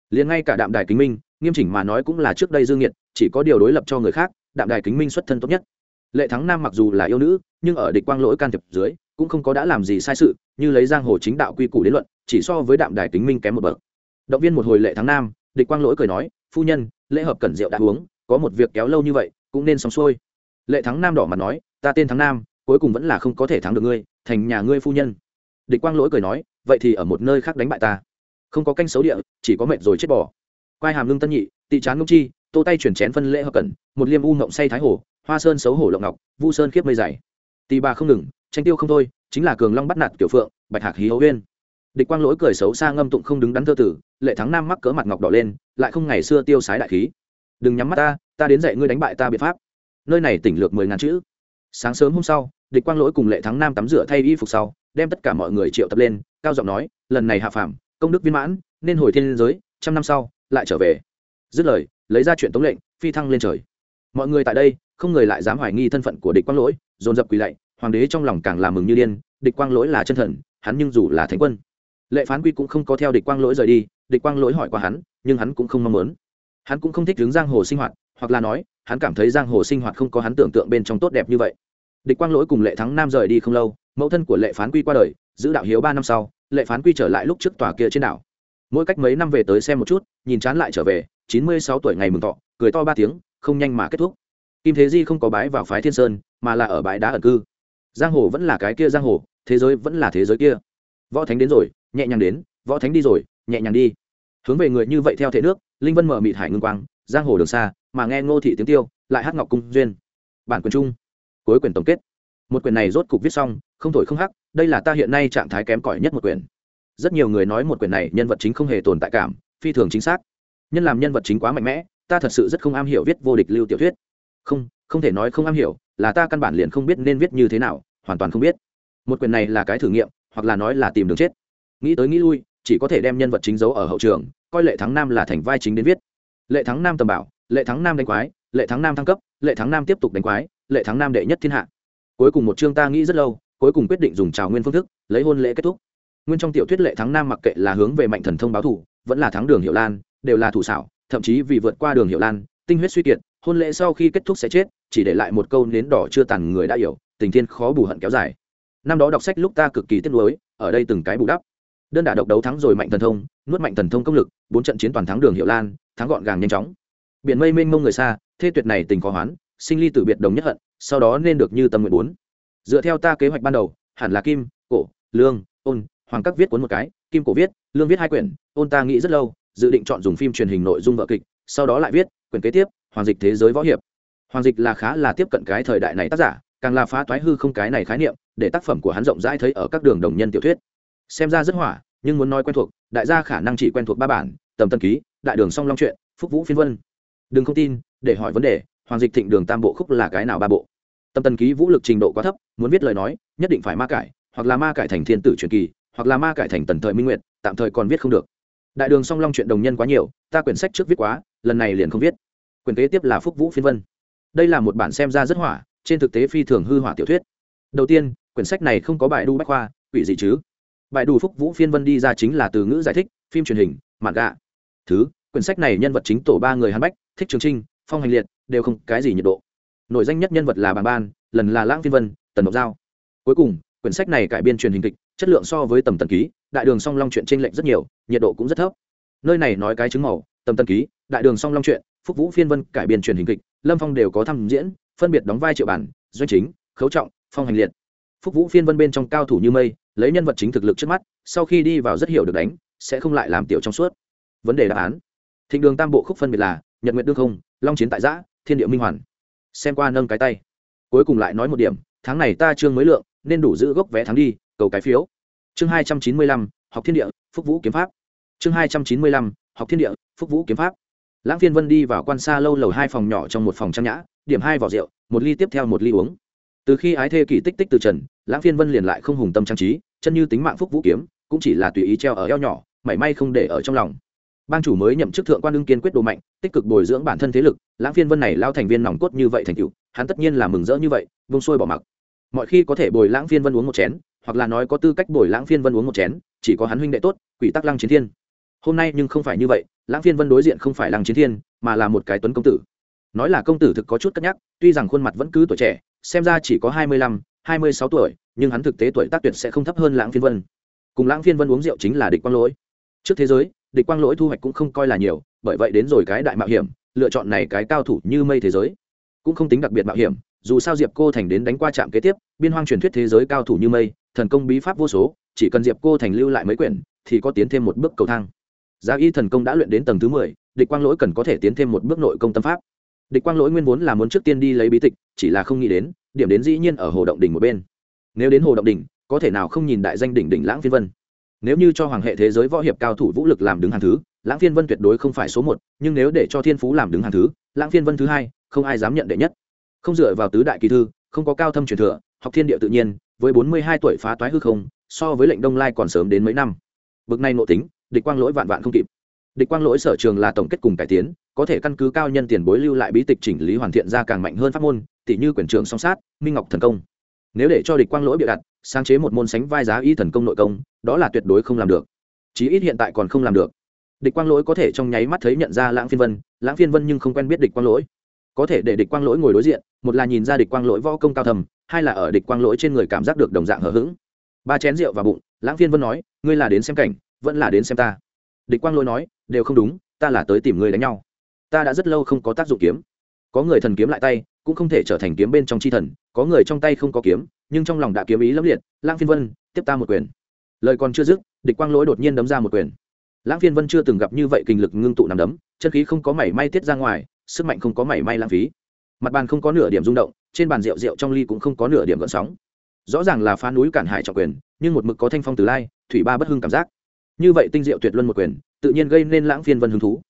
Speaker 1: Liền ngay cả đạm đài kính minh, nghiêm chỉnh mà nói cũng là trước đây dương nhiệt chỉ có điều đối lập cho người khác, đạm đài kính minh xuất thân tốt nhất. Lệ thắng nam mặc dù là yêu nữ, nhưng ở địch quang lỗi can thiệp dưới, cũng không có đã làm gì sai sự, như lấy giang hồ chính đạo quy củ đến luận, chỉ so với đạm đài kính minh kém một bậc. Động viên một hồi lệ thắng nam, địch quang lỗi cười nói, phu nhân, lễ hợp cẩn rượu đã uống, có một việc kéo lâu như vậy, cũng nên xong xuôi. Lệ thắng nam đỏ mặt nói, ta tên thắng nam cuối cùng vẫn là không có thể thắng được ngươi thành nhà ngươi phu nhân. Địch quang lỗi cười nói vậy thì ở một nơi khác đánh bại ta. Không có canh xấu địa chỉ có mệt rồi chết bỏ quai hàm lưng tân nhị tị trán ngông chi tô tay chuyển chén phân lễ hợp cẩn một liêm u ngộng say thái hồ, hoa sơn xấu hổ lộng ngọc vu sơn khiếp mây dày. Tì bà không ngừng tranh tiêu không thôi chính là cường long bắt nạt tiểu phượng bạch hạc hí hấu huyên địch quang lỗi cười xấu xa ngâm tụng không đứng đắn thơ tử lệ thắng nam mắc cỡ mặt ngọc đỏ lên lại không ngày xưa tiêu sái đại khí. Đừng nhắm mắt ta ta đến dạy ngươi đánh bại ta biện pháp. Nơi này tỉnh lược mười ngàn chữ sáng sớm hôm sau, địch quang lỗi cùng lệ thắng nam tắm rửa thay y phục sau, đem tất cả mọi người triệu tập lên, cao giọng nói, lần này hạ phàm, công đức viên mãn, nên hồi thiên giới, trăm năm sau, lại trở về. Dứt lời, lấy ra chuyện tống lệnh, phi thăng lên trời. Mọi người tại đây, không người lại dám hoài nghi thân phận của địch quang lỗi, dồn dập quỳ lạy, hoàng đế trong lòng càng làm mừng như điên, địch quang lỗi là chân thần, hắn nhưng dù là thánh quân. Lệ phán quy cũng không có theo địch quang lỗi rời đi, địch quang lỗi hỏi qua hắn, nhưng hắn cũng không mong muốn. Hắn cũng không thích đứng giang hồ sinh hoạt, hoặc là nói hắn cảm thấy giang hồ sinh hoạt không có hắn tưởng tượng bên trong tốt đẹp như vậy. Địch quang lỗi cùng lệ thắng nam rời đi không lâu, mẫu thân của lệ phán quy qua đời, giữ đạo hiếu ba năm sau, lệ phán quy trở lại lúc trước tòa kia trên đảo. Mỗi cách mấy năm về tới xem một chút, nhìn chán lại trở về, chín mươi sáu tuổi ngày mừng thọ, cười to ba tiếng, không nhanh mà kết thúc. Kim thế di không có bái vào phái thiên sơn, mà là ở bãi đá ẩn cư. Giang hồ vẫn là cái kia giang hồ, thế giới vẫn là thế giới kia. Võ thánh đến rồi, nhẹ nhàng đến, võ thánh đi rồi, nhẹ nhàng đi. Hướng về người như vậy theo thế nước, linh vân mở mịt hải ngưng quang, giang hồ đường xa mà nghe ngô thị tiếng tiêu, lại hát ngọc cung duyên. Bản quyền chung, cuối quyền tổng kết. Một quyền này rốt cục viết xong, không thổi không hắc, đây là ta hiện nay trạng thái kém cỏi nhất một quyền. Rất nhiều người nói một quyền này nhân vật chính không hề tồn tại cảm, phi thường chính xác. Nhân làm nhân vật chính quá mạnh mẽ, ta thật sự rất không am hiểu viết vô địch lưu tiểu thuyết. Không không thể nói không am hiểu, là ta căn bản liền không biết nên viết như thế nào, hoàn toàn không biết. Một quyền này là cái thử nghiệm, hoặc là nói là tìm đường chết. Nghĩ tới nghĩ lui, chỉ có thể đem nhân vật chính giấu ở hậu trường, coi lệ thắng nam là thành vai chính đến viết. Lệ thắng nam tầm bảo lệ thắng nam đánh quái, lệ thắng nam thăng cấp, lệ thắng nam tiếp tục đánh quái, lệ thắng nam đệ nhất thiên hạ. Cuối cùng một chương ta nghĩ rất lâu, cuối cùng quyết định dùng trào nguyên phương thức, lấy hôn lễ kết thúc. Nguyên trong tiểu thuyết lệ thắng nam mặc kệ là hướng về mạnh thần thông báo thủ, vẫn là thắng đường hiệu lan, đều là thủ xảo, thậm chí vì vượt qua đường hiệu lan, tinh huyết suy kiệt, hôn lễ sau khi kết thúc sẽ chết, chỉ để lại một câu nến đỏ chưa tàn người đã hiểu, tình thiên khó bù hận kéo dài. Năm đó đọc sách lúc ta cực kỳ tiếc nuối, ở đây từng cái bù đắp. Đơn đả độc đấu thắng rồi mạnh thần thông, nuốt mạnh thần thông công lực, bốn trận chiến toàn thắng đường hiệu lan, thắng gọn gàng nhanh chóng biển mây mênh mông người xa, thế tuyệt này tình khó hoán, sinh ly tử biệt đồng nhất hận, sau đó nên được như tâm nguyện bốn dựa theo ta kế hoạch ban đầu, hẳn là kim, cổ, lương, ôn, hoàng các viết cuốn một cái, kim cổ viết, lương viết hai quyển, ôn ta nghĩ rất lâu, dự định chọn dùng phim truyền hình nội dung vợ kịch, sau đó lại viết, quyển kế tiếp, hoàng dịch thế giới võ hiệp. Hoàng dịch là khá là tiếp cận cái thời đại này tác giả, càng là phá toái hư không cái này khái niệm, để tác phẩm của hắn rộng rãi thấy ở các đường đồng nhân tiểu thuyết. Xem ra rất hỏa, nhưng muốn nói quen thuộc, đại gia khả năng chỉ quen thuộc ba bản, tầm tân ký, đại đường song long truyện phúc vũ phiên vân đừng không tin, để hỏi vấn đề, hoàng dịch thịnh đường tam bộ khúc là cái nào ba bộ? Tâm Tần ký vũ lực trình độ quá thấp, muốn viết lời nói, nhất định phải ma cải, hoặc là ma cải thành thiên tử truyền kỳ, hoặc là ma cải thành tần thời minh nguyệt, tạm thời còn viết không được. Đại đường song long chuyện đồng nhân quá nhiều, ta quyển sách trước viết quá, lần này liền không viết. Quyển kế tiếp là phúc vũ phiên vân. Đây là một bản xem ra rất hỏa, trên thực tế phi thường hư hỏa tiểu thuyết. Đầu tiên, quyển sách này không có bài đu bách khoa, quỷ gì chứ? Bài đủ phúc vũ phiên vân đi ra chính là từ ngữ giải thích, phim truyền hình, mạn gạ. Thứ quyển sách này nhân vật chính tổ ba người hàn bách, thích trường trinh, phong hành liệt đều không cái gì nhiệt độ. Nổi danh nhất nhân vật là bàng ban, lần là lãng phiên vân, tần mộc giao. Cuối cùng, quyển sách này cải biên truyền hình kịch, chất lượng so với tầm tần ký, đại đường song long chuyện tranh lệch rất nhiều, nhiệt độ cũng rất thấp. Nơi này nói cái chứng màu, tầm tần ký, đại đường song long chuyện, phúc vũ phiên vân cải biên truyền hình kịch, lâm phong đều có tham diễn, phân biệt đóng vai triệu bản, doanh chính, khấu trọng, phong hành liệt. Phúc vũ phiên vân bên trong cao thủ như mây, lấy nhân vật chính thực lực trước mắt, sau khi đi vào rất hiểu được đánh, sẽ không lại làm tiểu trong suốt. Vấn đề đáp án thịnh đường tam bộ khúc phân biệt là nhật nguyện đương không, long chiến tại giã, thiên địa minh hoàn. Xem qua nâng cái tay. Cuối cùng lại nói một điểm, tháng này ta chương mới lượng, nên đủ giữ gốc vé tháng đi, cầu cái phiếu. Chương hai trăm chín mươi lăm, học thiên địa, phúc vũ kiếm pháp. Chương hai trăm chín mươi lăm, học thiên địa, phúc vũ kiếm pháp. Lãng phiên vân đi vào quan xa lâu lầu hai phòng nhỏ trong một phòng trang nhã, điểm hai vỏ rượu, một ly tiếp theo một ly uống. Từ khi ái thê kỷ tích tích từ trần, lãng phiên vân liền lại không hùng tâm trang trí, chân như tính mạng phúc vũ kiếm, cũng chỉ là tùy ý treo ở eo nhỏ, mảy may không để ở trong lòng bang chủ mới nhậm chức thượng quan đương kiên quyết đồ mạnh, tích cực bồi dưỡng bản thân thế lực, lãng phiên vân này lao thành viên nòng cốt như vậy thành cựu hắn tất nhiên là mừng rỡ như vậy vung xuôi bỏ mặc. Mọi khi có thể bồi lãng phiên vân uống một chén, hoặc là nói có tư cách bồi lãng phiên vân uống một chén, chỉ có hắn huynh đệ tốt, quỷ tắc lăng chiến thiên. Hôm nay nhưng không phải như vậy, lãng phiên vân đối diện không phải lăng chiến thiên, mà là một cái tuấn công tử. Nói là công tử thực có chút cân nhắc, tuy rằng khuôn mặt vẫn cứ tuổi trẻ, xem ra chỉ có hai mươi lăm, hai mươi sáu tuổi, nhưng hắn thực tế tuổi tác tuyệt sẽ không thấp hơn lãng phiên vân. Cùng lãng phiên vân uống rượu chính là địch quang lỗi. Trước thế giới địch quang lỗi thu hoạch cũng không coi là nhiều, bởi vậy đến rồi cái đại mạo hiểm, lựa chọn này cái cao thủ như mây thế giới. Cũng không tính đặc biệt mạo hiểm, dù sao diệp cô thành đến đánh qua trạm kế tiếp, biên hoang truyền thuyết thế giới cao thủ như mây, thần công bí pháp vô số, chỉ cần diệp cô thành lưu lại mấy quyển, thì có tiến thêm một bước cầu thang. Giá y thần công đã luyện đến tầng thứ mười, địch quang lỗi cần có thể tiến thêm một bước nội công tâm pháp. Địch quang lỗi nguyên vốn là muốn trước tiên đi lấy bí tịch, chỉ là không nghĩ đến, điểm đến dĩ nhiên ở hồ động đỉnh một bên. Nếu đến hồ động đỉnh, có thể nào không nhìn đại danh đỉnh đỉnh lãng phiên vân? Nếu như cho hoàng hệ thế giới võ hiệp cao thủ vũ lực làm đứng hàng thứ, lãng phiên vân tuyệt đối không phải số một, nhưng nếu để cho thiên phú làm đứng hàng thứ, lãng phiên vân thứ hai, không ai dám nhận đệ nhất. Không dựa vào tứ đại kỳ thư, không có cao thâm truyền thừa, học thiên địa tự nhiên, với bốn mươi hai tuổi phá toái hư không, so với lệnh đông lai còn sớm đến mấy năm. Bực này nội tính, địch quang lỗi vạn vạn không kịp. Địch quang lỗi sở trường là tổng kết cùng cải tiến, có thể căn cứ cao nhân tiền bối lưu lại bí tịch chỉnh lý hoàn thiện ra càng mạnh hơn pháp môn tỷ như quyền trường song sát, minh ngọc thần công nếu để cho địch quang lỗi bịa đặt, sáng chế một môn sánh vai giá y thần công nội công, đó là tuyệt đối không làm được. Chí ít hiện tại còn không làm được. Địch quang lỗi có thể trong nháy mắt thấy nhận ra lãng phiên vân, lãng phiên vân nhưng không quen biết địch quang lỗi. Có thể để địch quang lỗi ngồi đối diện, một là nhìn ra địch quang lỗi võ công cao thầm, hai là ở địch quang lỗi trên người cảm giác được đồng dạng hờ hững. Ba chén rượu vào bụng, lãng phiên vân nói, ngươi là đến xem cảnh, vẫn là đến xem ta. Địch quang lỗi nói, đều không đúng, ta là tới tìm ngươi đánh nhau. Ta đã rất lâu không có tác dụng kiếm có người thần kiếm lại tay, cũng không thể trở thành kiếm bên trong chi thần, có người trong tay không có kiếm, nhưng trong lòng đã kiếm ý lẫm liệt, lãng phiên vân, tiếp ta một quyền. Lời còn chưa dứt, địch quang lỗi đột nhiên đấm ra một quyền. Lãng phiên vân chưa từng gặp như vậy kinh lực ngưng tụ nằm đấm, chân khí không có mảy may tiết ra ngoài, sức mạnh không có mảy may lãng phí. Mặt bàn không có nửa điểm rung động, trên bàn rượu rượu trong ly cũng không có nửa điểm gợn sóng. Rõ ràng là phá núi cản hải trọng quyền, nhưng một mực có thanh phong từ lai, thủy ba bất hưng cảm giác. Như vậy tinh diệu tuyệt luân một quyền, tự nhiên gây nên lãng phiên vân hứng thú.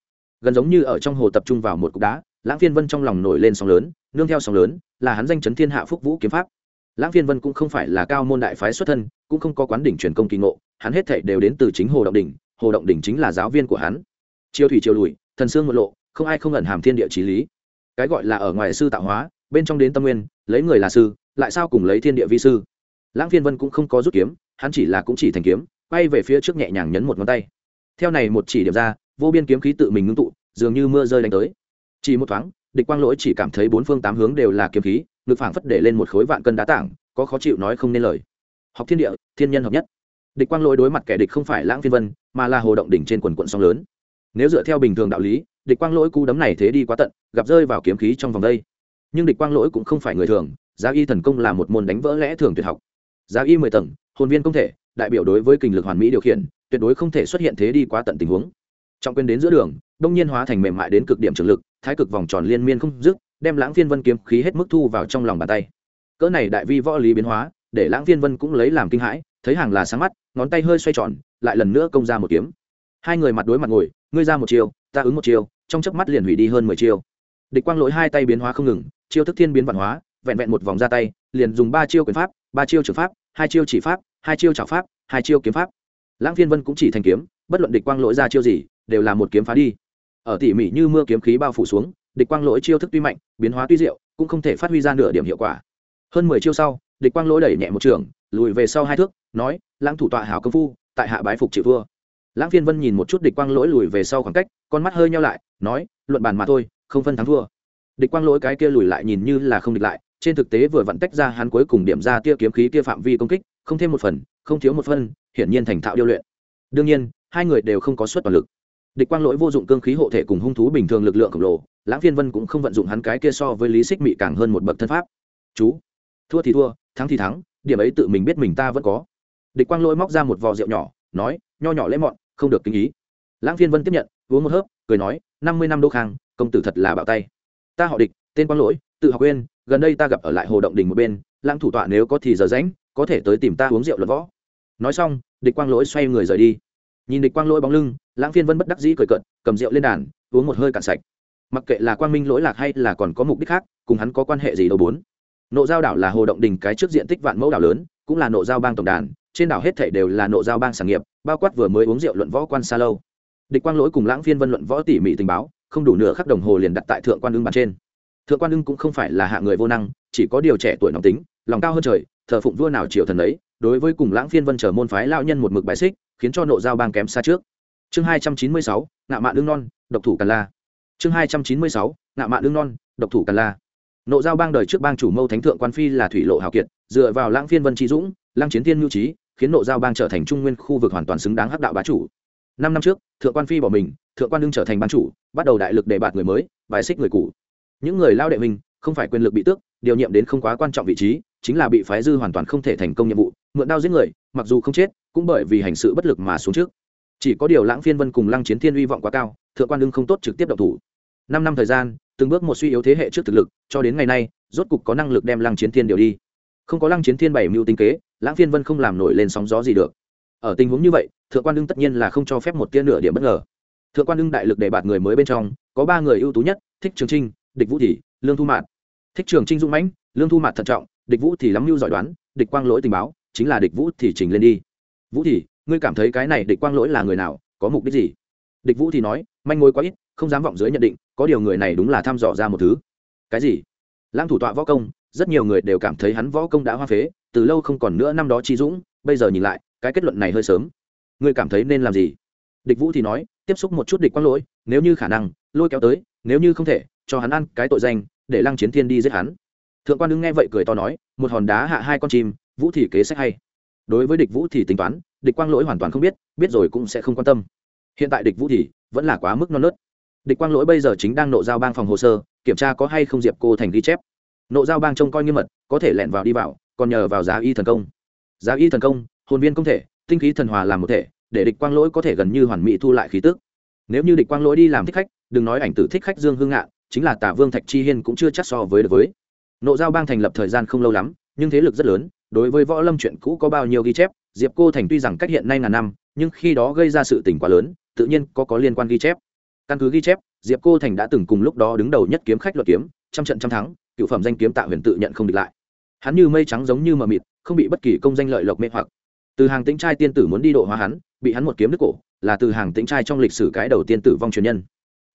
Speaker 1: Gần giống như ở trong hồ tập trung vào một cục đá lãng phiên vân trong lòng nổi lên sóng lớn, nương theo sóng lớn, là hắn danh chấn thiên hạ phúc vũ kiếm pháp. Lãng phiên vân cũng không phải là cao môn đại phái xuất thân, cũng không có quán đỉnh truyền công kỳ ngộ, hắn hết thảy đều đến từ chính hồ động đỉnh, hồ động đỉnh chính là giáo viên của hắn. Chiêu thủy chiêu lùi, thần xương một lộ, không ai không ẩn hàm thiên địa trí lý. Cái gọi là ở ngoài sư tạo hóa, bên trong đến tâm nguyên, lấy người là sư, lại sao cùng lấy thiên địa vi sư? Lãng phiên vân cũng không có rút kiếm, hắn chỉ là cũng chỉ thành kiếm bay về phía trước nhẹ nhàng nhấn một ngón tay. Theo này một chỉ điểm ra, vô biên kiếm khí tự mình ngưng tụ, dường như mưa rơi đánh tới chỉ một thoáng, địch quang lỗi chỉ cảm thấy bốn phương tám hướng đều là kiếm khí, ngực phảng phất để lên một khối vạn cân đá tảng, có khó chịu nói không nên lời. Học thiên địa, thiên nhân hợp nhất. Địch quang lỗi đối mặt kẻ địch không phải lãng phiên vân, mà là hồ động đỉnh trên quần quận sông lớn. Nếu dựa theo bình thường đạo lý, địch quang lỗi cú đấm này thế đi quá tận, gặp rơi vào kiếm khí trong vòng đây. Nhưng địch quang lỗi cũng không phải người thường, giá y thần công là một môn đánh vỡ lẽ thường tuyệt học. Giá y mười tầng, hồn viên công thể, đại biểu đối với kinh lực hoàn mỹ điều khiển, tuyệt đối không thể xuất hiện thế đi quá tận tình huống. Trọng quyền đến giữa đường, đông nhiên hóa thành mềm mại đến cực điểm trường lực thái cực vòng tròn liên miên không dứt, đem lãng phiên vân kiếm khí hết mức thu vào trong lòng bàn tay. Cỡ này đại vi võ lý biến hóa, để lãng phiên vân cũng lấy làm kinh hãi, thấy hàng là sáng mắt, ngón tay hơi xoay tròn, lại lần nữa công ra một kiếm. Hai người mặt đối mặt ngồi, ngươi ra một chiều ta ứng một chiều trong chớp mắt liền hủy đi hơn mười chiêu. Địch quang lỗi hai tay biến hóa không ngừng, chiêu thức thiên biến văn hóa, vẹn vẹn một vòng ra tay, liền dùng ba chiêu quyền pháp, ba chiêu trường pháp, hai chiêu chỉ pháp, hai chiêu trảo pháp, hai chiêu kiếm pháp. Lãng phiên vân cũng chỉ thành kiếm, bất luận địch quang lỗi ra chiêu gì, đều là một kiếm phá đi ở tỉ mỉ như mưa kiếm khí bao phủ xuống, địch quang lỗi chiêu thức tuy mạnh, biến hóa tuy diệu, cũng không thể phát huy ra nửa điểm hiệu quả. Hơn mười chiêu sau, địch quang lỗi đẩy nhẹ một trường, lùi về sau hai thước, nói, lãng thủ tọa hảo công phu, tại hạ bái phục chịu vua lãng phiên vân nhìn một chút địch quang lỗi lùi về sau khoảng cách, con mắt hơi nhau lại, nói, luận bàn mà thôi, không phân thắng thua. Địch quang lỗi cái kia lùi lại nhìn như là không địch lại, trên thực tế vừa vặn tách ra hắn cuối cùng điểm ra tia kiếm khí kia phạm vi công kích, không thêm một phần, không thiếu một phân, hiển nhiên thành thạo điêu luyện. Đương nhiên, hai người đều không có suất toàn lực địch quang lỗi vô dụng cương khí hộ thể cùng hung thú bình thường lực lượng khổng lồ, lãng phiên vân cũng không vận dụng hắn cái kia so với lý xích mị càng hơn một bậc thân pháp. Chú, thua thì thua, thắng thì thắng, điểm ấy tự mình biết mình ta vẫn có. Địch quang lỗi móc ra một vò rượu nhỏ, nói, nho nhỏ lễ mọn, không được kinh ý. Lãng phiên vân tiếp nhận, uống một hớp, cười nói, năm mươi năm đô khang, công tử thật là bạo tay. Ta họ địch, tên quang lỗi, tự học quên, gần đây ta gặp ở lại hồ động đình một bên, lãng thủ tọa nếu có thì giờ rãnh có thể tới tìm ta uống rượu luận võ. Nói xong, địch quang lỗi xoay người rời đi. Nhìn địch quang lỗi bóng lưng lãng phiên vân bất đắc dĩ cười cợt, cầm rượu lên đàn, uống một hơi cạn sạch. Mặc kệ là quang minh lỗi lạc hay là còn có mục đích khác, cùng hắn có quan hệ gì đâu bốn. Nộ giao đảo là hồ động đình cái trước diện tích vạn mẫu đảo lớn, cũng là nộ giao bang tổng đàn, trên đảo hết thảy đều là nộ giao bang sản nghiệp, bao quát vừa mới uống rượu luận võ quan xa lâu. Địch quang lỗi cùng lãng phiên vân luận võ tỉ mỉ tình báo, không đủ nửa khắc đồng hồ liền đặt tại thượng quan ưng bàn trên. Thượng quan ưng cũng không phải là hạ người vô năng, chỉ có điều trẻ tuổi nóng tính, lòng cao hơn trời, thờ phụng vua nào triều thần ấy, đối với cùng lãng phiên vân chờ môn phái lao nhân một mực bài xích, khiến cho nộ giao bang kém xa trước chương hai trăm chín mươi sáu ngạo mạn lương non, độc thủ càn la. Chương hai trăm chín mươi sáu ngạo mạn lương non, độc thủ càn la. Nộ giao bang đời trước bang chủ mâu thánh thượng quan phi là thủy lộ hào kiệt, dựa vào lãng phiên vân trí dũng, lăng chiến thiên nhu trí, khiến nộ giao bang trở thành trung nguyên khu vực hoàn toàn xứng đáng hắc đạo bá chủ. Năm năm trước, thượng quan phi bỏ mình, thượng quan đương trở thành ban chủ, bắt đầu đại lực đề bạt người mới, bài xích người cũ. Những người lao đệ mình không phải quyền lực bị tước, điều nhiệm đến không quá quan trọng vị trí, chính là bị phái dư hoàn toàn không thể thành công nhiệm vụ, mượn đao giết người, mặc dù không chết, cũng bởi vì hành sự bất lực mà xuống trước chỉ có điều lãng phiên vân cùng lăng chiến thiên uy vọng quá cao, thượng quan đương không tốt trực tiếp độc thủ. Năm năm thời gian, từng bước một suy yếu thế hệ trước thực lực, cho đến ngày nay, rốt cục có năng lực đem lăng chiến thiên điều đi. Không có lăng chiến thiên bảy mưu tinh kế, lãng phiên vân không làm nổi lên sóng gió gì được. Ở tình huống như vậy, thượng quan đương tất nhiên là không cho phép một tia nửa điểm bất ngờ. Thượng quan đương đại lực để bạt người mới bên trong, có ba người ưu tú nhất, thích trường trinh, địch vũ thị lương thu mạn thích trường trinh dũng mãnh, lương thu mạn thận trọng, địch vũ thì lắm mưu giỏi đoán, địch quang lỗi tình báo, chính là địch vũ thì trình lên đi. Vũ thì ngươi cảm thấy cái này địch quang lỗi là người nào, có mục đích gì? Địch vũ thì nói, manh mối quá ít, không dám vọng dưới nhận định, có điều người này đúng là thăm dò ra một thứ. Cái gì? Lãng thủ tọa võ công, rất nhiều người đều cảm thấy hắn võ công đã hoa phế, từ lâu không còn nữa năm đó chi dũng, bây giờ nhìn lại, cái kết luận này hơi sớm. Ngươi cảm thấy nên làm gì? Địch vũ thì nói, tiếp xúc một chút địch quang lỗi, nếu như khả năng, lôi kéo tới, nếu như không thể, cho hắn ăn cái tội danh, để lăng chiến thiên đi giết hắn. Thượng quan đương nghe vậy cười to nói, một hòn đá hạ hai con chim, vũ thì kế sách hay. Đối với địch vũ thì tính toán địch quang lỗi hoàn toàn không biết biết rồi cũng sẽ không quan tâm. Hiện tại địch vũ thì vẫn là quá mức non nớt. Địch quang lỗi bây giờ chính đang nộ giao bang phòng hồ sơ, kiểm tra có hay không diệp cô thành ghi chép. Nộ giao bang trông coi nghiêm mật, có thể lẻn vào đi vào, còn nhờ vào giá y thần công. Giá y thần công, hồn viên công thể, tinh khí thần hòa làm một thể, để địch quang lỗi có thể gần như hoàn mỹ thu lại khí tức. Nếu như địch quang lỗi đi làm thích khách, đừng nói ảnh tử thích khách dương hương ngạn chính là tả vương thạch chi hiên cũng chưa chắc so với được với. Nộ giao bang thành lập thời gian không lâu lắm, nhưng thế lực rất lớn, đối với võ lâm chuyện cũ có bao nhiêu ghi chép diệp cô thành tuy rằng cách hiện nay ngàn năm, nhưng khi đó gây ra sự tình quá lớn, tự nhiên có có liên quan ghi chép. Căn cứ ghi chép, diệp cô thành đã từng cùng lúc đó đứng đầu nhất kiếm khách luật kiếm, trăm trận trăm thắng, cựu phẩm danh kiếm tạ huyền tự nhận không địch lại. Hắn như mây trắng giống như mờ mịt, không bị bất kỳ công danh lợi lộc mê hoặc. Từ hàng tĩnh trai tiên tử muốn đi độ hóa hắn, bị hắn một kiếm đứt cổ, là từ hàng tĩnh trai trong lịch sử cái đầu tiên tử vong truyền nhân.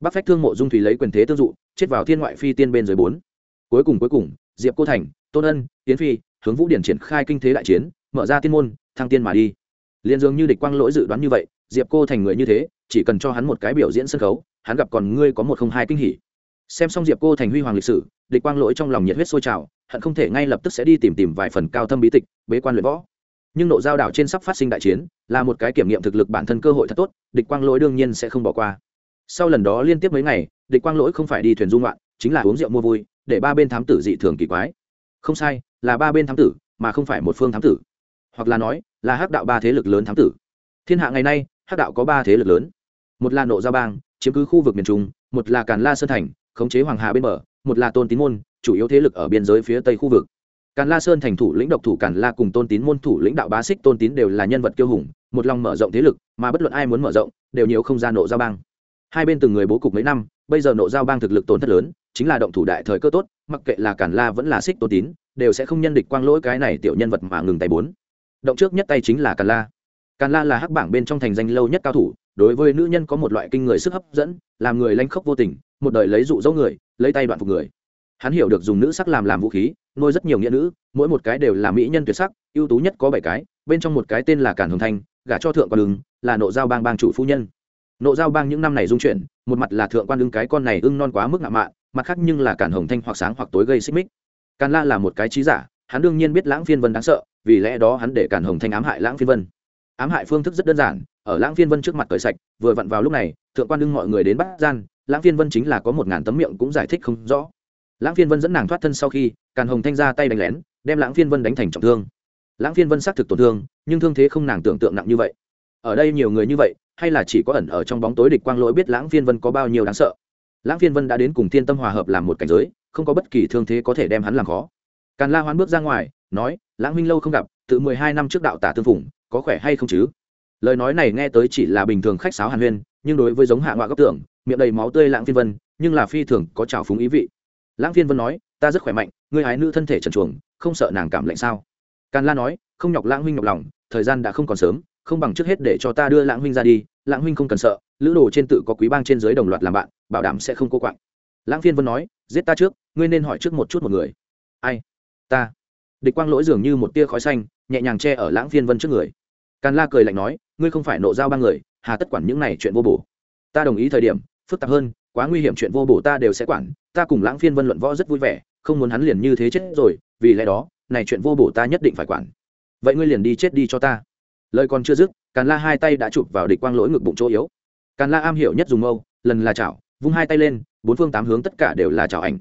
Speaker 1: Bác phách thương mộ dung thủy lấy quyền thế tương dụ, chết vào thiên ngoại phi tiên bên dưới bốn. Cuối cùng cuối cùng, diệp cô thành, tôn ân tiến phi, hướng vũ điển triển khai kinh thế đại chiến, mở ra tiên môn thăng tiên mà đi. Liền dường như địch quang lỗi dự đoán như vậy, diệp cô thành người như thế, chỉ cần cho hắn một cái biểu diễn sân khấu, hắn gặp còn ngươi có một không hai kinh hỉ. Xem xong diệp cô thành huy hoàng lịch sử, địch quang lỗi trong lòng nhiệt huyết sôi trào, hận không thể ngay lập tức sẽ đi tìm tìm vài phần cao thâm bí tịch, bế quan luyện võ. Nhưng nộ giao đảo trên sắp phát sinh đại chiến, là một cái kiểm nghiệm thực lực bản thân cơ hội thật tốt, địch quang lỗi đương nhiên sẽ không bỏ qua. Sau lần đó liên tiếp mấy ngày, địch quang lỗi không phải đi thuyền dung loạn chính là uống rượu mua vui, để ba bên thám tử dị thường kỳ quái. Không sai, là ba bên thám tử, mà không phải một phương thám tử. Hoặc là nói là hắc đạo ba thế lực lớn thám tử. Thiên hạ ngày nay, hắc đạo có ba thế lực lớn. Một là nộ giao bang, chiếm cứ khu vực miền trung, một là càn la sơn thành, khống chế hoàng hà bên bờ, một là tôn tín môn, chủ yếu thế lực ở biên giới phía tây khu vực. Càn la sơn thành thủ lĩnh độc thủ càn la cùng tôn tín môn thủ lĩnh đạo bá xích tôn tín đều là nhân vật kiêu hùng, một lòng mở rộng thế lực, mà bất luận ai muốn mở rộng, đều nhiều không gian nộ giao bang. Hai bên từng người bố cục mấy năm, bây giờ nộ giao bang thực lực tổn thất lớn, chính là động thủ đại thời cơ tốt, mặc kệ là càn la vẫn là xích tôn tín, đều sẽ không nhân địch quang lỗi cái này tiểu nhân vật mà ngừng tay bốn động trước nhất tay chính là càn la. Càn la là hắc bảng bên trong thành danh lâu nhất cao thủ, đối với nữ nhân có một loại kinh người sức hấp dẫn, làm người lanh khốc vô tình, một đời lấy dụ dỗ người, lấy tay đoạn phục người. Hắn hiểu được dùng nữ sắc làm làm vũ khí, nuôi rất nhiều nghĩa nữ, mỗi một cái đều là mỹ nhân tuyệt sắc, ưu tú nhất có bảy cái, bên trong một cái tên là càn hồng thanh, gả cho thượng quan ưng, là nộ giao bang bang chủ phu nhân. Nộ giao bang những năm này dung chuyển, một mặt là thượng quan ưng cái con này ưng non quá mức ngạo mạn, mặt khác nhưng là càn hồng thanh hoặc sáng hoặc tối gây xích mích. Càn la là một cái trí giả hắn đương nhiên biết lãng phiên vân đáng sợ, vì lẽ đó hắn để càn hồng thanh ám hại lãng phiên vân. Ám hại phương thức rất đơn giản, ở lãng phiên vân trước mặt cởi sạch, vừa vặn vào lúc này, thượng quan đương mọi người đến bắt gian, lãng phiên vân chính là có một ngàn tấm miệng cũng giải thích không rõ. Lãng phiên vân dẫn nàng thoát thân sau khi càn hồng thanh ra tay đánh lén, đem lãng phiên vân đánh thành trọng thương. Lãng phiên vân xác thực tổn thương, nhưng thương thế không nàng tưởng tượng nặng như vậy. Ở đây nhiều người như vậy, hay là chỉ có ẩn ở trong bóng tối địch quang lỗi biết lãng phiên vân có bao nhiêu đáng sợ. Lãng phiên vân đã đến cùng thiên tâm hòa hợp làm một cảnh giới, không có bất kỳ thương thế có thể đem hắn làm khó càn la hoán bước ra ngoài, nói, lãng huynh lâu không gặp, tự mười hai năm trước đạo tả tương phủng có khỏe hay không chứ? Lời nói này nghe tới chỉ là bình thường khách sáo hàn huyên, nhưng đối với giống hạ ngoại góc tưởng, miệng đầy máu tươi lãng phiên vân, nhưng là phi thường có trào phúng ý vị. Lãng phiên vân nói, ta rất khỏe mạnh, ngươi hái nữ thân thể trần chuồng không sợ nàng cảm lạnh sao? Càn la nói, không nhọc lãng huynh nhọc lòng, thời gian đã không còn sớm, không bằng trước hết để cho ta đưa lãng huynh ra đi, lãng huynh không cần sợ, lữ đồ trên tự có quý bang trên dưới đồng loạt làm bạn, bảo đảm sẽ không cô quạng. Lãng phiên vân nói, giết ta trước, ngươi nên hỏi trước một chút một người. Ai? Ta. Địch quang lỗi dường như một tia khói xanh, nhẹ nhàng che ở lãng phiên vân trước người. Càn la cười lạnh nói, ngươi không phải nộ giao ba người, hà tất quản những này chuyện vô bổ. Ta đồng ý thời điểm, phức tạp hơn, quá nguy hiểm chuyện vô bổ ta đều sẽ quản, ta cùng lãng phiên vân luận võ rất vui vẻ, không muốn hắn liền như thế chết rồi, vì lẽ đó, này chuyện vô bổ ta nhất định phải quản. Vậy ngươi liền đi chết đi cho ta. Lời còn chưa dứt, càn la hai tay đã chụp vào địch quang lỗi ngực bụng chỗ yếu. Càn la am hiểu nhất dùng mâu, lần là chảo, vung hai tay lên, bốn phương tám hướng tất cả đều là chảo ảnh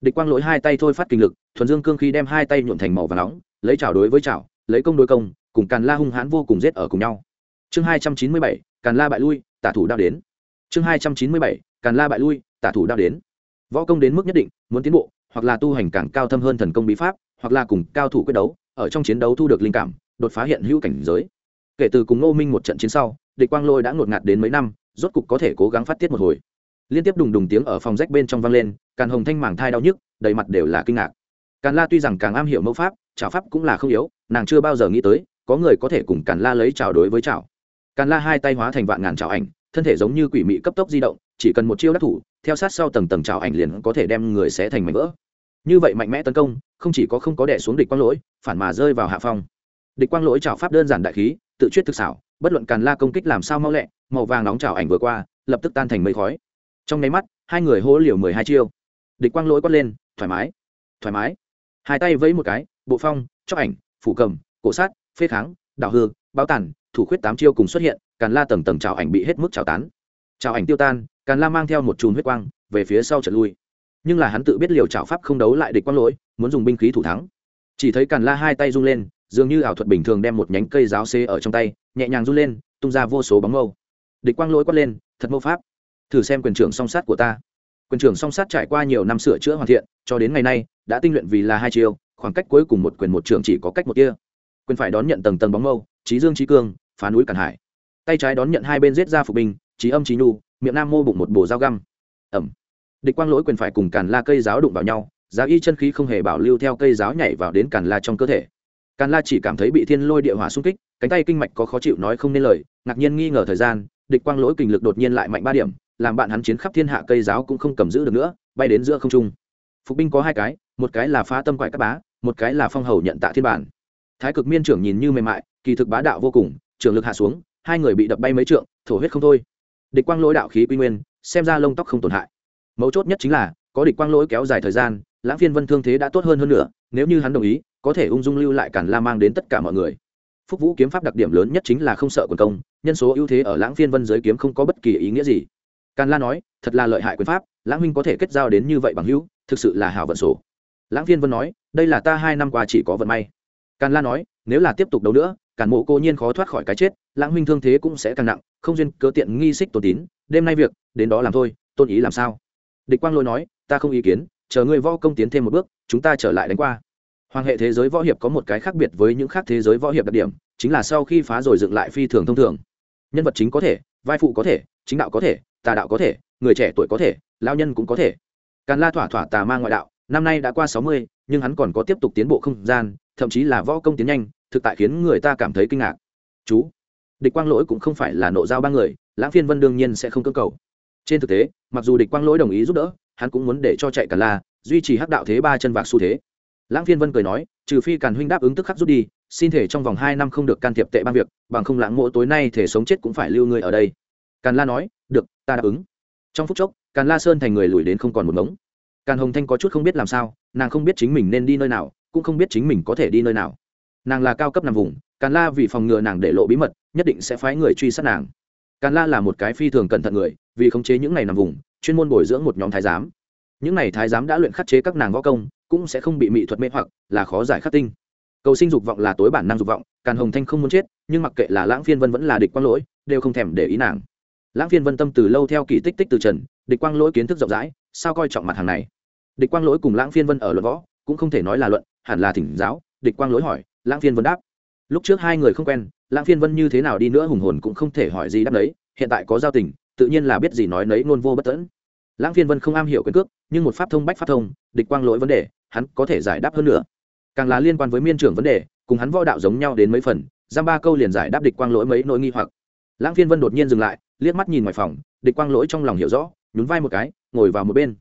Speaker 1: địch quang lỗi hai tay thôi phát kinh lực, thuần dương cương khí đem hai tay nhuộm thành màu và nóng, lấy chảo đối với chảo, lấy công đối công, cùng càn la hung hãn vô cùng giết ở cùng nhau. Chương hai trăm chín mươi bảy, càn la bại lui, tả thủ đao đến. Chương hai trăm chín mươi bảy, càn la bại lui, tả thủ đao đến. Võ công đến mức nhất định, muốn tiến bộ, hoặc là tu hành càng cao thâm hơn thần công bí pháp, hoặc là cùng cao thủ quyết đấu, ở trong chiến đấu thu được linh cảm, đột phá hiện hữu cảnh giới. Kể từ cùng ngô minh một trận chiến sau, địch quang lôi đã ngột ngạt đến mấy năm, rốt cục có thể cố gắng phát tiết một hồi. Liên tiếp đùng đùng tiếng ở phòng rách bên trong vang lên càn hồng thanh màng thai đau nhức, đầy mặt đều là kinh ngạc. Càn la tuy rằng càng am hiểu mẫu pháp trào pháp cũng là không yếu, nàng chưa bao giờ nghĩ tới, có người có thể cùng càn la lấy trào đối với trào càn la hai tay hóa thành vạn ngàn trào ảnh, thân thể giống như quỷ mị cấp tốc di động, chỉ cần một chiêu đắc thủ, theo sát sau tầng tầng trào ảnh liền có thể đem người xé thành mảnh vỡ. Như vậy mạnh mẽ tấn công, không chỉ có không có đẻ xuống địch quang lỗi, phản mà rơi vào hạ phong. Địch quang lỗi trào pháp đơn giản đại khí, tự chuyết thực xảo, bất luận càn la công kích làm sao mau lẹ, màu vàng nóng trào ảnh vừa qua, lập tức tan thành mây khói. Trong nháy mắt, hai người hỗ liều mười hai chiêu địch quang lỗi quát lên, thoải mái thoải mái. Hai tay vẫy một cái, bộ phong chóc ảnh, phủ cầm, cổ sát, phê kháng, đảo hư, báo tản, thủ khuyết tám chiêu cùng xuất hiện, càn la tầng tầng trào ảnh bị hết mức trào tán. Trào ảnh tiêu tan, càn la mang theo một chùm huyết quang, về phía sau trở lui. Nhưng là hắn tự biết liều trào pháp không đấu lại địch quang lỗi, muốn dùng binh khí thủ thắng. Chỉ thấy càn la hai tay rung lên, dường như ảo thuật bình thường đem một nhánh cây giáo xê ở trong tay, nhẹ nhàng run lên, tung ra vô số bóng mâu. Địch quang lỗi quát lên, thật mâu pháp. Thử xem quyền trưởng song sát của ta quyền trưởng song sát trải qua nhiều năm sửa chữa hoàn thiện cho đến ngày nay đã tinh luyện vì là hai chiều, khoảng cách cuối cùng một quyền một trường chỉ có cách một kia. Quyền phải đón nhận tầng tầng bóng mâu trí dương trí cương phá núi cản hải. Tay trái đón nhận hai bên giết ra phục binh trí âm trí nhu miệng nam mô bụng một bồ dao găm. Ẩm. Địch quang lỗi quyền phải cùng càn la cây giáo đụng vào nhau giá y chân khí không hề bảo lưu theo cây giáo nhảy vào đến càn la trong cơ thể. Càn la chỉ cảm thấy bị thiên lôi địa hỏa xung kích cánh tay kinh mạch có khó chịu nói không nên lời ngạc nhiên nghi ngờ thời gian địch quang lỗi kình lực đột nhiên lại mạnh ba điểm làm bạn hắn chiến khắp thiên hạ cây giáo cũng không cầm giữ được nữa, bay đến giữa không trung. Phục binh có hai cái, một cái là phá tâm quại các bá, một cái là phong hầu nhận tạ thiên bản. Thái cực miên trưởng nhìn như mềm mại, kỳ thực bá đạo vô cùng trường lực hạ xuống, hai người bị đập bay mấy trượng, thổ huyết không thôi. Địch quang lỗi đạo khí quy nguyên, xem ra lông tóc không tổn hại. Mấu chốt nhất chính là, có địch quang lỗi kéo dài thời gian, lãng phiên vân thương thế đã tốt hơn hơn nữa nếu như hắn đồng ý, có thể ung dung lưu lại cản la mang đến tất cả mọi người. Phúc vũ kiếm pháp đặc điểm lớn nhất chính là không sợ quần công, nhân số ưu thế ở lãng phiên vân giới kiếm không có bất kỳ ý nghĩa gì càn la nói, thật là lợi hại quyền pháp, lãng huynh có thể kết giao đến như vậy bằng hữu, thực sự là hào vận sổ. Lãng phiên vân nói, đây là ta hai năm qua chỉ có vận may. Càn la nói, nếu là tiếp tục đấu nữa, càn mộ cô nhiên khó thoát khỏi cái chết, lãng huynh thương thế cũng sẽ càng nặng, không duyên cớ tiện nghi xích tổ tín, đêm nay việc, đến đó làm thôi, tôn ý làm sao? Địch quang lôi nói, ta không ý kiến, chờ ngươi võ công tiến thêm một bước, chúng ta trở lại đánh qua. Hoàng hệ thế giới võ hiệp có một cái khác biệt với những khác thế giới võ hiệp đặc điểm, chính là sau khi phá rồi dựng lại phi thường thông thường. Nhân vật chính có thể, vai phụ có thể, chính đạo có thể tà đạo có thể, người trẻ tuổi có thể lao nhân cũng có thể. Càn la thỏa thỏa tà ma ngoại đạo, năm nay đã qua sáu mươi, nhưng hắn còn có tiếp tục tiến bộ không gian, thậm chí là võ công tiến nhanh, thực tại khiến người ta cảm thấy kinh ngạc. Chú, địch quang lỗi cũng không phải là nộ giao ba người, lãng phiên vân đương nhiên sẽ không cơ cầu. Trên thực tế, mặc dù địch quang lỗi đồng ý giúp đỡ, hắn cũng muốn để cho chạy càn la, duy trì hắc đạo thế ba chân vạc xu thế. Lãng phiên vân cười nói, trừ phi càn huynh đáp ứng tức khắc rút đi, xin thể trong vòng hai năm không được can thiệp tệ ban việc, bằng không lãng mộ tối nay thể sống chết cũng phải lưu người ở đây. Càn la nói được, ta đáp ứng. Trong phút chốc, càn la sơn thành người lùi đến không còn một ngống. Càn hồng thanh có chút không biết làm sao, nàng không biết chính mình nên đi nơi nào, cũng không biết chính mình có thể đi nơi nào. Nàng là cao cấp nằm vùng, càn la vì phòng ngừa nàng để lộ bí mật, nhất định sẽ phái người truy sát nàng. Càn la là một cái phi thường cẩn thận người, vì khống chế những này nằm vùng, chuyên môn bồi dưỡng một nhóm thái giám. Những này thái giám đã luyện khắc chế các nàng võ công, cũng sẽ không bị mỹ thuật mê hoặc, là khó giải khắc tinh. Cầu sinh dục vọng là tối bản năng dục vọng, càn hồng thanh không muốn chết, nhưng mặc kệ là lãng phiên vân vẫn là địch quang lỗi, đều không thèm để ý nàng lãng phiên vân tâm từ lâu theo kỳ tích tích từ trần, địch quang lỗi kiến thức rộng rãi, sao coi trọng mặt hàng này? Địch quang lỗi cùng lãng phiên vân ở luận võ, cũng không thể nói là luận, hẳn là thỉnh giáo, địch quang lỗi hỏi, lãng phiên vân đáp. Lúc trước hai người không quen, lãng phiên vân như thế nào đi nữa hùng hồn cũng không thể hỏi gì đáp đấy hiện tại có giao tình, tự nhiên là biết gì nói nấy nôn vô bất tẫn lãng phiên vân không am hiểu quyền cước, nhưng một pháp thông bách pháp thông, địch quang lỗi vấn đề, hắn có thể giải đáp hơn nữa. Càng là liên quan với miên trưởng vấn đề, cùng hắn võ đạo giống nhau đến mấy phần, giam ba câu liền giải đáp địch quang lỗi mấy nỗi nghi hoặc lãng phiên vân đột nhiên dừng lại, liếc mắt nhìn ngoài phòng, địch quang lỗi trong lòng hiểu rõ, nhún vai một cái, ngồi vào một bên.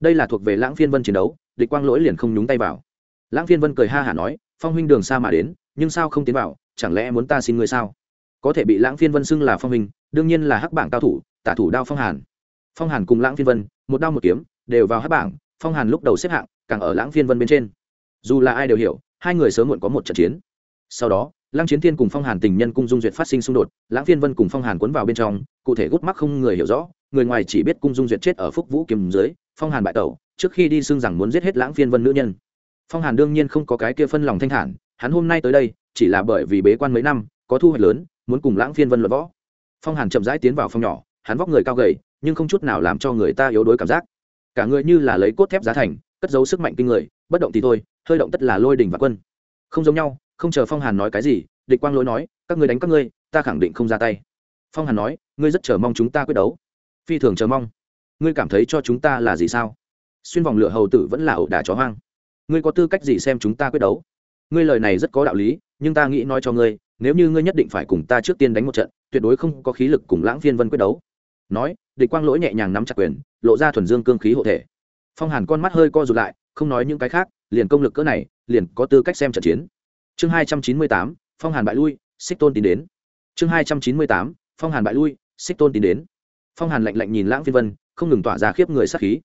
Speaker 1: Đây là thuộc về lãng phiên vân chiến đấu, địch quang lỗi liền không nhúng tay vào. Lãng phiên vân cười ha hả nói, phong huynh đường xa mà đến, nhưng sao không tiến vào, chẳng lẽ muốn ta xin ngươi sao? Có thể bị lãng phiên vân xưng là phong huynh, đương nhiên là hắc bảng cao thủ, tả thủ đao phong hàn. Phong hàn cùng lãng phiên vân, một đao một kiếm, đều vào hắc bảng, phong hàn lúc đầu xếp hạng, càng ở lãng phiên vân bên trên. Dù là ai đều hiểu, hai người sớm muộn có một trận chiến. Sau đó lăng chiến thiên cùng phong hàn tình nhân cung dung duyệt phát sinh xung đột, lãng phiên vân cùng phong hàn cuốn vào bên trong, cụ thể gút mắc không người hiểu rõ, người ngoài chỉ biết cung dung duyệt chết ở phúc vũ kiếm dưới, phong hàn bại tẩu, trước khi đi xưng rằng muốn giết hết lãng phiên vân nữ nhân. Phong hàn đương nhiên không có cái kia phân lòng thanh thản, hắn hôm nay tới đây, chỉ là bởi vì bế quan mấy năm, có thu hoạch lớn, muốn cùng lãng phiên vân luận võ. Phong hàn chậm rãi tiến vào phòng nhỏ, hắn vóc người cao gầy, nhưng không chút nào làm cho người ta yếu đuối cảm giác. Cả người như là lấy cốt thép giá thành, cất giấu sức mạnh kinh người, bất động thì thôi, hơi động tất là lôi đỉnh và quân. Không giống nhau không chờ phong hàn nói cái gì, địch quang lỗi nói, các ngươi đánh các ngươi, ta khẳng định không ra tay. Phong hàn nói, ngươi rất chờ mong chúng ta quyết đấu. Phi thường chờ mong. Ngươi cảm thấy cho chúng ta là gì sao? Xuyên vòng lửa hầu tử vẫn là ẩu đả chó hoang. Ngươi có tư cách gì xem chúng ta quyết đấu? Ngươi lời này rất có đạo lý, nhưng ta nghĩ nói cho ngươi, nếu như ngươi nhất định phải cùng ta trước tiên đánh một trận, tuyệt đối không có khí lực cùng lãng phiên vân quyết đấu. Nói, địch quang lỗi nhẹ nhàng nắm chặt quyền, lộ ra thuần dương cương khí hộ thể. Phong hàn con mắt hơi co rụt lại, không nói những cái khác, liền công lực cỡ này, liền có tư cách xem trận chiến chương hai trăm chín mươi tám, phong hàn bại lui, xích tôn tín đến. Chương hai trăm chín mươi tám, phong hàn bại lui, xích tôn tín đến. Phong hàn lạnh lạnh nhìn lãng phiên vân, không ngừng tỏa ra khiếp người sát khí.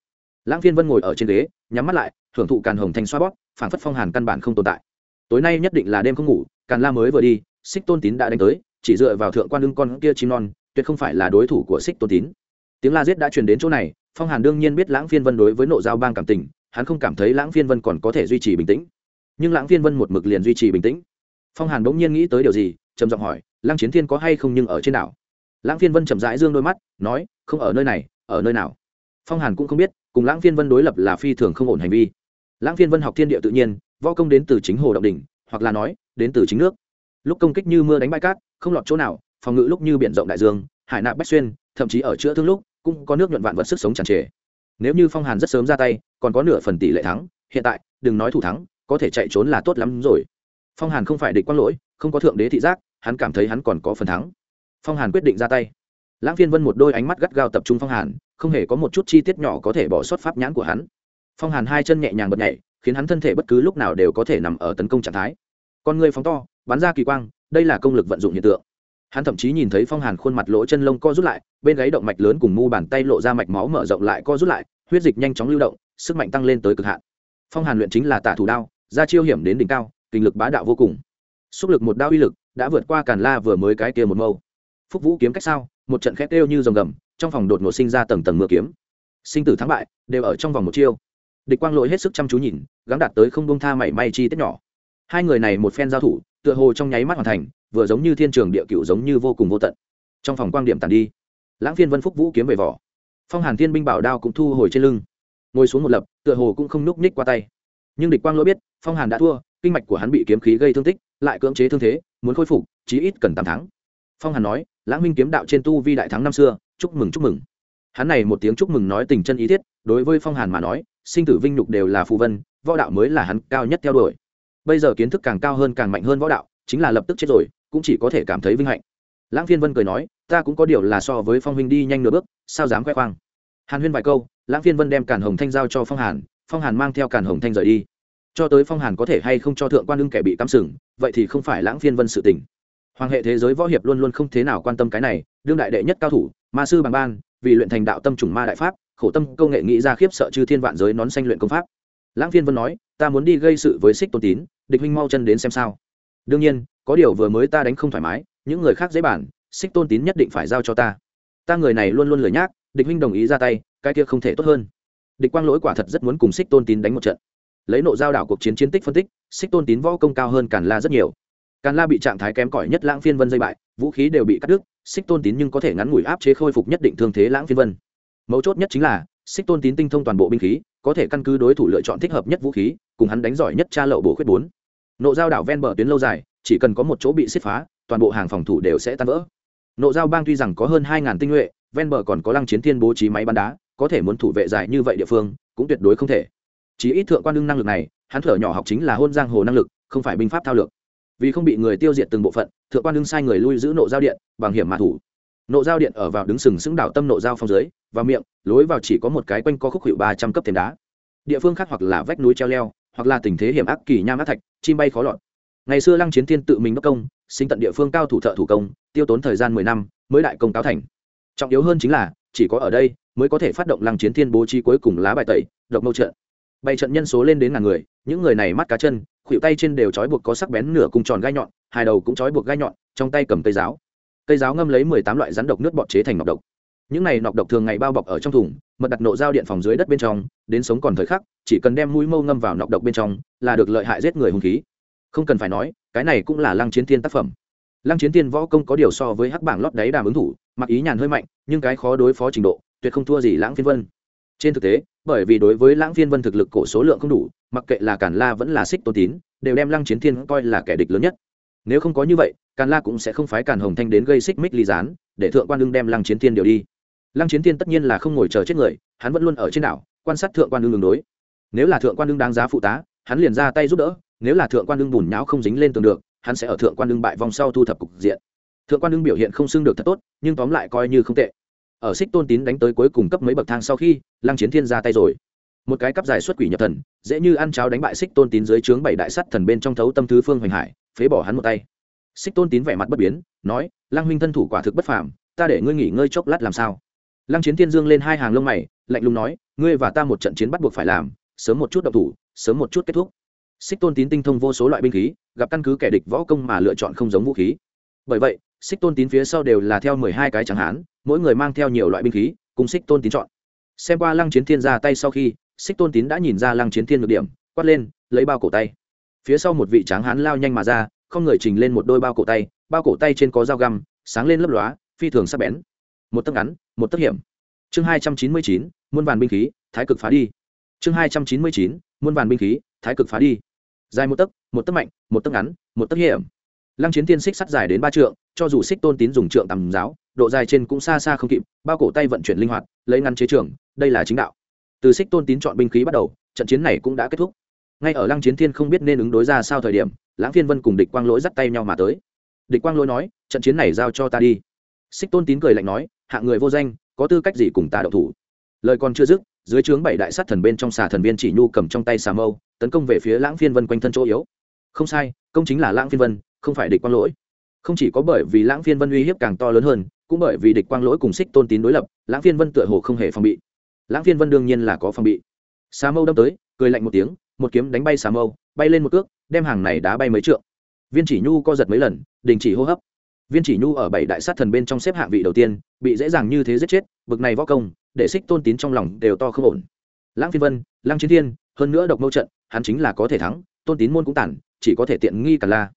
Speaker 1: Lãng phiên vân ngồi ở trên ghế, nhắm mắt lại, thưởng thụ càn hồng thanh xoa bóp, phảng phất phong hàn căn bản không tồn tại. Tối nay nhất định là đêm không ngủ, càn la mới vừa đi, xích tôn tín đã đánh tới, chỉ dựa vào thượng quan lưng con kia chim non, tuyệt không phải là đối thủ của xích tôn tín. Tiếng la giết đã truyền đến chỗ này, phong hàn đương nhiên biết lãng phiên vân đối với nộ giao bang cảm tình, hắn không cảm thấy lãng phiên vân còn có thể duy trì bình tĩnh nhưng lãng phiên vân một mực liền duy trì bình tĩnh. Phong hàn bỗng nhiên nghĩ tới điều gì, trầm giọng hỏi, lăng chiến thiên có hay không nhưng ở trên đảo? Lãng phiên vân chậm rãi dương đôi mắt, nói, không ở nơi này, ở nơi nào? Phong hàn cũng không biết, cùng lãng phiên vân đối lập là phi thường không ổn hành vi. Lãng phiên vân học thiên địa tự nhiên, võ công đến từ chính hồ động đỉnh, hoặc là nói, đến từ chính nước. Lúc công kích như mưa đánh bãi cát, không lọt chỗ nào, phòng ngự lúc như biển rộng đại dương, hải nạp bách xuyên, thậm chí ở chữa thương lúc, cũng có nước nhuận vạn vật sức sống tràn trề. Nếu như phong hàn rất sớm ra tay, còn có nửa phần tỷ lệ thắng, hiện tại, đừng nói thủ thắng có thể chạy trốn là tốt lắm rồi. Phong hàn không phải địch quang lỗi, không có thượng đế thị giác, hắn cảm thấy hắn còn có phần thắng. Phong hàn quyết định ra tay. Lãng phiên vân một đôi ánh mắt gắt gao tập trung phong hàn, không hề có một chút chi tiết nhỏ có thể bỏ sót pháp nhãn của hắn. Phong hàn hai chân nhẹ nhàng bật nhảy, khiến hắn thân thể bất cứ lúc nào đều có thể nằm ở tấn công trạng thái. Con người phóng to, bắn ra kỳ quang, đây là công lực vận dụng hiện tượng. Hắn thậm chí nhìn thấy phong hàn khuôn mặt lỗ chân lông co rút lại, bên gáy động mạch lớn cùng mu bàn tay lộ ra mạch máu mở rộng lại co rút lại, huyết dịch nhanh chóng lưu động, sức mạnh tăng lên tới cực hạn. Phong hàn luyện chính là tả thủ đao ra chiêu hiểm đến đỉnh cao, kinh lực bá đạo vô cùng. Xúc lực một đao uy lực đã vượt qua càn la vừa mới cái kia một mâu. Phúc vũ kiếm cách sao, một trận khét kêu như dòng gầm, trong phòng đột ngột sinh ra tầng tầng mưa kiếm. Sinh tử thắng bại, đều ở trong vòng một chiêu. Địch quang lỗi hết sức chăm chú nhìn, gắng đạt tới không bông tha mảy may chi tiết nhỏ. Hai người này một phen giao thủ, tựa hồ trong nháy mắt hoàn thành, vừa giống như thiên trường địa cựu giống như vô cùng vô tận. Trong phòng quang điểm tàn đi, lãng phiên vân phúc vũ kiếm về vỏ. Phong hàn thiên binh bảo đao cũng thu hồi trên lưng. Ngồi xuống một lập, tựa hồ cũng không núp ních qua tay nhưng địch quang lỗi biết, phong hàn đã thua, kinh mạch của hắn bị kiếm khí gây thương tích, lại cưỡng chế thương thế, muốn khôi phục, chí ít cần tám tháng. Phong hàn nói, lãng minh kiếm đạo trên tu vi đại thắng năm xưa, chúc mừng chúc mừng. Hắn này một tiếng chúc mừng nói tình chân ý thiết, đối với phong hàn mà nói, sinh tử vinh nhục đều là phù vân, võ đạo mới là hắn cao nhất theo đuổi. Bây giờ kiến thức càng cao hơn càng mạnh hơn võ đạo, chính là lập tức chết rồi, cũng chỉ có thể cảm thấy vinh hạnh. Lãng phiên vân cười nói, ta cũng có điều là so với phong huynh đi nhanh nửa bước, sao dám khoe khoang? Hàn huyên vài câu, lãng phiên vân đem càn hồng thanh giao cho phong hàn phong hàn mang theo càn hồng thanh rời đi. Cho tới phong hàn có thể hay không cho thượng quan ưng kẻ bị cắm sừng, vậy thì không phải lãng phiên vân sự tình. Hoàng hệ thế giới võ hiệp luôn luôn không thế nào quan tâm cái này, đương đại đệ nhất cao thủ, ma sư bằng ban, vì luyện thành đạo tâm trùng ma đại pháp, khổ tâm công nghệ nghĩ ra khiếp sợ chư thiên vạn giới nón xanh luyện công pháp. Lãng phiên vân nói, ta muốn đi gây sự với xích tôn tín, địch huynh mau chân đến xem sao. Đương nhiên, có điều vừa mới ta đánh không thoải mái, những người khác dễ bản xích tôn tín nhất định phải giao cho ta. Ta người này luôn luôn lười nhác, địch huynh đồng ý ra tay, cái kia không thể tốt hơn địch quang lỗi quả thật rất muốn cùng xích tôn tín đánh một trận. Lấy nộ giao đảo cuộc chiến chiến tích phân tích xích tôn tín võ công cao hơn càn la rất nhiều. Càn la bị trạng thái kém cỏi nhất lãng phiên vân dây bại, vũ khí đều bị cắt đứt xích tôn tín nhưng có thể ngắn ngủi áp chế khôi phục nhất định thương thế lãng phiên vân. Mấu chốt nhất chính là xích tôn tín tinh thông toàn bộ binh khí, có thể căn cứ đối thủ lựa chọn thích hợp nhất vũ khí, cùng hắn đánh giỏi nhất cha lậu bổ khuyết bốn. Nộ giao đảo ven bờ tuyến lâu dài, chỉ cần có một chỗ bị xích phá, toàn bộ hàng phòng thủ đều sẽ tan vỡ. Nộ giao bang tuy rằng có hơn hai ngàn tinh nhuệ, ven bờ còn có lăng chiến thiên bố trí máy bắn đá có thể muốn thủ vệ dài như vậy địa phương, cũng tuyệt đối không thể. Chỉ ít thượng quan đương năng lực này, hắn thở nhỏ học chính là hôn giang hồ năng lực, không phải binh pháp thao lược. Vì không bị người tiêu diệt từng bộ phận, thượng quan đương sai người lui giữ nộ giao điện, bằng hiểm mã thủ. Nộ giao điện ở vào đứng sừng sững đảo tâm nộ giao phong dưới và miệng, lối vào chỉ có một cái quanh co khúc hiệu ba trăm cấp thềm đá. Địa phương khác hoặc là vách núi treo leo, hoặc là tình thế hiểm ác kỳ nham ác thạch, chim bay khó lọt. Ngày xưa lăng chiến thiên tự mình đốc công, sinh tận địa phương cao thủ thợ thủ công, tiêu tốn thời gian mười năm, mới đại công cáo thành. Trọng yếu hơn chính là, chỉ có ở đây mới có thể phát động lăng chiến thiên bố trí cuối cùng lá bài tẩy, độc mâu trận. Bày trận nhân số lên đến ngàn người, những người này mắt cá chân, khuỷu tay trên đều trói buộc có sắc bén nửa cung tròn gai nhọn, hai đầu cũng trói buộc gai nhọn, trong tay cầm cây giáo. Cây giáo ngâm lấy mười tám loại rắn độc nước bọt chế thành nọc độc. Những này nọc độc thường ngày bao bọc ở trong thùng, mật đặt nộ dao điện phòng dưới đất bên trong, đến sống còn thời khắc, chỉ cần đem mũi mâu ngâm vào nọc độc bên trong, là được lợi hại giết người hung khí. Không cần phải nói, cái này cũng là lăng chiến thiên tác phẩm. Lăng chiến thiên võ công có điều so với hắc bảng lót đáy đàm ứng thủ, mặc ý nhàn hơi mạnh, nhưng cái khó đối phó trình độ tuyệt không thua gì lãng phiên vân. Trên thực tế, bởi vì đối với lãng phiên vân thực lực cổ số lượng không đủ, mặc kệ là càn la vẫn là xích tôn tín, đều đem lăng chiến thiên coi là kẻ địch lớn nhất. Nếu không có như vậy, càn la cũng sẽ không phái càn hồng thanh đến gây xích mích ly gián, để thượng quan ưng đem lăng chiến thiên điều đi. Lăng chiến thiên tất nhiên là không ngồi chờ chết người, hắn vẫn luôn ở trên đảo, quan sát thượng quan ưng đường đối. Nếu là thượng quan ưng đáng giá phụ tá, hắn liền ra tay giúp đỡ, nếu là thượng quan ưng bùn nháo không dính lên tường được, hắn sẽ ở thượng quan ưng bại vòng sau thu thập cục diện. Thượng quan ưng biểu hiện không xưng được thật tốt, nhưng tóm lại coi như không tệ ở xích tôn tín đánh tới cuối cùng cấp mấy bậc thang sau khi, lăng chiến thiên ra tay rồi. Một cái cấp dài xuất quỷ nhập thần, dễ như ăn cháo đánh bại xích tôn tín dưới trướng bảy đại sắt thần bên trong thấu tâm thứ phương hoành hải, phế bỏ hắn một tay. Xích tôn tín vẻ mặt bất biến, nói, lăng huynh thân thủ quả thực bất phàm, ta để ngươi nghỉ ngơi chốc lát làm sao? Lăng chiến thiên dương lên hai hàng lông mày, lạnh lùng nói, ngươi và ta một trận chiến bắt buộc phải làm, sớm một chút độc thủ, sớm một chút kết thúc. Xích tôn tín tinh thông vô số loại binh khí, gặp căn cứ kẻ địch võ công mà lựa chọn không giống vũ khí. Bởi vậy, xích tôn tín phía sau đều là theo mười hai cái chẳng hán mỗi người mang theo nhiều loại binh khí, cùng xích tôn tín chọn. Xem qua lăng chiến thiên ra tay sau khi, xích tôn tín đã nhìn ra lăng chiến thiên được điểm, quát lên, lấy bao cổ tay. Phía sau một vị tráng hán lao nhanh mà ra, không người trình lên một đôi bao cổ tay, bao cổ tay trên có dao găm, sáng lên lấp lóa, phi thường sắc bén. Một tấc ngắn, một tấc hiểm. Chương hai trăm chín mươi chín, muôn vàn binh khí, thái cực phá đi. Chương hai trăm chín mươi chín, muôn vàn binh khí, thái cực phá đi. Dài một tấc một tấc mạnh, một tấc ngắn, một tấc hiểm lăng chiến tiên xích sắt dài đến ba trượng, cho dù xích tôn tín dùng trượng tầm giáo, độ dài trên cũng xa xa không kịp, bao cổ tay vận chuyển linh hoạt, lấy ngăn chế trường, đây là chính đạo. Từ xích tôn tín chọn binh khí bắt đầu, trận chiến này cũng đã kết thúc. Ngay ở lăng chiến thiên không biết nên ứng đối ra sao thời điểm, lãng phiên vân cùng địch quang lỗi dắt tay nhau mà tới. Địch quang lỗi nói, trận chiến này giao cho ta đi. Xích tôn tín cười lạnh nói hạng người vô danh, có tư cách gì cùng ta đậu thủ? Lời còn chưa dứt, dưới trướng bảy đại sát thần bên trong xà thần viên chỉ nhu cầm trong tay xà mâu, tấn công về phía lãng phiên vân quanh thân chỗ yếu. Không sai, công chính là lãng phiên vân không phải địch quang lỗi. Không chỉ có bởi vì lãng phiên vân uy hiếp càng to lớn hơn, cũng bởi vì địch quang lỗi cùng xích tôn tín đối lập, lãng phiên vân tựa hồ không hề phòng bị. Lãng phiên vân đương nhiên là có phòng bị. Xà mâu đâm tới, cười lạnh một tiếng, một kiếm đánh bay xà mâu, bay lên một cước, đem hàng này đá bay mấy trượng. Viên chỉ nhu co giật mấy lần, đình chỉ hô hấp. Viên chỉ nhu ở bảy đại sát thần bên trong xếp hạng vị đầu tiên, bị dễ dàng như thế giết chết, bực này võ công, để xích tôn tín trong lòng đều to không ổn. Lãng phiên vân, lăng chiến thiên, hơn nữa độc mâu trận, hắn chính là có thể thắng, tôn tín môn cũng tản, chỉ có thể tiện nghi cả la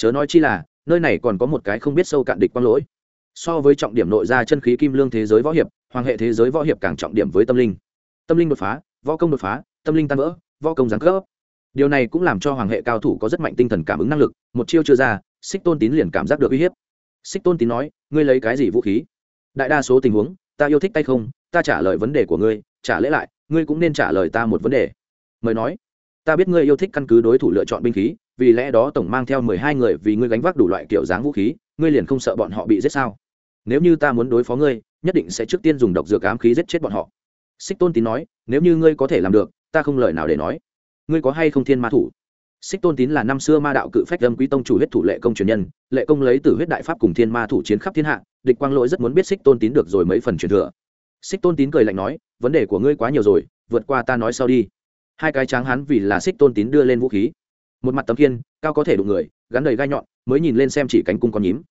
Speaker 1: chớ nói chi là, nơi này còn có một cái không biết sâu cạn địch quang lỗi. So với trọng điểm nội ra chân khí kim lương thế giới võ hiệp, hoàng hệ thế giới võ hiệp càng trọng điểm với tâm linh. Tâm linh đột phá, võ công đột phá, tâm linh tan vỡ, võ công giáng cấp. Điều này cũng làm cho hoàng hệ cao thủ có rất mạnh tinh thần cảm ứng năng lực, một chiêu chưa ra, xích tôn tín liền cảm giác được uy hiếp. Xích tôn tín nói, ngươi lấy cái gì vũ khí? Đại đa số tình huống, ta yêu thích tay không, ta trả lời vấn đề của ngươi, trả lễ lại, ngươi cũng nên trả lời ta một vấn đề. Mời nói ta biết ngươi yêu thích căn cứ đối thủ lựa chọn binh khí, vì lẽ đó tổng mang theo mười hai người vì ngươi gánh vác đủ loại kiểu dáng vũ khí, ngươi liền không sợ bọn họ bị giết sao? Nếu như ta muốn đối phó ngươi, nhất định sẽ trước tiên dùng độc dược ám khí giết chết bọn họ. Xích tôn tín nói, nếu như ngươi có thể làm được, ta không lời nào để nói. Ngươi có hay không thiên ma thủ? Xích tôn tín là năm xưa ma đạo cự phách lâm quý tông chủ huyết thủ lệ công truyền nhân, lệ công lấy từ huyết đại pháp cùng thiên ma thủ chiến khắp thiên hạ, địch quang lỗi rất muốn biết xích tôn tín được rồi mấy phần truyền thừa. Xích tôn tín cười lạnh nói, vấn đề của ngươi quá nhiều rồi, vượt qua ta nói sau đi hai cái tráng hắn vì là xích tôn tín đưa lên vũ khí. Một mặt tấm kiên cao có thể đụng người, gắn đầy gai nhọn, mới nhìn lên xem chỉ cánh cung con nhím.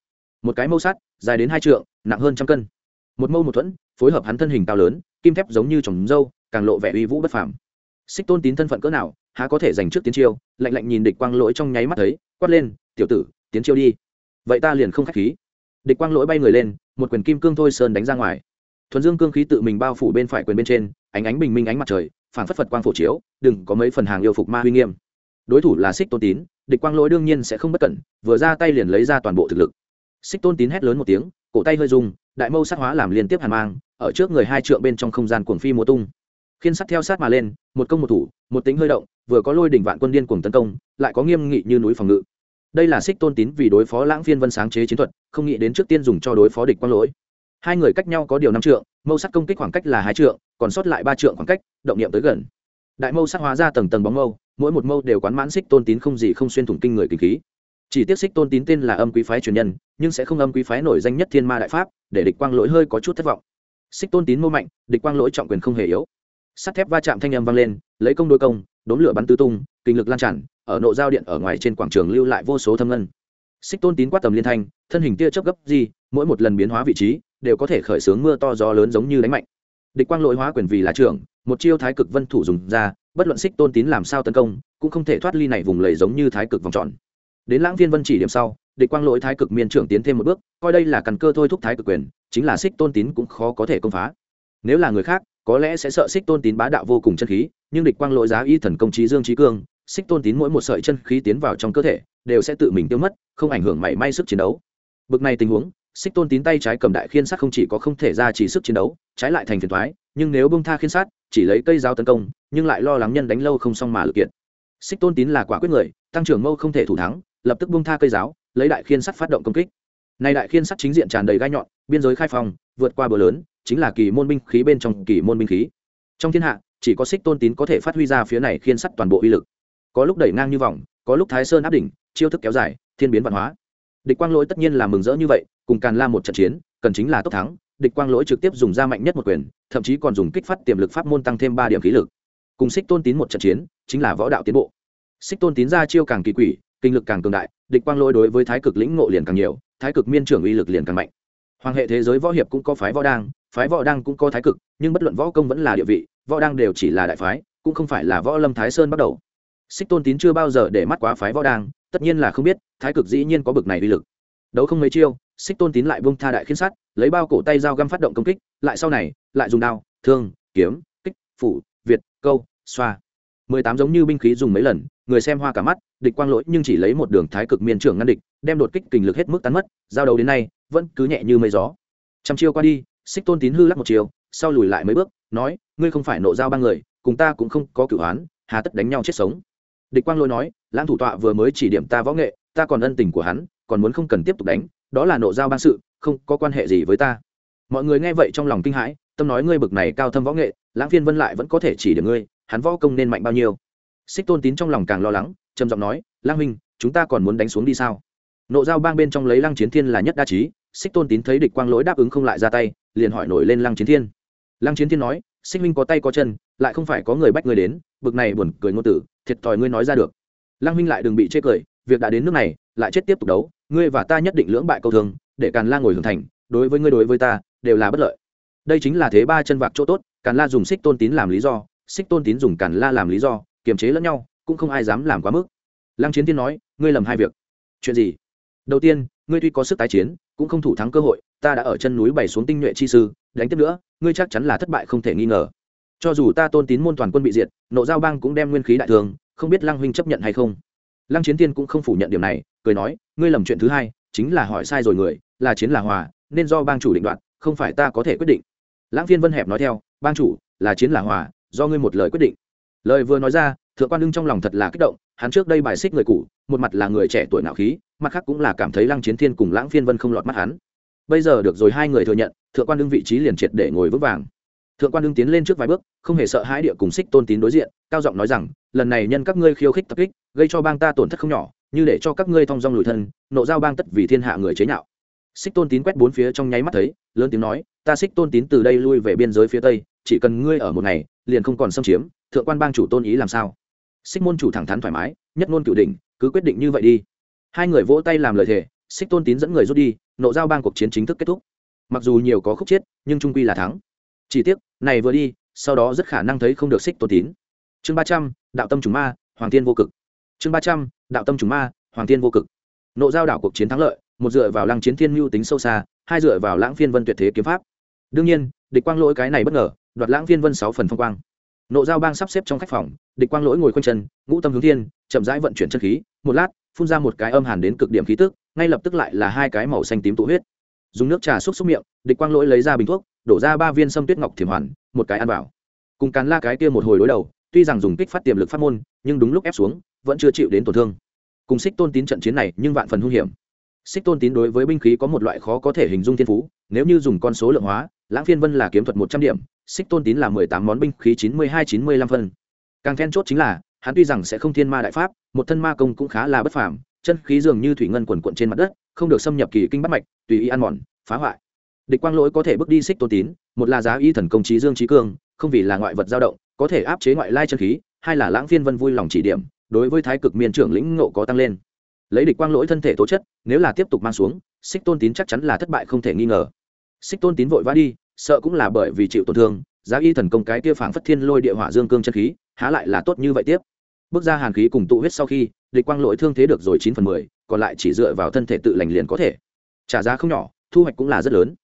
Speaker 1: Một cái mâu sắt, dài đến hai trượng, nặng hơn trăm cân. Một mâu một thuẫn, phối hợp hắn thân hình cao lớn, kim thép giống như trồng dâu, càng lộ vẻ uy vũ bất phàm. Xích tôn tín thân phận cỡ nào, há có thể giành trước tiến chiêu, lạnh lạnh nhìn địch quang lỗi trong nháy mắt thấy, quát lên, tiểu tử, tiến chiêu đi. Vậy ta liền không khách khí. Địch quang lỗi bay người lên, một quyền kim cương thôi sơn đánh ra ngoài. Thuần dương cương khí tự mình bao phủ bên phải quyền bên trên, ánh ánh bình minh ánh mặt trời phản phất phật quang phổ chiếu, đừng có mấy phần hàng yêu phục ma huy nghiêm. Đối thủ là xích tôn tín, địch quang lỗi đương nhiên sẽ không bất cẩn, vừa ra tay liền lấy ra toàn bộ thực lực. Xích tôn tín hét lớn một tiếng, cổ tay hơi rung, đại mâu sát hóa làm liên tiếp hàn mang, ở trước người hai trượng bên trong không gian cuồng phi múa tung. Khiên sắt theo sát mà lên, một công một thủ, một tính hơi động, vừa có lôi đỉnh vạn quân điên cuồng tấn công, lại có nghiêm nghị như núi phòng ngự. Đây là xích tôn tín vì đối phó lãng phiên vân sáng chế chiến thuật, không nghĩ đến trước tiên dùng cho đối phó địch quang lỗi. Hai người cách nhau có điều năm trượng mâu sắc công kích khoảng cách là hai trượng, còn sót lại ba trượng khoảng cách, động niệm tới gần. Đại mâu sắc hóa ra tầng tầng bóng mâu, mỗi một mâu đều quán mãn xích tôn tín không gì không xuyên thủng kinh người kinh khí. Chỉ tiếc xích tôn tín tên là âm quý phái truyền nhân, nhưng sẽ không âm quý phái nổi danh nhất thiên ma đại pháp, để địch quang lỗi hơi có chút thất vọng. Xích tôn tín mâu mạnh, địch quang lỗi trọng quyền không hề yếu. Sắt thép va chạm thanh âm vang lên, lấy công đôi công đốn lửa bắn tứ tung, kinh lực lan tràn, ở nộ giao điện ở ngoài trên quảng trường lưu lại vô số thâm ngân. Xích tôn tín quát tầm liên thanh, thân hình tia chớp gấp gì mỗi một lần biến hóa vị trí đều có thể khởi xướng mưa to gió lớn giống như đánh mạnh. Địch quang lỗi hóa quyền vì là trưởng, một chiêu thái cực vân thủ dùng ra, bất luận xích tôn tín làm sao tấn công, cũng không thể thoát ly này vùng lầy giống như thái cực vòng tròn. Đến lãng viên vân chỉ điểm sau, địch quang lỗi thái cực miên trưởng tiến thêm một bước, coi đây là căn cơ thôi thúc thái cực quyền, chính là xích tôn tín cũng khó có thể công phá. Nếu là người khác, có lẽ sẽ sợ xích tôn tín bá đạo vô cùng chân khí, nhưng địch quang lỗi giá y thần công trí dương trí cương, xích tôn tín mỗi một sợi chân khí tiến vào trong cơ thể, đều sẽ tự mình tiêu mất, không ảnh hưởng mảy may sức chiến đấu. Bực này tình huống xích tôn tín tay trái cầm đại khiên sát không chỉ có không thể ra chỉ sức chiến đấu, trái lại thành phiền thoái, nhưng nếu bông tha khiên sát chỉ lấy cây dao tấn công, nhưng lại lo lắng nhân đánh lâu không xong mà lực kiện xích tôn tín là quả quyết người, tăng trưởng mâu không thể thủ thắng, lập tức bông tha cây giáo, lấy đại khiên sắt phát động công kích. Này đại khiên sắt chính diện tràn đầy gai nhọn, biên giới khai phòng vượt qua bờ lớn, chính là kỳ môn binh khí bên trong kỳ môn binh khí. Trong thiên hạ, chỉ có xích tôn tín có thể phát huy ra phía này khiên sắt toàn bộ uy lực. Có lúc đẩy ngang như vòng, có lúc thái sơn áp đỉnh, chiêu thức kéo dài, thiên biến văn hóa. Địch quang lỗi tất nhiên là mừng rỡ như vậy cùng càn la một trận chiến, cần chính là tốc thắng, địch quang lỗi trực tiếp dùng ra mạnh nhất một quyền, thậm chí còn dùng kích phát tiềm lực pháp môn tăng thêm ba điểm khí lực. Cùng xích tôn tín một trận chiến, chính là võ đạo tiến bộ. Xích tôn tín ra chiêu càng kỳ quỷ, kinh lực càng cường đại, địch quang lỗi đối với thái cực lĩnh ngộ liền càng nhiều, thái cực miên trưởng uy lực liền càng mạnh. Hoàng hệ thế giới võ hiệp cũng có phái võ đang, phái võ đang cũng có thái cực, nhưng bất luận võ công vẫn là địa vị, võ đang đều chỉ là đại phái, cũng không phải là võ lâm thái sơn bắt đầu. Xích tôn tín chưa bao giờ để mắt quá phái võ đang, tất nhiên là không biết, thái cực dĩ nhiên có bực này uy lực đấu không mấy chiêu, xích tôn tín lại bông tha đại khiến sắt lấy bao cổ tay dao găm phát động công kích, lại sau này, lại dùng đao, thương, kiếm, kích, phủ, việt, câu, xoa. Mười tám giống như binh khí dùng mấy lần, người xem hoa cả mắt, địch quang lỗi nhưng chỉ lấy một đường thái cực miên trưởng ngăn địch, đem đột kích kình lực hết mức tán mất, giao đấu đến nay, vẫn cứ nhẹ như mây gió. Trăm chiêu qua đi, xích tôn tín hư lắc một chiều sau lùi lại mấy bước, nói, ngươi không phải nộ giao ba người, cùng ta cũng không có cửu án, hà tất đánh nhau chết sống. Địch quang lỗi nói, lãng thủ tọa vừa mới chỉ điểm ta võ nghệ, ta còn ân tình của hắn còn muốn không cần tiếp tục đánh, đó là nộ giao ban sự, không có quan hệ gì với ta. Mọi người nghe vậy trong lòng kinh hãi, tâm nói ngươi bực này cao thâm võ nghệ, lãng phiên vân lại vẫn có thể chỉ được ngươi, hắn võ công nên mạnh bao nhiêu? Xích tôn tín trong lòng càng lo lắng, trầm giọng nói lang minh chúng ta còn muốn đánh xuống đi sao? Nộ giao bang bên trong lấy lăng chiến thiên là nhất đa trí, xích tôn tín thấy địch quang lỗi đáp ứng không lại ra tay, liền hỏi nổi lên lăng chiến thiên. Lăng chiến thiên nói, xích minh có tay có chân, lại không phải có người bách người đến, bực này buồn cười ngôn tử, thiệt thòi ngươi nói ra được. Lăng minh lại đừng bị chê cười, việc đã đến nước này, lại chết tiếp tục đấu ngươi và ta nhất định lưỡng bại câu thường để càn la ngồi hưởng thành, đối với ngươi đối với ta, đều là bất lợi. Đây chính là thế ba chân vạc chỗ tốt, càn la dùng xích tôn tín làm lý do, xích tôn tín dùng càn la làm lý do, kiềm chế lẫn nhau, cũng không ai dám làm quá mức. Lăng chiến tiên nói, ngươi lầm hai việc. Chuyện gì? Đầu tiên, ngươi tuy có sức tái chiến, cũng không thủ thắng cơ hội, ta đã ở chân núi bày xuống tinh nhuệ chi sư, đánh tiếp nữa, ngươi chắc chắn là thất bại không thể nghi ngờ. Cho dù ta tôn tín môn toàn quân bị diệt, nộ giao bang cũng đem nguyên khí đại thường, không biết lăng huynh chấp nhận hay không lăng chiến tiên cũng không phủ nhận điểm này, cười nói, ngươi lầm chuyện thứ hai, chính là hỏi sai rồi người, là chiến là hòa, nên do bang chủ định đoạt, không phải ta có thể quyết định. Lãng Phiên vân hẹp nói theo, bang chủ, là chiến là hòa, do ngươi một lời quyết định. Lời vừa nói ra, thượng quan lưng trong lòng thật là kích động, hắn trước đây bài xích người cũ, một mặt là người trẻ tuổi nạo khí, mặt khác cũng là cảm thấy lăng chiến thiên cùng lãng phiên vân không lọt mắt hắn. Bây giờ được rồi, hai người thừa nhận, thượng quan lưng vị trí liền triệt để ngồi vững vàng. Thượng quan lưng tiến lên trước vài bước, không hề sợ hãi địa cùng xích tôn tín đối diện, cao giọng nói rằng, lần này nhân các ngươi khiêu khích tập kích gây cho bang ta tổn thất không nhỏ, như để cho các ngươi thong dong lùi thân, nộ giao bang tất vì thiên hạ người chế nhạo. Xích tôn tín quét bốn phía trong nháy mắt thấy, lớn tiếng nói, ta xích tôn tín từ đây lui về biên giới phía tây, chỉ cần ngươi ở một ngày, liền không còn xâm chiếm, thượng quan bang chủ tôn ý làm sao? Xích môn chủ thẳng thắn thoải mái, nhất ngôn cửu đỉnh, cứ quyết định như vậy đi. Hai người vỗ tay làm lời thề, xích tôn tín dẫn người rút đi, nộ giao bang cuộc chiến chính thức kết thúc. Mặc dù nhiều có khúc chết, nhưng trung quy là thắng. Chỉ tiếc, này vừa đi, sau đó rất khả năng thấy không được xích tôn tín. Chương ba trăm, đạo tâm chủ ma, hoàng tiên vô cực chương ba trăm, đạo tâm trùng ma, hoàng tiên vô cực. Nộ giao đảo cuộc chiến thắng lợi, một dựa vào lăng chiến thiên mưu tính sâu xa, hai dựa vào lãng phiên vân tuyệt thế kiếm pháp. Đương nhiên, địch quang lỗi cái này bất ngờ, đoạt lãng phiên vân sáu phần phong quang. Nộ giao bang sắp xếp trong khách phòng, địch quang lỗi ngồi quanh chân, ngũ tâm hướng thiên, chậm rãi vận chuyển chân khí, một lát, phun ra một cái âm hàn đến cực điểm khí tức, ngay lập tức lại là hai cái màu xanh tím tụ huyết. Dùng nước trà xúc xúc miệng, địch quang lỗi lấy ra bình thuốc, đổ ra ba viên sâm tuyết ngọc thiểm hoàn, một cái ăn vào. Cùng cắn la cái kia một hồi đối đầu tuy rằng dùng kích phát tiềm lực phát môn, nhưng đúng lúc ép xuống, vẫn chưa chịu đến tổn thương. Cùng xích tôn tín trận chiến này, nhưng vạn phần hung hiểm. Xích tôn tín đối với binh khí có một loại khó có thể hình dung thiên phú, nếu như dùng con số lượng hóa, lãng phiên vân là kiếm thuật một trăm điểm, xích tôn tín là mười tám món binh khí chín mươi hai, chín mươi lăm phân. Càng then chốt chính là, hắn tuy rằng sẽ không thiên ma đại pháp, một thân ma công cũng khá là bất phàm, chân khí dường như thủy ngân quần quận trên mặt đất, không được xâm nhập kỳ kinh bắt mạch, tùy ý ăn mòn, phá hoại. Địch quang lỗi có thể bước đi xích tôn tín, một là giá y thần công trí dương trí cương, không vì là ngoại vật dao động có thể áp chế ngoại lai chân khí, hai là lãng phiên vân vui lòng chỉ điểm, đối với thái cực miên trưởng lĩnh ngộ có tăng lên. Lấy địch quang lỗi thân thể tố chất, nếu là tiếp tục mang xuống, xích tôn tín chắc chắn là thất bại không thể nghi ngờ. Xích tôn tín vội vã đi, sợ cũng là bởi vì chịu tổn thương, giá y thần công cái kia phảng phất thiên lôi địa hỏa dương cương chân khí, há lại là tốt như vậy tiếp. Bước ra hàn khí cùng tụ huyết sau khi, địch quang lỗi thương thế được rồi chín phần mười, còn lại chỉ dựa vào thân thể tự lành liền có thể. Trả giá không nhỏ, thu hoạch cũng là rất lớn.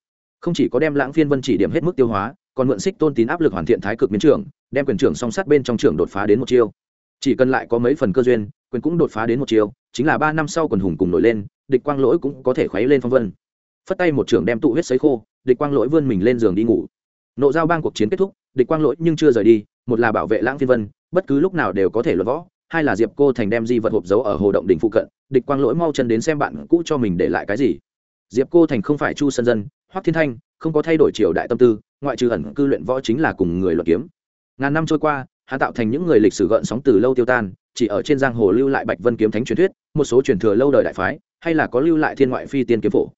Speaker 1: Không chỉ có đem lãng phiên vân chỉ điểm hết mức tiêu hóa còn mượn xích tôn tín áp lực hoàn thiện thái cực miến trưởng, đem quyền trưởng song sát bên trong trường đột phá đến một chiêu. Chỉ cần lại có mấy phần cơ duyên, quyền cũng đột phá đến một chiêu, chính là ba năm sau quần hùng cùng nổi lên, địch quang lỗi cũng có thể khuấy lên phong vân. Phất tay một trưởng đem tụ huyết sấy khô, địch quang lỗi vươn mình lên giường đi ngủ. Nộ giao bang cuộc chiến kết thúc, địch quang lỗi nhưng chưa rời đi, một là bảo vệ lãng phiên vân, bất cứ lúc nào đều có thể luận võ, hai là diệp cô thành đem di vật hộp giấu ở hồ động đỉnh phụ cận, địch quang lỗi mau chân đến xem bạn cũ cho mình để lại cái gì. Diệp cô thành không phải chu sân dân hoắc thiên thanh, không có thay đổi triều đại tâm tư, ngoại trừ ẩn cư luyện võ chính là cùng người luận kiếm. Ngàn năm trôi qua, hắn tạo thành những người lịch sử gợn sóng từ lâu tiêu tan, chỉ ở trên giang hồ lưu lại bạch vân kiếm thánh truyền thuyết, một số truyền thừa lâu đời đại phái, hay là có lưu lại thiên ngoại phi tiên kiếm phổ.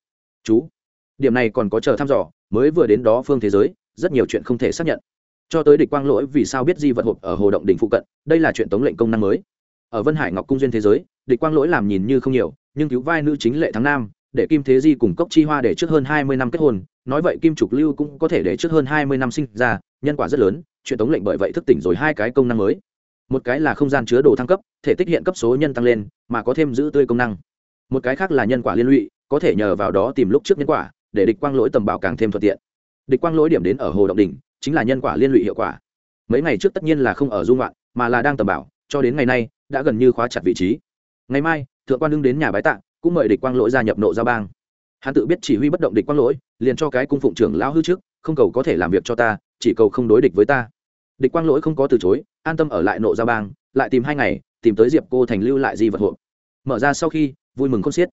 Speaker 1: Chú, điểm này còn có chờ thăm dò, mới vừa đến đó phương thế giới, rất nhiều chuyện không thể xác nhận. Cho tới địch quang lỗi vì sao biết di vật hộp ở hồ động đỉnh phụ cận, đây là chuyện tống lệnh công năng mới. Ở vân hải ngọc cung duyên thế giới, địch quang lỗi làm nhìn như không nhiều, nhưng cứu vai nữ chính lệ thắng nam để kim thế di cùng cốc chi hoa để trước hơn hai mươi năm kết hôn, nói vậy kim trục lưu cũng có thể để trước hơn hai mươi năm sinh ra, nhân quả rất lớn, chuyện tống lệnh bởi vậy thức tỉnh rồi hai cái công năng mới. Một cái là không gian chứa đồ thăng cấp, thể tích hiện cấp số nhân tăng lên, mà có thêm giữ tươi công năng. Một cái khác là nhân quả liên lụy, có thể nhờ vào đó tìm lúc trước nhân quả, để địch quang lỗi tầm bảo càng thêm thuận tiện. Địch quang lỗi điểm đến ở hồ động đỉnh, chính là nhân quả liên lụy hiệu quả. Mấy ngày trước tất nhiên là không ở dung loạn mà là đang tầm bảo, cho đến ngày nay, đã gần như khóa chặt vị trí. Ngày mai, thượng quan đương đến nhà bái tạng cũng mời địch quang lỗi gia nhập nộ giao bang. Hắn tự biết chỉ huy bất động địch quang lỗi, liền cho cái cung phụng trưởng lão hư trước, không cầu có thể làm việc cho ta, chỉ cầu không đối địch với ta. Địch quang lỗi không có từ chối, an tâm ở lại nộ giao bang, lại tìm hai ngày, tìm tới diệp cô thành lưu lại di vật hộ mở ra sau khi, vui mừng không xiết.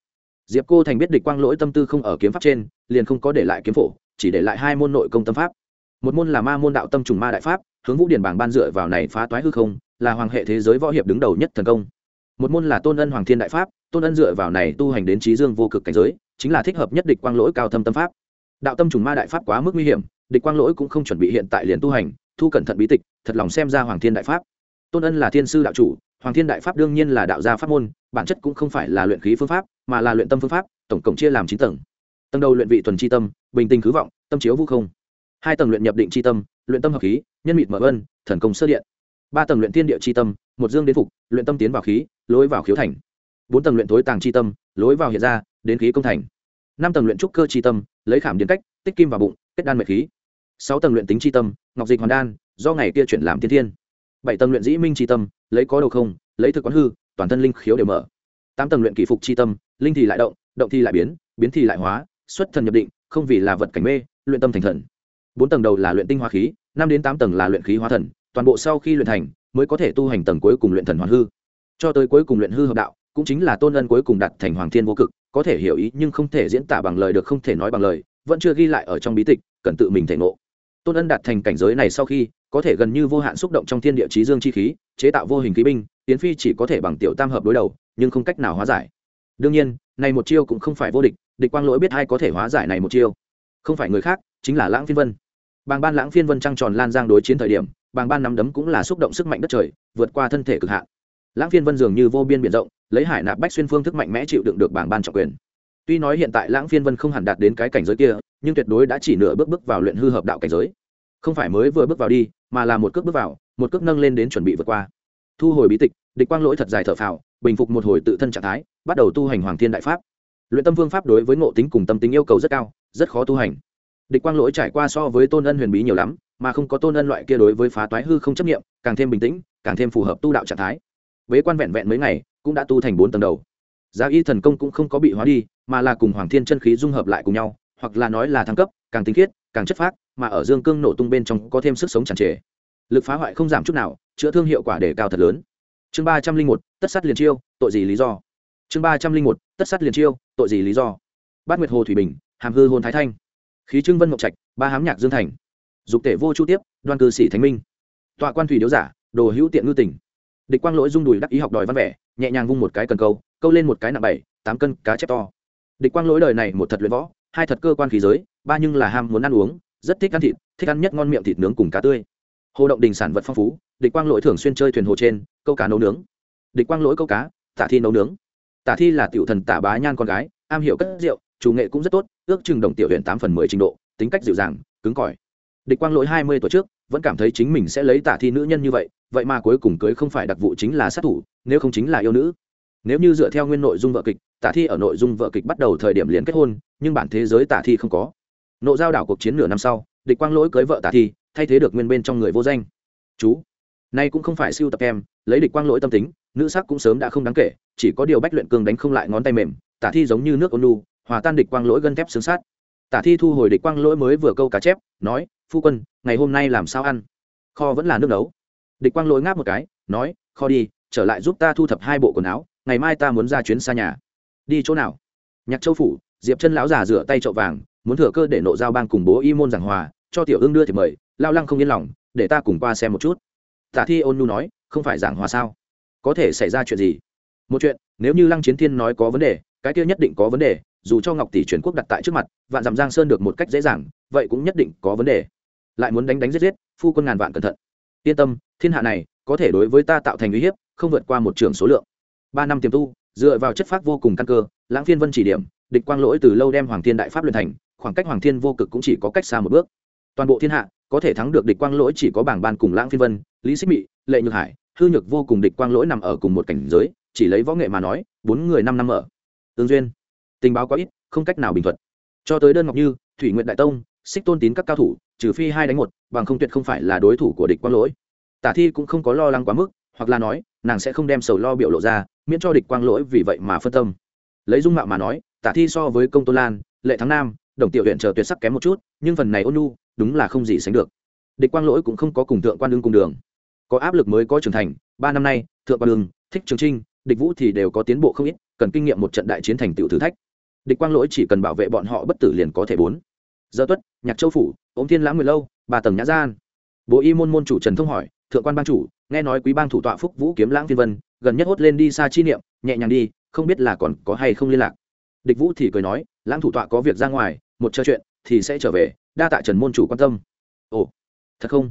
Speaker 1: Diệp cô thành biết địch quang lỗi tâm tư không ở kiếm pháp trên, liền không có để lại kiếm phổ, chỉ để lại hai môn nội công tâm pháp. Một môn là ma môn đạo tâm trùng ma đại pháp, hướng vũ điển bảng ban dựa vào này phá toái hư không, là hoàng hệ thế giới võ hiệp đứng đầu nhất thần công một môn là tôn ân hoàng thiên đại pháp, tôn ân dựa vào này tu hành đến trí dương vô cực cảnh giới, chính là thích hợp nhất địch quang lỗi cao thâm tâm pháp. Đạo tâm trùng ma đại pháp quá mức nguy hiểm, địch quang lỗi cũng không chuẩn bị hiện tại liền tu hành, thu cẩn thận bí tịch, thật lòng xem ra hoàng thiên đại pháp. Tôn ân là thiên sư đạo chủ, hoàng thiên đại pháp đương nhiên là đạo gia pháp môn, bản chất cũng không phải là luyện khí phương pháp, mà là luyện tâm phương pháp, tổng cộng chia làm chín tầng. Tầng đầu luyện vị tuần tri tâm, bình tình khứ vọng, tâm chiếu vũ không. Hai tầng luyện nhập định tri tâm, luyện tâm hợp khí, nhân mịt mở ân thần công sơ điện. Ba tầng luyện thiên địa tri tâm, một dương đến phục, luyện tâm tiến vào khí lối vào khiếu thành. Bốn tầng luyện thối tàng tri tâm, lối vào hiện ra, đến khí công thành. Năm tầng luyện trúc cơ tri tâm, lấy khảm điền cách, tích kim vào bụng, kết đan mệt khí. Sáu tầng luyện tính tri tâm, ngọc dịch hoàn đan, do ngày kia chuyển làm tiên thiên. Bảy tầng luyện dĩ minh tri tâm, lấy có đầu không, lấy thực quán hư, toàn thân linh khiếu đều mở. Tám tầng luyện kỳ phục tri tâm, linh thì lại động động thì lại biến biến thì lại hóa, xuất thần nhập định, không vì là vật cảnh mê, luyện tâm thành thần. Bốn tầng đầu là luyện tinh hoa khí, năm đến tám tầng là luyện khí hóa thần, toàn bộ sau khi luyện thành, mới có thể tu hành tầng cuối cùng luyện thần hoàn hư cho tới cuối cùng luyện hư hợp đạo, cũng chính là tôn ân cuối cùng đặt thành hoàng thiên vô cực, có thể hiểu ý nhưng không thể diễn tả bằng lời được không thể nói bằng lời, vẫn chưa ghi lại ở trong bí tịch, cần tự mình thể ngộ. Tôn ân đạt thành cảnh giới này sau khi, có thể gần như vô hạn xúc động trong thiên địa chí dương chi khí, chế tạo vô hình khí binh, tiến phi chỉ có thể bằng tiểu tam hợp đối đầu, nhưng không cách nào hóa giải. Đương nhiên, này một chiêu cũng không phải vô địch địch quang lỗi biết ai có thể hóa giải này một chiêu. Không phải người khác, chính là lãng phiên vân. Bàng ban lãng phiên vân trăng tròn lan giang đối chiến thời điểm, bàng ban nắm đấm cũng là xúc động sức mạnh đất trời, vượt qua thân thể cực hạn lãng phiên vân dường như vô biên biển rộng, lấy hải nạp bách xuyên phương thức mạnh mẽ chịu đựng được bảng ban trọng quyền. Tuy nói hiện tại lãng phiên vân không hẳn đạt đến cái cảnh giới kia, nhưng tuyệt đối đã chỉ nửa bước bước vào luyện hư hợp đạo cảnh giới. Không phải mới vừa bước vào đi, mà là một cước bước vào, một cước nâng lên đến chuẩn bị vượt qua. Thu hồi bí tịch, địch quang lỗi thật dài thở phào, bình phục một hồi tự thân trạng thái, bắt đầu tu hành hoàng thiên đại pháp. Luyện tâm phương pháp đối với ngộ tính cùng tâm tính yêu cầu rất cao, rất khó tu hành. Địch quang lỗi trải qua so với tôn ân huyền bí nhiều lắm, mà không có tôn ân loại kia đối với phá toái hư không chấp nghiệm càng thêm bình tĩnh, càng thêm phù hợp tu đạo trạng thái bế quan vẹn vẹn mấy ngày, cũng đã tu thành bốn tầng đầu. Giá y thần công cũng không có bị hóa đi, mà là cùng hoàng thiên chân khí dung hợp lại cùng nhau, hoặc là nói là thăng cấp, càng tinh khiết, càng chất phác, mà ở dương cương nổ tung bên trong có thêm sức sống tràn trề. Lực phá hoại không giảm chút nào, chữa thương hiệu quả đề cao thật lớn. Chương ba trăm linh một, tất sát liền chiêu, tội gì lý do? Chương ba trăm linh một, tất sát liền chiêu, tội gì lý do? Bát nguyệt hồ thủy bình, hàm hư Hôn thái thanh. Khí trưng vân ngọc trạch, ba hám nhạc dương thành. Dục tể vô chu tiếp, đoan cư sĩ thánh minh. Tọa quan thủy điếu giả, đồ hữu tiện ngư tỉnh địch quang lỗi dung đùi đắc ý học đòi văn vẻ, nhẹ nhàng vung một cái cần câu câu lên một cái nặng bảy, tám cân cá chép to. Địch quang lỗi đời này một thật luyện võ, hai thật cơ quan khí giới, ba nhưng là ham muốn ăn uống, rất thích ăn thịt, thích ăn nhất ngon miệng thịt nướng cùng cá tươi. Hồ động đình sản vật phong phú, địch quang lỗi thường xuyên chơi thuyền hồ trên, câu cá nấu nướng. Địch quang lỗi câu cá, tả thi nấu nướng. Tả thi là tiểu thần tả bá nhan con gái, am hiểu cất rượu, chủ nghệ cũng rất tốt, ước chừng đồng tiểu huyện tám phần mười trình độ, tính cách dịu dàng, cứng cỏi. Địch quang lỗi hai mươi tuổi trước vẫn cảm thấy chính mình sẽ lấy tả thi nữ nhân như vậy vậy mà cuối cùng cưới không phải đặc vụ chính là sát thủ, nếu không chính là yêu nữ. Nếu như dựa theo nguyên nội dung vợ kịch, tả thi ở nội dung vợ kịch bắt đầu thời điểm liền kết hôn, nhưng bản thế giới tả thi không có. Nộ giao đảo cuộc chiến nửa năm sau, địch quang lỗi cưới vợ tả thi, thay thế được nguyên bên trong người vô danh. Chú, nay cũng không phải siêu tập em, lấy địch quang lỗi tâm tính, nữ sắc cũng sớm đã không đáng kể, chỉ có điều bách luyện cường đánh không lại ngón tay mềm, tả thi giống như nước ôn lu hòa tan địch quang lỗi gân thép xương sát tả thi thu hồi địch quang lỗi mới vừa câu cá chép, nói, phu quân, ngày hôm nay làm sao ăn? Kho vẫn là nước nấu. Địch quang lỗi ngáp một cái, nói, kho đi, trở lại giúp ta thu thập hai bộ quần áo, ngày mai ta muốn ra chuyến xa nhà. Đi chỗ nào? Nhạc châu phủ, diệp chân lão già rửa tay trậu vàng, muốn thừa cơ để nộ giao bang cùng bố y môn giảng hòa, cho tiểu ương đưa thì mời, lao lăng không yên lòng, để ta cùng qua xem một chút. Tả thi ôn nhu nói, không phải giảng hòa sao? Có thể xảy ra chuyện gì? Một chuyện, nếu như lăng chiến thiên nói có vấn đề, cái kia nhất định có vấn đề dù cho ngọc tỷ truyền quốc đặt tại trước mặt, vạn dặm giang sơn được một cách dễ dàng, vậy cũng nhất định có vấn đề. Lại muốn đánh đánh giết giết, phu quân ngàn vạn cẩn thận. Yên tâm, thiên hạ này, có thể đối với ta tạo thành uy hiếp, không vượt qua một trường số lượng. Ba năm tiềm tu, dựa vào chất pháp vô cùng căn cơ, lãng phiên vân chỉ điểm, địch quang lỗi từ lâu đem hoàng thiên đại pháp luyện thành, khoảng cách hoàng thiên vô cực cũng chỉ có cách xa một bước. Toàn bộ thiên hạ, có thể thắng được địch quang lỗi chỉ có bảng ban cùng lãng phiên vân, lý xích mị, lệ nhược hải, hư nhược vô cùng địch quang lỗi nằm ở cùng một cảnh giới, chỉ lấy võ nghệ mà nói, bốn người năm năm ở. Tương duyên tình báo quá ít, không cách nào bình thuận cho tới đơn ngọc như, thủy nguyện đại tông, xích tôn tín các cao thủ, trừ phi hai đánh một, bằng không tuyệt không phải là đối thủ của địch quang lỗi. Tả thi cũng không có lo lắng quá mức, hoặc là nói, nàng sẽ không đem sầu lo biểu lộ ra, miễn cho địch quang lỗi vì vậy mà phân tâm. Lấy dung mạo mà nói, tả thi so với công tôn lan, lệ thắng nam, đồng tiểu huyện chờ tuyệt sắc kém một chút, nhưng phần này ôn nu đúng là không gì sánh được. Địch quang lỗi cũng không có cùng thượng quan đương cùng đường. Có áp lực mới có trưởng thành, ba năm nay, thượng quan đương thích trường trinh, địch vũ thì đều có tiến bộ không ít, cần kinh nghiệm một trận đại chiến thành tựu thử thách địch quang lỗi chỉ cần bảo vệ bọn họ bất tử liền có thể bốn. Giờ tuất, nhạc châu phủ, ống thiên lãng nguyệt lâu, ba tầng nhã gian. Bộ y môn môn chủ trần thông hỏi, thượng quan ban chủ, nghe nói quý bang thủ tọa phúc vũ kiếm lãng phiên vân, gần nhất hốt lên đi xa chi niệm, nhẹ nhàng đi, không biết là còn có hay không liên lạc. Địch vũ thì cười nói, lãng thủ tọa có việc ra ngoài, một trò chuyện thì sẽ trở về, đa tạ trần môn chủ quan tâm. Ồ, thật không?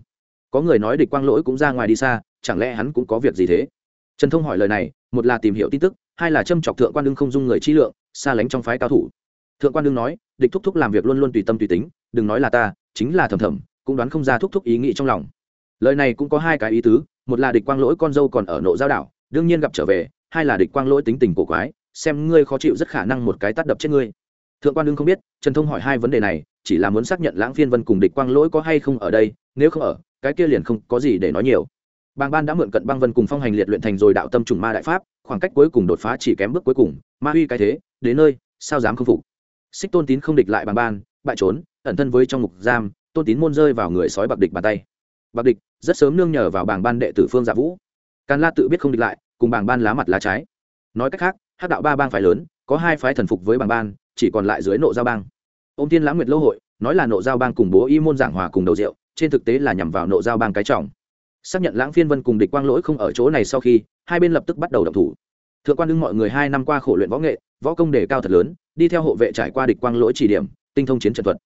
Speaker 1: Có người nói địch quang lỗi cũng ra ngoài đi xa, chẳng lẽ hắn cũng có việc gì thế? Trần thông hỏi lời này, một là tìm hiểu tin tức, hai là châm chọc thượng quan đương không dung người chi lượng xa lánh trong phái cao thủ. Thượng quan đương nói, địch thúc thúc làm việc luôn luôn tùy tâm tùy tính, đừng nói là ta, chính là thầm thầm, cũng đoán không ra thúc thúc ý nghĩ trong lòng. Lời này cũng có hai cái ý tứ, một là địch quang lỗi con dâu còn ở nộ giao đảo, đương nhiên gặp trở về, hai là địch quang lỗi tính tình cổ quái, xem ngươi khó chịu rất khả năng một cái tắt đập chết ngươi. Thượng quan đương không biết, trần thông hỏi hai vấn đề này, chỉ là muốn xác nhận lãng phiên vân cùng địch quang lỗi có hay không ở đây, nếu không ở, cái kia liền không có gì để nói nhiều. Bàng ban đã mượn cận băng vân cùng phong hành liệt luyện thành rồi đạo tâm trùng ma đại pháp khoảng cách cuối cùng đột phá chỉ kém bước cuối cùng, ma uy cái thế, đến nơi, sao dám không phục? Xích tôn tín không địch lại bằng ban, bại trốn, ẩn thân với trong ngục giam, tôn tín môn rơi vào người sói bạc địch bàn tay. Bạc địch, rất sớm nương nhờ vào bảng ban đệ tử phương dạ vũ. Càn la tự biết không địch lại, cùng bảng ban lá mặt lá trái. Nói cách khác hát đạo ba bang phái lớn, có hai phái thần phục với bảng ban, chỉ còn lại dưới nộ giao bang. Ông tiên lãng nguyệt lâu hội, nói là nộ giao bang cùng bố y môn giảng hòa cùng đầu rượu, trên thực tế là nhằm vào nộ giao bang cái trọng xác nhận lãng phiên vân cùng địch quang lỗi không ở chỗ này sau khi, hai bên lập tức bắt đầu động thủ. Thượng quan đương mọi người hai năm qua khổ luyện võ nghệ, võ công đề cao thật lớn, đi theo hộ vệ trải qua địch quang lỗi chỉ điểm, tinh thông chiến trận thuật.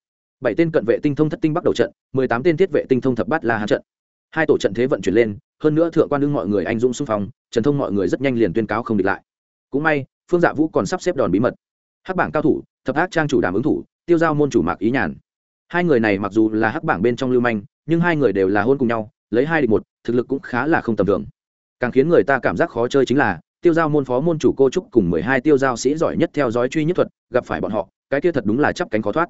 Speaker 1: Bảy tên cận vệ tinh thông thất tinh bắt đầu trận, mười tám tên thiết vệ tinh thông thập bát la hán trận. Hai tổ trận thế vận chuyển lên, hơn nữa thượng quan đương mọi người anh dũng xung phong, trần thông mọi người rất nhanh liền tuyên cáo không địch lại. Cũng may, phương dạ vũ còn sắp xếp đòn bí mật. Hắc bảng cao thủ, thập ác trang chủ đàm ứng thủ, tiêu giao môn chủ mạc ý nhàn. Hai người này mặc dù là hắc bảng bên trong lưu manh, nhưng hai người đều là hôn cùng nhau lấy hai địch một, thực lực cũng khá là không tầm thường. Càng khiến người ta cảm giác khó chơi chính là, tiêu giao môn phó môn chủ cô trúc cùng mười hai tiêu giao sĩ giỏi nhất theo dõi truy nhất thuật, gặp phải bọn họ, cái kia thật đúng là chắp cánh khó thoát.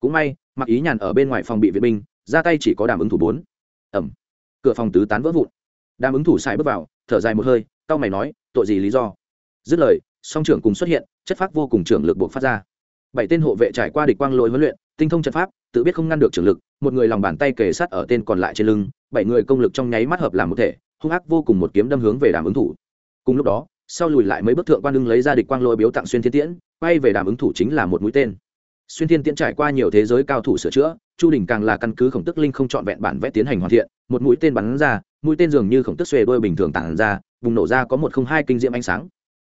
Speaker 1: Cũng may mặc ý nhàn ở bên ngoài phòng bị viện binh, ra tay chỉ có đàm ứng thủ bốn. Ẩm cửa phòng tứ tán vỡ vụn. Đàm ứng thủ xài bước vào, thở dài một hơi tao mày nói, tội gì lý do? Dứt lời, song trưởng cùng xuất hiện, chất pháp vô cùng trưởng lực buộc phát ra. Bảy tên hộ vệ trải qua địch quang lỗi huấn luyện, tinh thông trận pháp, tự biết không ngăn được trưởng lực, một người lòng bàn tay kề sát ở tên còn lại trên lưng bảy người công lực trong nháy mắt hợp làm một thể, hung ác vô cùng một kiếm đâm hướng về đàm ứng thủ. Cùng lúc đó, sau lùi lại mấy bức thượng quan lưng lấy ra địch quang lôi biếu tặng xuyên thiên tiễn, quay về đàm ứng thủ chính là một mũi tên. Xuyên thiên tiễn trải qua nhiều thế giới cao thủ sửa chữa, chu đình càng là căn cứ khổng tức linh không trọn vẹn bản vẽ tiến hành hoàn thiện, một mũi tên bắn ra, mũi tên dường như khổng tức xuề đôi bình thường tản ra vùng nổ ra có một không hai kinh diễm ánh sáng.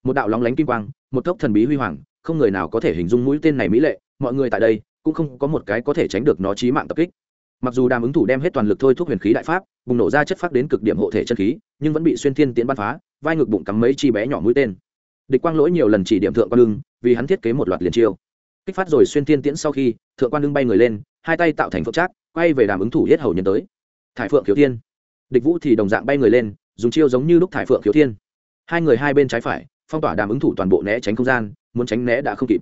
Speaker 1: Một đạo lóng lánh kim quang, một thốc thần bí huy hoàng, không người nào có thể hình dung mũi tên này mỹ lệ, mọi người tại đây cũng không có một cái có thể tránh được nó chí mạng tập kích mặc dù đàm ứng thủ đem hết toàn lực thôi thúc huyền khí đại pháp, bùng nổ ra chất phát đến cực điểm hộ thể chân khí, nhưng vẫn bị xuyên thiên tiến bắn phá, vai ngực bụng cắm mấy chi bé nhỏ mũi tên. Địch quang lỗi nhiều lần chỉ điểm thượng quan lưng vì hắn thiết kế một loạt liền chiêu. Kích phát rồi xuyên thiên tiễn sau khi, thượng quan lưng bay người lên, hai tay tạo thành phượng trác, quay về đàm ứng thủ hết hầu nhân tới. Thải phượng khiếu thiên. Địch vũ thì đồng dạng bay người lên, dùng chiêu giống như lúc thải phượng khiếu thiên. Hai người hai bên trái phải, phong tỏa đàm ứng thủ toàn bộ né tránh không gian, muốn tránh né đã không kịp.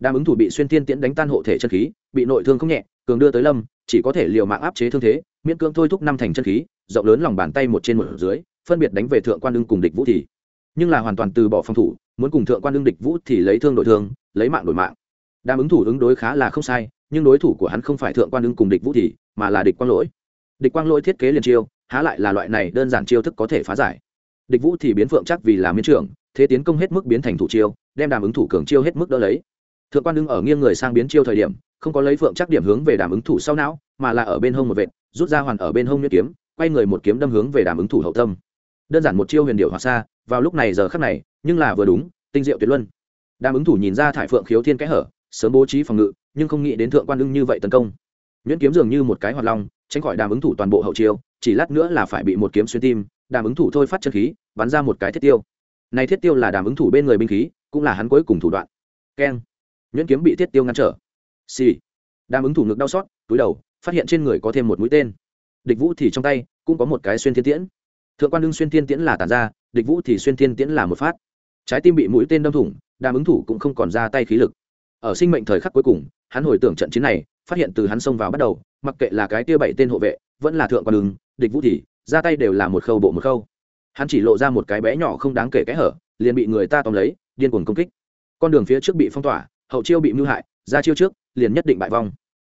Speaker 1: Đàm ứng thủ bị xuyên thiên tiễn đánh tan hộ thể chân khí, bị nội thương không nhẹ cường đưa tới lâm, chỉ có thể liều mạng áp chế thương thế, miễn cưỡng thôi thúc năm thành chân khí, rộng lớn lòng bàn tay một trên một dưới, phân biệt đánh về thượng quan lưng cùng địch vũ thì. Nhưng là hoàn toàn từ bỏ phòng thủ, muốn cùng thượng quan lưng địch vũ thì lấy thương đổi thương, lấy mạng đổi mạng. Đàm ứng thủ ứng đối khá là không sai, nhưng đối thủ của hắn không phải thượng quan lưng cùng địch vũ thì, mà là địch quang lỗi. Địch quang lỗi thiết kế liền chiêu, há lại là loại này đơn giản chiêu thức có thể phá giải. Địch vũ thì biến phượng chắc vì là miến trưởng, thế tiến công hết mức biến thành thủ chiêu, đem đàm ứng thủ cường chiêu hết mức đỡ lấy. Thượng quan lưng ở nghiêng người sang biến chiêu thời điểm không có lấy phượng chắc điểm hướng về đàm ứng thủ sau não, mà là ở bên hông một vệt, rút ra hoàn ở bên hông nhuyễn kiếm, quay người một kiếm đâm hướng về đàm ứng thủ hậu tâm. Đơn giản một chiêu huyền điệu hoặc xa, vào lúc này giờ khắc này, nhưng là vừa đúng, tinh diệu tuyệt luân. Đàm ứng thủ nhìn ra thải phượng khiếu thiên kẽ hở, sớm bố trí phòng ngự, nhưng không nghĩ đến thượng quan ưng như vậy tấn công. Nhuyễn kiếm dường như một cái hoạt long, tránh khỏi đàm ứng thủ toàn bộ hậu chiêu, chỉ lát nữa là phải bị một kiếm xuyên tim, đàm ứng thủ thôi phát chân khí, bắn ra một cái thiết tiêu. Này thiết tiêu là đàm ứng thủ bên người binh khí, cũng là hắn cuối cùng thủ đoạn. Keng. Nhuyễn kiếm bị thiết tiêu ngăn trở xì. Đàm ứng thủ ngực đau xót túi đầu phát hiện trên người có thêm một mũi tên. Địch vũ thì trong tay cũng có một cái xuyên thiên tiễn. Thượng quan đương xuyên thiên tiễn là tàn ra địch vũ thì xuyên thiên tiễn là một phát. Trái tim bị mũi tên đâm thủng đàm ứng thủ cũng không còn ra tay khí lực. Ở sinh mệnh thời khắc cuối cùng hắn hồi tưởng trận chiến này phát hiện từ hắn xông vào bắt đầu mặc kệ là cái tia bảy tên hộ vệ vẫn là thượng quan đương, địch vũ thì ra tay đều là một khâu bộ một khâu. Hắn chỉ lộ ra một cái bé nhỏ không đáng kể cái hở liền bị người ta tóm lấy điên cuồng công kích. Con đường phía trước bị phong tỏa hậu chiêu bị mưu hại ra chiêu trước liền nhất định bại vong.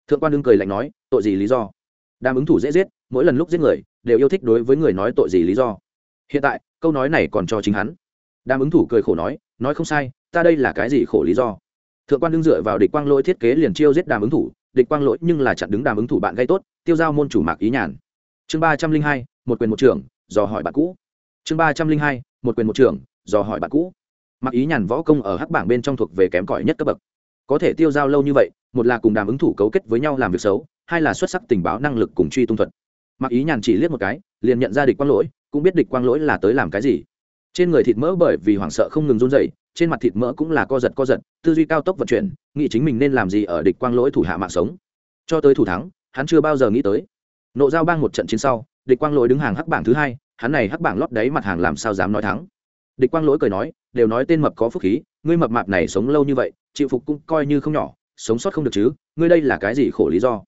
Speaker 1: Thượng quan đương cười lạnh nói, tội gì lý do? Đàm ứng thủ dễ giết, mỗi lần lúc giết người, đều yêu thích đối với người nói tội gì lý do. Hiện tại, câu nói này còn cho chính hắn. Đàm ứng thủ cười khổ nói nói không sai, ta đây là cái gì khổ lý do? Thượng quan đương dựa vào địch quang lỗi thiết kế liền chiêu giết đàm ứng thủ, địch quang lỗi nhưng là chặn đứng đàm ứng thủ bạn gây tốt, tiêu giao môn chủ mạc ý nhàn. Chương ba trăm linh hai, một quyền một trưởng, dò hỏi bạn cũ. Chương ba trăm linh hai, một quyền một trưởng, dò hỏi bạn cũ. Mặc ý nhàn võ công ở hắc bảng bên trong thuộc về kém cỏi nhất cấp bậc. Có thể tiêu giao lâu như vậy một là cùng đàm ứng thủ cấu kết với nhau làm việc xấu, hai là xuất sắc tình báo năng lực cùng truy tung thuật. Mặc ý nhàn chỉ liếc một cái, liền nhận ra địch quang lỗi, cũng biết địch quang lỗi là tới làm cái gì. Trên người thịt mỡ bởi vì hoảng sợ không ngừng run dậy trên mặt thịt mỡ cũng là co giật co giật, tư duy cao tốc vận chuyển, nghĩ chính mình nên làm gì ở địch quang lỗi thủ hạ mạng sống. Cho tới thủ thắng, hắn chưa bao giờ nghĩ tới. Nộ giao bang một trận chiến sau, địch quang lỗi đứng hàng hắc bảng thứ hai, hắn này hắc bảng lót đáy mặt hàng làm sao dám nói thắng. Địch quang lỗi cười nói, đều nói tên mập có phúc khí, ngươi mập mạp này sống lâu như vậy, chịu phục cũng coi như không nhỏ sống sót không được chứ, ngươi đây là cái gì khổ lý do?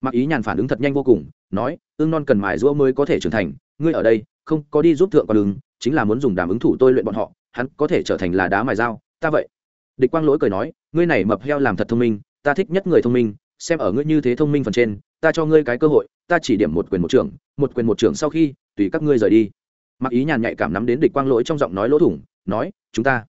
Speaker 1: Mặc ý nhàn phản ứng thật nhanh vô cùng, nói, ương non cần mài giũa mới có thể trưởng thành, ngươi ở đây, không có đi giúp thượng con ứng chính là muốn dùng đàm ứng thủ tôi luyện bọn họ, hắn có thể trở thành là đá mài dao, ta vậy. Địch quang lỗi cười nói, ngươi này mập heo làm thật thông minh, ta thích nhất người thông minh, xem ở ngươi như thế thông minh phần trên, ta cho ngươi cái cơ hội, ta chỉ điểm một quyền một trưởng, một quyền một trưởng sau khi, tùy các ngươi rời đi. Mặc ý nhàn nhạy cảm nắm đến địch quang lỗi trong giọng nói lỗ thủng, nói, chúng ta.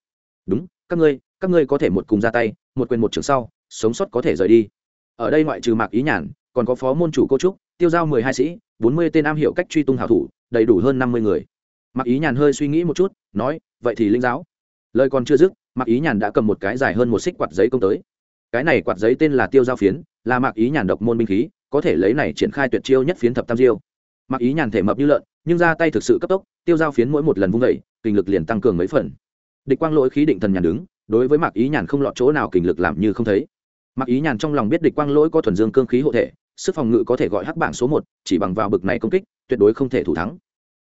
Speaker 1: Đúng, các ngươi các ngươi có thể một cùng ra tay, một quyền một trưởng sau sống sót có thể rời đi. Ở đây ngoại trừ mạc ý nhàn, còn có phó môn chủ cô trúc, tiêu giao mười hai sĩ, bốn mươi tên am hiểu cách truy tung hảo thủ, đầy đủ hơn năm mươi người. Mạc ý nhàn hơi suy nghĩ một chút, nói, vậy thì linh giáo. Lời còn chưa dứt, mạc ý nhàn đã cầm một cái dài hơn một xích quạt giấy công tới. Cái này quạt giấy tên là tiêu giao phiến, là mạc ý nhàn độc môn binh khí, có thể lấy này triển khai tuyệt chiêu nhất phiến thập tam diêu. Mạc ý nhàn thể mập như lợn, nhưng ra tay thực sự cấp tốc, tiêu giao phiến mỗi một lần vung vẩy kinh lực liền tăng cường mấy phần. Địch quang lỗi khí định thần nhàn đứng, đối với mạc ý nhàn không lọt chỗ nào kinh lực làm như không thấy. Mặc ý nhàn trong lòng biết địch quang lỗi có thuần dương cương khí hộ thể, sức phòng ngự có thể gọi hắc bảng số một, chỉ bằng vào bực này công kích, tuyệt đối không thể thủ thắng.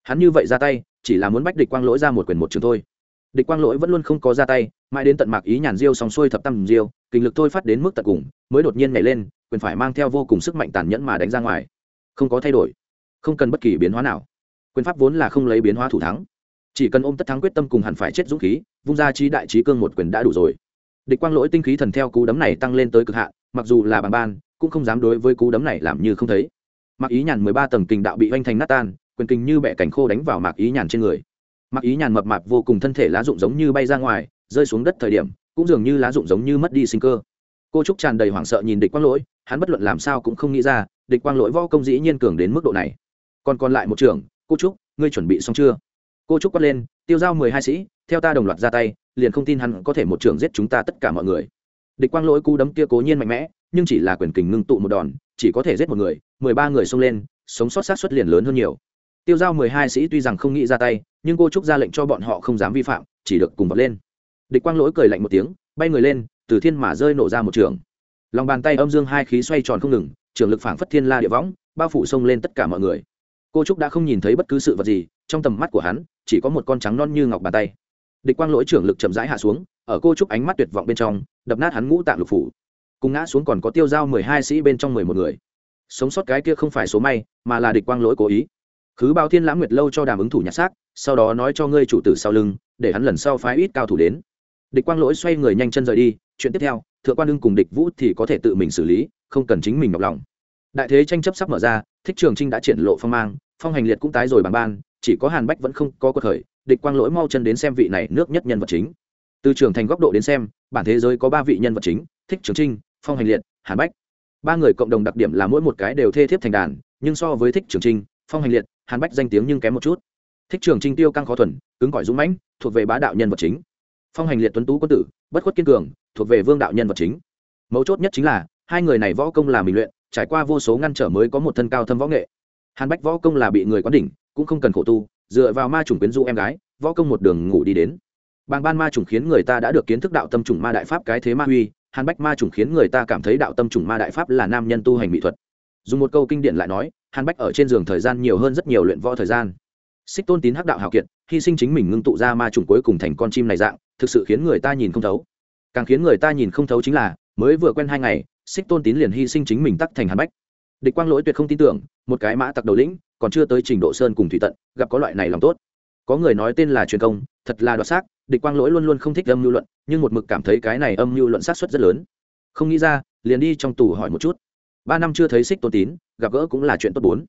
Speaker 1: Hắn như vậy ra tay, chỉ là muốn bách địch quang lỗi ra một quyền một trường thôi. Địch quang lỗi vẫn luôn không có ra tay, mãi đến tận mạc ý nhàn diêu xong xuôi thập tâm diêu, kinh lực thôi phát đến mức tận cùng, mới đột nhiên nhảy lên, quyền phải mang theo vô cùng sức mạnh tàn nhẫn mà đánh ra ngoài. Không có thay đổi, không cần bất kỳ biến hóa nào. Quyền pháp vốn là không lấy biến hóa thủ thắng. Chỉ cần ôm tất thắng quyết tâm cùng hẳn phải chết dũng khí, vung ra trí đại trí cương một quyền đã đủ rồi địch quang lỗi tinh khí thần theo cú đấm này tăng lên tới cực hạn, mặc dù là bằng ban, cũng không dám đối với cú đấm này làm như không thấy. Mặc ý nhàn mười ba tầng kình đạo bị oanh thành nát tan, quyền kình như bẻ cảnh khô đánh vào mạc ý nhàn trên người. Mặc ý nhàn mập mạp vô cùng thân thể lá rụng giống như bay ra ngoài, rơi xuống đất thời điểm, cũng dường như lá rụng giống như mất đi sinh cơ. Cô trúc tràn đầy hoảng sợ nhìn địch quang lỗi, hắn bất luận làm sao cũng không nghĩ ra, địch quang lỗi võ công dĩ nhiên cường đến mức độ này. Còn còn lại một trường, cô trúc, ngươi chuẩn bị xong chưa? Cô trúc quát lên, tiêu giao mười hai sĩ theo ta đồng loạt ra tay, liền không tin hắn có thể một trường giết chúng ta tất cả mọi người. Địch quang lỗi cú đấm kia cố nhiên mạnh mẽ, nhưng chỉ là quyền kình ngưng tụ một đòn, chỉ có thể giết một người, mười ba người xông lên, sống sót sát xuất liền lớn hơn nhiều. Tiêu giao mười hai sĩ tuy rằng không nghĩ ra tay, nhưng cô trúc ra lệnh cho bọn họ không dám vi phạm, chỉ được cùng vọt lên. Địch quang lỗi cười lạnh một tiếng, bay người lên, từ thiên mà rơi nổ ra một trường. Lòng bàn tay âm dương hai khí xoay tròn không ngừng, trường lực phảng phất thiên la địa võng, bao phủ xông lên tất cả mọi người. Cô trúc đã không nhìn thấy bất cứ sự vật gì, trong tầm mắt của hắn, chỉ có một con trắng non như ngọc bàn tay địch quang lỗi trưởng lực chậm rãi hạ xuống, ở cô trúc ánh mắt tuyệt vọng bên trong, đập nát hắn ngũ tạng lục phủ. Cùng ngã xuống còn có tiêu dao mười hai sĩ bên trong mười một người. Sống sót cái kia không phải số may, mà là địch quang lỗi cố ý. Khứ bao thiên lãng nguyệt lâu cho đàm ứng thủ nhặt xác, sau đó nói cho ngươi chủ tử sau lưng, để hắn lần sau phái ít cao thủ đến. Địch quang lỗi xoay người nhanh chân rời đi, chuyện tiếp theo, thượng quan đương cùng địch vũ thì có thể tự mình xử lý, không cần chính mình nhọc lòng. Đại thế tranh chấp sắp mở ra, thích trường trinh đã triển lộ phong mang, phong hành liệt cũng tái rồi bằng ban chỉ có hàn bách vẫn không có cuộc khởi, địch quang lỗi mau chân đến xem vị này nước nhất nhân vật chính. Từ trường thành góc độ đến xem, bản thế giới có ba vị nhân vật chính, thích trường trinh, phong hành liệt, hàn bách. Ba người cộng đồng đặc điểm là mỗi một cái đều thê thiếp thành đàn, nhưng so với thích trường trinh, phong hành liệt, hàn bách danh tiếng nhưng kém một chút. Thích trường trinh tiêu căng khó thuần, cứng cỏi dũng mãnh, thuộc về bá đạo nhân vật chính. Phong hành liệt tuấn tú quân tử, bất khuất kiên cường, thuộc về vương đạo nhân vật chính. Mấu chốt nhất chính là, hai người này võ công là mình luyện, trải qua vô số ngăn trở mới có một thân cao thâm võ nghệ. Hàn bách võ công là bị người quán đỉnh cũng không cần khổ tu, dựa vào ma chủng quyến du em gái, võ công một đường ngủ đi đến. Bàng ban ma chủng khiến người ta đã được kiến thức đạo tâm chủng ma đại pháp cái thế ma huy, hàn bách ma chủng khiến người ta cảm thấy đạo tâm chủng ma đại pháp là nam nhân tu hành mỹ thuật. Dùng một câu kinh điển lại nói, hàn bách ở trên giường thời gian nhiều hơn rất nhiều luyện võ thời gian. Xích tôn tín hắc đạo hào kiệt, hy sinh chính mình ngưng tụ ra ma chủng cuối cùng thành con chim này dạng, thực sự khiến người ta nhìn không thấu. Càng khiến người ta nhìn không thấu chính là, mới vừa quen hai ngày, xích tôn tín liền hy sinh chính mình tắc thành hàn bách địch quang lỗi tuyệt không tin tưởng, một cái mã tặc đầu lĩnh, còn chưa tới trình độ sơn cùng thủy tận, gặp có loại này lòng tốt. Có người nói tên là truyền công, thật là đoạt xác, địch quang lỗi luôn luôn không thích âm mưu luận, nhưng một mực cảm thấy cái này âm mưu luận sát xuất rất lớn. Không nghĩ ra, liền đi trong tù hỏi một chút. Ba năm chưa thấy xích tôn tín, gặp gỡ cũng là chuyện tốt bốn.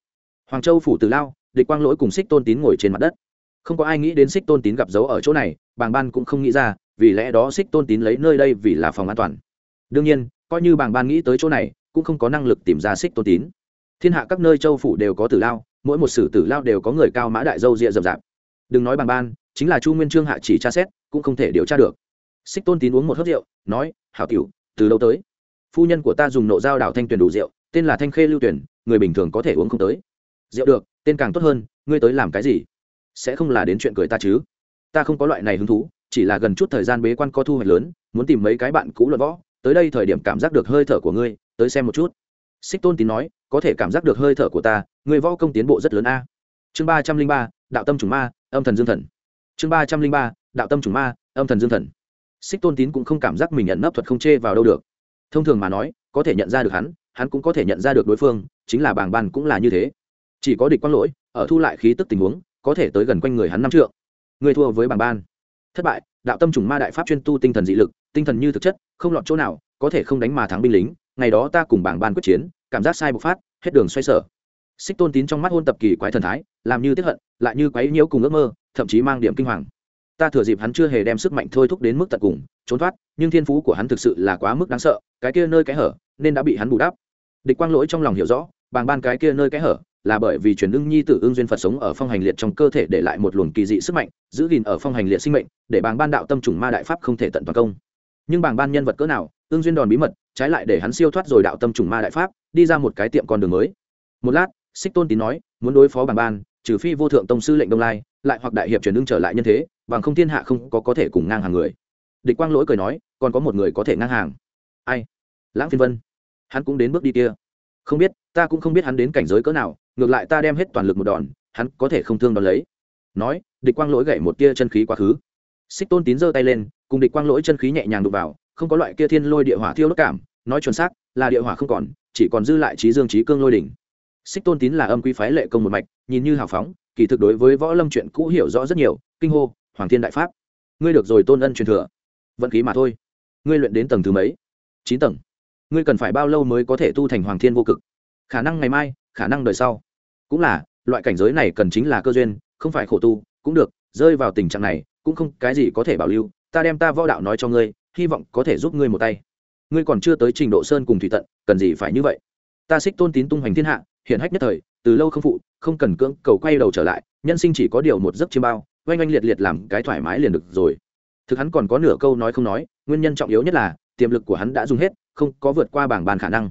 Speaker 1: Hoàng châu phủ từ lao, địch quang lỗi cùng xích tôn tín ngồi trên mặt đất. Không có ai nghĩ đến xích tôn tín gặp dấu ở chỗ này, bàng ban cũng không nghĩ ra, vì lẽ đó xích tôn tín lấy nơi đây vì là phòng an toàn. Đương nhiên, coi như bàng ban nghĩ tới chỗ này cũng không có năng lực tìm ra xích tôn tín. Thiên hạ các nơi châu phủ đều có tử lao, mỗi một sử tử lao đều có người cao mã đại dâu rịa rậm rạp. Đừng nói bằng ban, chính là chu nguyên trương hạ chỉ tra xét, cũng không thể điều tra được. Xích tôn tín uống một hớt rượu, nói, hảo tiểu từ lâu tới? Phu nhân của ta dùng nộ dao đảo thanh tuyển đủ rượu, tên là thanh khê lưu tuyển người bình thường có thể uống không tới. Rượu được, tên càng tốt hơn, ngươi tới làm cái gì? Sẽ không là đến chuyện cười ta chứ? Ta không có loại này hứng thú, chỉ là gần chút thời gian bế quan có thu hoạch lớn, muốn tìm mấy cái bạn cũ luận võ, tới đây thời điểm cảm giác được hơi thở của ngươi tới xem một chút. Xích tôn tín nói, có thể cảm giác được hơi thở của ta, người võ công tiến bộ rất lớn a. Chương ba trăm linh ba, đạo tâm chủng ma, âm thần dương thần. Chương ba trăm linh ba, đạo tâm chủng ma, âm thần dương thần. Xích tôn tín cũng không cảm giác mình nhận nấp thuật không chê vào đâu được. Thông thường mà nói, có thể nhận ra được hắn hắn cũng có thể nhận ra được đối phương, chính là bàng ban cũng là như thế. Chỉ có địch quang lỗi, ở thu lại khí tức tình huống, có thể tới gần quanh người hắn năm trượng. Người thua với bàng ban. Thất bại, đạo tâm trùng ma đại pháp chuyên tu tinh thần dị lực, tinh thần như thực chất, không lọt chỗ nào, có thể không đánh mà thắng binh lính ngày đó ta cùng bảng ban quyết chiến, cảm giác sai bộc phát, hết đường xoay sở. Xích tôn tín trong mắt hôn tập kỳ quái thần thái, làm như tiếp hận, lại như quái nhiễu cùng ước mơ, thậm chí mang điểm kinh hoàng. Ta thừa dịp hắn chưa hề đem sức mạnh thôi thúc đến mức tận cùng, trốn thoát, nhưng thiên phú của hắn thực sự là quá mức đáng sợ, cái kia nơi cái hở, nên đã bị hắn bù đắp. Địch quang lỗi trong lòng hiểu rõ, bàng ban cái kia nơi cái hở, là bởi vì truyền ưng nhi tử ưng duyên phật sống ở phong hành liệt trong cơ thể để lại một luồng kỳ dị sức mạnh, giữ gìn ở phong hành liệt sinh mệnh, để bàng ban đạo tâm trùng ma đại pháp không thể tận toàn công. Nhưng bàng ban nhân vật cỡ nào, ưng duyên đòn bí mật trái lại để hắn siêu thoát rồi đạo tâm trùng ma đại pháp, đi ra một cái tiệm con đường mới. Một lát, xích tôn tín nói, muốn đối phó bàng ban, trừ phi vô thượng tông sư lệnh đông lai, lại hoặc đại hiệp truyền đương trở lại nhân thế, bằng không thiên hạ không có có thể cùng ngang hàng người. Địch quang lỗi cười nói, còn có một người có thể ngang hàng. Ai? Lãng phiên vân. Hắn cũng đến bước đi kia. Không biết, ta cũng không biết hắn đến cảnh giới cỡ nào, ngược lại ta đem hết toàn lực một đòn, hắn có thể không thương đòn lấy. Nói, địch quang lỗi gậy một tia chân khí quá khứ. Xích tôn tín giơ tay lên, cùng địch quang lỗi chân khí nhẹ nhàng đụng vào không có loại kia thiên lôi địa hỏa thiêu đốt cảm, nói chuẩn xác, là địa hỏa không còn, chỉ còn dư lại trí dương trí cương lôi đỉnh. Xích tôn tín là âm quý phái lệ công một mạch, nhìn như hào phóng, kỳ thực đối với võ lâm chuyện cũ hiểu rõ rất nhiều, kinh hô, hoàng thiên đại pháp. Ngươi được rồi tôn ân truyền thừa. Vận khí mà thôi. Ngươi luyện đến tầng thứ mấy? Chín tầng. Ngươi cần phải bao lâu mới có thể tu thành hoàng thiên vô cực? Khả năng ngày mai, khả năng đời sau. Cũng là, loại cảnh giới này cần chính là cơ duyên, không phải khổ tu, cũng được, rơi vào tình trạng này, cũng không cái gì có thể bảo lưu, ta đem ta võ đạo nói cho ngươi hy vọng có thể giúp ngươi một tay. Ngươi còn chưa tới trình độ sơn cùng thủy tận, cần gì phải như vậy? Ta xích tôn tín tung hoành thiên hạ hiện hách nhất thời, từ lâu không phụ, không cần cưỡng cầu quay đầu trở lại, nhân sinh chỉ có điều một giấc chiêm bao, oanh oanh liệt liệt làm cái thoải mái liền được rồi. Thực hắn còn có nửa câu nói không nói, nguyên nhân trọng yếu nhất là, tiềm lực của hắn đã dùng hết, không có vượt qua bảng bàn khả năng.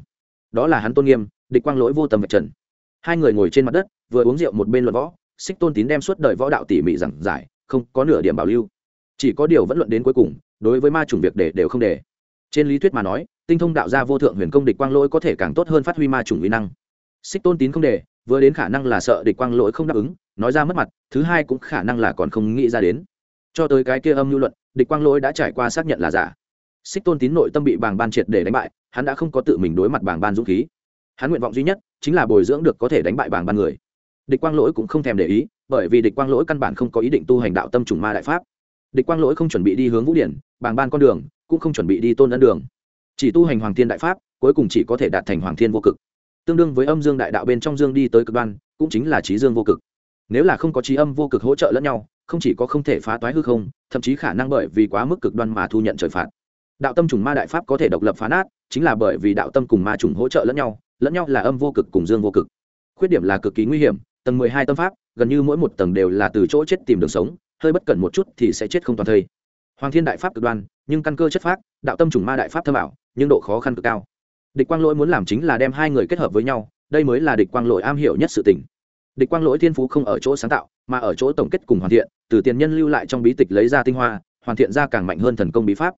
Speaker 1: Đó là hắn tôn nghiêm, địch quang lỗi vô tầm vạch trần. Hai người ngồi trên mặt đất, vừa uống rượu một bên luận võ, xích tôn tín đem suốt đời võ đạo tỉ mỉ giảng giải, không có nửa điểm bảo lưu. Chỉ có điều vẫn luận đến cuối cùng đối với ma chủng việc để đều không để. Trên lý thuyết mà nói, tinh thông đạo gia vô thượng huyền công địch quang lỗi có thể càng tốt hơn phát huy ma chủng uy năng. Xích tôn tín không để, vừa đến khả năng là sợ địch quang lỗi không đáp ứng, nói ra mất mặt, thứ hai cũng khả năng là còn không nghĩ ra đến. Cho tới cái kia âm lưu luận, địch quang lỗi đã trải qua xác nhận là giả. Xích tôn tín nội tâm bị bàng ban triệt để đánh bại, hắn đã không có tự mình đối mặt bàng ban dũng khí. Hắn nguyện vọng duy nhất chính là bồi dưỡng được có thể đánh bại bàng ban người. Địch quang lỗi cũng không thèm để ý, bởi vì địch quang lỗi căn bản không có ý định tu hành đạo tâm trùng ma đại pháp địch quang lỗi không chuẩn bị đi hướng vũ điển, bàng ban con đường, cũng không chuẩn bị đi tôn ấn đường. Chỉ tu hành hoàng thiên đại pháp, cuối cùng chỉ có thể đạt thành hoàng thiên vô cực. Tương đương với âm dương đại đạo bên trong dương đi tới cực đoan, cũng chính là trí dương vô cực. Nếu là không có trí âm vô cực hỗ trợ lẫn nhau, không chỉ có không thể phá toái hư không, thậm chí khả năng bởi vì quá mức cực đoan mà thu nhận trời phạt. Đạo tâm trùng ma đại pháp có thể độc lập phá nát, chính là bởi vì đạo tâm cùng ma trùng hỗ trợ lẫn nhau lẫn nhau là âm vô cực cùng dương vô cực. Khuyết điểm là cực kỳ nguy hiểm, tầng mười hai tâm pháp, gần như mỗi một tầng đều là từ chỗ chết tìm đường sống hơi bất cẩn một chút thì sẽ chết không toàn thây. Hoàng thiên đại pháp cực đoan, nhưng căn cơ chất phác, đạo tâm trùng ma đại pháp thâm ảo, nhưng độ khó khăn cực cao. Địch quang lỗi muốn làm chính là đem hai người kết hợp với nhau, đây mới là địch quang lỗi am hiểu nhất sự tình. Địch quang lỗi thiên phú không ở chỗ sáng tạo, mà ở chỗ tổng kết cùng hoàn thiện, từ tiền nhân lưu lại trong bí tịch lấy ra tinh hoa, hoàn thiện ra càng mạnh hơn thần công bí pháp.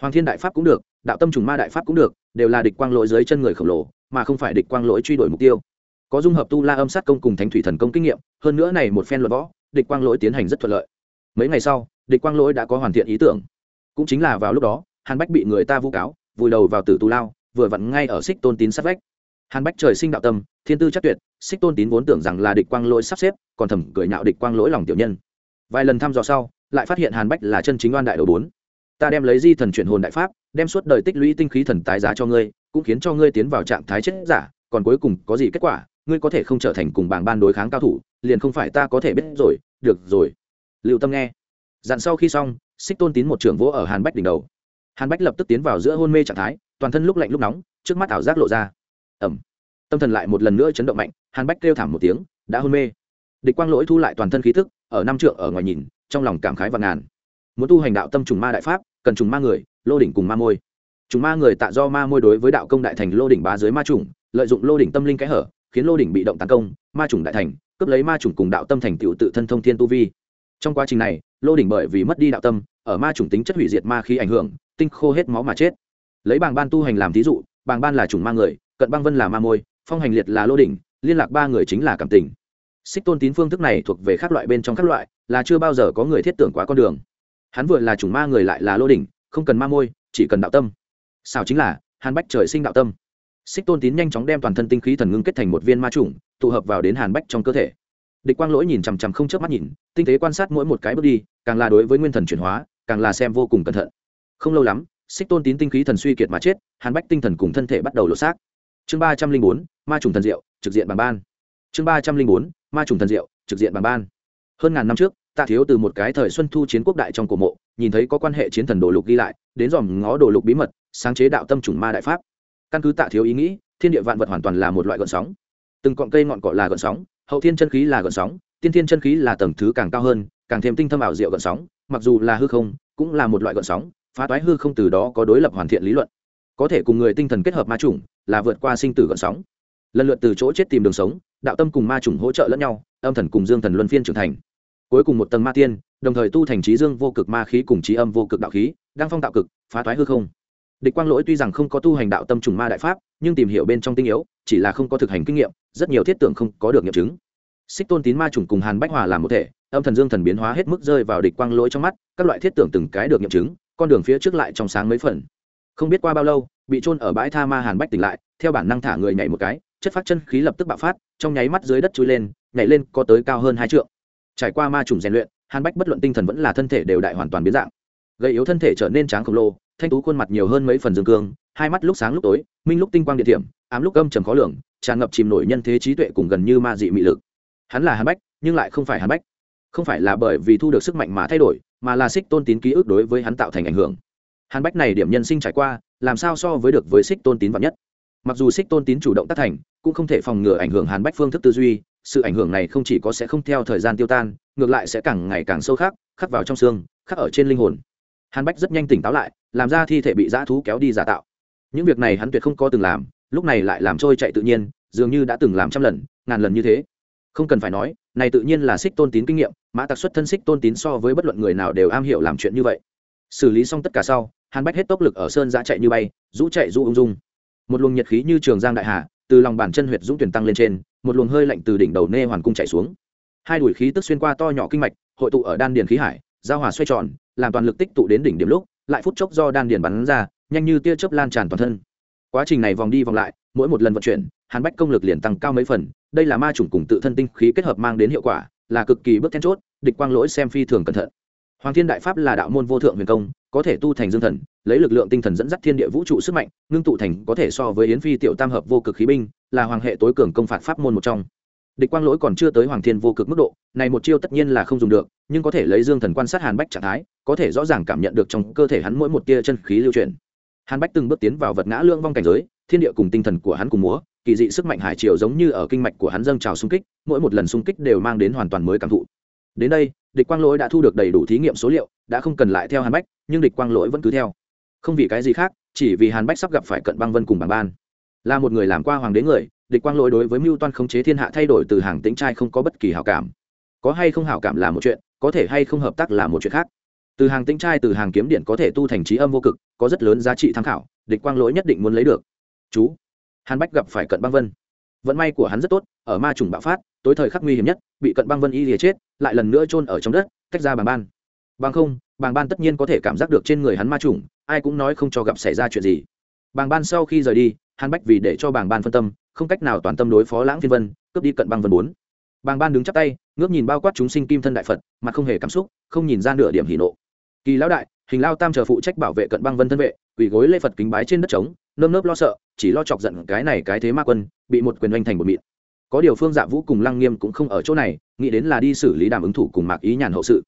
Speaker 1: Hoàng thiên đại pháp cũng được, đạo tâm trùng ma đại pháp cũng được, đều là địch quang lỗi dưới chân người khổng lồ, mà không phải địch quang lỗi truy đuổi mục tiêu. Có dung hợp tu la âm sát công cùng thánh thủy thần công kinh nghiệm, hơn nữa này một phen luật võ, địch quang lỗi tiến hành rất thuận lợi mấy ngày sau, địch quang lỗi đã có hoàn thiện ý tưởng. Cũng chính là vào lúc đó, hàn bách bị người ta vu cáo, vùi đầu vào tử tù lao, vừa vặn ngay ở xích tôn tín sát vách. Hàn bách trời sinh đạo tâm, thiên tư chắc tuyệt, xích tôn tín vốn tưởng rằng là địch quang lỗi sắp xếp, còn thầm cười nhạo địch quang lỗi lòng tiểu nhân. Vài lần thăm dò sau, lại phát hiện hàn bách là chân chính oan đại đầu bốn. Ta đem lấy di thần chuyển hồn đại pháp, đem suốt đời tích lũy tinh khí thần tái giá cho ngươi, cũng khiến cho ngươi tiến vào trạng thái chết giả, còn cuối cùng có gì kết quả, ngươi có thể không trở thành cùng bảng ban đối kháng cao thủ, liền không phải ta có thể biết rồi, được rồi liệu tâm nghe. Dặn sau khi xong, xích tôn tín một trưởng vỗ ở hàn bách đỉnh đầu. Hàn bách lập tức tiến vào giữa hôn mê trạng thái, toàn thân lúc lạnh lúc nóng, trước mắt ảo giác lộ ra. Ẩm tâm thần lại một lần nữa chấn động mạnh, hàn bách kêu thảm một tiếng, đã hôn mê. Địch quang lỗi thu lại toàn thân khí thức ở năm trượng ở ngoài nhìn, trong lòng cảm khái và ngàn. Muốn tu hành đạo tâm trùng ma đại pháp, cần trùng ma người, lô đỉnh cùng ma môi. Trùng ma người tạ do ma môi đối với đạo công đại thành lô đỉnh bá dưới ma trùng, lợi dụng lô đỉnh tâm linh kẽ hở, khiến lô đỉnh bị động tấn công, ma trùng đại thành, cướp lấy ma trùng cùng đạo tâm thành tựu tự thân thông thiên tu vi trong quá trình này, lô đỉnh bởi vì mất đi đạo tâm, ở ma trùng tính chất hủy diệt ma khí ảnh hưởng, tinh khô hết máu mà chết. Lấy bảng ban tu hành làm thí dụ bảng ban là trùng ma người, cận băng vân là ma môi, phong hành liệt là lô đỉnh, liên lạc ba người chính là cảm tình. Xích tôn tín phương thức này thuộc về các loại bên trong các loại, là chưa bao giờ có người thiết tưởng quá con đường. Hắn vừa là chủng ma người lại là lô đỉnh, không cần ma môi, chỉ cần đạo tâm. Sao chính là, hàn bách trời sinh đạo tâm. Xích tôn tín nhanh chóng đem toàn thân tinh khí thần ngưng kết thành một viên ma trùng tụ hợp vào đến hàn bách trong cơ thể địch quang lỗi nhìn chằm chằm không chớp mắt nhìn, tinh tế quan sát mỗi một cái bước đi, càng là đối với nguyên thần chuyển hóa, càng là xem vô cùng cẩn thận. Không lâu lắm, xích tôn tín tinh khí thần suy kiệt mà chết, hàn bách tinh thần cùng thân thể bắt đầu lột xác. Chương ba trăm linh bốn, ma trùng thần diệu, trực diện bằng ban. Chương ba trăm linh bốn, ma trùng thần diệu, trực diện bằng ban. Hơn ngàn năm trước, tạ thiếu từ một cái thời xuân thu chiến quốc đại trong cổ mộ, nhìn thấy có quan hệ chiến thần đồ lục ghi lại, đến dòm ngó đồ lục bí mật, sáng chế đạo tâm trùng ma đại pháp. Căn cứ tạ thiếu ý nghĩ, thiên địa vạn vật hoàn toàn là một loại gợn sóng. Từng cọng cây ngọn cỏ là gợn sóng hậu thiên chân khí là gợn sóng, tiên thiên chân khí là tầng thứ càng cao hơn, càng thêm tinh thâm ảo diệu gợn sóng, mặc dù là hư không, cũng là một loại gợn sóng, phá toái hư không từ đó có đối lập hoàn thiện lý luận. Có thể cùng người tinh thần kết hợp ma chủng, là vượt qua sinh tử gợn sóng. Lần lượt từ chỗ chết tìm đường sống, đạo tâm cùng ma chủng hỗ trợ lẫn nhau, âm thần cùng dương thần luân phiên trưởng thành. Cuối cùng một tầng ma tiên, đồng thời tu thành trí dương vô cực ma khí cùng trí âm vô cực đạo khí, đang phong tạo cực, phá toái hư không địch quang lỗi tuy rằng không có tu hành đạo tâm trùng ma đại pháp, nhưng tìm hiểu bên trong tinh yếu, chỉ là không có thực hành kinh nghiệm, rất nhiều thiết tưởng không có được nghiệm chứng. Xích tôn tín ma trùng cùng hàn bách hòa làm một thể, âm thần dương thần biến hóa hết mức rơi vào địch quang lỗi trong mắt, các loại thiết tưởng từng cái được nghiệm chứng, con đường phía trước lại trong sáng mấy phần. Không biết qua bao lâu, bị trôn ở bãi tha ma hàn bách tỉnh lại, theo bản năng thả người nhảy một cái, chất phát chân khí lập tức bạo phát, trong nháy mắt dưới đất chui lên, nhảy lên có tới cao hơn hai trượng. Trải qua ma trùng rèn luyện, hàn bách bất luận tinh thần vẫn là thân thể đều đại hoàn toàn biến dạng. Gây yếu thân thể trở nên tráng khổng lồ thanh tú khuôn mặt nhiều hơn mấy phần dương cương, hai mắt lúc sáng lúc tối, minh lúc tinh quang địa điểm ám lúc âm trầm khó lường, tràn ngập chìm nổi nhân thế trí tuệ cùng gần như ma dị mị lực. Hắn là hàn bách, nhưng lại không phải hàn bách. Không phải là bởi vì thu được sức mạnh mà thay đổi, mà là xích tôn tín ký ức đối với hắn tạo thành ảnh hưởng. Hàn bách này điểm nhân sinh trải qua, làm sao so với được với xích tôn tín vạn nhất? Mặc dù xích tôn tín chủ động tác thành, cũng không thể phòng ngừa ảnh hưởng hàn bách phương thức tư duy, sự ảnh hưởng này không chỉ có sẽ không theo thời gian tiêu tan, ngược lại sẽ càng ngày càng sâu khác khắc vào trong xương, khắc ở trên linh hồn hàn bách rất nhanh tỉnh táo lại, làm ra thi thể bị dã thú kéo đi giả tạo. Những việc này hắn tuyệt không có từng làm, lúc này lại làm trôi chạy tự nhiên, dường như đã từng làm trăm lần, ngàn lần như thế. Không cần phải nói, này tự nhiên là xích tôn tín kinh nghiệm, mã tặc xuất thân xích tôn tín so với bất luận người nào đều am hiểu làm chuyện như vậy. Xử lý xong tất cả sau, hàn bách hết tốc lực ở sơn giã chạy như bay, rũ chạy rũ ung dung. Một luồng nhiệt khí như trường giang đại hà, từ lòng bàn chân huyệt dũng tuyển tăng lên trên, một luồng hơi lạnh từ đỉnh đầu nê hoàn cung chạy xuống. Hai đuổi khí tức xuyên qua to nhỏ kinh mạch, hội tụ ở đan điền khí hải giao hòa xoay tròn, làm toàn lực tích tụ đến đỉnh điểm lúc, lại phút chốc do đan điền bắn ra, nhanh như tia chớp lan tràn toàn thân. Quá trình này vòng đi vòng lại, mỗi một lần vận chuyển, hàn bách công lực liền tăng cao mấy phần, đây là ma chủng cùng tự thân tinh khí kết hợp mang đến hiệu quả, là cực kỳ bước then chốt, địch quang lỗi xem phi thường cẩn thận. Hoàng thiên đại pháp là đạo môn vô thượng huyền công, có thể tu thành dương thần, lấy lực lượng tinh thần dẫn dắt thiên địa vũ trụ sức mạnh, ngưng tụ thành có thể so với yến phi tiểu tam hợp vô cực khí binh, là hoàng hệ tối cường công phạt pháp môn một trong địch quang lỗi còn chưa tới hoàng thiên vô cực mức độ, này một chiêu tất nhiên là không dùng được, nhưng có thể lấy dương thần quan sát hàn bách trạng thái, có thể rõ ràng cảm nhận được trong cơ thể hắn mỗi một tia chân khí lưu chuyển. Hàn bách từng bước tiến vào vật ngã lương vong cảnh giới, thiên địa cùng tinh thần của hắn cùng múa, kỳ dị sức mạnh hải triều giống như ở kinh mạch của hắn dâng trào xung kích, mỗi một lần xung kích đều mang đến hoàn toàn mới cảm thụ. Đến đây, địch quang lỗi đã thu được đầy đủ thí nghiệm số liệu, đã không cần lại theo hàn bách, nhưng địch quang lỗi vẫn cứ theo. Không vì cái gì khác, chỉ vì hàn bách sắp gặp phải cận băng vân cùng bảng ban. Là một người làm qua hoàng đế người địch quang lỗi đối với mưu toan khống chế thiên hạ thay đổi từ hàng tính trai không có bất kỳ hảo cảm. Có hay không hảo cảm là một chuyện, có thể hay không hợp tác là một chuyện khác. Từ hàng tính trai, từ hàng kiếm điện có thể tu thành trí âm vô cực, có rất lớn giá trị tham khảo, địch quang lỗi nhất định muốn lấy được. Chú. Hàn bách gặp phải cận băng vân. Vận may của hắn rất tốt, ở ma trùng bạo phát, tối thời khắc nguy hiểm nhất, bị cận băng vân y lìa chết, lại lần nữa chôn ở trong đất cách ra bằng ban. Bằng không, bàng ban tất nhiên có thể cảm giác được trên người hắn ma trùng, ai cũng nói không cho gặp xảy ra chuyện gì. Bàng ban sau khi rời đi hàn bách vì để cho bàng ban phân tâm, không cách nào toàn tâm đối phó lãng phiên vân, cướp đi cận băng vân bốn. Bàng ban đứng chắp tay, ngước nhìn bao quát chúng sinh kim thân đại phật mà không hề cảm xúc, không nhìn ra nửa điểm hỉ nộ. Kỳ lão đại, hình lao tam chờ phụ trách bảo vệ cận băng vân thân vệ, quỳ gối lê phật kính bái trên đất trống, nơm nớp lo sợ, chỉ lo chọc giận cái này cái thế ma quân, bị một quyền oanh thành một mịn. Có điều phương dạ vũ cùng lăng nghiêm cũng không ở chỗ này, nghĩ đến là đi xử lý đàm ứng thủ cùng mạc ý nhàn hậu sự.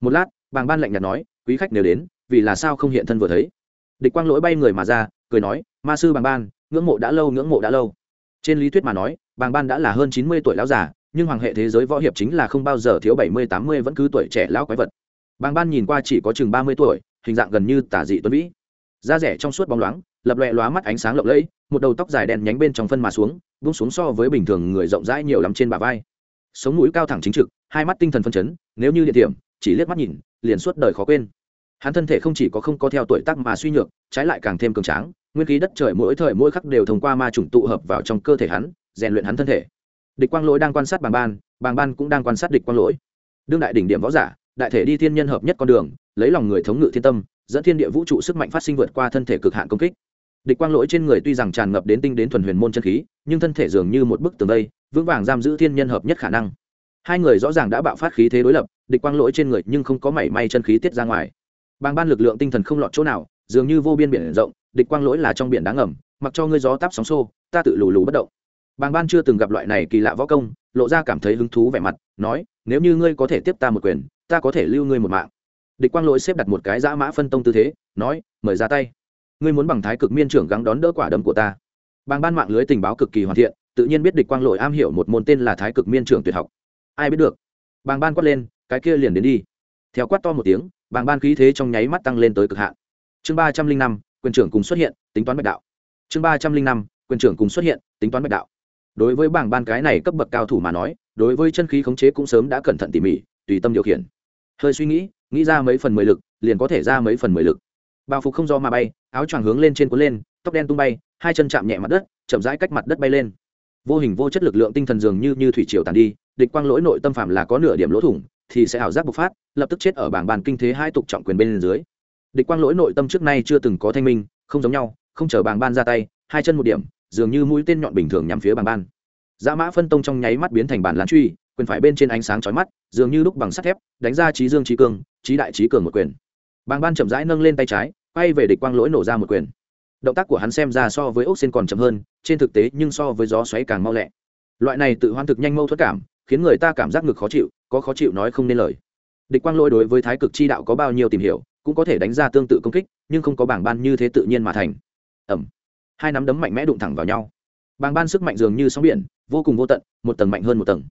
Speaker 1: Một lát, bàng ban lạnh nhạt nói, quý khách nếu đến, vì là sao không hiện thân vừa thấy? Địch quang lỗi bay người mà ra, cười nói, ma sư bàng ban ngưỡng mộ đã lâu, ngưỡng mộ đã lâu. Trên lý thuyết mà nói, bàng ban đã là hơn chín mươi tuổi lão già, nhưng hoàng hệ thế giới võ hiệp chính là không bao giờ thiếu bảy mươi, tám mươi, vẫn cứ tuổi trẻ lão quái vật. Bàng ban nhìn qua chỉ có chừng ba mươi tuổi, hình dạng gần như tả dị tuấn vĩ da rẻ trong suốt bóng loáng, lập loẹ lóa mắt ánh sáng lộng lẫy, một đầu tóc dài đen nhánh bên trong phân mà xuống bung xuống so với bình thường người rộng rãi nhiều lắm trên bả vai. Sống mũi cao thẳng chính trực, hai mắt tinh thần phân chấn, nếu như địa điểm, chỉ liếc mắt nhìn, liền suốt đời khó quên. Hắn thân thể không chỉ có không có theo tuổi tác mà suy nhược, trái lại càng thêm cường tráng nguyên khí đất trời mỗi thời mỗi khắc đều thông qua ma trùng tụ hợp vào trong cơ thể hắn, rèn luyện hắn thân thể. Địch quang lỗi đang quan sát bàng ban bàng ban cũng đang quan sát địch quang lỗi. Đương đại đỉnh điểm võ giả, đại thể đi thiên nhân hợp nhất con đường, lấy lòng người thống ngự thiên tâm, dẫn thiên địa vũ trụ sức mạnh phát sinh vượt qua thân thể cực hạn công kích. Địch quang lỗi trên người tuy rằng tràn ngập đến tinh đến thuần huyền môn chân khí, nhưng thân thể dường như một bức tường vây, vững vàng giam giữ thiên nhân hợp nhất khả năng. Hai người rõ ràng đã bạo phát khí thế đối lập, địch quang lỗi trên người nhưng không có mảy may chân khí tiết ra ngoài. Bàng ban lực lượng tinh thần không lọt chỗ nào dường như vô biên biển rộng, địch quang lỗi là trong biển đá ngầm, mặc cho ngươi gió táp sóng xô, ta tự lù lù bất động. Bàng ban chưa từng gặp loại này kỳ lạ võ công, lộ ra cảm thấy hứng thú vẻ mặt, nói, nếu như ngươi có thể tiếp ta một quyền, ta có thể lưu ngươi một mạng. Địch quang lỗi xếp đặt một cái dã mã phân tông tư thế, nói, mời ra tay. Ngươi muốn bằng thái cực miên trưởng gắng đón đỡ quả đấm của ta. Bàng ban mạng lưới tình báo cực kỳ hoàn thiện, tự nhiên biết địch quang lỗi am hiểu một môn tên là thái cực miên trưởng tuyệt học. Ai biết được? Bàng ban quát lên, cái kia liền đến đi. Theo quát to một tiếng, bàng ban khí thế trong nháy mắt tăng lên tới cực hạn chương ba trăm linh năm, quyền trưởng cùng xuất hiện, tính toán bạch đạo. Chương ba trăm linh năm, quyền trưởng cùng xuất hiện, tính toán bạch đạo. Đối với bảng ban cái này cấp bậc cao thủ mà nói, đối với chân khí khống chế cũng sớm đã cẩn thận tỉ mỉ, tùy tâm điều khiển. Hơi suy nghĩ nghĩ ra mấy phần mười lực, liền có thể ra mấy phần mười lực. Bao phục không do mà bay, áo choàng hướng lên trên cuốn lên, tóc đen tung bay, hai chân chạm nhẹ mặt đất, chậm rãi cách mặt đất bay lên. Vô hình vô chất lực lượng tinh thần dường như như thủy triều tàn đi, địch quang lỗi nội tâm phạm là có nửa điểm lỗ thủng, thì sẽ ảo giác bộc phát, lập tức chết ở bảng bàn kinh thế hai tục trọng quyền bên dưới địch quang lỗi nội tâm trước nay chưa từng có thanh minh, không giống nhau, không chờ Bàng ban ra tay, hai chân một điểm, dường như mũi tên nhọn bình thường nhằm phía Bàng ban. Dã mã phân tông trong nháy mắt biến thành bản lán truy, quyền phải bên trên ánh sáng chói mắt, dường như lúc bằng sắt thép, đánh ra trí dương trí cương trí đại trí cường một quyền. Bàng ban chậm rãi nâng lên tay trái, quay về địch quang lỗi nổ ra một quyền. Động tác của hắn xem ra so với ốc xin còn chậm hơn, trên thực tế nhưng so với gió xoáy càng mau lẹ. Loại này tự hoan thực nhanh mâu thuất cảm, khiến người ta cảm giác ngực khó chịu, có khó chịu nói không nên lời. Địch quang lỗi đối với thái cực chi đạo có bao nhiêu tìm hiểu cũng có thể đánh ra tương tự công kích, nhưng không có bảng ban như thế tự nhiên mà thành. Ẩm. Hai nắm đấm mạnh mẽ đụng thẳng vào nhau. Bảng ban sức mạnh dường như sóng biển, vô cùng vô tận, một tầng mạnh hơn một tầng.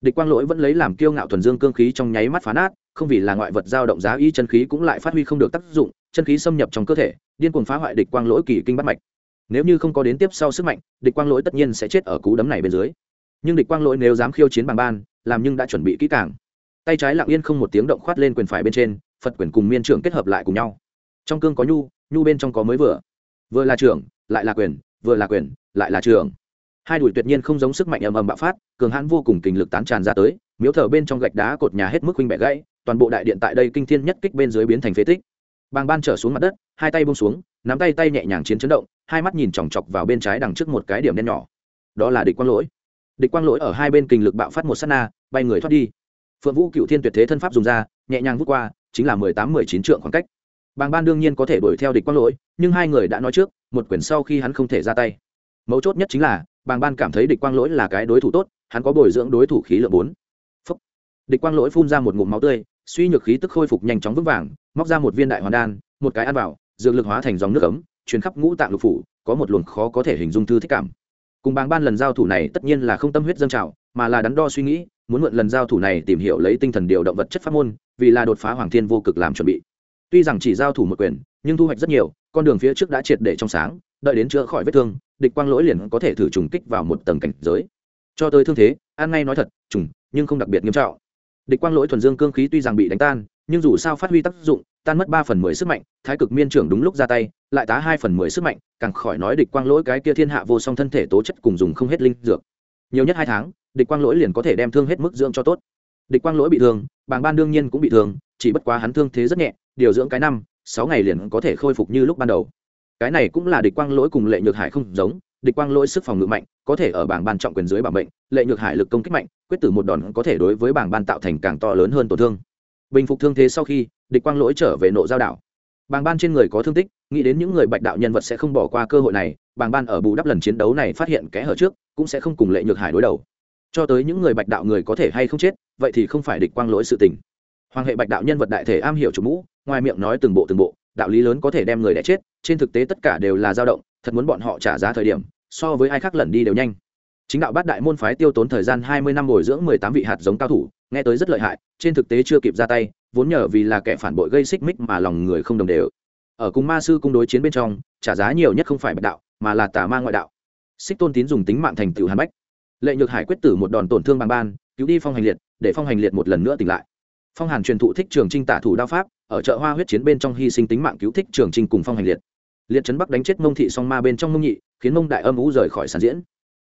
Speaker 1: Địch quang lỗi vẫn lấy làm kiêu ngạo thuần dương cương khí trong nháy mắt phá nát, không vì là ngoại vật giao động giá y chân khí cũng lại phát huy không được tác dụng, chân khí xâm nhập trong cơ thể, điên cuồng phá hoại địch quang lỗi kỳ kinh bắt mạch. Nếu như không có đến tiếp sau sức mạnh, địch quang lỗi tất nhiên sẽ chết ở cú đấm này bên dưới. Nhưng địch quang lỗi nếu dám khiêu chiến bằng ban, làm nhưng đã chuẩn bị kỹ càng. Tay trái lặng yên không một tiếng động khoát lên quyền phải bên trên phật quyền cùng miên trưởng kết hợp lại cùng nhau. Trong cương có nhu nhu bên trong có mới vừa. Vừa là trưởng, lại là quyền, vừa là quyền, lại là trưởng. Hai đùi tuyệt nhiên không giống sức mạnh ầm ầm bạo phát, cường hãn vô cùng kình lực tán tràn ra tới, miếu thờ bên trong gạch đá cột nhà hết mức huynh bẻ gãy, toàn bộ đại điện tại đây kinh thiên nhất kích bên dưới biến thành phế tích. Bàng ban trở xuống mặt đất, hai tay bông xuống, nắm tay tay nhẹ nhàng chiến chấn động, hai mắt nhìn chòng chọc vào bên trái đằng trước một cái điểm đen nhỏ. Đó là địch quang lỗi. Địch quang lỗi ở hai bên kình lực bạo phát một s á t na, bay người thoát đi. Phượng vũ cựu thiên tuyệt thế thân pháp dùng ra, nhẹ nhàng vút qua chính là mười tám, mười chín trượng khoảng cách. Bàng ban đương nhiên có thể đuổi theo địch quang lỗi, nhưng hai người đã nói trước, một quyển sau khi hắn không thể ra tay. Mấu chốt nhất chính là, bàng ban cảm thấy địch quang lỗi là cái đối thủ tốt, hắn có bồi dưỡng đối thủ khí lượng bốn. Địch quang lỗi phun ra một ngụm máu tươi, suy nhược khí tức khôi phục nhanh chóng vững vàng, móc ra một viên đại hoàn đan, một cái ăn vào, dược lực hóa thành dòng nước ấm chuyến khắp ngũ tạng lục phủ, có một luồng khó có thể hình dung thư thích cảm. Cùng bàng ban lần giao thủ này tất nhiên là không tâm huyết dâng trào, mà là đắn đo suy nghĩ muốn mượn lần giao thủ này tìm hiểu lấy tinh thần điều động vật chất pháp môn, vì là đột phá hoàng thiên vô cực làm chuẩn bị. Tuy rằng chỉ giao thủ một quyền, nhưng thu hoạch rất nhiều, con đường phía trước đã triệt để trong sáng, đợi đến chữa khỏi vết thương, địch quang lỗi liền có thể thử trùng kích vào một tầng cảnh giới. Cho tới thương thế an ngay nói thật, trùng, nhưng không đặc biệt nghiêm trọng. Địch quang lỗi thuần dương cương khí tuy rằng bị đánh tan, nhưng dù sao phát huy tác dụng, tan mất ba phần mười sức mạnh, thái cực miên trưởng đúng lúc ra tay, lại tá hai phần mười sức mạnh, càng khỏi nói địch quang lỗi cái kia thiên hạ vô song thân thể tố chất cùng dùng không hết linh dược nhiều nhất hai tháng địch quang lỗi liền có thể đem thương hết mức dưỡng cho tốt. Địch quang lỗi bị thương bàng ban đương nhiên cũng bị thương chỉ bất quá hắn thương thế rất nhẹ điều dưỡng cái năm sáu ngày liền có thể khôi phục như lúc ban đầu. Cái này cũng là địch quang lỗi cùng lệ nhược hải không giống địch quang lỗi sức phòng ngự mạnh có thể ở bảng ban trọng quyền dưới bảng bệnh, lệ nhược hải lực công kích mạnh quyết tử một đòn có thể đối với bảng ban tạo thành càng to lớn hơn tổn thương. Bình phục thương thế sau khi địch quang lỗi trở về nộ giao đảo. Bảng ban trên người có thương tích nghĩ đến những người bạch đạo nhân vật sẽ không bỏ qua cơ hội này Bàng ban ở bù đắp lần chiến đấu này phát hiện kẽ hở trước, cũng sẽ không cùng lệ nhược hải đối đầu. Cho tới những người bạch đạo người có thể hay không chết, vậy thì không phải địch quang lỗi sự tình. Hoàng hệ bạch đạo nhân vật đại thể am hiểu chủ mũ, ngoài miệng nói từng bộ từng bộ, đạo lý lớn có thể đem người đẻ chết, trên thực tế tất cả đều là dao động, thật muốn bọn họ trả giá thời điểm, so với ai khác lần đi đều nhanh. Chính đạo bát đại môn phái tiêu tốn thời gian hai mươi năm bồi dưỡng mười tám vị hạt giống cao thủ, nghe tới rất lợi hại, trên thực tế chưa kịp ra tay, vốn nhờ vì là kẻ phản bội gây xích mích mà lòng người không đồng đều. Ở cùng ma sư cung đối chiến bên trong, trả giá nhiều nhất không phải bạch đạo mà là tà ma ngoại đạo. Xích tôn tín dùng tính mạng thành tựu hàn bách. Lệ nhược hải quyết tử một đòn tổn thương bằng ban, cứu đi phong hành liệt, để phong hành liệt một lần nữa tỉnh lại. Phong hàn truyền thụ thích trường trinh tả thủ đao pháp, ở chợ hoa huyết chiến bên trong hy sinh tính mạng cứu thích trường trinh cùng phong hành liệt. Liệt trấn bắc đánh chết mông thị song ma bên trong mông nhị, khiến mông đại âm ú rời khỏi sàn diễn.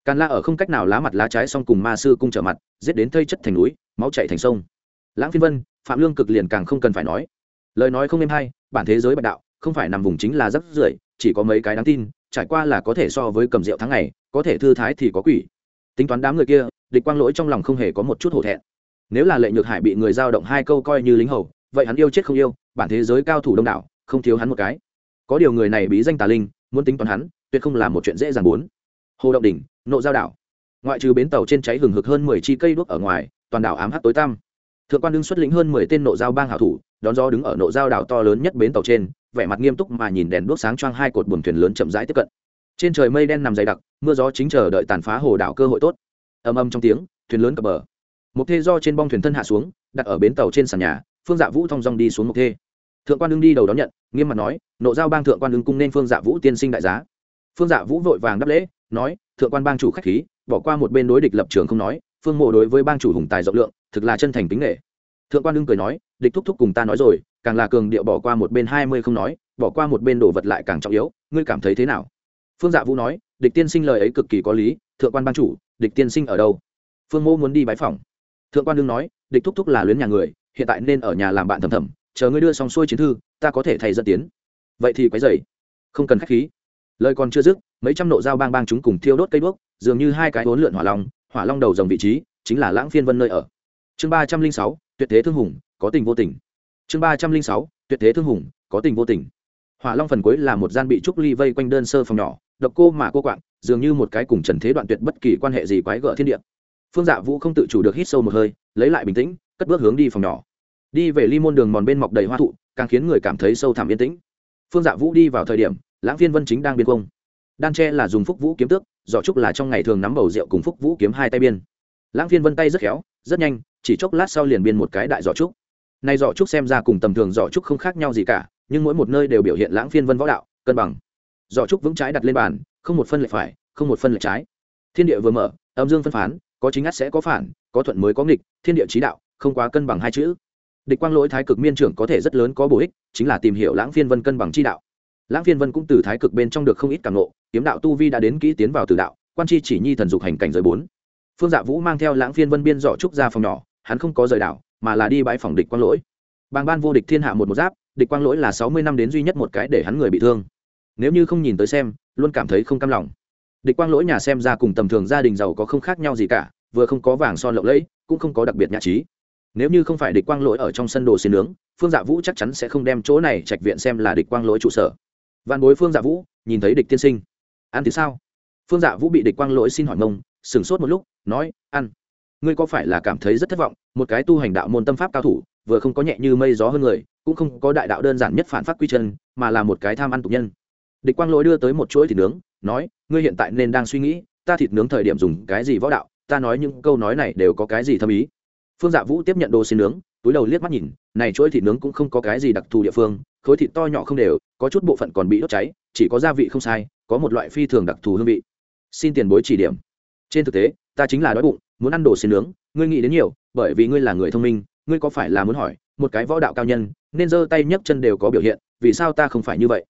Speaker 1: Càn la ở không cách nào lá mặt lá trái song cùng ma sư cung trở mặt, giết đến thây chất thành núi, máu chạy thành sông. Lãng phiên vân, phạm lương cực liền càng không cần phải nói. Lời nói không êm hay, bản thế giới bạch đạo, không phải nằm vùng chính là rất rưởi chỉ có mấy cái đáng tin, trải qua là có thể so với cầm rượu tháng ngày, có thể thư thái thì có quỷ. Tính toán đám người kia, địch quang lỗi trong lòng không hề có một chút hổ thẹn. Nếu là lệ nhược hải bị người giao động hai câu coi như lính hầu, vậy hắn yêu chết không yêu, bản thế giới cao thủ đông đảo, không thiếu hắn một cái. Có điều người này bí danh tà linh, muốn tính toán hắn, tuyệt không là một chuyện dễ dàng bốn. Hồ động đỉnh, nộ giao đảo. Ngoại trừ bến tàu trên cháy hừng hực hơn mười chi cây đuốc ở ngoài, toàn đảo ám hắt tối tăm. Thượng quan đương xuất lĩnh hơn mười tên nộ giao bang hảo thủ, đón gió đứng ở nộ giao đảo to lớn nhất bến tàu trên vẻ mặt nghiêm túc mà nhìn đèn đuốc sáng choang hai cột buồm thuyền lớn chậm rãi tiếp cận. Trên trời mây đen nằm dày đặc, mưa gió chính chờ đợi tàn phá hồ đảo cơ hội tốt. Ầm ầm trong tiếng, thuyền lớn cập bờ. Một thê do trên bong thuyền thân hạ xuống, đặt ở bến tàu trên sàn nhà, phương dạ vũ thong dong đi xuống một thê. Thượng quan đương đi đầu đón nhận, nghiêm mặt nói, nộ giao bang thượng quan đương cung nên phương dạ vũ tiên sinh đại giá. Phương dạ vũ vội vàng đáp lễ, nói, thượng quan bang chủ khách khí, bỏ qua một bên đối địch lập trường không nói, phương mộ đối với bang chủ hùng tài rộng lượng, thực là chân thành tính nghệ thượng quan đương cười nói, địch thúc thúc cùng ta nói rồi càng là cường điệu bỏ qua một bên hai mươi không nói, bỏ qua một bên đồ vật lại càng trọng yếu, ngươi cảm thấy thế nào? Phương dạ vũ nói, địch tiên sinh lời ấy cực kỳ có lý, thượng quan ban chủ, địch tiên sinh ở đâu? Phương mô muốn đi bái phòng thượng quan đương nói, địch thúc thúc là luyến nhà người, hiện tại nên ở nhà làm bạn thầm thầm, chờ ngươi đưa xong xuôi chiến thư, ta có thể thay dẫn tiến. Vậy thì quấy dày không cần khách khí. Lời còn chưa dứt, mấy trăm nộ dao bang bang chúng cùng thiêu đốt cây đuốc, dường như hai cái hỗn lượn hỏa long hỏa long đầu dòng vị trí, chính là lãng phiên vân nơi ở. Chương ba trăm linh sáu, tuyệt thế thương hùng, có tình vô tình chương ba trăm linh sáu, tuyệt thế thương hùng, có tình vô tình. Hỏa long phần cuối là một gian bị trúc ly vây quanh đơn sơ phòng nhỏ, độc cô mà cô quạng, dường như một cái cùng trần thế đoạn tuyệt bất kỳ quan hệ gì quái gở thiên địa. Phương dạ vũ không tự chủ được hít sâu một hơi, lấy lại bình tĩnh, cất bước hướng đi phòng nhỏ. Đi về ly môn đường mòn bên mọc đầy hoa thụ, càng khiến người cảm thấy sâu thẳm yên tĩnh. Phương dạ vũ đi vào thời điểm, lãng phiên vân chính đang biên công đan tre là dùng phúc vũ kiếm tước, giỏ trúc là trong ngày thường nắm bầu rượu cùng phúc vũ kiếm hai tay biên. Lãng phiên vân tay rất khéo, rất nhanh, chỉ chốc lát sau liền biên một cái đại giỏ trúc nay giỏ trúc xem ra cùng tầm thường giỏ trúc không khác nhau gì cả, nhưng mỗi một nơi đều biểu hiện lãng phiên vân võ đạo, cân bằng. Giỏ trúc vững trái đặt lên bàn, không một phân lệch phải, không một phân lệch trái. Thiên địa vừa mở, âm dương phân phán, có chính ắt sẽ có phản, có thuận mới có nghịch, thiên địa trí đạo, không quá cân bằng hai chữ. Địch quang lỗi thái cực miên trưởng có thể rất lớn có bổ ích, chính là tìm hiểu lãng phiên vân cân bằng chi đạo. Lãng phiên vân cũng từ thái cực bên trong được không ít cảm nộ kiếm đạo tu vi đã đến kỹ tiến vào từ đạo, quan chi chỉ nhi thần dục hành cảnh giới bốn. Phương dạ vũ mang theo lãng phiên vân biên dọ trúc ra phòng nhỏ, hắn không có rời đảo mà là đi bãi phòng địch quang lỗi. Bàng ban vô địch thiên hạ một một giáp, địch quang lỗi là sáu mươi năm đến duy nhất một cái để hắn người bị thương. Nếu như không nhìn tới xem, luôn cảm thấy không cam lòng. Địch quang lỗi nhà xem ra cùng tầm thường gia đình giàu có không khác nhau gì cả, vừa không có vàng son lộng lẫy, cũng không có đặc biệt nhạc trí. Nếu như không phải địch quang lỗi ở trong sân đồ xin nướng, phương dạ vũ chắc chắn sẽ không đem chỗ này trạch viện xem là địch quang lỗi trụ sở. Văn bối phương dạ vũ, nhìn thấy địch tiên sinh. Ăn thì sao? Phương dạ vũ bị địch quang lỗi xin hỏi mông, sửng sốt một lúc, nói, ăn ngươi có phải là cảm thấy rất thất vọng, một cái tu hành đạo môn tâm pháp cao thủ, vừa không có nhẹ như mây gió hơn người, cũng không có đại đạo đơn giản nhất phản phát quy chân, mà là một cái tham ăn tục nhân. Địch quang lỗi đưa tới một chuỗi thịt nướng, nói, ngươi hiện tại nên đang suy nghĩ, ta thịt nướng thời điểm dùng cái gì võ đạo, ta nói những câu nói này đều có cái gì thâm ý. Phương dạ vũ tiếp nhận đồ xin nướng, túi đầu liếc mắt nhìn, này chuỗi thịt nướng cũng không có cái gì đặc thù địa phương, khối thịt to nhỏ không đều, có chút bộ phận còn bị đốt cháy, chỉ có gia vị không sai, có một loại phi thường đặc thù hương vị. Xin tiền bối chỉ điểm. Trên thực tế, ta chính là đói bụng muốn ăn đồ xin nướng, ngươi nghĩ đến nhiều, bởi vì ngươi là người thông minh, ngươi có phải là muốn hỏi, một cái võ đạo cao nhân, nên giơ tay nhấc chân đều có biểu hiện, vì sao ta không phải như vậy?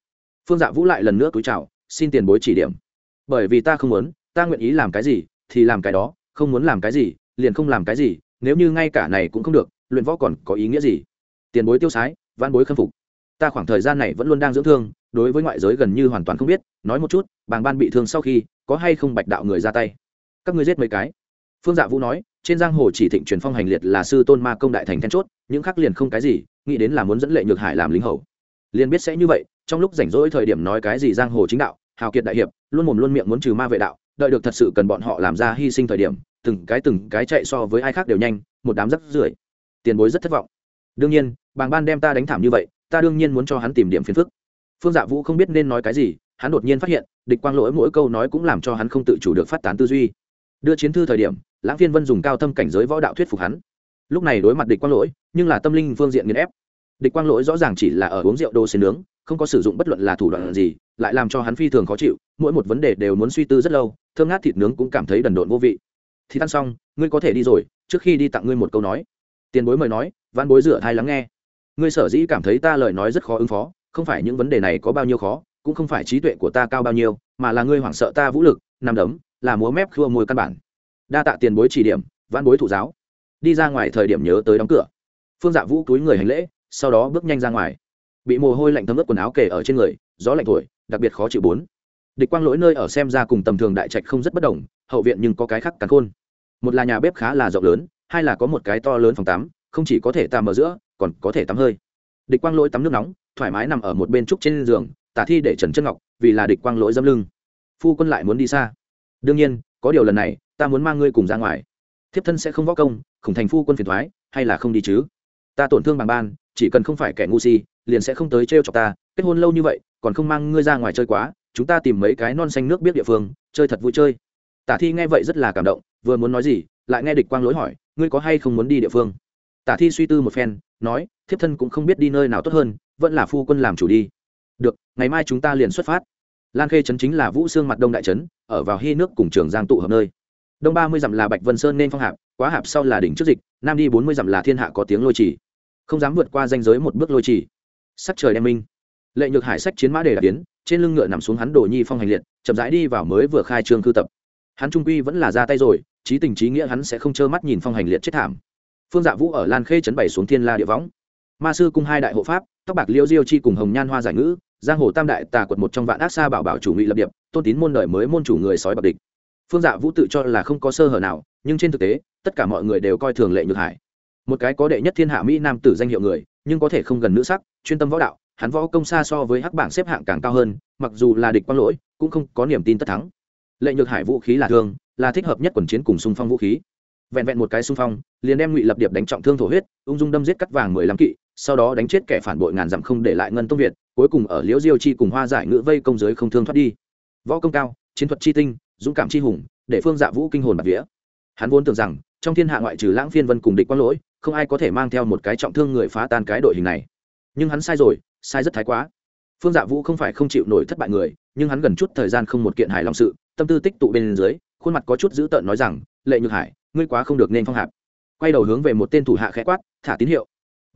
Speaker 1: Phương dạ vũ lại lần nữa túi chào, xin tiền bối chỉ điểm. Bởi vì ta không muốn, ta nguyện ý làm cái gì, thì làm cái đó, không muốn làm cái gì, liền không làm cái gì, nếu như ngay cả này cũng không được, luyện võ còn có ý nghĩa gì? Tiền bối tiêu sái văn bối khâm phục. Ta khoảng thời gian này vẫn luôn đang dưỡng thương, đối với ngoại giới gần như hoàn toàn không biết, nói một chút, bàng ban bị thương sau khi, có hay không bạch đạo người ra tay? Các ngươi giết mấy cái? Phương dạ vũ nói, trên giang hồ chỉ thịnh truyền phong hành liệt là sư tôn ma công đại thành then chốt, những khác liền không cái gì, nghĩ đến là muốn dẫn lệ nhược hải làm lính hầu. Liền biết sẽ như vậy, trong lúc rảnh rỗi thời điểm nói cái gì giang hồ chính đạo, hào kiệt đại hiệp, luôn mồm luôn miệng muốn trừ ma vệ đạo, đợi được thật sự cần bọn họ làm ra hy sinh thời điểm, từng cái từng cái chạy so với ai khác đều nhanh, một đám rắc rưởi. Tiền bối rất thất vọng. Đương nhiên, bàng ban đem ta đánh thảm như vậy, ta đương nhiên muốn cho hắn tìm điểm phiền phức. Phương dạ vũ không biết nên nói cái gì, hắn đột nhiên phát hiện, địch quang lỗi mỗi câu nói cũng làm cho hắn không tự chủ được phát tán tư duy đưa chiến thư thời điểm, lãng phiên vân dùng cao thâm cảnh giới võ đạo thuyết phục hắn. Lúc này đối mặt địch quang lỗi, nhưng là tâm linh phương diện nghiền ép. Địch quang lỗi rõ ràng chỉ là ở uống rượu đồ xến nướng, không có sử dụng bất luận là thủ đoạn gì, lại làm cho hắn phi thường khó chịu, mỗi một vấn đề đều muốn suy tư rất lâu, thơm ngát thịt nướng cũng cảm thấy đần độn vô vị. Thì ăn xong, ngươi có thể đi rồi, trước khi đi tặng ngươi một câu nói. Tiền bối mời nói văn bối rửa thai lắng nghe. Ngươi sở dĩ cảm thấy ta lời nói rất khó ứng phó, không phải những vấn đề này có bao nhiêu khó, cũng không phải trí tuệ của ta cao bao nhiêu, mà là ngươi hoảng sợ ta vũ lực, nằm đấm là múa mép khua môi căn bản. Đa tạ tiền bối chỉ điểm văn bối thụ giáo. Đi ra ngoài thời điểm nhớ tới đóng cửa. Phương dạ vũ túi người hành lễ, sau đó bước nhanh ra ngoài. Bị mồ hôi lạnh thấm ướt quần áo kể ở trên người, gió lạnh thổi, đặc biệt khó chịu bốn. Địch quang lỗi nơi ở xem ra cùng tầm thường đại trạch không rất bất đồng, hậu viện nhưng có cái khác cắn khôn. Một là nhà bếp khá là rộng lớn, hai là có một cái to lớn phòng tắm, không chỉ có thể tạm ở giữa, còn có thể tắm hơi. Địch quang lỗi tắm nước nóng, thoải mái nằm ở một bên trúc trên giường, tả thi để trần chân ngọc, vì là địch quang lỗi dâm lưng. Phu quân lại muốn đi xa đương nhiên, có điều lần này, ta muốn mang ngươi cùng ra ngoài. Thiếp thân sẽ không võ công khủng thành phu quân phiền thoái, hay là không đi chứ? Ta tổn thương bằng ban, chỉ cần không phải kẻ ngu si, liền sẽ không tới trêu chọc ta. Kết hôn lâu như vậy, còn không mang ngươi ra ngoài chơi quá, chúng ta tìm mấy cái non xanh nước biết địa phương, chơi thật vui chơi. Tả thi nghe vậy rất là cảm động, vừa muốn nói gì, lại nghe địch quang lỗi hỏi, ngươi có hay không muốn đi địa phương? Tả thi suy tư một phen, nói, thiếp thân cũng không biết đi nơi nào tốt hơn, vẫn là phu quân làm chủ đi. Được, ngày mai chúng ta liền xuất phát lan khê trấn chính là vũ xương mặt đông đại trấn, ở vào hy nước cùng trường giang tụ hợp nơi. Đông ba mươi dặm là bạch vân sơn nên phong hạp, quá hạp sau là đỉnh trước dịch, nam đi bốn mươi dặm là thiên hạ có tiếng lôi trì không dám vượt qua danh giới một bước lôi trì sắc trời đem minh. Lệ nhược hải sách chiến mã đề đạt tiến trên lưng ngựa nằm xuống hắn đồ nhi phong hành liệt, chậm rãi đi vào mới vừa khai trương cư tập. Hắn trung quy vẫn là ra tay rồi trí tình trí nghĩa hắn sẽ không trơ mắt nhìn phong hành liệt chết thảm. Phương dạ vũ ở lan khê chấn bày xuống thiên la địa võng ma sư cung hai đại hộ pháp, tóc bạc liêu diêu chi cùng hồng nhan hoa giải ngữ, giang hồ tam đại tà quật một trong vạn ác xa bảo bảo chủ ngụy lập điệp, tôn tín môn đời mới môn chủ người sói bạc địch. Phương dạ vũ tự cho là không có sơ hở nào, nhưng trên thực tế, tất cả mọi người đều coi thường lệ nhược hải. Một cái có đệ nhất thiên hạ mỹ nam tử danh hiệu người, nhưng có thể không gần nữ sắc, chuyên tâm võ đạo, hắn võ công xa so với hắc bảng xếp hạng càng cao hơn, mặc dù là địch quang lỗi, cũng không có niềm tin tất thắng. Lệ nhược hải vũ khí là thương là thích hợp nhất quần chiến cùng xung phong vũ khí. Vẹn vẹn một cái xung phong, liền đem ngụy lập điệp đánh trọng thương thổ huyết, ung dung đâm giết cắt vàng mười lăm kỵ sau đó đánh chết kẻ phản bội ngàn dặm không để lại ngân tông việt, cuối cùng ở liễu diêu chi cùng hoa giải ngữ vây công giới không thương thoát đi. Võ công cao, chiến thuật chi tinh, dũng cảm chi hùng, để phương dạ vũ kinh hồn bạc vía. Hắn vốn tưởng rằng, trong thiên hạ ngoại trừ lãng phiên vân cùng địch quang lỗi, không ai có thể mang theo một cái trọng thương người phá tan cái đội hình này. Nhưng hắn sai rồi, sai rất thái quá. Phương dạ vũ không phải không chịu nổi thất bại người, nhưng hắn gần chút thời gian không một kiện hài lòng sự, tâm tư tích tụ bên dưới, khuôn mặt có chút dữ tợn nói rằng, lệ nhược hải, ngươi quá không được nên phong hạp. Quay đầu hướng về một tên thủ hạ khẽ quát, thả tín hiệu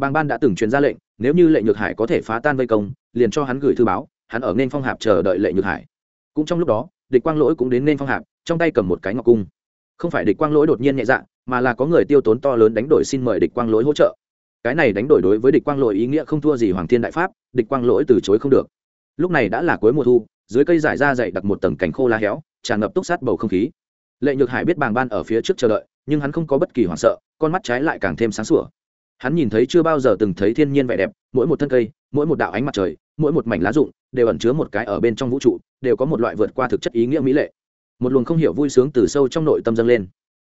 Speaker 1: bàng ban đã từng truyền ra lệnh, nếu như lệ nhược hải có thể phá tan vây công, liền cho hắn gửi thư báo, hắn ở nên phong hạp chờ đợi lệ nhược hải. Cũng trong lúc đó, địch quang lỗi cũng đến nên phong hạp, trong tay cầm một cái ngọc cung. Không phải địch quang lỗi đột nhiên nhẹ dạ mà là có người tiêu tốn to lớn đánh đổi xin mời địch quang lỗi hỗ trợ. Cái này đánh đổi đối với địch quang lỗi ý nghĩa không thua gì hoàng thiên đại pháp, địch quang lỗi từ chối không được. Lúc này đã là cuối mùa thu, dưới cây giải ra dậy đặt một tầng cành khô lá héo, tràn ngập túc sát bầu không khí. Lệ nhược hải biết bàng ban ở phía trước chờ đợi, nhưng hắn không có bất kỳ hoảng sợ, con mắt trái lại càng thêm sáng sủa hắn nhìn thấy chưa bao giờ từng thấy thiên nhiên vẻ đẹp, mỗi một thân cây, mỗi một đạo ánh mặt trời, mỗi một mảnh lá rụng đều ẩn chứa một cái ở bên trong vũ trụ, đều có một loại vượt qua thực chất ý nghĩa mỹ lệ. Một luồng không hiểu vui sướng từ sâu trong nội tâm dâng lên.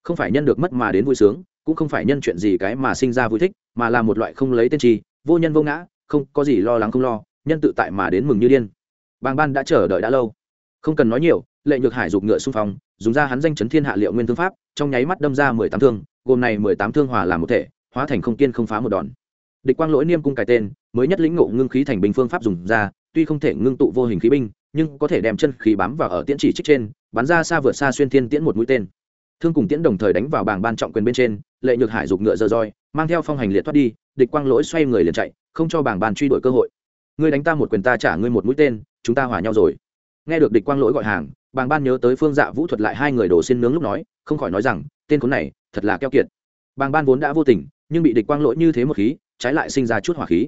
Speaker 1: Không phải nhân được mất mà đến vui sướng, cũng không phải nhân chuyện gì cái mà sinh ra vui thích, mà là một loại không lấy tên trì vô nhân vô ngã, không có gì lo lắng không lo, nhân tự tại mà đến mừng như điên. Bàng ban đã chờ đợi đã lâu. Không cần nói nhiều, lệ nhược hải giục ngựa xung phong, dùng ra hắn danh chấn thiên hạ liệu nguyên thương pháp, trong nháy mắt đâm ra mười tám thương, gồm này mười tám thương hòa làm một thể hóa thành không kiên không phá một đòn. Địch quang lỗi niêm cung cái tên, mới nhất lĩnh ngộ ngưng khí thành binh phương pháp dùng ra, tuy không thể ngưng tụ vô hình khí binh, nhưng có thể đem chân khí bám vào ở tiễn chỉ trích trên, bắn ra xa vượt xa xuyên thiên tiễn một mũi tên. Thương cùng tiễn đồng thời đánh vào bảng ban trọng quyền bên trên, lệ nhược hải giục ngựa dơ roi, mang theo phong hành liệt thoát đi, địch quang lỗi xoay người liền chạy, không cho bảng ban truy đuổi cơ hội. Ngươi đánh ta một quyền ta trả ngươi một mũi tên, chúng ta hòa nhau rồi. Nghe được địch quang lỗi gọi hàng bàng ban nhớ tới phương dạ vũ thuật lại hai người đổ xin nướng lúc nói, không khỏi nói rằng, tên khốn này, thật là keo kiệt. Bàng ban vốn đã vô tình nhưng bị địch quang lỗi như thế một khí, trái lại sinh ra chút hỏa khí.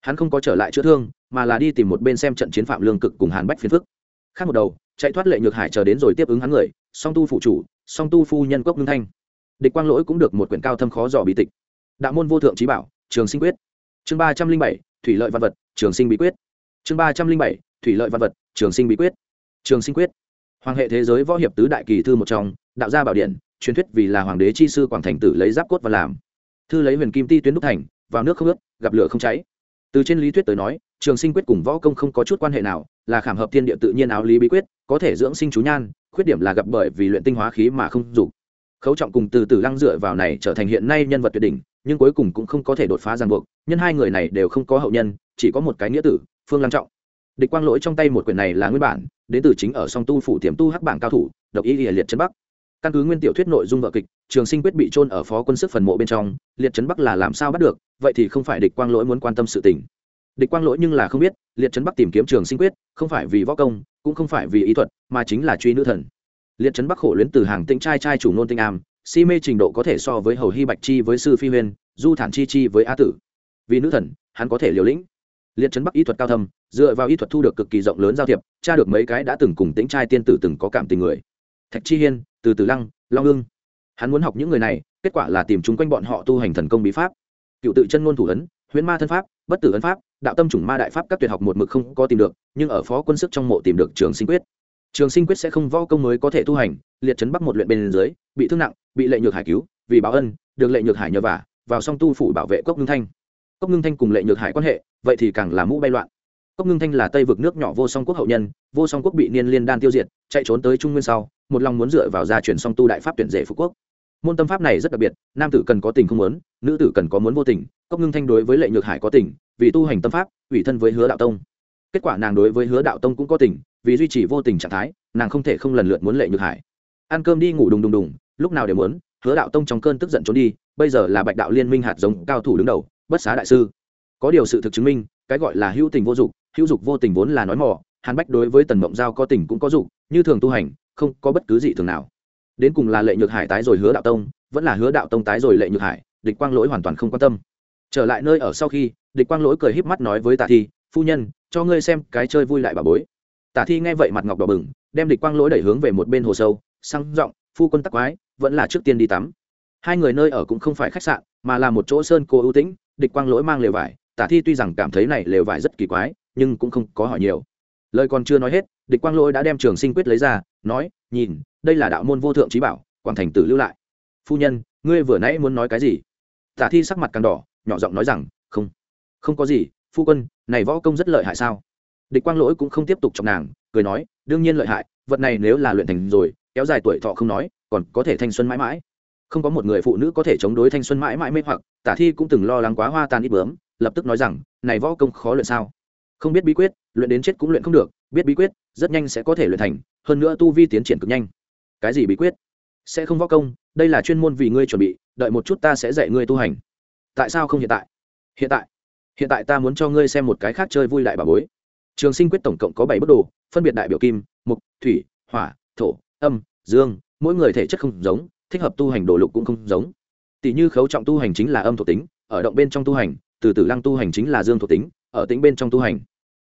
Speaker 1: Hắn không có trở lại chữa thương, mà là đi tìm một bên xem trận chiến phạm lương cực cùng hàn bách phiến phức. Khác một đầu, chạy thoát lệ nhược hải chờ đến rồi tiếp ứng hắn người, song tu phụ chủ, song tu phu nhân cốc ngưng thanh. Địch quang lỗi cũng được một quyển cao thâm khó dò bí tịch. Đạo môn vô thượng trí bảo, trường sinh quyết. Chương ba trăm linh bảy, thủy lợi văn vật, trường sinh bí quyết. Chương ba trăm linh bảy, thủy lợi văn vật, trường sinh bí quyết. Trường sinh quyết. Hoàng hệ thế giới võ hiệp tứ đại kỳ thư một trong, đạo gia bảo điện truyền thuyết vì là hoàng đế chi sư quảng thành tử lấy giáp cốt và làm thư lấy huyền kim ti tuyến đúc thành, vào nước không ướt, gặp lửa không cháy. Từ trên lý thuyết tới nói, trường sinh quyết cùng võ công không có chút quan hệ nào, là khảm hợp thiên địa tự nhiên áo lý bí quyết, có thể dưỡng sinh chú nhan, khuyết điểm là gặp bởi vì luyện tinh hóa khí mà không dục. Khấu trọng cùng từ từ lăng dựa vào này trở thành hiện nay nhân vật tuyệt đỉnh, nhưng cuối cùng cũng không có thể đột phá ràng buộc, nhân hai người này đều không có hậu nhân, chỉ có một cái nghĩa tử, phương lăng trọng. Địch quang lỗi trong tay một quyển này là nguyên bản, đến từ chính ở song tu phủ tiềm tu hắc bảng cao thủ, độc y liệt chân bắc căn cứ nguyên tiểu thuyết nội dung vợ kịch, trường sinh quyết bị trôn ở phó quân sức phần mộ bên trong, liệt trấn bắc là làm sao bắt được, vậy thì không phải địch quang lỗi muốn quan tâm sự tình. Địch quang lỗi nhưng là không biết, liệt trấn bắc tìm kiếm trường sinh quyết, không phải vì võ công, cũng không phải vì ý thuật, mà chính là truy nữ thần. Liệt trấn bắc khổ luyến từ hàng tĩnh trai trai chủ nôn tinh am, si mê trình độ có thể so với hầu hy bạch chi với sư phi huyên, du thản chi chi với a tử. Vì nữ thần, hắn có thể liều lĩnh. Liệt trấn bắc ý thuật cao thâm, dựa vào ý thuật thu được cực kỳ rộng lớn giao thiệp, tra được mấy cái đã từng cùng tĩnh trai tiên tử từng có cảm tình người thạch chi hiên, từ từ lăng, long ưng. Hắn muốn học những người này, kết quả là tìm chúng quanh bọn họ tu hành thần công bí pháp. Cựu tự chân ngôn thủ ấn huyễn ma thân pháp, bất tử ấn pháp, đạo tâm chủng ma đại pháp các tuyệt học một mực không có tìm được, nhưng ở phó quân sức trong mộ tìm được trường sinh quyết. Trường sinh quyết sẽ không võ công mới có thể tu hành, liệt chấn bắc một luyện bên dưới, bị thương nặng, bị lệ nhược hải cứu, vì báo ân, được lệ nhược hải nhờ vả, vào song tu phủ bảo vệ cốc ngưng thanh. Cốc ngưng thanh cùng lệ nhược hải quan hệ, vậy thì càng là mũ bay loạn cốc ngưng thanh là tây vực nước nhỏ vô song quốc hậu nhân, vô song quốc bị niên liên đan tiêu diệt, chạy trốn tới trung nguyên sau, một lòng muốn dựa vào gia truyền song tu đại pháp tuyển rể phú quốc. Môn tâm pháp này rất đặc biệt, nam tử cần có tình không muốn, nữ tử cần có muốn vô tình, cốc ngưng thanh đối với lệ nhược hải có tình, vì tu hành tâm pháp, ủy thân với hứa đạo tông. Kết quả nàng đối với hứa đạo tông cũng có tình, vì duy trì vô tình trạng thái, nàng không thể không lần lượt muốn lệ nhược hải. Ăn cơm đi ngủ đùng đùng đùng, lúc nào đều muốn, hứa đạo tông trong cơn tức giận trốn đi, bây giờ là bạch đạo liên minh hạt giống cao thủ đứng đầu, bất xá đại sư. Có điều sự thực chứng minh, cái gọi là hữu tình vô dụng hữu dục vô tình vốn là nói mỏ hàn bách đối với tần mộng giao có tình cũng có dục, như thường tu hành không có bất cứ gì thường nào. Đến cùng là lệ nhược hải tái rồi hứa đạo tông vẫn là hứa đạo tông tái rồi lệ nhược hải địch quang lỗi hoàn toàn không quan tâm. Trở lại nơi ở sau khi địch quang lỗi cười híp mắt nói với tạ thi phu nhân cho ngươi xem cái chơi vui lại bà bối. Tạ thi nghe vậy mặt ngọc đỏ bừng đem địch quang lỗi đẩy hướng về một bên hồ sâu sang giọng phu quân tắc quái vẫn là trước tiên đi tắm. Hai người nơi ở cũng không phải khách sạn mà là một chỗ sơn cô ưu tĩnh địch quang lỗi mang lều vải tả thi tuy rằng cảm thấy này lều vải rất kỳ quái nhưng cũng không có hỏi nhiều. Lời còn chưa nói hết, địch quang lỗi đã đem trường sinh quyết lấy ra, nói, nhìn, đây là đạo môn vô thượng trí bảo, quảng thành tử lưu lại. Phu nhân, ngươi vừa nãy muốn nói cái gì? Tả thi sắc mặt càng đỏ, nhỏ giọng nói rằng, không không có gì, phu quân, này võ công rất lợi hại sao? Địch quang lỗi cũng không tiếp tục chọc nàng, cười nói, đương nhiên lợi hại, vật này nếu là luyện thành rồi, kéo dài tuổi thọ không nói, còn có thể thanh xuân mãi mãi. Không có một người phụ nữ có thể chống đối thanh xuân mãi mãi mê hoặc, tả thi cũng từng lo lắng quá hoa tan ít bướm, lập tức nói rằng, này võ công khó luyện sao? Không biết bí quyết, luyện đến chết cũng luyện không được, biết bí quyết, rất nhanh sẽ có thể luyện thành, hơn nữa tu vi tiến triển cực nhanh. Cái gì bí quyết? Sẽ không võ công, đây là chuyên môn vì ngươi chuẩn bị, đợi một chút ta sẽ dạy ngươi tu hành. Tại sao không hiện tại? Hiện tại. Hiện tại ta muốn cho ngươi xem một cái khác chơi vui lại bà bối. Trường sinh quyết tổng cộng có bảy bức đồ, phân biệt đại biểu kim, mục, thủy, hỏa, thổ, âm, dương, mỗi người thể chất không giống, thích hợp tu hành đồ lục cũng không giống. Tỷ như khấu trọng tu hành chính là âm thuộc tính, ở động bên trong tu hành, từ từ lăng tu hành chính là dương thuộc tính ở tính bên trong tu hành.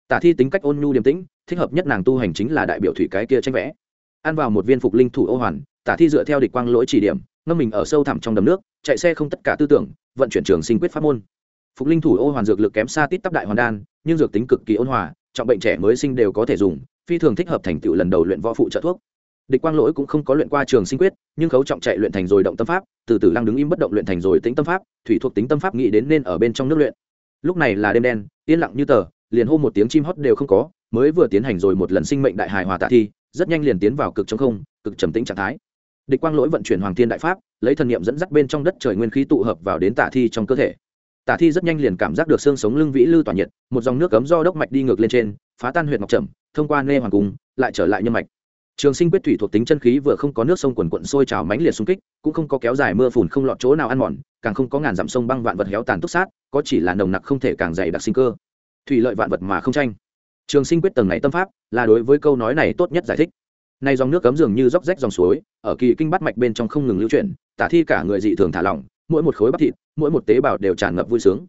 Speaker 1: Tả thi tính cách ôn nhu điềm tĩnh, thích hợp nhất nàng tu hành chính là đại biểu thủy cái kia tranh vẽ. Ăn vào một viên phục linh thủ ô hoàn, tả thi dựa theo địch quang lỗi chỉ điểm, ngâm mình ở sâu thẳm trong đầm nước, chạy xe không tất cả tư tưởng, vận chuyển trường sinh quyết pháp môn. Phục linh thủ ô hoàn dược lực kém xa tít tắp đại hoàn đan, nhưng dược tính cực kỳ ôn hòa, trọng bệnh trẻ mới sinh đều có thể dùng, phi thường thích hợp thành tựu lần đầu luyện võ phụ trợ thuốc. Địch quang lỗi cũng không có luyện qua trường sinh quyết, nhưng khấu trọng chạy luyện thành rồi động tâm pháp, từ từ lăng đứng im bất động luyện thành rồi tính tâm pháp, thủy thuộc tính tâm pháp nghĩ đến nên ở bên trong nước luyện. Lúc này là đêm đen yên lặng như tờ, liền hô một tiếng chim hót đều không có, mới vừa tiến hành rồi một lần sinh mệnh đại hài hòa tạ thi, rất nhanh liền tiến vào cực chống không, cực trầm tĩnh trạng thái. Địch quang lỗi vận chuyển hoàng thiên đại pháp, lấy thần niệm dẫn dắt bên trong đất trời nguyên khí tụ hợp vào đến tạ thi trong cơ thể. Tạ thi rất nhanh liền cảm giác được xương sống lưng vĩ lư tỏa nhiệt, một dòng nước cấm do đốc mạch đi ngược lên trên, phá tan huyện ngọc trầm, thông qua nê hoàng cung, lại trở lại nhân mạch trường sinh quyết thủy thuộc tính chân khí vừa không có nước sông quần quận sôi trào mãnh liệt xung kích, cũng không có kéo dài mưa phùn không lọt chỗ nào ăn mòn, càng không có ngàn dặm sông băng vạn vật héo tàn túc sát, có chỉ là nồng nặc không thể càng dày đặc sinh cơ. Thủy lợi vạn vật mà không tranh. Trường sinh quyết tầng này tâm pháp, là đối với câu nói này tốt nhất giải thích. Nay dòng nước cấm dường như róc rách dòng suối, ở kỳ kinh bắt mạch bên trong không ngừng lưu chuyển, tả thi cả người dị thường thả lỏng, mỗi một khối bắp thịt, mỗi một tế bào đều tràn ngập vui sướng.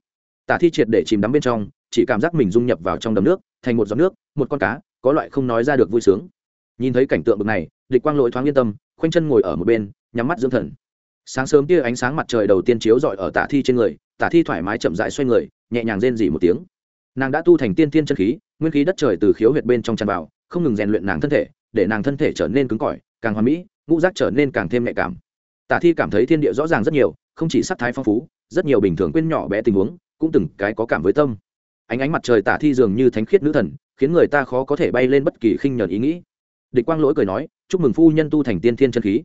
Speaker 1: Tả thi triệt để chìm đắm bên trong, chỉ cảm giác mình dung nhập vào trong đầm nước, thành một giọt nước, một con cá, có loại không nói ra được vui sướng nhìn thấy cảnh tượng bực này, địch quang lỗi thoáng yên tâm, khoanh chân ngồi ở một bên, nhắm mắt dưỡng thần. Sáng sớm tia ánh sáng mặt trời đầu tiên chiếu rọi ở tả thi trên người, tả thi thoải mái chậm dại xoay người, nhẹ nhàng rên dỉ một tiếng. Nàng đã tu thành tiên tiên chân khí, nguyên khí đất trời từ khiếu huyệt bên trong tràn vào, không ngừng rèn luyện nàng thân thể, để nàng thân thể trở nên cứng cỏi, càng hoàn mỹ, ngũ rác trở nên càng thêm nhạy cảm. Tả thi cảm thấy thiên địa rõ ràng rất nhiều, không chỉ sắc thái phong phú, rất nhiều bình thường quên nhỏ bé tình huống, cũng từng cái có cảm với tâm. Ánh ánh mặt trời tả thi dường như thánh khiết nữ thần, khiến người ta khó có thể bay lên bất kỳ khinh nhờn ý nghĩ địch quang lỗi cười nói, chúc mừng phu nhân tu thành tiên thiên chân khí.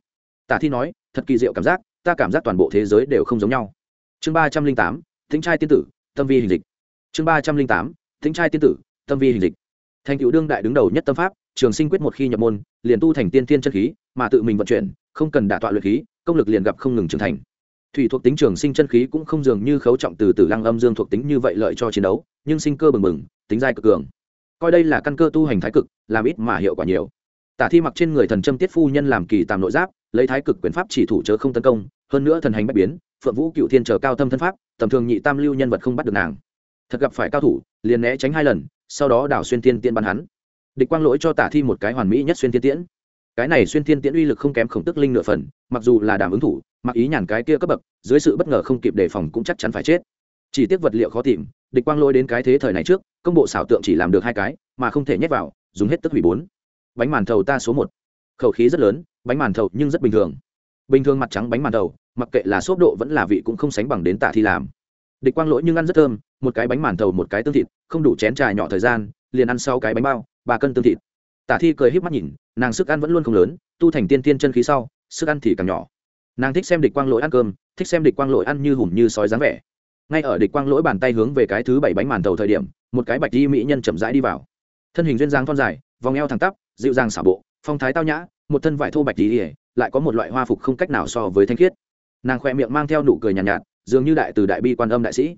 Speaker 1: Tả thi nói, thật kỳ diệu cảm giác, ta cảm giác toàn bộ thế giới đều không giống nhau. Chương ba trăm linh tám, thính trai tiên tử, tâm vi hình dịch. Chương ba trăm linh tám, thính trai tiên tử, tâm vi hình dịch. Thành cựu đương đại đứng đầu nhất tâm pháp, trường sinh quyết một khi nhập môn, liền tu thành tiên thiên chân khí, mà tự mình vận chuyển, không cần đả tọa luyện khí, công lực liền gặp không ngừng trưởng thành. Thủy thuộc tính trường sinh chân khí cũng không dường như khấu trọng từ từ lăng âm dương thuộc tính như vậy lợi cho chiến đấu, nhưng sinh cơ bừng bừng, tính dai cực cường. Coi đây là căn cơ tu hành thái cực, làm ít mà hiệu quả nhiều tả thi mặc trên người thần trâm tiết phu nhân làm kỳ tàm nội giáp, lấy thái cực quyền pháp chỉ thủ chớ không tấn công, hơn nữa thần hành bất biến, phượng vũ cựu thiên chờ cao thâm thân pháp, tầm thường nhị tam lưu nhân vật không bắt được nàng. Thật gặp phải cao thủ, liền né tránh hai lần, sau đó đảo xuyên tiên tiên bắn hắn. Địch quang lỗi cho tả thi một cái hoàn mỹ nhất xuyên tiên tiễn. Cái này xuyên tiên tiễn uy lực không kém khổng tức linh nửa phần, mặc dù là đàm ứng thủ, mặc ý nhàn cái kia cấp bậc, dưới sự bất ngờ không kịp đề phòng cũng chắc chắn phải chết. Chỉ tiếc vật liệu khó tìm, địch quang lỗi đến cái thế thời này trước, công bộ xảo tượng chỉ làm được hai cái, mà không thể nhét vào, dùng hết tức hủy bốn bánh màn thầu ta số một. Khẩu khí rất lớn, bánh màn thầu nhưng rất bình thường. Bình thường mặt trắng bánh màn thầu, mặc kệ là xốp độ vẫn là vị cũng không sánh bằng đến tạ thi làm. Địch quang lỗi nhưng ăn rất thơm, một cái bánh màn thầu một cái tương thịt, không đủ chén trà nhỏ thời gian, liền ăn sau cái bánh bao, ba cân tương thịt. Tạ thi cười híp mắt nhìn, nàng sức ăn vẫn luôn không lớn, tu thành tiên tiên chân khí sau, sức ăn thì càng nhỏ. Nàng thích xem địch quang lỗi ăn cơm, thích xem địch quang lỗi ăn như hùm như sói dáng vẻ. Ngay ở địch quang lỗi bàn tay hướng về cái thứ bảy bánh màn thầu thời điểm, một cái bạch di mỹ nhân chậm rãi đi vào. Thân hình duyên dáng thon dài, vòng eo thẳng tắp dịu dàng xả bộ phong thái tao nhã một thân vải thô bạch tỉ ỉa lại có một loại hoa phục không cách nào so với thanh khiết. Nàng khoe miệng mang theo nụ cười nhàn nhạt, nhạt dường như đại từ đại bi quan âm đại sĩ.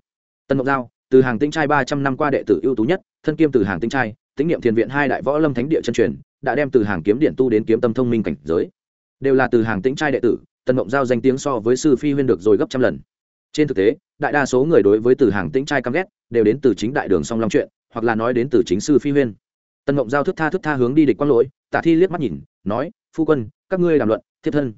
Speaker 1: Tân ngọc giao từ hàng tinh trai ba trăm năm qua đệ tử ưu tú nhất thân kiêm từ hàng tinh trai tính niệm thiền viện hai đại võ lâm thánh địa chân truyền đã đem từ hàng kiếm điện tu đến kiếm tâm thông minh cảnh giới. Đều là từ hàng tĩnh trai đệ tử tân ngọc giao danh tiếng so với sư phi huyên được rồi gấp trăm lần. Trên thực tế đại đa số người đối với từ hàng tĩnh trai căm ghét đều đến từ chính đại đường song long chuyện hoặc là nói đến từ chính sư phi huyên tần mộng giao thức tha thức tha hướng đi địch quang lỗi, tả thi liếc mắt nhìn, nói, phu quân, các ngươi đàm luận thiết thân.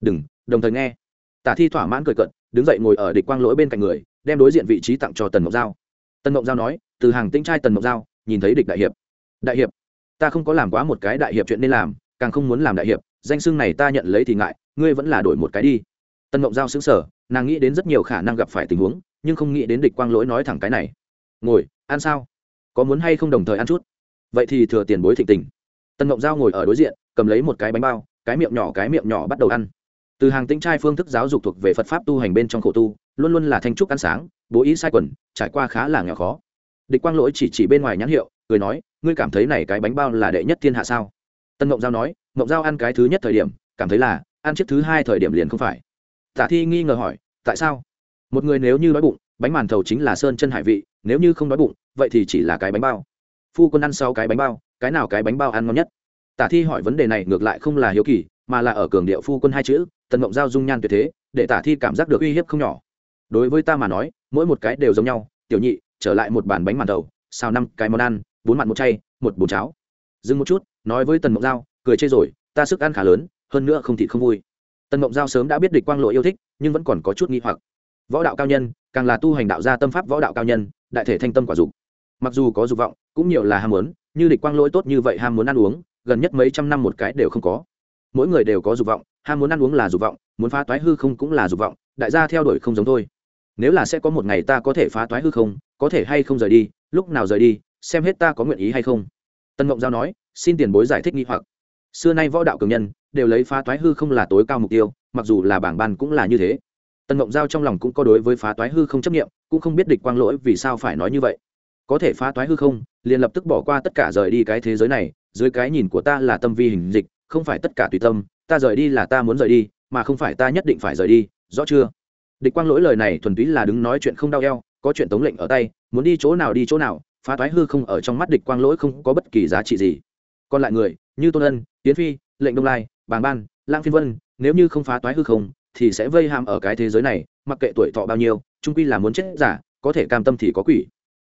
Speaker 1: Đừng, đồng thời nghe. Tả thi thỏa mãn cười cận đứng dậy ngồi ở địch quang lỗi bên cạnh người, đem đối diện vị trí tặng cho tần mộng giao. Tần mộng giao nói, từ hàng tĩnh trai tần mộng giao, nhìn thấy địch đại hiệp. Đại hiệp? Ta không có làm quá một cái đại hiệp chuyện nên làm, càng không muốn làm đại hiệp, danh xưng này ta nhận lấy thì ngại, ngươi vẫn là đổi một cái đi. Tần mộng giao xứng sở nàng nghĩ đến rất nhiều khả năng gặp phải tình huống, nhưng không nghĩ đến địch quang lỗi nói thẳng cái này. Ngồi, ăn sao? Có muốn hay không đồng thời ăn chút? Vậy thì thừa tiền bối thịnh tình. Tân ngọc giao ngồi ở đối diện, cầm lấy một cái bánh bao, cái miệng nhỏ, cái miệng nhỏ bắt đầu ăn. Từ hàng tĩnh trai phương thức giáo dục thuộc về phật pháp tu hành bên trong khổ tu, luôn luôn là thanh trúc ăn sáng, bố ý sai quần, trải qua khá là nghèo khó. Địch quang lỗi chỉ chỉ bên ngoài nhãn hiệu, cười nói, ngươi cảm thấy này cái bánh bao là đệ nhất thiên hạ sao? Tân mộng giao nói, mộng giao ăn cái thứ nhất thời điểm, cảm thấy là ăn chiếc thứ hai thời điểm liền không phải. Tả thi nghi ngờ hỏi, tại sao? Một người nếu như đói bụng, bánh màn thầu chính là sơn chân hải vị, nếu như không đói bụng, vậy thì chỉ là cái bánh bao phu quân ăn sau cái bánh bao, cái nào cái bánh bao ăn ngon nhất? Tả thi hỏi vấn đề này ngược lại không là hiếu kỳ, mà là ở cường điệu phu quân hai chữ, tần mộng giao dung nhan tuyệt thế, để tả thi cảm giác được uy hiếp không nhỏ. Đối với ta mà nói, mỗi một cái đều giống nhau, tiểu nhị, trở lại một bàn bánh màn đầu, xào năm cái món ăn, bốn mặn một chay, một bồn cháo. Dừng một chút, nói với tần mộng giao, cười chê rồi, ta sức ăn khá lớn, hơn nữa không thịt không vui. Tần mộng giao sớm đã biết địch quang lộ yêu thích, nhưng vẫn còn có chút nghi hoặc. Võ đạo cao nhân, càng là tu hành đạo gia tâm pháp võ đạo cao nhân, đại thể thanh tâm quả dục. Mặc dù có dục vọng cũng nhiều là ham muốn, như địch quang lỗi tốt như vậy ham muốn ăn uống, gần nhất mấy trăm năm một cái đều không có. Mỗi người đều có dục vọng, ham muốn ăn uống là dục vọng, muốn phá toái hư không cũng là dục vọng, đại gia theo đuổi không giống thôi. Nếu là sẽ có một ngày ta có thể phá toái hư không, có thể hay không rời đi, lúc nào rời đi, xem hết ta có nguyện ý hay không. Tân mộng giao nói, xin tiền bối giải thích nghi hoặc. Xưa nay võ đạo cường nhân, đều lấy phá toái hư không là tối cao mục tiêu, mặc dù là bảng ban cũng là như thế. Tân mộng giao trong lòng cũng có đối với phá toái hư không chấp nghiệm cũng không biết địch quang lỗi vì sao phải nói như vậy có thể phá toái hư không, liền lập tức bỏ qua tất cả rời đi cái thế giới này, dưới cái nhìn của ta là tâm vi hình dịch, không phải tất cả tùy tâm, ta rời đi là ta muốn rời đi, mà không phải ta nhất định phải rời đi, rõ chưa? Địch quang lỗi lời này thuần túy là đứng nói chuyện không đau eo, có chuyện tống lệnh ở tay, muốn đi chỗ nào đi chỗ nào, phá toái hư không ở trong mắt địch quang lỗi không có bất kỳ giá trị gì. Còn lại người, như tôn ân tiến phi, lệnh đông lai, bàng ban lang phiên vân, nếu như không phá toái hư không, thì sẽ vây hàm ở cái thế giới này, mặc kệ tuổi thọ bao nhiêu trung quy là muốn chết giả, có thể cam tâm thì có quỷ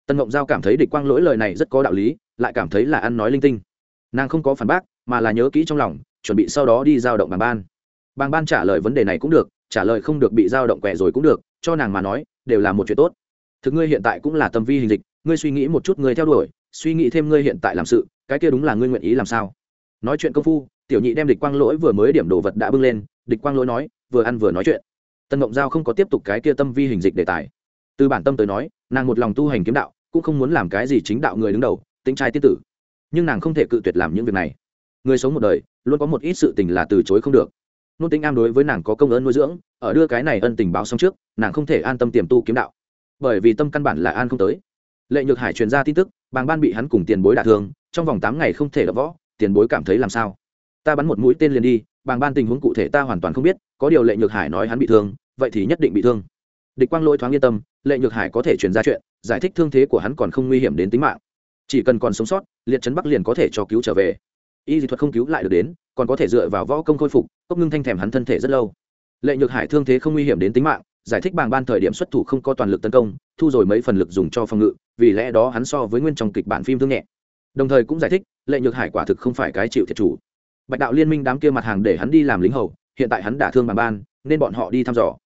Speaker 1: tân ngộng giao cảm thấy địch quang lỗi lời này rất có đạo lý, lại cảm thấy là ăn nói linh tinh. Nàng không có phản bác, mà là nhớ kỹ trong lòng, chuẩn bị sau đó đi giao động bàng ban. Bàng ban trả lời vấn đề này cũng được, trả lời không được bị giao động quẹ rồi cũng được, cho nàng mà nói, đều là một chuyện tốt. Thực ngươi hiện tại cũng là tâm vi hình dịch, ngươi suy nghĩ một chút, ngươi theo đuổi, suy nghĩ thêm ngươi hiện tại làm sự, cái kia đúng là ngươi nguyện ý làm sao? Nói chuyện công phu, tiểu nhị đem địch quang lỗi vừa mới điểm đồ vật đã bưng lên, địch quang lỗi nói, vừa ăn vừa nói chuyện. Tân ngộng giao không có tiếp tục cái kia tâm vi hình dịch đề tài. Từ bản tâm tới nói, nàng một lòng tu hành kiếm đạo cũng không muốn làm cái gì chính đạo người đứng đầu, tính trai tiết tử. Nhưng nàng không thể cự tuyệt làm những việc này. Người sống một đời, luôn có một ít sự tình là từ chối không được. Nôn tính am đối với nàng có công ơn nuôi dưỡng, ở đưa cái này ân tình báo xong trước, nàng không thể an tâm tiềm tu kiếm đạo. Bởi vì tâm căn bản là an không tới. Lệ nhược hải truyền ra tin tức, bàng ban bị hắn cùng tiền bối đả thương, trong vòng tám ngày không thể đập võ, tiền bối cảm thấy làm sao? Ta bắn một mũi tên liền đi, bàng ban tình huống cụ thể ta hoàn toàn không biết, có điều lệ nhược hải nói hắn bị thương, vậy thì nhất định bị thương địch quang lỗi thoáng yên tâm, lệ nhược hải có thể truyền ra chuyện, giải thích thương thế của hắn còn không nguy hiểm đến tính mạng. Chỉ cần còn sống sót, liệt trấn bắc liền có thể cho cứu trở về. Y dị thuật không cứu lại được đến, còn có thể dựa vào võ công khôi phục, cốc ngưng thanh thèm hắn thân thể rất lâu. Lệ nhược hải thương thế không nguy hiểm đến tính mạng, giải thích bàng ban thời điểm xuất thủ không có toàn lực tấn công, thu rồi mấy phần lực dùng cho phòng ngự, vì lẽ đó hắn so với nguyên trong kịch bản phim thương nhẹ. Đồng thời cũng giải thích, lệ nhược hải quả thực không phải cái chịu thiệt chủ. Bạch đạo liên minh đám kia mặt hàng để hắn đi làm lính hầu, hiện tại hắn đả thương bàng ban, nên bọn họ đi thăm dò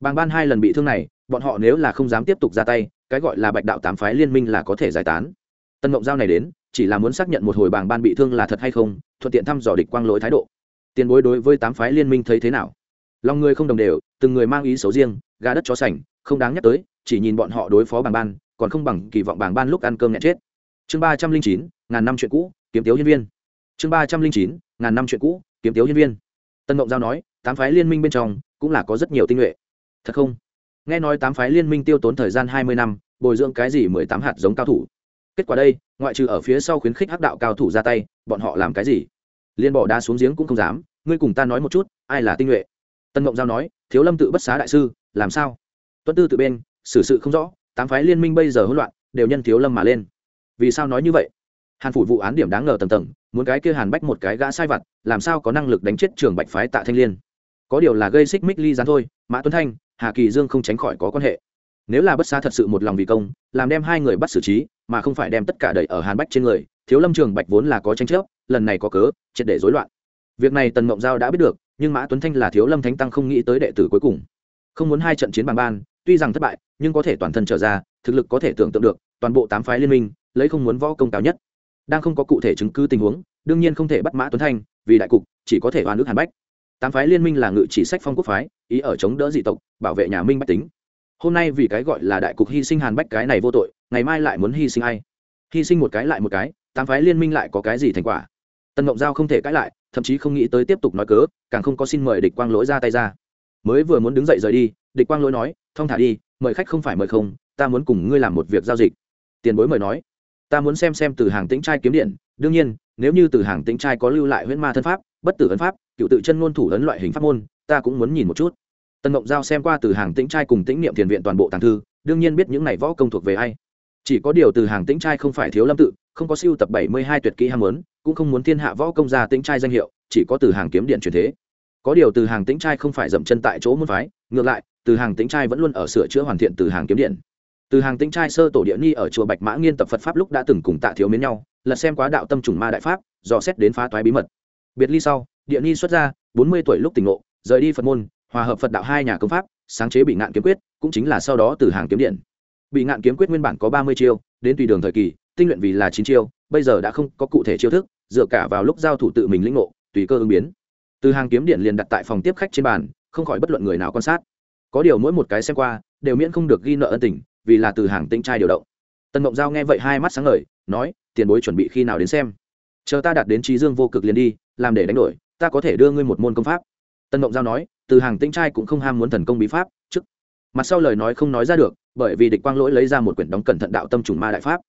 Speaker 1: bàng ban hai lần bị thương này, bọn họ nếu là không dám tiếp tục ra tay, cái gọi là bạch đạo tám phái liên minh là có thể giải tán. Tân mộng giao này đến, chỉ là muốn xác nhận một hồi bàng ban bị thương là thật hay không, thuận tiện thăm dò địch quang lỗi thái độ. Tiền bối đối với tám phái liên minh thấy thế nào? Lòng người không đồng đều, từng người mang ý xấu riêng, gà đất chó sành, không đáng nhắc tới, chỉ nhìn bọn họ đối phó bàng ban, còn không bằng kỳ vọng bàng ban lúc ăn cơm nhẹ chết. Chương ba trăm linh chín, ngàn năm chuyện cũ, kiếm tiếu nhân viên. Chương ba trăm linh chín, ngàn năm chuyện cũ, kiếm tiếu nhân viên. Tân mộng giao nói, tám phái liên minh bên trong cũng là có rất nhiều tinh nhuệ thật không? Nghe nói tám phái liên minh tiêu tốn thời gian hai mươi năm, bồi dưỡng cái gì mười tám hạt giống cao thủ? Kết quả đây, ngoại trừ ở phía sau khuyến khích hắc đạo cao thủ ra tay, bọn họ làm cái gì? Liên bỏ đá xuống giếng cũng không dám, ngươi cùng ta nói một chút, ai là tinh nhuệ? Tân mộng giao nói, thiếu lâm tự bất xá đại sư, làm sao? Tuân tư tự bên, xử sự không rõ, tám phái liên minh bây giờ hỗn loạn, đều nhân thiếu lâm mà lên. Vì sao nói như vậy? Hàn phủ vụ án điểm đáng ngờ tầng tầng, muốn cái kia hàn bách một cái gã sai vặt, làm sao có năng lực đánh chết trường bạch phái tạ thanh liên? Có điều là gây xích mích ly gián thôi, mã tuấn thanh, hà kỳ dương không tránh khỏi có quan hệ. Nếu là bất xá thật sự một lòng vì công, làm đem hai người bắt xử trí, mà không phải đem tất cả đẩy ở hàn bách trên người, thiếu lâm trường bạch vốn là có tranh chấp, lần này có cớ, triệt để rối loạn. Việc này tần mộng giao đã biết được, nhưng mã tuấn thanh là thiếu lâm thánh tăng không nghĩ tới đệ tử cuối cùng. Không muốn hai trận chiến bằng ban, tuy rằng thất bại, nhưng có thể toàn thân trở ra, thực lực có thể tưởng tượng được, toàn bộ tám phái liên minh, lấy không muốn võ công cao nhất. Đang không có cụ thể chứng cứ tình huống, đương nhiên không thể bắt mã tuấn thanh, vì đại cục, chỉ có thể oan ước hàn bách tám phái liên minh là ngự chỉ sách phong quốc phái, ý ở chống đỡ dị tộc, bảo vệ nhà minh bách tính. Hôm nay vì cái gọi là đại cục hy sinh hàn bách cái này vô tội, ngày mai lại muốn hy sinh ai? Hy sinh một cái lại một cái, tám phái liên minh lại có cái gì thành quả? Tần ngộng giao không thể cãi lại, thậm chí không nghĩ tới tiếp tục nói cớ, càng không có xin mời địch quang lỗi ra tay ra. Mới vừa muốn đứng dậy rời đi, địch quang lỗi nói thong thả đi, mời khách không phải mời không, ta muốn cùng ngươi làm một việc giao dịch. Tiền bối mời nói, ta muốn xem xem từ hàng tĩnh trai kiếm điện, đương nhiên, nếu như từ hàng tĩnh trai có lưu lại huyễn ma thân pháp, bất tử ấn pháp cựu tự chân ngôn thủ ấn loại hình pháp môn, ta cũng muốn nhìn một chút. Tần ngộng giao xem qua từ hàng tĩnh trai cùng tĩnh niệm thiền viện toàn bộ tàng thư, đương nhiên biết những này võ công thuộc về ai. Chỉ có điều từ hàng tĩnh trai không phải thiếu lâm tự, không có siêu tập bảy mươi hai tuyệt kỹ ham muốn, cũng không muốn thiên hạ võ công gia tĩnh trai danh hiệu, chỉ có từ hàng kiếm điện truyền thế. Có điều từ hàng tĩnh trai không phải dậm chân tại chỗ môn phái, ngược lại, từ hàng tĩnh trai vẫn luôn ở sửa chữa hoàn thiện từ hàng kiếm điện. Từ hàng tĩnh trai sơ tổ địa ni ở chùa bạch mã nghiên tập phật pháp lúc đã từng cùng tạ thiếu miến nhau lật xem quá đạo tâm trùng ma đại pháp, dò xét đến phá toái bí mật. Biệt ly sau địa ni xuất ra bốn mươi tuổi lúc tỉnh ngộ, rời đi phật môn, hòa hợp phật đạo hai nhà công pháp, sáng chế bị ngạn kiếm quyết, cũng chính là sau đó từ hàng kiếm điện. Bị ngạn kiếm quyết nguyên bản có ba mươi chiêu, đến tùy đường thời kỳ, tinh luyện vì là chín chiêu, bây giờ đã không có cụ thể chiêu thức, dựa cả vào lúc giao thủ tự mình lĩnh ngộ, tùy cơ ứng biến. Từ hàng kiếm điện liền đặt tại phòng tiếp khách trên bàn, không khỏi bất luận người nào quan sát. Có điều mỗi một cái xem qua, đều miễn không được ghi nợ ân tình, vì là từ hàng tinh trai điều động. Tần mộng giao nghe vậy hai mắt sáng ngời, nói, tiền bối chuẩn bị khi nào đến xem? Chờ ta đạt đến trí dương vô cực liền đi, làm để đánh đổi ta có thể đưa ngươi một môn công pháp. Tần mộng giao nói, từ hàng tinh trai cũng không ham muốn thần công bí pháp, trước. Mặt sau lời nói không nói ra được, bởi vì địch quang lỗi lấy ra một quyển đóng cẩn thận đạo tâm trùng ma đại pháp.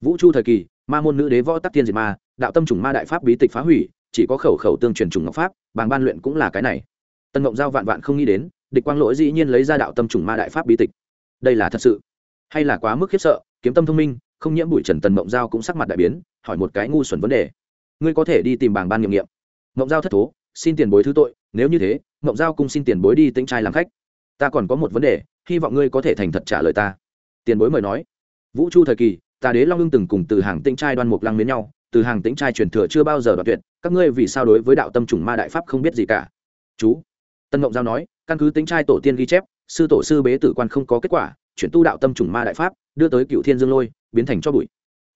Speaker 1: Vũ chu thời kỳ, ma môn nữ đế võ tắc tiên diệt ma, đạo tâm trùng ma đại pháp bí tịch phá hủy, chỉ có khẩu khẩu tương truyền trùng ngọc pháp, bàng ban luyện cũng là cái này. Tân mộng giao vạn vạn không nghĩ đến, địch quang lỗi dĩ nhiên lấy ra đạo tâm trùng ma đại pháp bí tịch. Đây là thật sự. Hay là quá mức khiếp sợ, kiếm tâm thông minh, không nhiễm bụi trần tần mộng giao cũng sắc mặt đại biến, hỏi một cái ngu xuẩn vấn đề. Ngươi có thể đi tìm bảng ban nghiệm nghiệm mộng giao thất thố, xin tiền bối thứ tội, nếu như thế mộng giao cùng xin tiền bối đi tính trai làm khách. Ta còn có một vấn đề, hy vọng ngươi có thể thành thật trả lời ta. Tiền bối mời nói. Vũ chu thời kỳ, ta đế long ưng từng cùng từ hàng tĩnh trai đoan mục lăng miến nhau, từ hàng tĩnh trai truyền thừa chưa bao giờ đoạt tuyệt, các ngươi vì sao đối với đạo tâm trùng ma đại pháp không biết gì cả? Chú. Tân mộng giao nói, căn cứ tĩnh trai tổ tiên ghi chép, sư tổ sư bế tử quan không có kết quả, chuyển tu đạo tâm trùng ma đại pháp, đưa tới cựu thiên dương lôi, biến thành cho bụi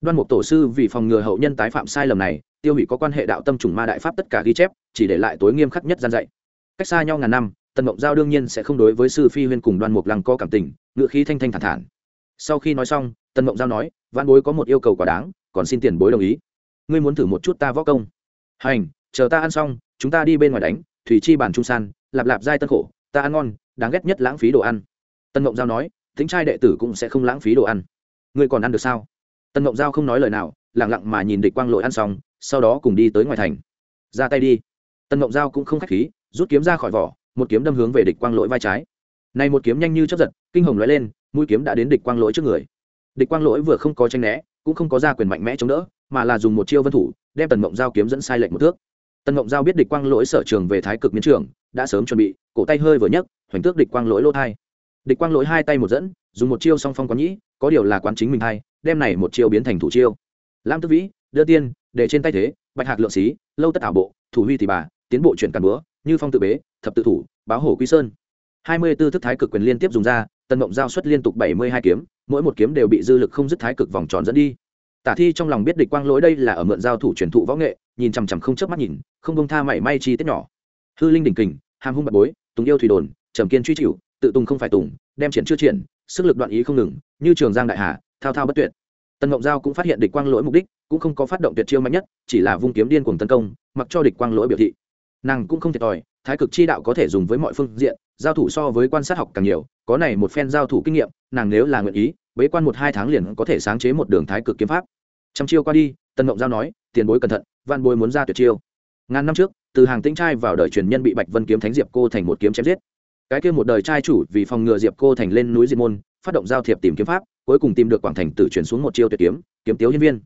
Speaker 1: đoan mục tổ sư vì phòng ngừa hậu nhân tái phạm sai lầm này, tiêu hủy có quan hệ đạo tâm trùng ma đại pháp tất cả ghi chép, chỉ để lại tối nghiêm khắc nhất gian dạy. Cách xa nhau ngàn năm, tần mộng giao đương nhiên sẽ không đối với sư phi huyên cùng đoan mục lăng có cảm tình, ngựa khí thanh thanh thản thản. Sau khi nói xong, tần mộng giao nói văn bối có một yêu cầu quá đáng, còn xin tiền bối đồng ý. Ngươi muốn thử một chút ta võ công. Hành, chờ ta ăn xong, chúng ta đi bên ngoài đánh, thủy chi bản trung san, lạp lạp dai tân khổ, ta ăn ngon, đáng ghét nhất lãng phí đồ ăn. Tân mộng giao nói tính trai đệ tử cũng sẽ không lãng phí đồ ăn. Ngươi còn ăn được sao? Tân mộng giao không nói lời nào lẳng lặng mà nhìn địch quang lội ăn xong, sau đó cùng đi tới ngoài thành. Ra tay đi. Tân mộng giao cũng không k h á c h khí, rút kiếm ra khỏi vỏ, một kiếm đâm hướng về địch quang lỗi vai trái. Này một kiếm nhanh như chấp giật, kinh hồng lóe lên, mũi kiếm đã đến địch quang lỗi trước người. Địch quang lỗi vừa không có tranh né, cũng không có ra quyền mạnh mẽ chống đỡ, mà là dùng một chiêu vân thủ, đem tần mộng giao kiếm dẫn sai lệch một thước. Tần mộng giao biết địch quang lỗi sở trường về thái cực miến trường, đã sớm chuẩn bị, cổ tay hơi vừa nhấc, hoành tước địch quang lỗi lỗ thai. Địch quang lỗi hai tay một dẫn, dùng một chiêu song phong quán nhĩ, có điều là quán chính mình thay đem này một chiêu biến thành thủ chiêu. Lam tức vĩ, đưa tiên, để trên tay thế, bạch hạc lượng xí, lâu tất ảo bộ, thủ huy thì bà, tiến bộ chuyển càn búa, như phong tự bế, thập tự thủ, báo hổ quý sơn. Hai mươi 24 thức thái cực quyền liên tiếp dùng ra tân mộng giao xuất liên tục bảy mươi hai kiếm, mỗi một kiếm đều bị dư lực không dứt thái cực vòng tròn dẫn đi. Tả thi trong lòng biết địch quang lỗi đây là ở mượn giao thủ truyền thụ võ nghệ, nhìn chằm chằm không chớp mắt nhìn, không bông tha mảy may chi tiết nhỏ. Hư linh đỉnh kình, hàm hung bạc bối, tùng yêu thủy đồn, trầm kiên truy chịu, tự tùng không phải tùng, đem triển chưa triển, sức lực đoạn ý không ngừng, như trường giang đại hà thao thao bất tuyệt. Tần ngộng giao cũng phát hiện địch quang lỗi mục đích, cũng không có phát động tuyệt chiêu mạnh nhất, chỉ là vung kiếm điên cuồng tấn công, mặc cho địch quang lỗi biểu thị. Nàng cũng không thiệt thòi, thái cực chi đạo có thể dùng với mọi phương diện, giao thủ so với quan sát học càng nhiều, có này một phen giao thủ kinh nghiệm, nàng nếu là nguyện ý, bế quan một hai tháng liền có thể sáng chế một đường thái cực kiếm pháp. Trăm chiêu qua đi, tần ngộng giao nói, tiền bối cẩn thận văn bối muốn ra tuyệt chiêu. Ngàn năm trước, từ hàng tĩnh trai vào đời truyền nhân bị bạch vân kiếm thánh diệp cô thành một kiếm chém giết. Cái kia một đời trai chủ vì phòng ngừa diệp cô thành lên núi diệt môn phát động giao thiệp tìm kiếm pháp, cuối cùng tìm được quảng thành tử chuyển xuống một chiêu tuyệt kiếm kiếm tiếu hiên viên.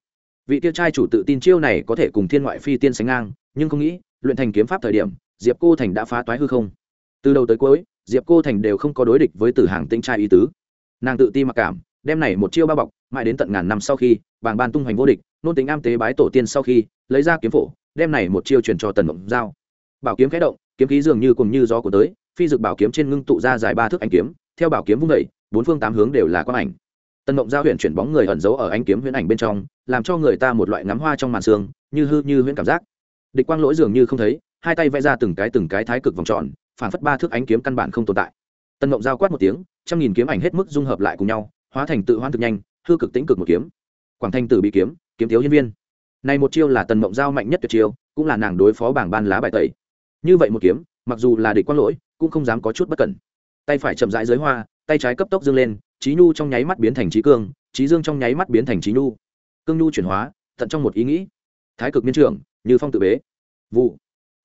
Speaker 1: Vị kia trai chủ tự tin chiêu này có thể cùng thiên ngoại phi tiên sánh ngang, nhưng không nghĩ, luyện thành kiếm pháp thời điểm, diệp cô thành đã phá toái hư không. Từ đầu tới cuối, diệp cô thành đều không có đối địch với tử hàng tĩnh trai ý tứ. Nàng tự ti mặc cảm, đem này một chiêu bao bọc, mãi đến tận ngàn năm sau khi, bàng ban tung hoành vô địch, nôn tính am tế bái tổ tiên sau khi, lấy ra kiếm phổ, đem này một chiêu truyền cho tần mộng giao. Bảo kiếm khẽ động, kiếm khí dường như cùng như gió của tới, phi dực bảo kiếm trên ngưng tụ ra dài ba thước ánh kiếm, theo bảo kiếm vung vẩy bốn phương tám hướng đều là quang ảnh. Tần mộng giao huyện chuyển bóng người ẩn giấu ở ánh kiếm huyễn ảnh bên trong, làm cho người ta một loại ngắm hoa trong màn sương, như hư như huyễn cảm giác. Địch quang lỗi dường như không thấy, hai tay vẽ ra từng cái từng cái thái cực vòng tròn, phản phất ba thước ánh kiếm căn bản không tồn tại. Tần mộng giao quát một tiếng, trăm nghìn kiếm ảnh hết mức dung hợp lại cùng nhau, hóa thành tự hoan thực nhanh, hư cực tĩnh cực một kiếm. Quảng thanh tử bị kiếm kiếm thiếu nhân viên. Này một chiêu là tần mộng giao mạnh nhất tuyệt chiêu, cũng là nàng đối phó bảng ban lá bài tẩy. Như vậy một kiếm, mặc dù là địch quang lỗi, cũng không dám có chút bất cẩn. Tay phải chậm rãi dưới hoa tay trái cấp tốc dương lên, trí nhu trong nháy mắt biến thành trí cương, trí dương trong nháy mắt biến thành trí nhu. Cương nhu chuyển hóa tận trong một ý nghĩ. Thái cực miên trưởng, như phong tự bế. Vụ.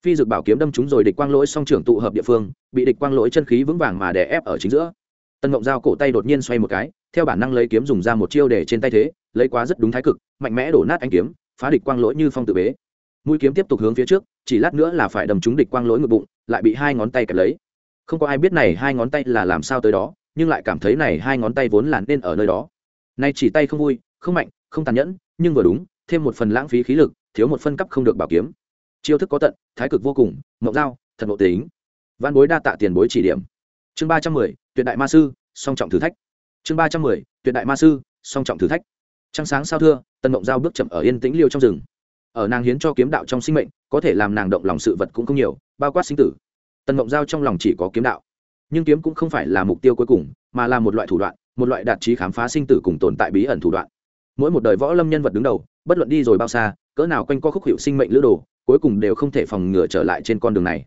Speaker 1: Phi dược bảo kiếm đâm trúng rồi địch quang lỗi song trưởng tụ hợp địa phương, bị địch quang lỗi chân khí vững vàng mà đè ép ở chính giữa. Tân ngộng dao cổ tay đột nhiên xoay một cái, theo bản năng lấy kiếm dùng ra một chiêu để trên tay thế, lấy quá rất đúng thái cực, mạnh mẽ đổ nát anh kiếm, phá địch quang lỗi như phong tự bế. Mũi kiếm tiếp tục hướng phía trước, chỉ lát nữa là phải đầm trúng địch quang lỗi ngực bụng, lại bị hai ngón tay kẹp lấy. Không có ai biết này hai ngón tay là làm sao tới đó nhưng lại cảm thấy này hai ngón tay vốn là nên ở nơi đó. Nay chỉ tay không vui, không mạnh, không tàn nhẫn, nhưng vừa đúng, thêm một phần lãng phí khí lực, thiếu một phân cấp không được bảo kiếm. Chiêu thức có tận, thái cực vô cùng, mộng dao thật nội tính. Văn bối đa tạ tiền bối chỉ điểm. Chương ba trăm mười, tuyệt đại ma sư, song trọng thử thách. Chương ba trăm mười, tuyệt đại ma sư, song trọng thử thách. Trăng sáng sao thưa tân mộng giao bước chậm ở yên tĩnh liêu trong rừng. Ở nàng hiến cho kiếm đạo trong sinh mệnh, có thể làm nàng động lòng sự vật cũng không nhiều, bao quát sinh tử. Tân mộng giao trong lòng chỉ có kiếm đạo nhưng kiếm cũng không phải là mục tiêu cuối cùng, mà là một loại thủ đoạn, một loại đạt trí khám phá sinh tử cùng tồn tại bí ẩn thủ đoạn. Mỗi một đời võ lâm nhân vật đứng đầu, bất luận đi rồi bao xa, cỡ nào quanh co khúc hiệu sinh mệnh lữ đồ, cuối cùng đều không thể phòng ngừa trở lại trên con đường này.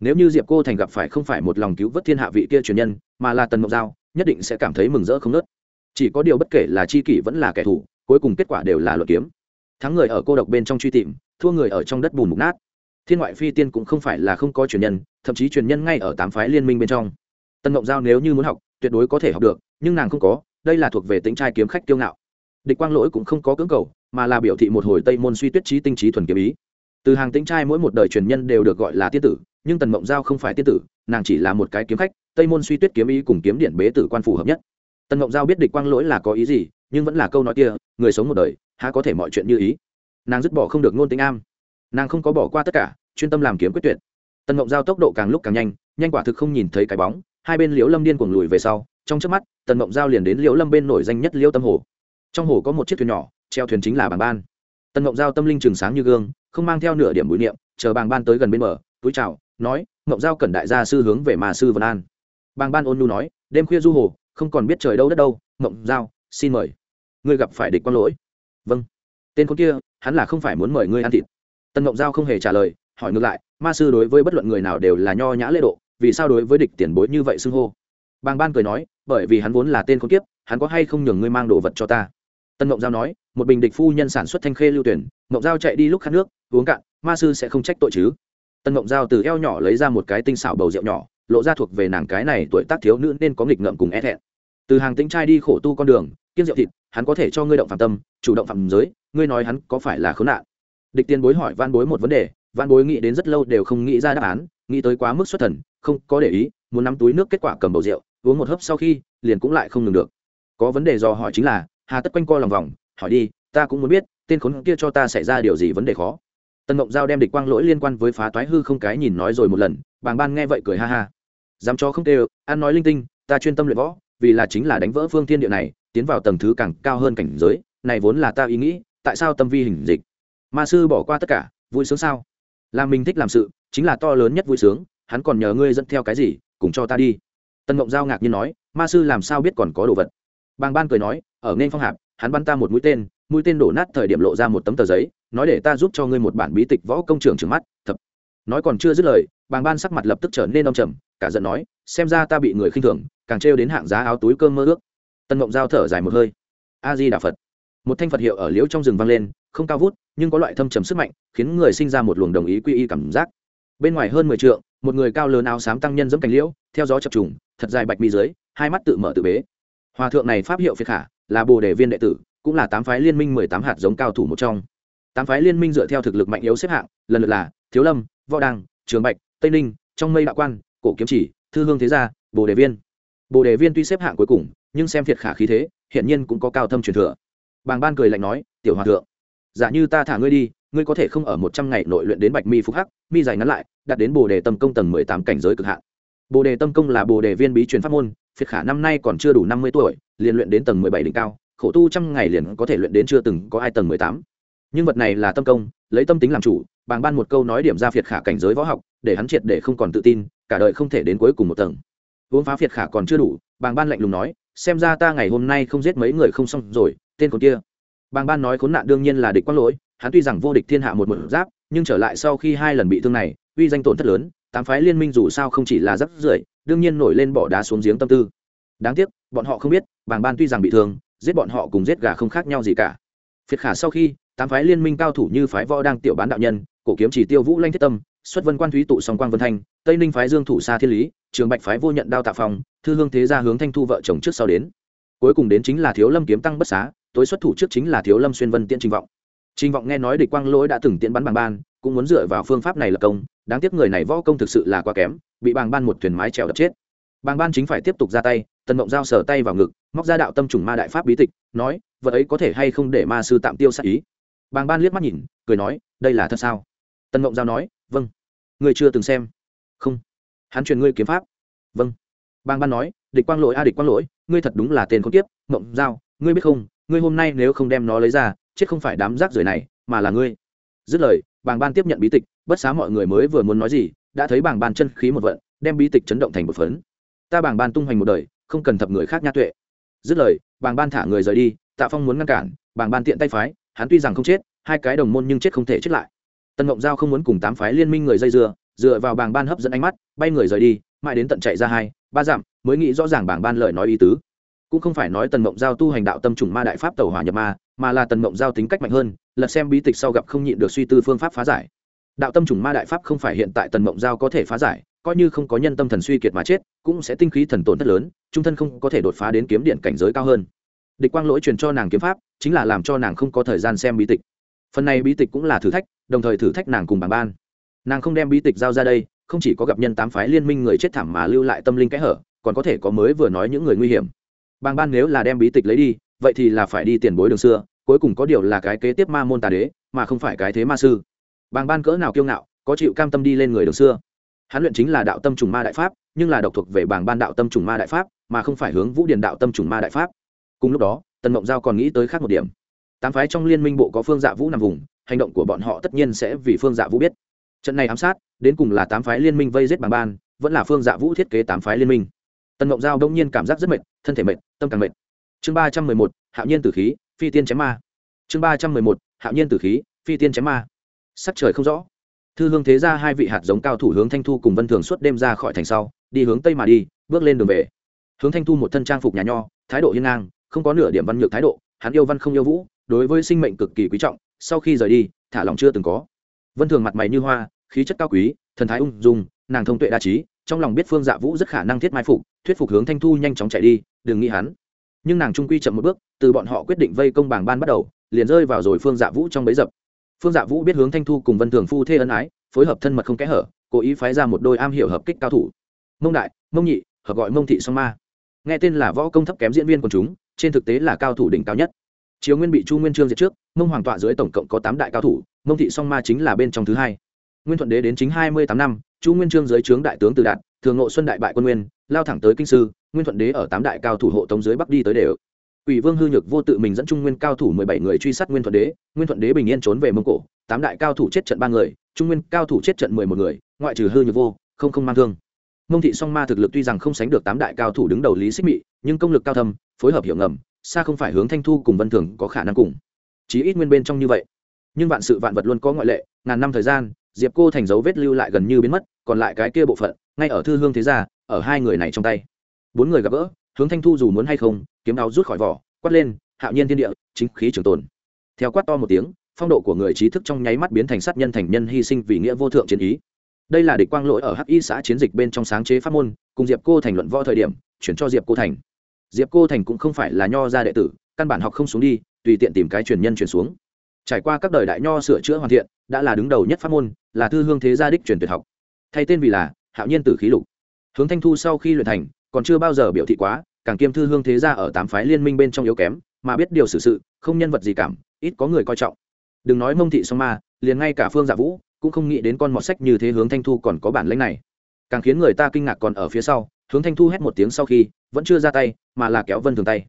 Speaker 1: Nếu như diệp cô thành gặp phải không phải một lòng cứu vớt thiên hạ vị kia truyền nhân, mà là tần mộng giao, nhất định sẽ cảm thấy mừng rỡ không nớt chỉ có điều bất kể là chi kỷ vẫn là kẻ thù, cuối cùng kết quả đều là luận kiếm. Thắng người ở cô độc bên trong truy tìm, thua người ở trong đất bùn mục nát. Thiên ngoại phi tiên cũng không phải là không có truyền nhân, thậm chí truyền nhân ngay ở tám phái liên minh bên trong tân ngộng giao nếu như muốn học, tuyệt đối có thể học được, nhưng nàng không có, đây là thuộc về tính trai kiếm khách kiêu ngạo. Địch quang lỗi cũng không có cưỡng cầu, mà là biểu thị một hồi tây môn suy tuyết trí tinh trí thuần kiếm ý. Từ hàng tính trai mỗi một đời truyền nhân đều được gọi là tiên tử, nhưng tần mộng giao không phải tiên tử, nàng chỉ là một cái kiếm khách, tây môn suy tuyết kiếm ý cùng kiếm điện bế tử quan phù hợp nhất. Tần mộng giao biết địch quang lỗi là có ý gì, nhưng vẫn là câu nói kia, người sống một đời, há có thể mọi chuyện như ý. Nàng dứt bỏ không được ngôn tính am. Nàng không có bỏ qua tất cả, chuyên tâm làm kiếm quyết tuyệt. Tần mộng giao tốc độ càng lúc càng nhanh nhanh quả thực không nhìn thấy cái bóng hai bên liễu lâm điên cuồng lùi về sau, trong trước mắt, tần mộng giao liền đến liễu lâm bên nổi danh nhất liễu tâm hồ. Trong hồ có một chiếc thuyền nhỏ, treo thuyền chính là bàng ban. Tần mộng giao tâm linh trường sáng như gương, không mang theo nửa điểm bụi niệm, chờ bàng ban tới gần bên bờ, túi chào, nói, mộng giao cần đại gia sư hướng về mà sư vân an. Bàng ban ôn nhu nói, đêm khuya du hồ, không còn biết trời đâu đất đâu, mộng giao, xin mời. Ngươi gặp phải địch quang lỗi. Vâng. Tên con kia, hắn là không phải muốn mời ngươi ăn thịt. Tần mộng giao không hề trả lời, hỏi ngược lại, ma sư đối với bất luận người nào đều là nho nhã lễ độ vì sao đối với địch tiền bối như vậy xưng hô? Bàng ban cười nói, bởi vì hắn vốn là tên con kiếp, hắn có hay không nhường ngươi mang đồ vật cho ta? Tân mộng giao nói, một bình địch phu nhân sản xuất thanh khê lưu tuyển, mộng giao chạy đi lúc khát nước, uống cạn, ma sư sẽ không trách tội chứ? Tân mộng giao từ eo nhỏ lấy ra một cái tinh xảo bầu rượu nhỏ, lộ ra thuộc về nàng cái này tuổi tác thiếu nữ nên có nghịch ngợm cùng e thẹn. Từ hàng tính trai đi khổ tu con đường kiên rượu thịt, hắn có thể cho ngươi động phạm tâm, chủ động phạm giới, ngươi nói hắn có phải là khốn nạn? Địch tiên bối hỏi van bối một vấn đề van bối nghĩ đến rất lâu đều không nghĩ ra đáp án nghĩ tới quá mức xuất thần, không có để ý, muốn nắm túi nước kết quả cầm bầu rượu, uống một hớp sau khi, liền cũng lại không ngừng được. Có vấn đề do hỏi chính là, hà tất quanh co lòng vòng, hỏi đi, ta cũng muốn biết, tên khốn kia cho ta xảy ra điều gì vấn đề khó. Tân mộng giao đem địch quang lỗi liên quan với phá toái hư không cái nhìn nói rồi một lần, bàng ban nghe vậy cười ha ha. Dám cho không tê ăn nói linh tinh, ta chuyên tâm luyện võ, vì là chính là đánh vỡ phương thiên địa này, tiến vào tầng thứ càng cao hơn cảnh giới, này vốn là ta ý nghĩ, tại sao tâm vi hình dịch? Ma sư bỏ qua tất cả, vui sướng sao? Làm mình thích làm sự chính là to lớn nhất vui sướng, hắn còn nhờ ngươi dẫn theo cái gì, cùng cho ta đi. Tân mộng giao ngạc nhiên nói, ma sư làm sao biết còn có đồ vật? Bàng ban cười nói, ở nên phong hạp, hắn bắn ta một mũi tên mũi tên đổ nát thời điểm lộ ra một tấm tờ giấy, nói để ta giúp cho ngươi một bản bí tịch võ công trường trừng mắt, thập. Nói còn chưa dứt lời, bàng ban sắc mặt lập tức trở nên đông trầm, cả giận nói, xem ra ta bị người khinh thường, càng trêu đến hạng giá áo túi cơm mơ ước. Tân mộng giao thở dài một hơi. A di đà phật. Một thanh phật hiệu ở liễu trong rừng vang lên, không cao vút, nhưng có loại thâm trầm sức mạnh, khiến người sinh ra một luồng đồng ý quy y cảm giác bên ngoài hơn mười trượng, một người cao lớn áo xám tăng nhân dẫm cành liễu, theo gió chập trùng, thật dài bạch mi dưới, hai mắt tự mở tự bế. Hòa thượng này pháp hiệu phiệt khả, là bồ đề viên đệ tử, cũng là tám phái liên minh mười tám hạt giống cao thủ một trong. Tám phái liên minh dựa theo thực lực mạnh yếu xếp hạng, lần lượt là thiếu lâm, võ đăng, trường bạch, tây ninh, trong mây đạo quan, cổ kiếm chỉ, thư hương thế gia, bồ đề viên. Bồ đề viên tuy xếp hạng cuối cùng, nhưng xem phiệt khả khí thế hiện nhiên cũng có cao thâm truyền thừa. Bàng ban cười lạnh nói, tiểu hòa thượng, giả như ta thả ngươi đi ngươi có thể không ở một trăm ngày nội luyện đến bạch mi phúc hắc, mi dài ngắn lại, đạt đến bồ đề tâm công tầng mười tám cảnh giới cực hạn. Bồ đề tâm công là bồ đề viên bí truyền pháp môn, phiệt khả năm nay còn chưa đủ năm mươi tuổi, liền luyện đến tầng mười bảy đỉnh cao, khổ tu trăm ngày liền có thể luyện đến chưa từng có ai tầng mười tám. Nhưng vật này là tâm công, lấy tâm tính làm chủ, bàng ban một câu nói điểm ra phiệt khả cảnh giới võ học, để hắn triệt để không còn tự tin, cả đời không thể đến cuối cùng một tầng. Uống phá phiệt khả còn chưa đủ, bàng ban lạnh lùng nói, xem ra ta ngày hôm nay không giết mấy người không xong rồi, tên con kia. Bàng ban nói khốn nạn đương nhiên là địch quang lỗi hắn tuy rằng vô địch thiên hạ một một giáp nhưng trở lại sau khi hai lần bị thương này uy danh tổn thất lớn tám phái liên minh dù sao không chỉ là rắc rưởi đương nhiên nổi lên bỏ đá xuống giếng tâm tư. Đáng tiếc bọn họ không biết bàng ban tuy rằng bị thương giết bọn họ cùng giết gà không khác nhau gì cả. Phiệt khả sau khi tám phái liên minh cao thủ như phái võ đang tiểu bán đạo nhân cổ kiếm chỉ tiêu vũ lanh thiết tâm xuất vân quan thúy tụ song quang vân thanh tây ninh phái dương thủ xa thiên lý trường bạch phái vô nhận đao tạ phòng, thư hương thế gia hướng thanh thu vợ chồng trước sau đến. Cuối cùng đến chính là thiếu lâm kiếm tăng bất xá tối xuất thủ trước chính là thiếu lâm xuyên vân tiễn trình vọng trình vọng nghe nói địch quang lỗi đã từng tiễn bắn bằng ban, cũng muốn dựa vào phương pháp này là công, đáng tiếc người này võ công thực sự là quá kém, bị bàng ban một thuyền mái trèo đập chết. Bàng ban chính phải tiếp tục ra tay, tần mộng giao sở tay vào ngực, móc ra đạo tâm trùng ma đại pháp bí tịch, nói, vật ấy có thể hay không để ma sư tạm tiêu sát ý? Bàng ban liếc mắt nhìn, cười nói, đây là thật sao? Tần mộng giao nói vâng người chưa từng xem. Không, hắn truyền ngươi kiếm pháp. Vâng. Bàng ban nói, địch quang lỗi a, địch quang lỗi, ngươi thật đúng là tên con tiếp mộng giao, ngươi biết không, ngươi hôm nay nếu không đem nó lấy ra chết không phải đám rác rưởi này, mà là ngươi. Dứt lời, bàng ban tiếp nhận bí tịch, bất xá mọi người mới vừa muốn nói gì, đã thấy bàng ban chân khí một vận, đem bí tịch chấn động thành một phấn. Ta bàng ban tung hoành một đời, không cần thập người khác nha tuệ. Dứt lời, bàng ban thả người rời đi, tạ phong muốn ngăn cản, bàng ban tiện tay phái, hắn tuy rằng không chết, hai cái đồng môn nhưng chết không thể chết lại. Tần ngộng giao không muốn cùng tám phái liên minh người dây dưa, dựa vào bàng ban hấp dẫn ánh mắt, bay người rời đi, mãi đến tận chạy ra hai, ba dặm, mới nghĩ rõ ràng bàng ban lời nói ý tứ. Cũng không phải nói tần mộng giao tu hành đạo tâm trùng ma đại pháp tàu hỏa nhập ma mà là tần mộng giao tính cách mạnh hơn, lật xem bí tịch sau gặp không nhịn được suy tư phương pháp phá giải. Đạo tâm chủng ma đại pháp không phải hiện tại tần mộng giao có thể phá giải, coi như không có nhân tâm thần suy kiệt mà chết, cũng sẽ tinh khí thần tổn thất lớn, trung thân không có thể đột phá đến kiếm điện cảnh giới cao hơn. Địch quang lỗi truyền cho nàng kiếm pháp, chính là làm cho nàng không có thời gian xem bí tịch. Phần này bí tịch cũng là thử thách, đồng thời thử thách nàng cùng bảng ban. Nàng không đem bí tịch giao ra đây, không chỉ có gặp nhân tám phái liên minh người chết thảm mà lưu lại tâm linh kẽ hở, còn có thể có mới vừa nói những người nguy hiểm. Bàng ban nếu là đem bí tịch lấy đi vậy thì là phải đi tiền bối đường xưa, cuối cùng có điều là cái kế tiếp ma môn tà đế, mà không phải cái thế ma sư. Bàng ban cỡ nào kiêu ngạo, có chịu cam tâm đi lên người đường xưa. Hắn luyện chính là đạo tâm trùng ma đại pháp, nhưng là độc thuộc về bảng ban đạo tâm trùng ma đại pháp, mà không phải hướng vũ điền đạo tâm trùng ma đại pháp. Cùng lúc đó, tần mộng giao còn nghĩ tới khác một điểm. Tám phái trong liên minh bộ có phương dạ vũ nằm vùng, hành động của bọn họ tất nhiên sẽ vì phương dạ vũ biết. Trận này ám sát, đến cùng là tám phái liên minh vây giết bảng ban, vẫn là phương dạ vũ thiết kế tám phái liên minh. Tần mộng giao đông nhiên cảm giác rất mệt, thân thể mệt, tâm càng mệt chương ba trăm mười một, hạo nhiên tử khí, phi tiên chém ma. Chương ba trăm mười một, hạo nhiên tử khí, phi tiên chém ma. Sắc trời không rõ. Thư hương thế ra hai vị hạt giống cao thủ hướng thanh thu cùng vân thường suốt đêm ra khỏi thành sau, đi hướng tây mà đi, bước lên đường về. Hướng thanh thu một thân trang phục nhà nho, thái độ hiên ngang, không có nửa điểm văn nhược thái độ, hắn yêu văn không yêu vũ, đối với sinh mệnh cực kỳ quý trọng, sau khi rời đi, thả lòng chưa từng có. Vân thường mặt mày như hoa, khí chất cao quý, thần thái ung dung, nàng thông tuệ đa trí, trong lòng biết phương dạ vũ rất khả năng thiết mai phục, thuyết phục hướng thanh thu nhanh chóng chạy đi, đừng nghĩ hắn nhưng nàng trung quy chậm một bước, từ bọn họ quyết định vây công bảng ban bắt đầu, liền rơi vào rồi phương dạ vũ trong bấy dập. Phương dạ vũ biết hướng thanh thu cùng vân thường phu thê ân ái, phối hợp thân mật không kẽ hở, cố ý phái ra một đôi am hiểu hợp kích cao thủ. Mông đại, mông nhị, hợp gọi mông thị song ma. Nghe tên là võ công thấp kém diễn viên của chúng, trên thực tế là cao thủ đỉnh cao nhất. Chiếu nguyên bị chu nguyên trương diệt trước, mông hoàng tọa dưới tổng cộng có tám đại cao thủ, mông thị song ma chính là bên trong thứ hai. Nguyên thuận đế đến chính hai mươi tám năm, chu nguyên trương dưới trướng đại tướng từ đạt, thường ngộ xuân đại bại quân nguyên lao thẳng tới kinh sư nguyên thuận đế ở tám đại cao thủ hộ tống dưới bắc đi tới đều Quỷ Vương hư nhược vô tự mình dẫn trung nguyên cao thủ mười bảy người truy sát Nguyên Thuận Đế, Nguyên Thuận Đế bình yên trốn về Mông Cổ, tám đại cao thủ chết trận ba người, trung nguyên cao thủ chết trận mười một người, ngoại trừ hư nhược vô, không không mang thương. Mông thị song ma thực lực tuy rằng không sánh được tám đại cao thủ đứng đầu Lý Xích Mị, nhưng công lực cao thâm, phối hợp hiểu ngầm, xa không phải hướng Thanh Thu cùng Vân Thường có khả năng cùng. Chí ít nguyên bên trong như vậy. Nhưng vạn sự vạn vật luôn có ngoại lệ, ngàn năm thời gian, Diệp Cô thành dấu vết lưu lại gần như biến mất, còn lại cái kia bộ phận, ngay ở thư hương thế gia, ở hai người này trong tay. Bốn người gặp gỡ, hướng Thanh Thu dù muốn hay không, kiếm đao rút khỏi vỏ, quát lên, hạo nhiên thiên địa chính khí trường tồn. Theo quát to một tiếng phong độ của người trí thức trong nháy mắt biến thành sát nhân thành nhân hy sinh vì nghĩa vô thượng chiến ý. Đây là địch quang lỗi ở hắc y xã chiến dịch bên trong sáng chế pháp môn cùng diệp cô thành luận võ thời điểm chuyển cho diệp cô thành. Diệp cô thành cũng không phải là nho gia đệ tử căn bản học không xuống đi tùy tiện tìm cái truyền nhân truyền xuống. Trải qua các đời đại nho sửa chữa hoàn thiện đã là đứng đầu nhất pháp môn là thư hương thế gia đích truyền tuyệt học thay tên vì là hạo nhiên tử khí lục. Hướng thanh thu sau khi luyện thành, còn chưa bao giờ biểu thị quá, càng kiêm thư hương thế gia ở tám phái liên minh bên trong yếu kém, mà biết điều xử sự, không nhân vật gì cảm, ít có người coi trọng. Đừng nói mông thị song ma, liền ngay cả phương dạ vũ, cũng không nghĩ đến con mọt sách như thế hướng thanh thu còn có bản lĩnh này. Càng khiến người ta kinh ngạc còn ở phía sau, hướng thanh thu hét một tiếng sau khi, vẫn chưa ra tay, mà là kéo vân thường tay.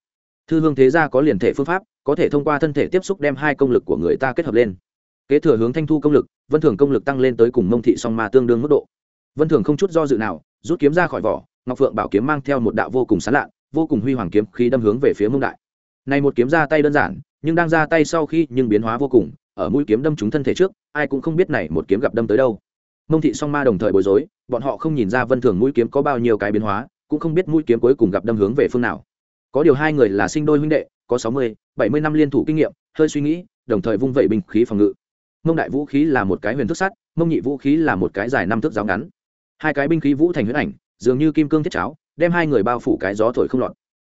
Speaker 1: Thư hương thế gia có liền thể phương pháp, có thể thông qua thân thể tiếp xúc đem hai công lực của người ta kết hợp lên kế thừa hướng thanh thu công lực, vân thường công lực tăng lên tới cùng mông thị song ma tương đương mức độ. Vân thường không chút do dự nào, rút kiếm ra khỏi vỏ, ngọc phượng bảo kiếm mang theo một đạo vô cùng sán lạ vô cùng huy hoàng kiếm khi đâm hướng về phía mông đại. Này một kiếm ra tay đơn giản, nhưng đang ra tay sau khi nhưng biến hóa vô cùng, ở mũi kiếm đâm trúng thân thể trước, ai cũng không biết này một kiếm gặp đâm tới đâu. Mông thị song ma đồng thời bối rối, bọn họ không nhìn ra vân thường mũi kiếm có bao nhiêu cái biến hóa, cũng không biết mũi kiếm cuối cùng gặp đâm hướng về phương nào. Có điều hai người là sinh đôi huynh đệ, có sáu mươi, bảy mươi năm liên thủ kinh nghiệm, hơi suy nghĩ, đồng thời vung vẩy binh khí phòng ngự mông đại vũ khí là một cái huyền thức sắt, mông nhị vũ khí là một cái dài năm thước giáo ngắn. Hai cái binh khí vũ thành huyết ảnh, dường như kim cương thiết cháo, đem hai người bao phủ cái gió thổi không lọt.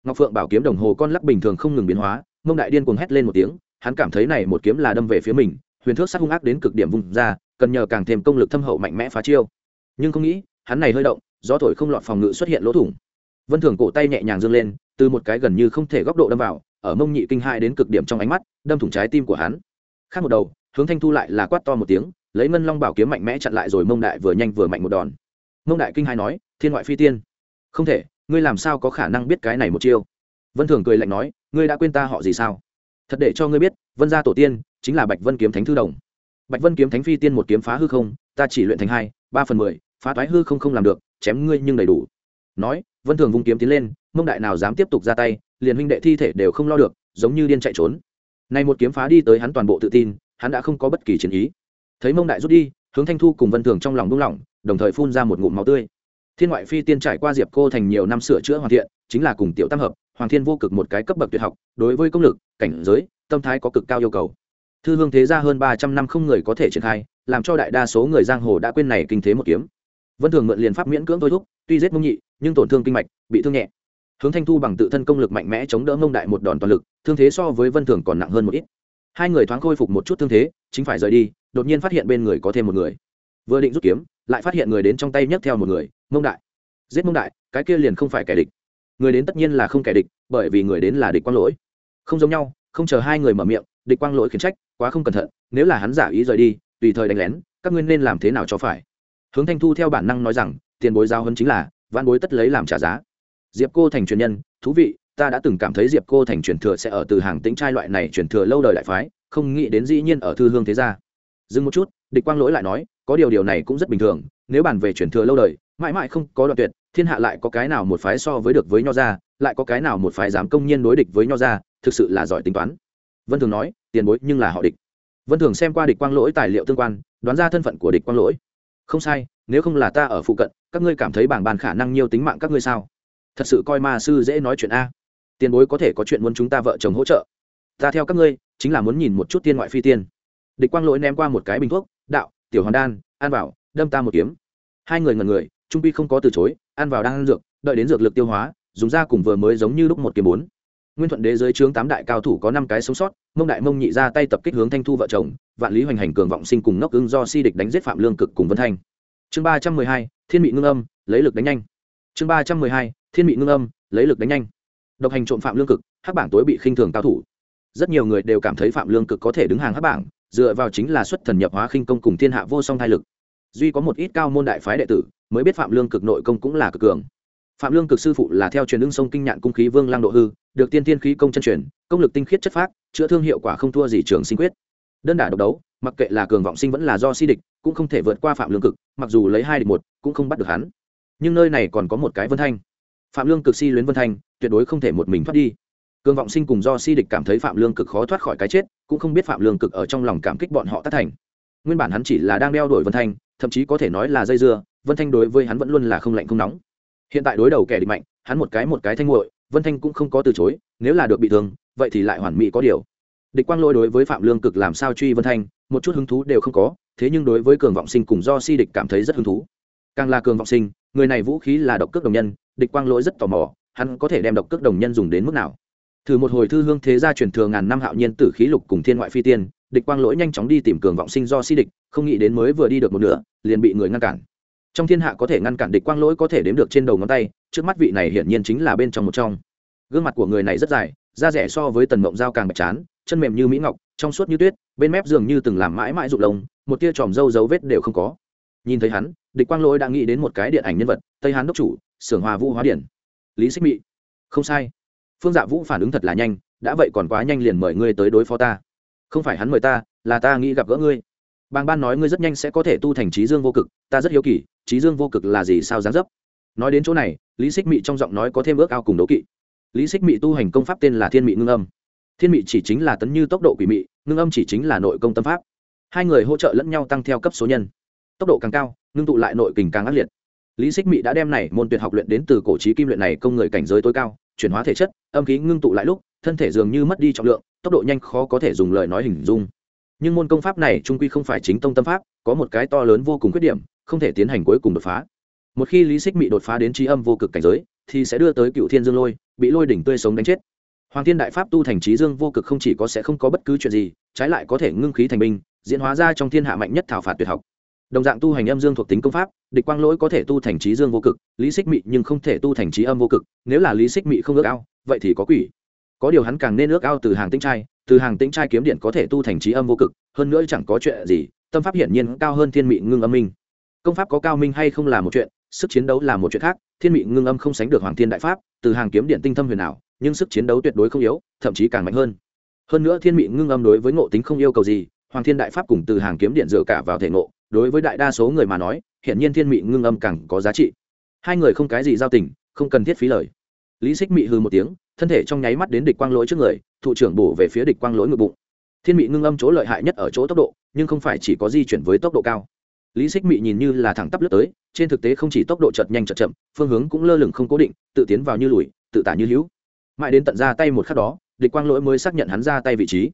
Speaker 1: Ngọc phượng bảo kiếm đồng hồ con lắc bình thường không ngừng biến hóa, mông đại điên cuồng hét lên một tiếng, hắn cảm thấy này một kiếm là đâm về phía mình, huyền thước sắt hung ác đến cực điểm vùng ra, cần nhờ càng thêm công lực thâm hậu mạnh mẽ phá chiêu. Nhưng không nghĩ, hắn này hơi động, gió thổi không lọt phòng ngự xuất hiện lỗ thủng. Vân thường cổ tay nhẹ nhàng dâng lên, từ một cái gần như không thể góc độ đâm vào, ở mông nhị kinh hai đến cực điểm trong ánh mắt, đâm thủng trái tim của hắn. Khác một đầu hướng thanh thu lại là quát to một tiếng, lấy ngân long bảo kiếm mạnh mẽ chặn lại rồi mông đại vừa nhanh vừa mạnh một đòn. Mông đại kinh hai nói, thiên ngoại phi tiên. Không thể, ngươi làm sao có khả năng biết cái này một chiêu? Vân thường cười lạnh nói, ngươi đã quên ta họ gì sao? Thật để cho ngươi biết, vân gia tổ tiên chính là bạch vân kiếm thánh thư đồng. Bạch vân kiếm thánh phi tiên một kiếm phá hư không, ta chỉ luyện thành hai, ba phần mười, phá toái hư không không làm được, chém ngươi nhưng đầy đủ. Nói, vân thường vung kiếm tiến lên, mông đại nào dám tiếp tục ra tay, liền huynh đệ thi thể đều không lo được, giống như điên chạy trốn. Này một kiếm phá đi tới hắn toàn bộ tự tin hắn đã không có bất kỳ chiến ý. Thấy mông đại rút đi, hướng thanh thu cùng vân thường trong lòng đung lỏng, đồng thời phun ra một ngụm máu tươi. Thiên ngoại phi tiên trải qua diệp cô thành nhiều năm sửa chữa hoàn thiện, chính là cùng tiểu tam hợp, hoàng thiên vô cực một cái cấp bậc tuyệt học, đối với công lực, cảnh giới, tâm thái có cực cao yêu cầu. Thư hương thế ra hơn ba trăm năm không người có thể triển khai, làm cho đại đa số người giang hồ đã quên này kinh thế một kiếm. Vân thường mượn liền pháp miễn cưỡng thôi thúc, tuy giết mông nhị, nhưng tổn thương kinh mạch, bị thương nhẹ. Hướng thanh thu bằng tự thân công lực mạnh mẽ chống đỡ mông đại một đòn toàn lực, thương thế so với vân thường còn nặng hơn một ít hai người thoáng khôi phục một chút thương thế, chính phải rời đi, đột nhiên phát hiện bên người có thêm một người. Vừa định rút kiếm, lại phát hiện người đến trong tay nhấc theo một người, mông đại. Giết mông đại, cái kia liền không phải kẻ địch. Người đến tất nhiên là không kẻ địch, bởi vì người đến là địch quang lỗi. Không giống nhau, không chờ hai người mở miệng, địch quang lỗi khiển trách, quá không cẩn thận, nếu là hắn giả ý rời đi, tùy thời đánh lén, các ngươi nên làm thế nào cho phải? Hướng thanh thu theo bản năng nói rằng, tiền bối giao hơn chính là văn bối tất lấy làm trả giá. Diệp cô thành truyền nhân, thú vị ta đã từng cảm thấy diệp cô thành truyền thừa sẽ ở từ hàng tính trai loại này truyền thừa lâu đời đại phái, không nghĩ đến dĩ nhiên ở thư hương thế gia. Dừng một chút, địch quang lỗi lại nói, có điều điều này cũng rất bình thường, nếu bàn về truyền thừa lâu đời, mãi mãi không có đoạn tuyệt, thiên hạ lại có cái nào một phái so với được với nho gia, lại có cái nào một phái dám công nhiên đối địch với nho gia, thực sự là giỏi tính toán. Vân thường nói, tiền bối nhưng là họ địch. Vân thường xem qua địch quang lỗi tài liệu tương quan, đoán ra thân phận của địch quang lỗi. Không sai, nếu không là ta ở phụ cận, các ngươi cảm thấy bảng bàn khả năng nhiều tính mạng các ngươi sao? Thật sự coi ma sư dễ nói chuyện a tiền bối có thể có chuyện muốn chúng ta vợ chồng hỗ trợ. Ta theo các ngươi, chính là muốn nhìn một chút tiên ngoại phi tiên. Địch quang lỗi ném qua một cái bình thuốc, đạo, tiểu hoàn đan, ăn vào, đâm ta một kiếm. Hai người ngần người, trung pi không có từ chối, ăn vào đang ăn dược, đợi đến dược lực tiêu hóa, dùng ra cùng vừa mới giống như lúc một kiếm bốn. Nguyên thuận đế dưới trướng tám đại cao thủ có năm cái sống sót, mông đại mông nhị ra tay tập kích hướng thanh thu vợ chồng, vạn lý hoành hành cường vọng sinh cùng ngốc ưng do si địch đánh giết phạm lương cực cùng vân thanh. Chương ba trăm mười hai, thiên bị ngưng âm, lấy lực đánh nhanh. Chương ba trăm mười hai, thiên bị ngưng âm, lấy lực đánh nhanh độc hành trộm phạm lương cực, hắc bảng tối bị khinh thường cao thủ. Rất nhiều người đều cảm thấy phạm lương cực có thể đứng hàng hắc bảng, dựa vào chính là xuất thần nhập hóa khinh công cùng thiên hạ vô song thai lực. Duy có một ít cao môn đại phái đệ tử, mới biết phạm lương cực nội công cũng là cực cường. Phạm lương cực sư phụ là theo truyền ưng sông kinh nhạn cung khí vương lang độ hư, được tiên tiên khí công chân truyền, công lực tinh khiết chất phác, chữa thương hiệu quả không thua gì trường sinh quyết. Đơn đả độc đấu, mặc kệ là cường vọng sinh vẫn là do si địch, cũng không thể vượt qua phạm lương cực, mặc dù lấy hai địch một, cũng không bắt được hắn. Nhưng nơi này còn có một cái vân thanh phạm lương cực si luyến vân thanh, tuyệt đối không thể một mình thoát đi. Cường vọng sinh cùng do si địch cảm thấy phạm lương cực khó thoát khỏi cái chết, cũng không biết phạm lương cực ở trong lòng cảm kích bọn họ tất thành. Nguyên bản hắn chỉ là đang đeo đổi vân thanh, thậm chí có thể nói là dây dưa, vân thanh đối với hắn vẫn luôn là không lạnh không nóng. Hiện tại đối đầu kẻ địch mạnh, hắn một cái một cái thanh nguội vân thanh cũng không có từ chối, nếu là được bị thương, vậy thì lại hoàn mỹ có điều. Địch quang lôi đối với phạm lương cực làm sao truy vân thanh, một chút hứng thú đều không có, thế nhưng đối với cường vọng sinh cùng do si địch cảm thấy rất hứng thú càng là cường vọng sinh, người này vũ khí là độc cước đồng nhân, địch quang lỗi rất tò mò, hắn có thể đem độc cước đồng nhân dùng đến mức nào? Thử một hồi thư hương thế gia truyền thừa ngàn năm hạo nhiên tử khí lục cùng thiên ngoại phi tiên, địch quang lỗi nhanh chóng đi tìm cường vọng sinh do si địch, không nghĩ đến mới vừa đi được một nửa, liền bị người ngăn cản. Trong thiên hạ có thể ngăn cản địch quang lỗi có thể đếm được trên đầu ngón tay, trước mắt vị này hiển nhiên chính là bên trong một trong. Gương mặt của người này rất dài, da rẻ so với tần mộng dao càng bạch chán, chân mềm như mỹ ngọc, trong suốt như tuyết, bên mép dường như từng làm mãi mãi rụng lông, một tia tròm râu dấu vết đều không có. Nhìn thấy hắn địch quang lỗi đã nghĩ đến một cái điện ảnh nhân vật, tây hán đốc chủ, sưởng hòa vũ hóa điển. Lý xích mị. Không sai. Phương dạ vũ phản ứng thật là nhanh, đã vậy còn quá nhanh liền mời ngươi tới đối phó ta. Không phải hắn mời ta, là ta nghĩ gặp gỡ ngươi. Bàng ban nói ngươi rất nhanh sẽ có thể tu thành trí dương vô cực, ta rất hiếu kỳ trí dương vô cực là gì sao dáng dấp? Nói đến chỗ này, lý xích mị trong giọng nói có thêm ước ao cùng đấu kỵ. Lý xích mị tu hành công pháp tên là thiên mị ngưng âm. Thiên mị chỉ chính là tấn như tốc độ quỷ mị, ngưng âm chỉ chính là nội công tâm pháp. Hai người hỗ trợ lẫn nhau tăng theo cấp số nhân. Tốc độ càng cao ngưng tụ lại nội kình càng ác liệt. Lý xích mị đã đem này môn tuyệt học luyện đến từ cổ trí kim luyện này công người cảnh giới tối cao, chuyển hóa thể chất, âm khí ngưng tụ lại lúc, thân thể dường như mất đi trọng lượng, tốc độ nhanh khó có thể dùng lời nói hình dung. Nhưng môn công pháp này trung quy không phải chính tông tâm pháp, có một cái to lớn vô cùng khuyết điểm, không thể tiến hành cuối cùng đột phá. Một khi lý xích mị đột phá đến trí âm vô cực cảnh giới, thì sẽ đưa tới cựu thiên dương lôi, bị lôi đỉnh tươi sống đánh chết. Hoàng thiên đại pháp tu thành trí dương vô cực không chỉ có sẽ không có bất cứ chuyện gì, trái lại có thể ngưng khí thành binh, diễn hóa ra trong thiên hạ mạnh nhất thảo phạt tuyệt học đồng dạng tu hành âm dương thuộc tính công pháp, địch quang lỗi có thể tu thành trí dương vô cực, lý xích mị nhưng không thể tu thành trí âm vô cực, nếu là lý xích mị không ước ao, vậy thì có quỷ. Có điều hắn càng nên ước ao từ hàng tinh trai, từ hàng tinh trai kiếm điện có thể tu thành trí âm vô cực, hơn nữa chẳng có chuyện gì, tâm pháp hiển nhiên cao hơn thiên mị ngưng âm minh. Công pháp có cao minh hay không là một chuyện, sức chiến đấu là một chuyện khác, thiên mị ngưng âm không sánh được hoàng thiên đại pháp, từ hàng kiếm điện tinh thâm huyền ảo, nhưng sức chiến đấu tuyệt đối không yếu, thậm chí càng mạnh hơn. Hơn nữa thiên mị ngưng âm đối với ngộ tính không yêu cầu gì, hoàng thiên đại pháp cùng từ hàng kiếm điện dựa cả vào thể ngộ đối với đại đa số người mà nói, hiển nhiên thiên mị ngưng âm càng có giá trị. Hai người không cái gì giao tình, không cần thiết phí lời. Lý xích mị hư một tiếng, thân thể trong nháy mắt đến địch quang lỗi trước người thụ trưởng bổ về phía địch quang lỗi ngực bụng. Thiên mị ngưng âm chỗ lợi hại nhất ở chỗ tốc độ, nhưng không phải chỉ có di chuyển với tốc độ cao. Lý xích mị nhìn như là thẳng tắp lướt tới, trên thực tế không chỉ tốc độ chợt nhanh chợt chậm, phương hướng cũng lơ lửng không cố định, tự tiến vào như lùi, tự tả như hữu. Mãi đến tận ra tay một khắc đó, địch quang lỗi mới xác nhận hắn ra tay vị trí.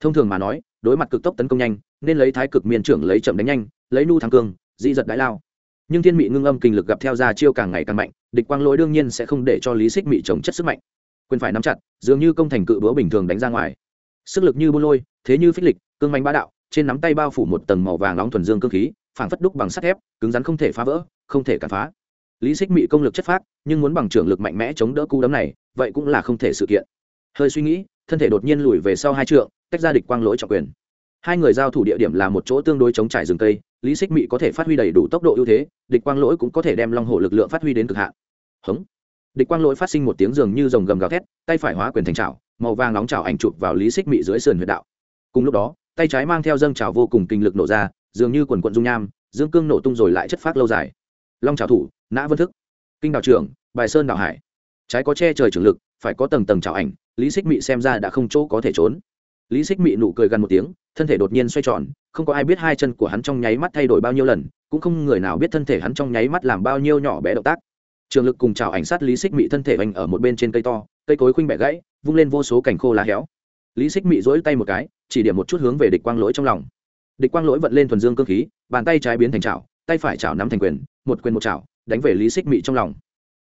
Speaker 1: Thông thường mà nói, đối mặt cực tốc tấn công nhanh, nên lấy thái cực miền trưởng lấy chậm đánh nhanh lấy nu thắng cương dị giật đại lao. Nhưng thiên mị ngưng âm kinh lực gặp theo ra chiêu càng ngày càng mạnh, địch quang lỗi đương nhiên sẽ không để cho lý xích mị trồng chất sức mạnh. Quyền phải nắm chặt, dường như công thành cự búa bình thường đánh ra ngoài. Sức lực như buôn lôi, thế như phích lịch, cương manh bá đạo, trên nắm tay bao phủ một tầng màu vàng nóng thuần dương cơ khí, phảng phất đúc bằng sắt thép, cứng rắn không thể phá vỡ, không thể cản phá. Lý xích mị công lực chất phát nhưng muốn bằng trưởng lực mạnh mẽ chống đỡ cú đấm này, vậy cũng là không thể sự kiện. Hơi suy nghĩ, thân thể đột nhiên lùi về sau hai trượng, tách ra địch quang lỗi trọng quyền. Hai người giao thủ địa điểm là một chỗ tương đối chống trải rừng cây lý xích mị có thể phát huy đầy đủ tốc độ ưu thế, địch quang lỗi cũng có thể đem long hổ lực lượng phát huy đến cực hạn. Hống. Địch quang lỗi phát sinh một tiếng giường như rồng gầm gào thét, tay phải hóa quyền thành trào màu vàng nóng trào ảnh chụp vào lý xích mị dưới sườn huyệt đạo. Cùng lúc đó, tay trái mang theo dâng trào vô cùng kinh lực nổ ra, dường như quần quận dung nham, dương cương nổ tung rồi lại chất phát lâu dài. Long trào thủ, nã vân thức. Kinh đào trưởng, bài sơn đào hải. Trái có che trời trường lực, phải có tầng tầng trào ảnh, lý xích mị xem ra đã không chỗ có thể trốn. Lý xích mị nụ cười gần một tiếng, thân thể đột nhiên xoay tròn không có ai biết hai chân của hắn trong nháy mắt thay đổi bao nhiêu lần, cũng không người nào biết thân thể hắn trong nháy mắt làm bao nhiêu nhỏ bé động tác. Trường lực cùng chào ảnh sát lý xích mị thân thể vành ở một bên trên cây to, cây cối khuynh bẻ gãy, vung lên vô số cành khô lá héo. Lý xích mị dỗi tay một cái, chỉ điểm một chút hướng về địch quang lỗi trong lòng. Địch quang lỗi vận lên thuần dương cơ khí, bàn tay trái biến thành chảo, tay phải chảo nắm thành quyền, một quyền một chảo, đánh về lý xích mị trong lòng.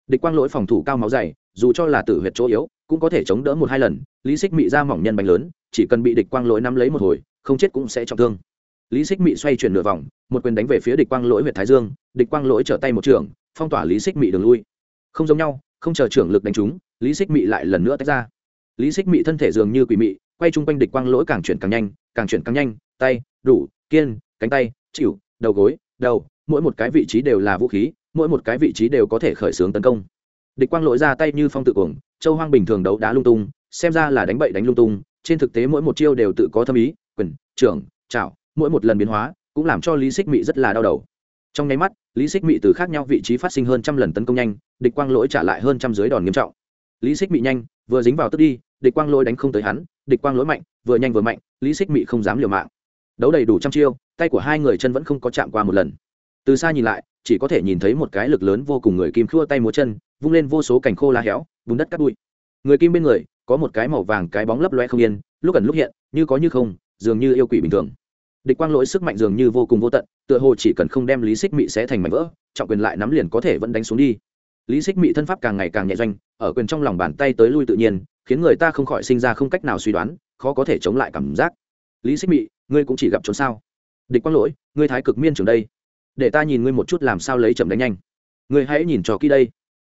Speaker 1: Địch quang lỗi phòng thủ cao máu dày, dù cho là tử huyệt chỗ yếu, cũng có thể chống đỡ một hai lần, lý xích mị ra mỏng nhân bánh lớn, chỉ cần bị địch quang lỗi nắm lấy một hồi, không chết cũng sẽ trọng thương lý xích mị xoay chuyển nửa vòng, một quyền đánh về phía địch quang lỗi huyện thái dương, địch quang lỗi trở tay một trường phong tỏa lý xích mị đường lui. Không giống nhau, không chờ trưởng lực đánh trúng, lý xích mị lại lần nữa tách ra. Lý xích mị thân thể dường như quỷ mị, quay chung quanh địch quang lỗi càng chuyển càng nhanh, càng chuyển càng nhanh, tay, đủ, kiên, cánh tay, chịu, đầu gối, đầu, mỗi một cái vị trí đều là vũ khí, mỗi một cái vị trí đều có thể khởi xướng tấn công. Địch quang lỗi ra tay như phong tự cuồng, châu hoang bình thường đấu đá lung tung, xem ra là đánh bậy đánh lung tung, trên thực tế mỗi một chiêu đều tự có thâm ý, quyền, trưởng chảo mỗi một lần biến hóa cũng làm cho lý xích mị rất là đau đầu trong nháy mắt lý xích mị từ khác nhau vị trí phát sinh hơn trăm lần tấn công nhanh địch quang lỗi trả lại hơn trăm dưới đòn nghiêm trọng lý xích mị nhanh vừa dính vào tức đi địch quang lỗi đánh không tới hắn địch quang lỗi mạnh vừa nhanh vừa mạnh lý xích mị không dám liều mạng đấu đầy đủ trăm chiêu tay của hai người chân vẫn không có chạm qua một lần từ xa nhìn lại chỉ có thể nhìn thấy một cái lực lớn vô cùng người kim khua tay múa chân vung lên vô số cành khô lá héo bùn đất cắt bụi người kim bên người có một cái màu vàng cái bóng lấp loe không yên lúc ẩn lúc hiện như có như không dường như yêu quỷ bình thường địch quang lỗi sức mạnh dường như vô cùng vô tận, tựa hồ chỉ cần không đem lý xích mị sẽ thành mảnh vỡ, trọng quyền lại nắm liền có thể vẫn đánh xuống đi. Lý xích mị thân pháp càng ngày càng nhẹ doanh, ở quyền trong lòng bàn tay tới lui tự nhiên, khiến người ta không khỏi sinh ra không cách nào suy đoán, khó có thể chống lại cảm giác. Lý xích mị, ngươi cũng chỉ gặp trốn sao? Địch quang lỗi, ngươi thái cực miên trường đây. Để ta nhìn ngươi một chút làm sao lấy chậm đánh nhanh. Ngươi hãy nhìn cho kỹ đây.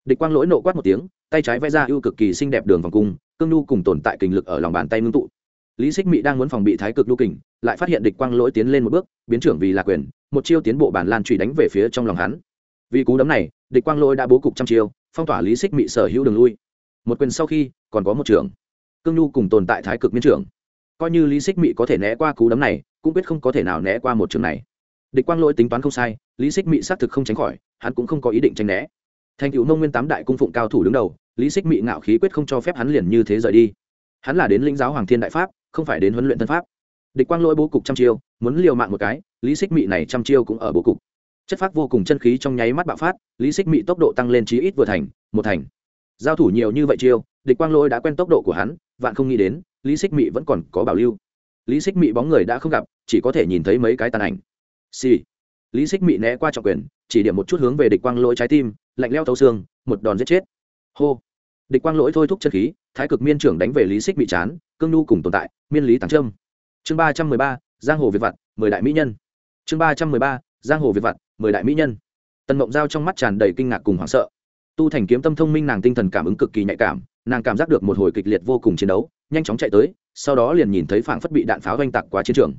Speaker 1: Địch quang lỗi nộ quát một tiếng, tay trái vẽ ra ưu cực kỳ xinh đẹp đường vòng cung, cương nhu cùng tồn tại kình lực ở lòng bàn tay ngưng tụ lý xích mị đang muốn phòng bị thái cực Lưu kình, lại phát hiện địch quang lỗi tiến lên một bước, biến trưởng vì là quyền, một chiêu tiến bộ bản lan truy đánh về phía trong lòng hắn. Vì cú đấm này, địch quang lỗi đã bố cục trăm chiêu, phong tỏa lý xích mị sở hữu đường lui. Một quyền sau khi, còn có một trưởng. Cương nhu cùng tồn tại thái cực miên trưởng. Coi như lý xích mị có thể né qua cú đấm này, cũng biết không có thể nào né qua một trường này. Địch quang lỗi tính toán không sai, lý xích mị xác thực không tránh khỏi, hắn cũng không có ý định tranh né. Thành cựu Nông nguyên tám đại cung phụng cao thủ đứng đầu, lý xích mị ngạo khí quyết không cho phép hắn liền như thế rời đi. Hắn là đến lĩnh giáo hoàng thiên đại pháp không phải đến huấn luyện thân pháp. Địch quang lỗi bố cục trăm chiêu, muốn liều mạng một cái, lý xích mị này trăm chiêu cũng ở bố cục. Chất phát vô cùng chân khí trong nháy mắt bạo phát, lý xích mị tốc độ tăng lên chí ít vừa thành, một thành. Giao thủ nhiều như vậy chiêu, địch quang lỗi đã quen tốc độ của hắn, vạn không nghĩ đến, lý xích mị vẫn còn có bảo lưu. Lý xích mị bóng người đã không gặp, chỉ có thể nhìn thấy mấy cái tàn ảnh. Xì、sì. lý xích mị né qua trọng quyền, chỉ điểm một chút hướng về địch quang lỗi trái tim, lạnh leo thấu xương, một đòn giết chết. Hô địch quang lỗi thôi thúc chân khí, thái cực miên trưởng đánh về lý xích bị chán, cương nhu cùng tồn tại, miên lý tàng trâm. Chương ba trăm mười ba, giang hồ việt vặt, mười đại mỹ nhân. Chương ba trăm mười ba, giang hồ việt vặt, mười đại mỹ nhân. Tần mộng giao trong mắt tràn đầy kinh ngạc cùng hoảng sợ. Tu thành kiếm tâm thông minh nàng tinh thần cảm ứng cực kỳ nhạy cảm, nàng cảm giác được một hồi kịch liệt vô cùng chiến đấu, nhanh chóng chạy tới, sau đó liền nhìn thấy phảng phất bị đạn pháo oanh tạc quá chiến trường.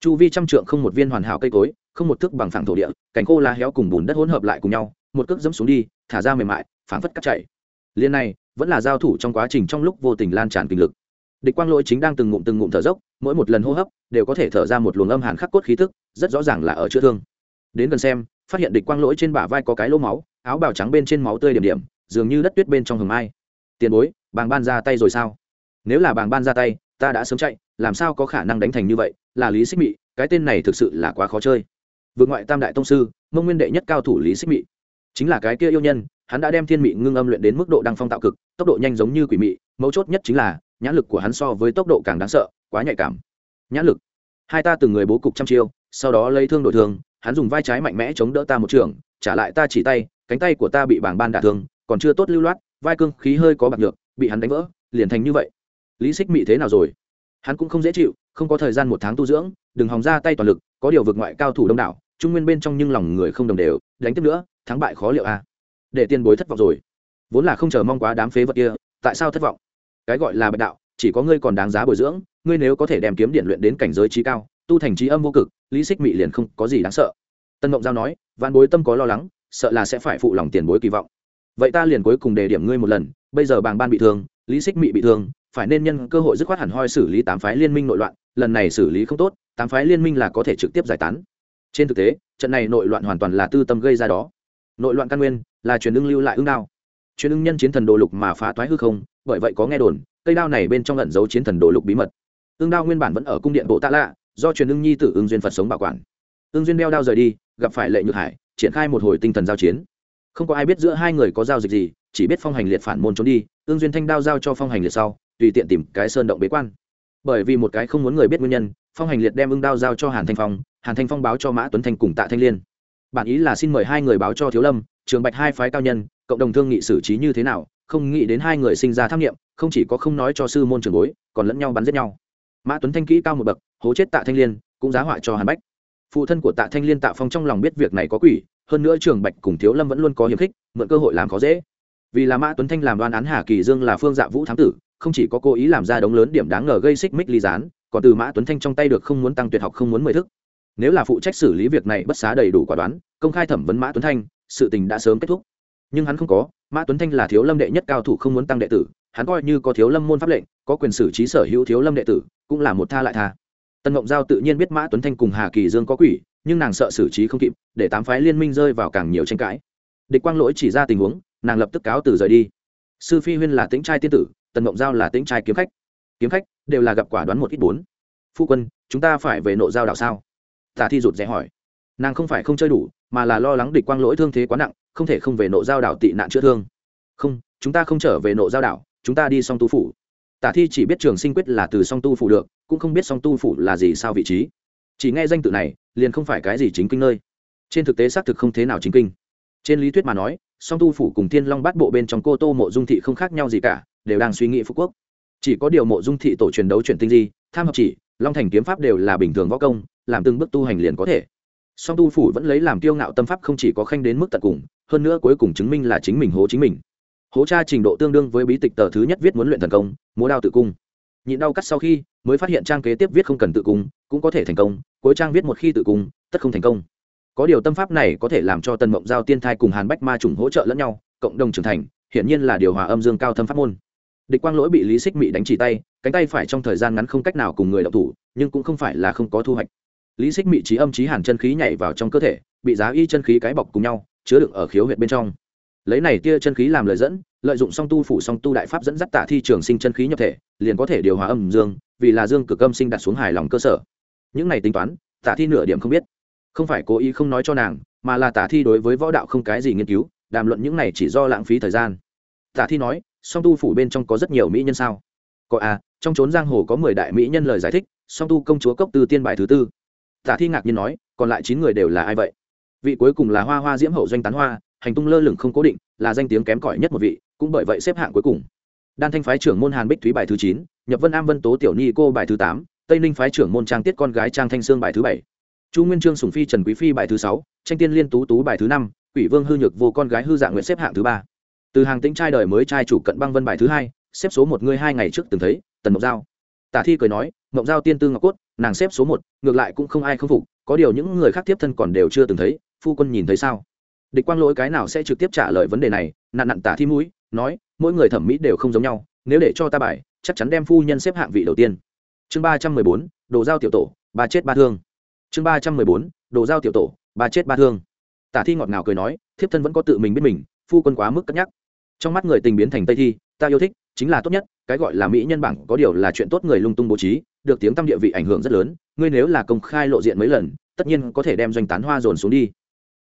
Speaker 1: Chu vi trăm trượng không một viên hoàn hảo cây cối, không một thước bằng phẳng thổ địa, cành khô lá héo cùng bùn đất hỗn hợp lại cùng nhau, một cước dẫm xuống đi, thả ra mềm mại, phảng phất cắt chạy. Liên này vẫn là giao thủ trong quá trình trong lúc vô tình lan tràn kinh lực. Địch quang lỗi chính đang từng ngụm từng ngụm thở dốc, mỗi một lần hô hấp đều có thể thở ra một luồng âm hàn khắc cốt khí tức, rất rõ ràng là ở chữa thương. Đến gần xem, phát hiện địch quang lỗi trên bả vai có cái lỗ máu, áo bào trắng bên trên máu tươi điểm điểm, dường như đất tuyết bên trong hầm mai tiền bối, bàng ban ra tay rồi sao? Nếu là bàng ban ra tay, ta đã sớm chạy, làm sao có khả năng đánh thành như vậy? Là lý xích mị, cái tên này thực sự là quá khó chơi. Vượt ngoại tam đại tông sư, mông nguyên đệ nhất cao thủ lý xích mị. Chính là cái kia yêu nhân hắn đã đem thiên mị ngưng âm luyện đến mức độ đăng phong tạo cực, tốc độ nhanh giống như quỷ mị, mấu chốt nhất chính là, nhãn lực của hắn so với tốc độ càng đáng sợ, quá nhạy cảm. Nhãn lực. Hai ta từng người bố cục trăm chiêu, sau đó lấy thương đổi thương, hắn dùng vai trái mạnh mẽ chống đỡ ta một trường, trả lại ta chỉ tay, cánh tay của ta bị bảng ban đả thương, còn chưa tốt lưu loát, vai cương khí hơi có bạc nhược, bị hắn đánh vỡ, liền thành như vậy. Lý xích mị thế nào rồi? Hắn cũng không dễ chịu, không có thời gian một tháng tu dưỡng, đừng hòng ra tay toàn lực, có điều vượt ngoại cao thủ đông đảo, trung nguyên bên trong nhưng lòng người không đồng đều, đánh tiếp nữa, thắng bại khó liệu a. à để tiền bối thất vọng rồi. Vốn là không chờ mong quá đám phế vật kia, tại sao thất vọng? Cái gọi là bạch đạo, chỉ có ngươi còn đáng giá bồi dưỡng, ngươi nếu có thể đem kiếm điện luyện đến cảnh giới trí cao, tu thành trí âm vô cực, lý xích mị liền không có gì đáng sợ. Tân mộng giao nói văn bối tâm có lo lắng, sợ là sẽ phải phụ lòng tiền bối kỳ vọng. Vậy ta liền cuối cùng đề điểm ngươi một lần, bây giờ bàng ban bị thương, lý xích mị bị thương, phải nên nhân cơ hội dứt khoát hẳn hoi xử lý tám phái liên minh nội loạn, lần này xử lý không tốt, tám phái liên minh là có thể trực tiếp giải tán. Trên thực tế, trận này nội loạn hoàn toàn là tư tâm gây ra đó. Nội loạn căn nguyên là truyền ưng lưu lại ưng đao. Truyền ưng nhân chiến thần đồ lục mà phá toái hư không, bởi vậy có nghe đồn, cây đao này bên trong lẩn giấu chiến thần đồ lục bí mật. Ưng đao nguyên bản vẫn ở cung điện bộ tạ lạ, do truyền ưng nhi tử ưng duyên phật sống bảo quản. Ưng duyên đeo đao rời đi, gặp phải lệ nhược hải, triển khai một hồi tinh thần giao chiến. Không có ai biết giữa hai người có giao dịch gì, chỉ biết phong hành liệt phản môn trốn đi, Ưng duyên thanh đao giao cho phong hành liệt sau, tùy tiện tìm cái sơn động bế quan. Bởi vì một cái không muốn người biết nguyên nhân, phong hành liệt đem ưng đao giao cho hàn thanh phong, hàn thanh phong báo cho mã tuấn thanh cùng tạ thanh liên. Bản ý là xin mời hai người báo cho thiếu lâm trường bạch hai phái cao nhân, cộng đồng thương nghị xử trí như thế nào, không nghĩ đến hai người sinh ra tham nghiệm, không chỉ có không nói cho sư môn trường bối, còn lẫn nhau bắn giết nhau. Mã tuấn thanh kỹ cao một bậc, hố chết tạ thanh liên, cũng giá họa cho hàn bách. Phụ thân của tạ thanh liên tạ phong trong lòng biết việc này có quỷ, hơn nữa trường bạch cùng thiếu lâm vẫn luôn có hiềm khích, mượn cơ hội làm khó dễ. Vì là mã tuấn thanh làm đoan án hà kỳ dương là phương dạ vũ thám tử, không chỉ có cố ý làm ra đống lớn điểm đáng ngờ gây xích mích ly gián, còn từ mã tuấn thanh trong tay được không muốn tăng tuyệt học không muốn mười thức. Nếu là phụ trách xử lý việc này bất xá đầy đủ quả đoán, công khai thẩm vấn mã tuấn thanh sự tình đã sớm kết thúc. Nhưng hắn không có, mã tuấn thanh là thiếu lâm đệ nhất cao thủ không muốn tăng đệ tử, hắn coi như có thiếu lâm môn pháp lệnh, có quyền xử trí sở hữu thiếu lâm đệ tử, cũng là một tha lại tha. Tân ngộng giao tự nhiên biết mã tuấn thanh cùng hà kỳ dương có quỷ, nhưng nàng sợ xử trí không kịp, để tám phái liên minh rơi vào càng nhiều tranh cãi. Địch quang lỗi chỉ ra tình huống, nàng lập tức cáo từ rời đi. Sư phi huyên là tính trai tiên tử, tần mộng giao là tính trai kiếm khách. Kiếm khách đều là gặp quả đoán một ít bốn. Phu quân, chúng ta phải về nộ giao đảo sao? Tả thi rụt rẽ hỏi. Nàng không phải không chơi đủ mà là lo lắng địch quang lỗi thương thế quá nặng, không thể không về nộ giao đảo tị nạn chữa thương. Không, chúng ta không trở về nộ giao đảo, chúng ta đi song tu phủ. Tả thi chỉ biết trường sinh quyết là từ song tu phủ được, cũng không biết song tu phủ là gì sao vị trí. Chỉ nghe danh tự này, liền không phải cái gì chính kinh nơi. Trên thực tế xác thực không thế nào chính kinh. Trên lý thuyết mà nói, song tu phủ cùng thiên long bát bộ bên trong cô tô mộ dung thị không khác nhau gì cả, đều đang suy nghĩ phú quốc. Chỉ có điều mộ dung thị tổ truyền đấu truyền tinh di, tham học chỉ, long thành kiếm pháp đều là bình thường võ công, làm từng bước tu hành liền có thể song tu phủ vẫn lấy làm kiêu ngạo tâm pháp không chỉ có khanh đến mức tận cùng, hơn nữa cuối cùng chứng minh là chính mình hố chính mình. Hố cha trình độ tương đương với bí tịch tờ thứ nhất viết muốn luyện thần công, múa đao tự cung. Nhịn đau cắt sau khi, mới phát hiện trang kế tiếp viết không cần tự cung, cũng có thể thành công, cuối trang viết một khi tự cung, tất không thành công. Có điều tâm pháp này có thể làm cho tần mộng giao, tiên thai cùng hàn bách ma trùng hỗ trợ lẫn nhau, cộng đồng trưởng thành, hiển nhiên là điều hòa âm dương cao thâm pháp môn. Địch quang lỗi bị lý xích mị đánh chỉ tay, cánh tay phải trong thời gian ngắn không cách nào cùng người đọc thủ, nhưng cũng không phải là không có thu hoạch lý xích mị trí âm trí hàn chân khí nhảy vào trong cơ thể, bị giá y chân khí cái bọc cùng nhau, chứa đựng ở khiếu huyệt bên trong. Lấy này tia chân khí làm lời dẫn, lợi dụng song tu phủ song tu đại pháp dẫn dắt tả thi trường sinh chân khí nhập thể, liền có thể điều hòa âm dương, vì là dương cực âm sinh đặt xuống hài lòng cơ sở. Những này tính toán, tả thi nửa điểm không biết. Không phải cố ý không nói cho nàng, mà là tả thi đối với võ đạo không cái gì nghiên cứu, đàm luận những này chỉ do lãng phí thời gian. Tả thi nói, song tu phủ bên trong có rất nhiều mỹ nhân sao? Có à trong trốn giang hồ có mười đại mỹ nhân lời giải thích, song tu công chúa cốc tư tiên bài thứ tư tả thi ngạc nhiên nói, còn lại chín người đều là ai vậy? Vị cuối cùng là hoa hoa diễm hậu doanh tán hoa, hành tung lơ lửng không cố định, là danh tiếng kém cỏi nhất một vị, cũng bởi vậy xếp hạng cuối cùng. Đan thanh phái trưởng môn hàn bích thúy bài thứ chín, nhập vân am vân tố tiểu ni cô bài thứ tám, tây ninh phái trưởng môn trang tiết con gái trang thanh sương bài thứ bảy. Chu nguyên trương sùng phi trần quý phi bài thứ sáu, tranh tiên liên tú tú bài thứ năm, quỷ vương hư nhược vô con gái hư dạng nguyện xếp hạng thứ ba. Từ hàng tĩnh trai đời mới trai chủ cận băng vân bài thứ hai, xếp số một ngươi hai ngày trước từng thấy, tần mộc giao. Tả thi cười nói, mộc giao tiên tư ngọc cốt nàng xếp số một, ngược lại cũng không ai không phục, có điều những người khác tiếp thân còn đều chưa từng thấy, phu quân nhìn thấy sao? Địch quang lỗi cái nào sẽ trực tiếp trả lời vấn đề này, nạn nặn tả thi mũi, nói, mỗi người thẩm mỹ đều không giống nhau, nếu để cho ta bài, chắc chắn đem phu nhân xếp hạng vị đầu tiên. Chương ba trăm mười bốn, đồ giao tiểu tổ, ba chết ba thương. Chương ba trăm mười bốn, đồ giao tiểu tổ, ba chết ba thương. Tả thi ngọt ngào cười nói, thiếp thân vẫn có tự mình biết mình, phu quân quá mức cất nhắc. Trong mắt người tình biến thành tây thi, ta yêu thích, chính là tốt nhất, cái gọi là mỹ nhân bảng có điều là chuyện tốt người lung tung bố trí được tiếng tăm địa vị ảnh hưởng rất lớn, ngươi nếu là công khai lộ diện mấy lần, tất nhiên có thể đem doanh tán hoa dồn xuống đi.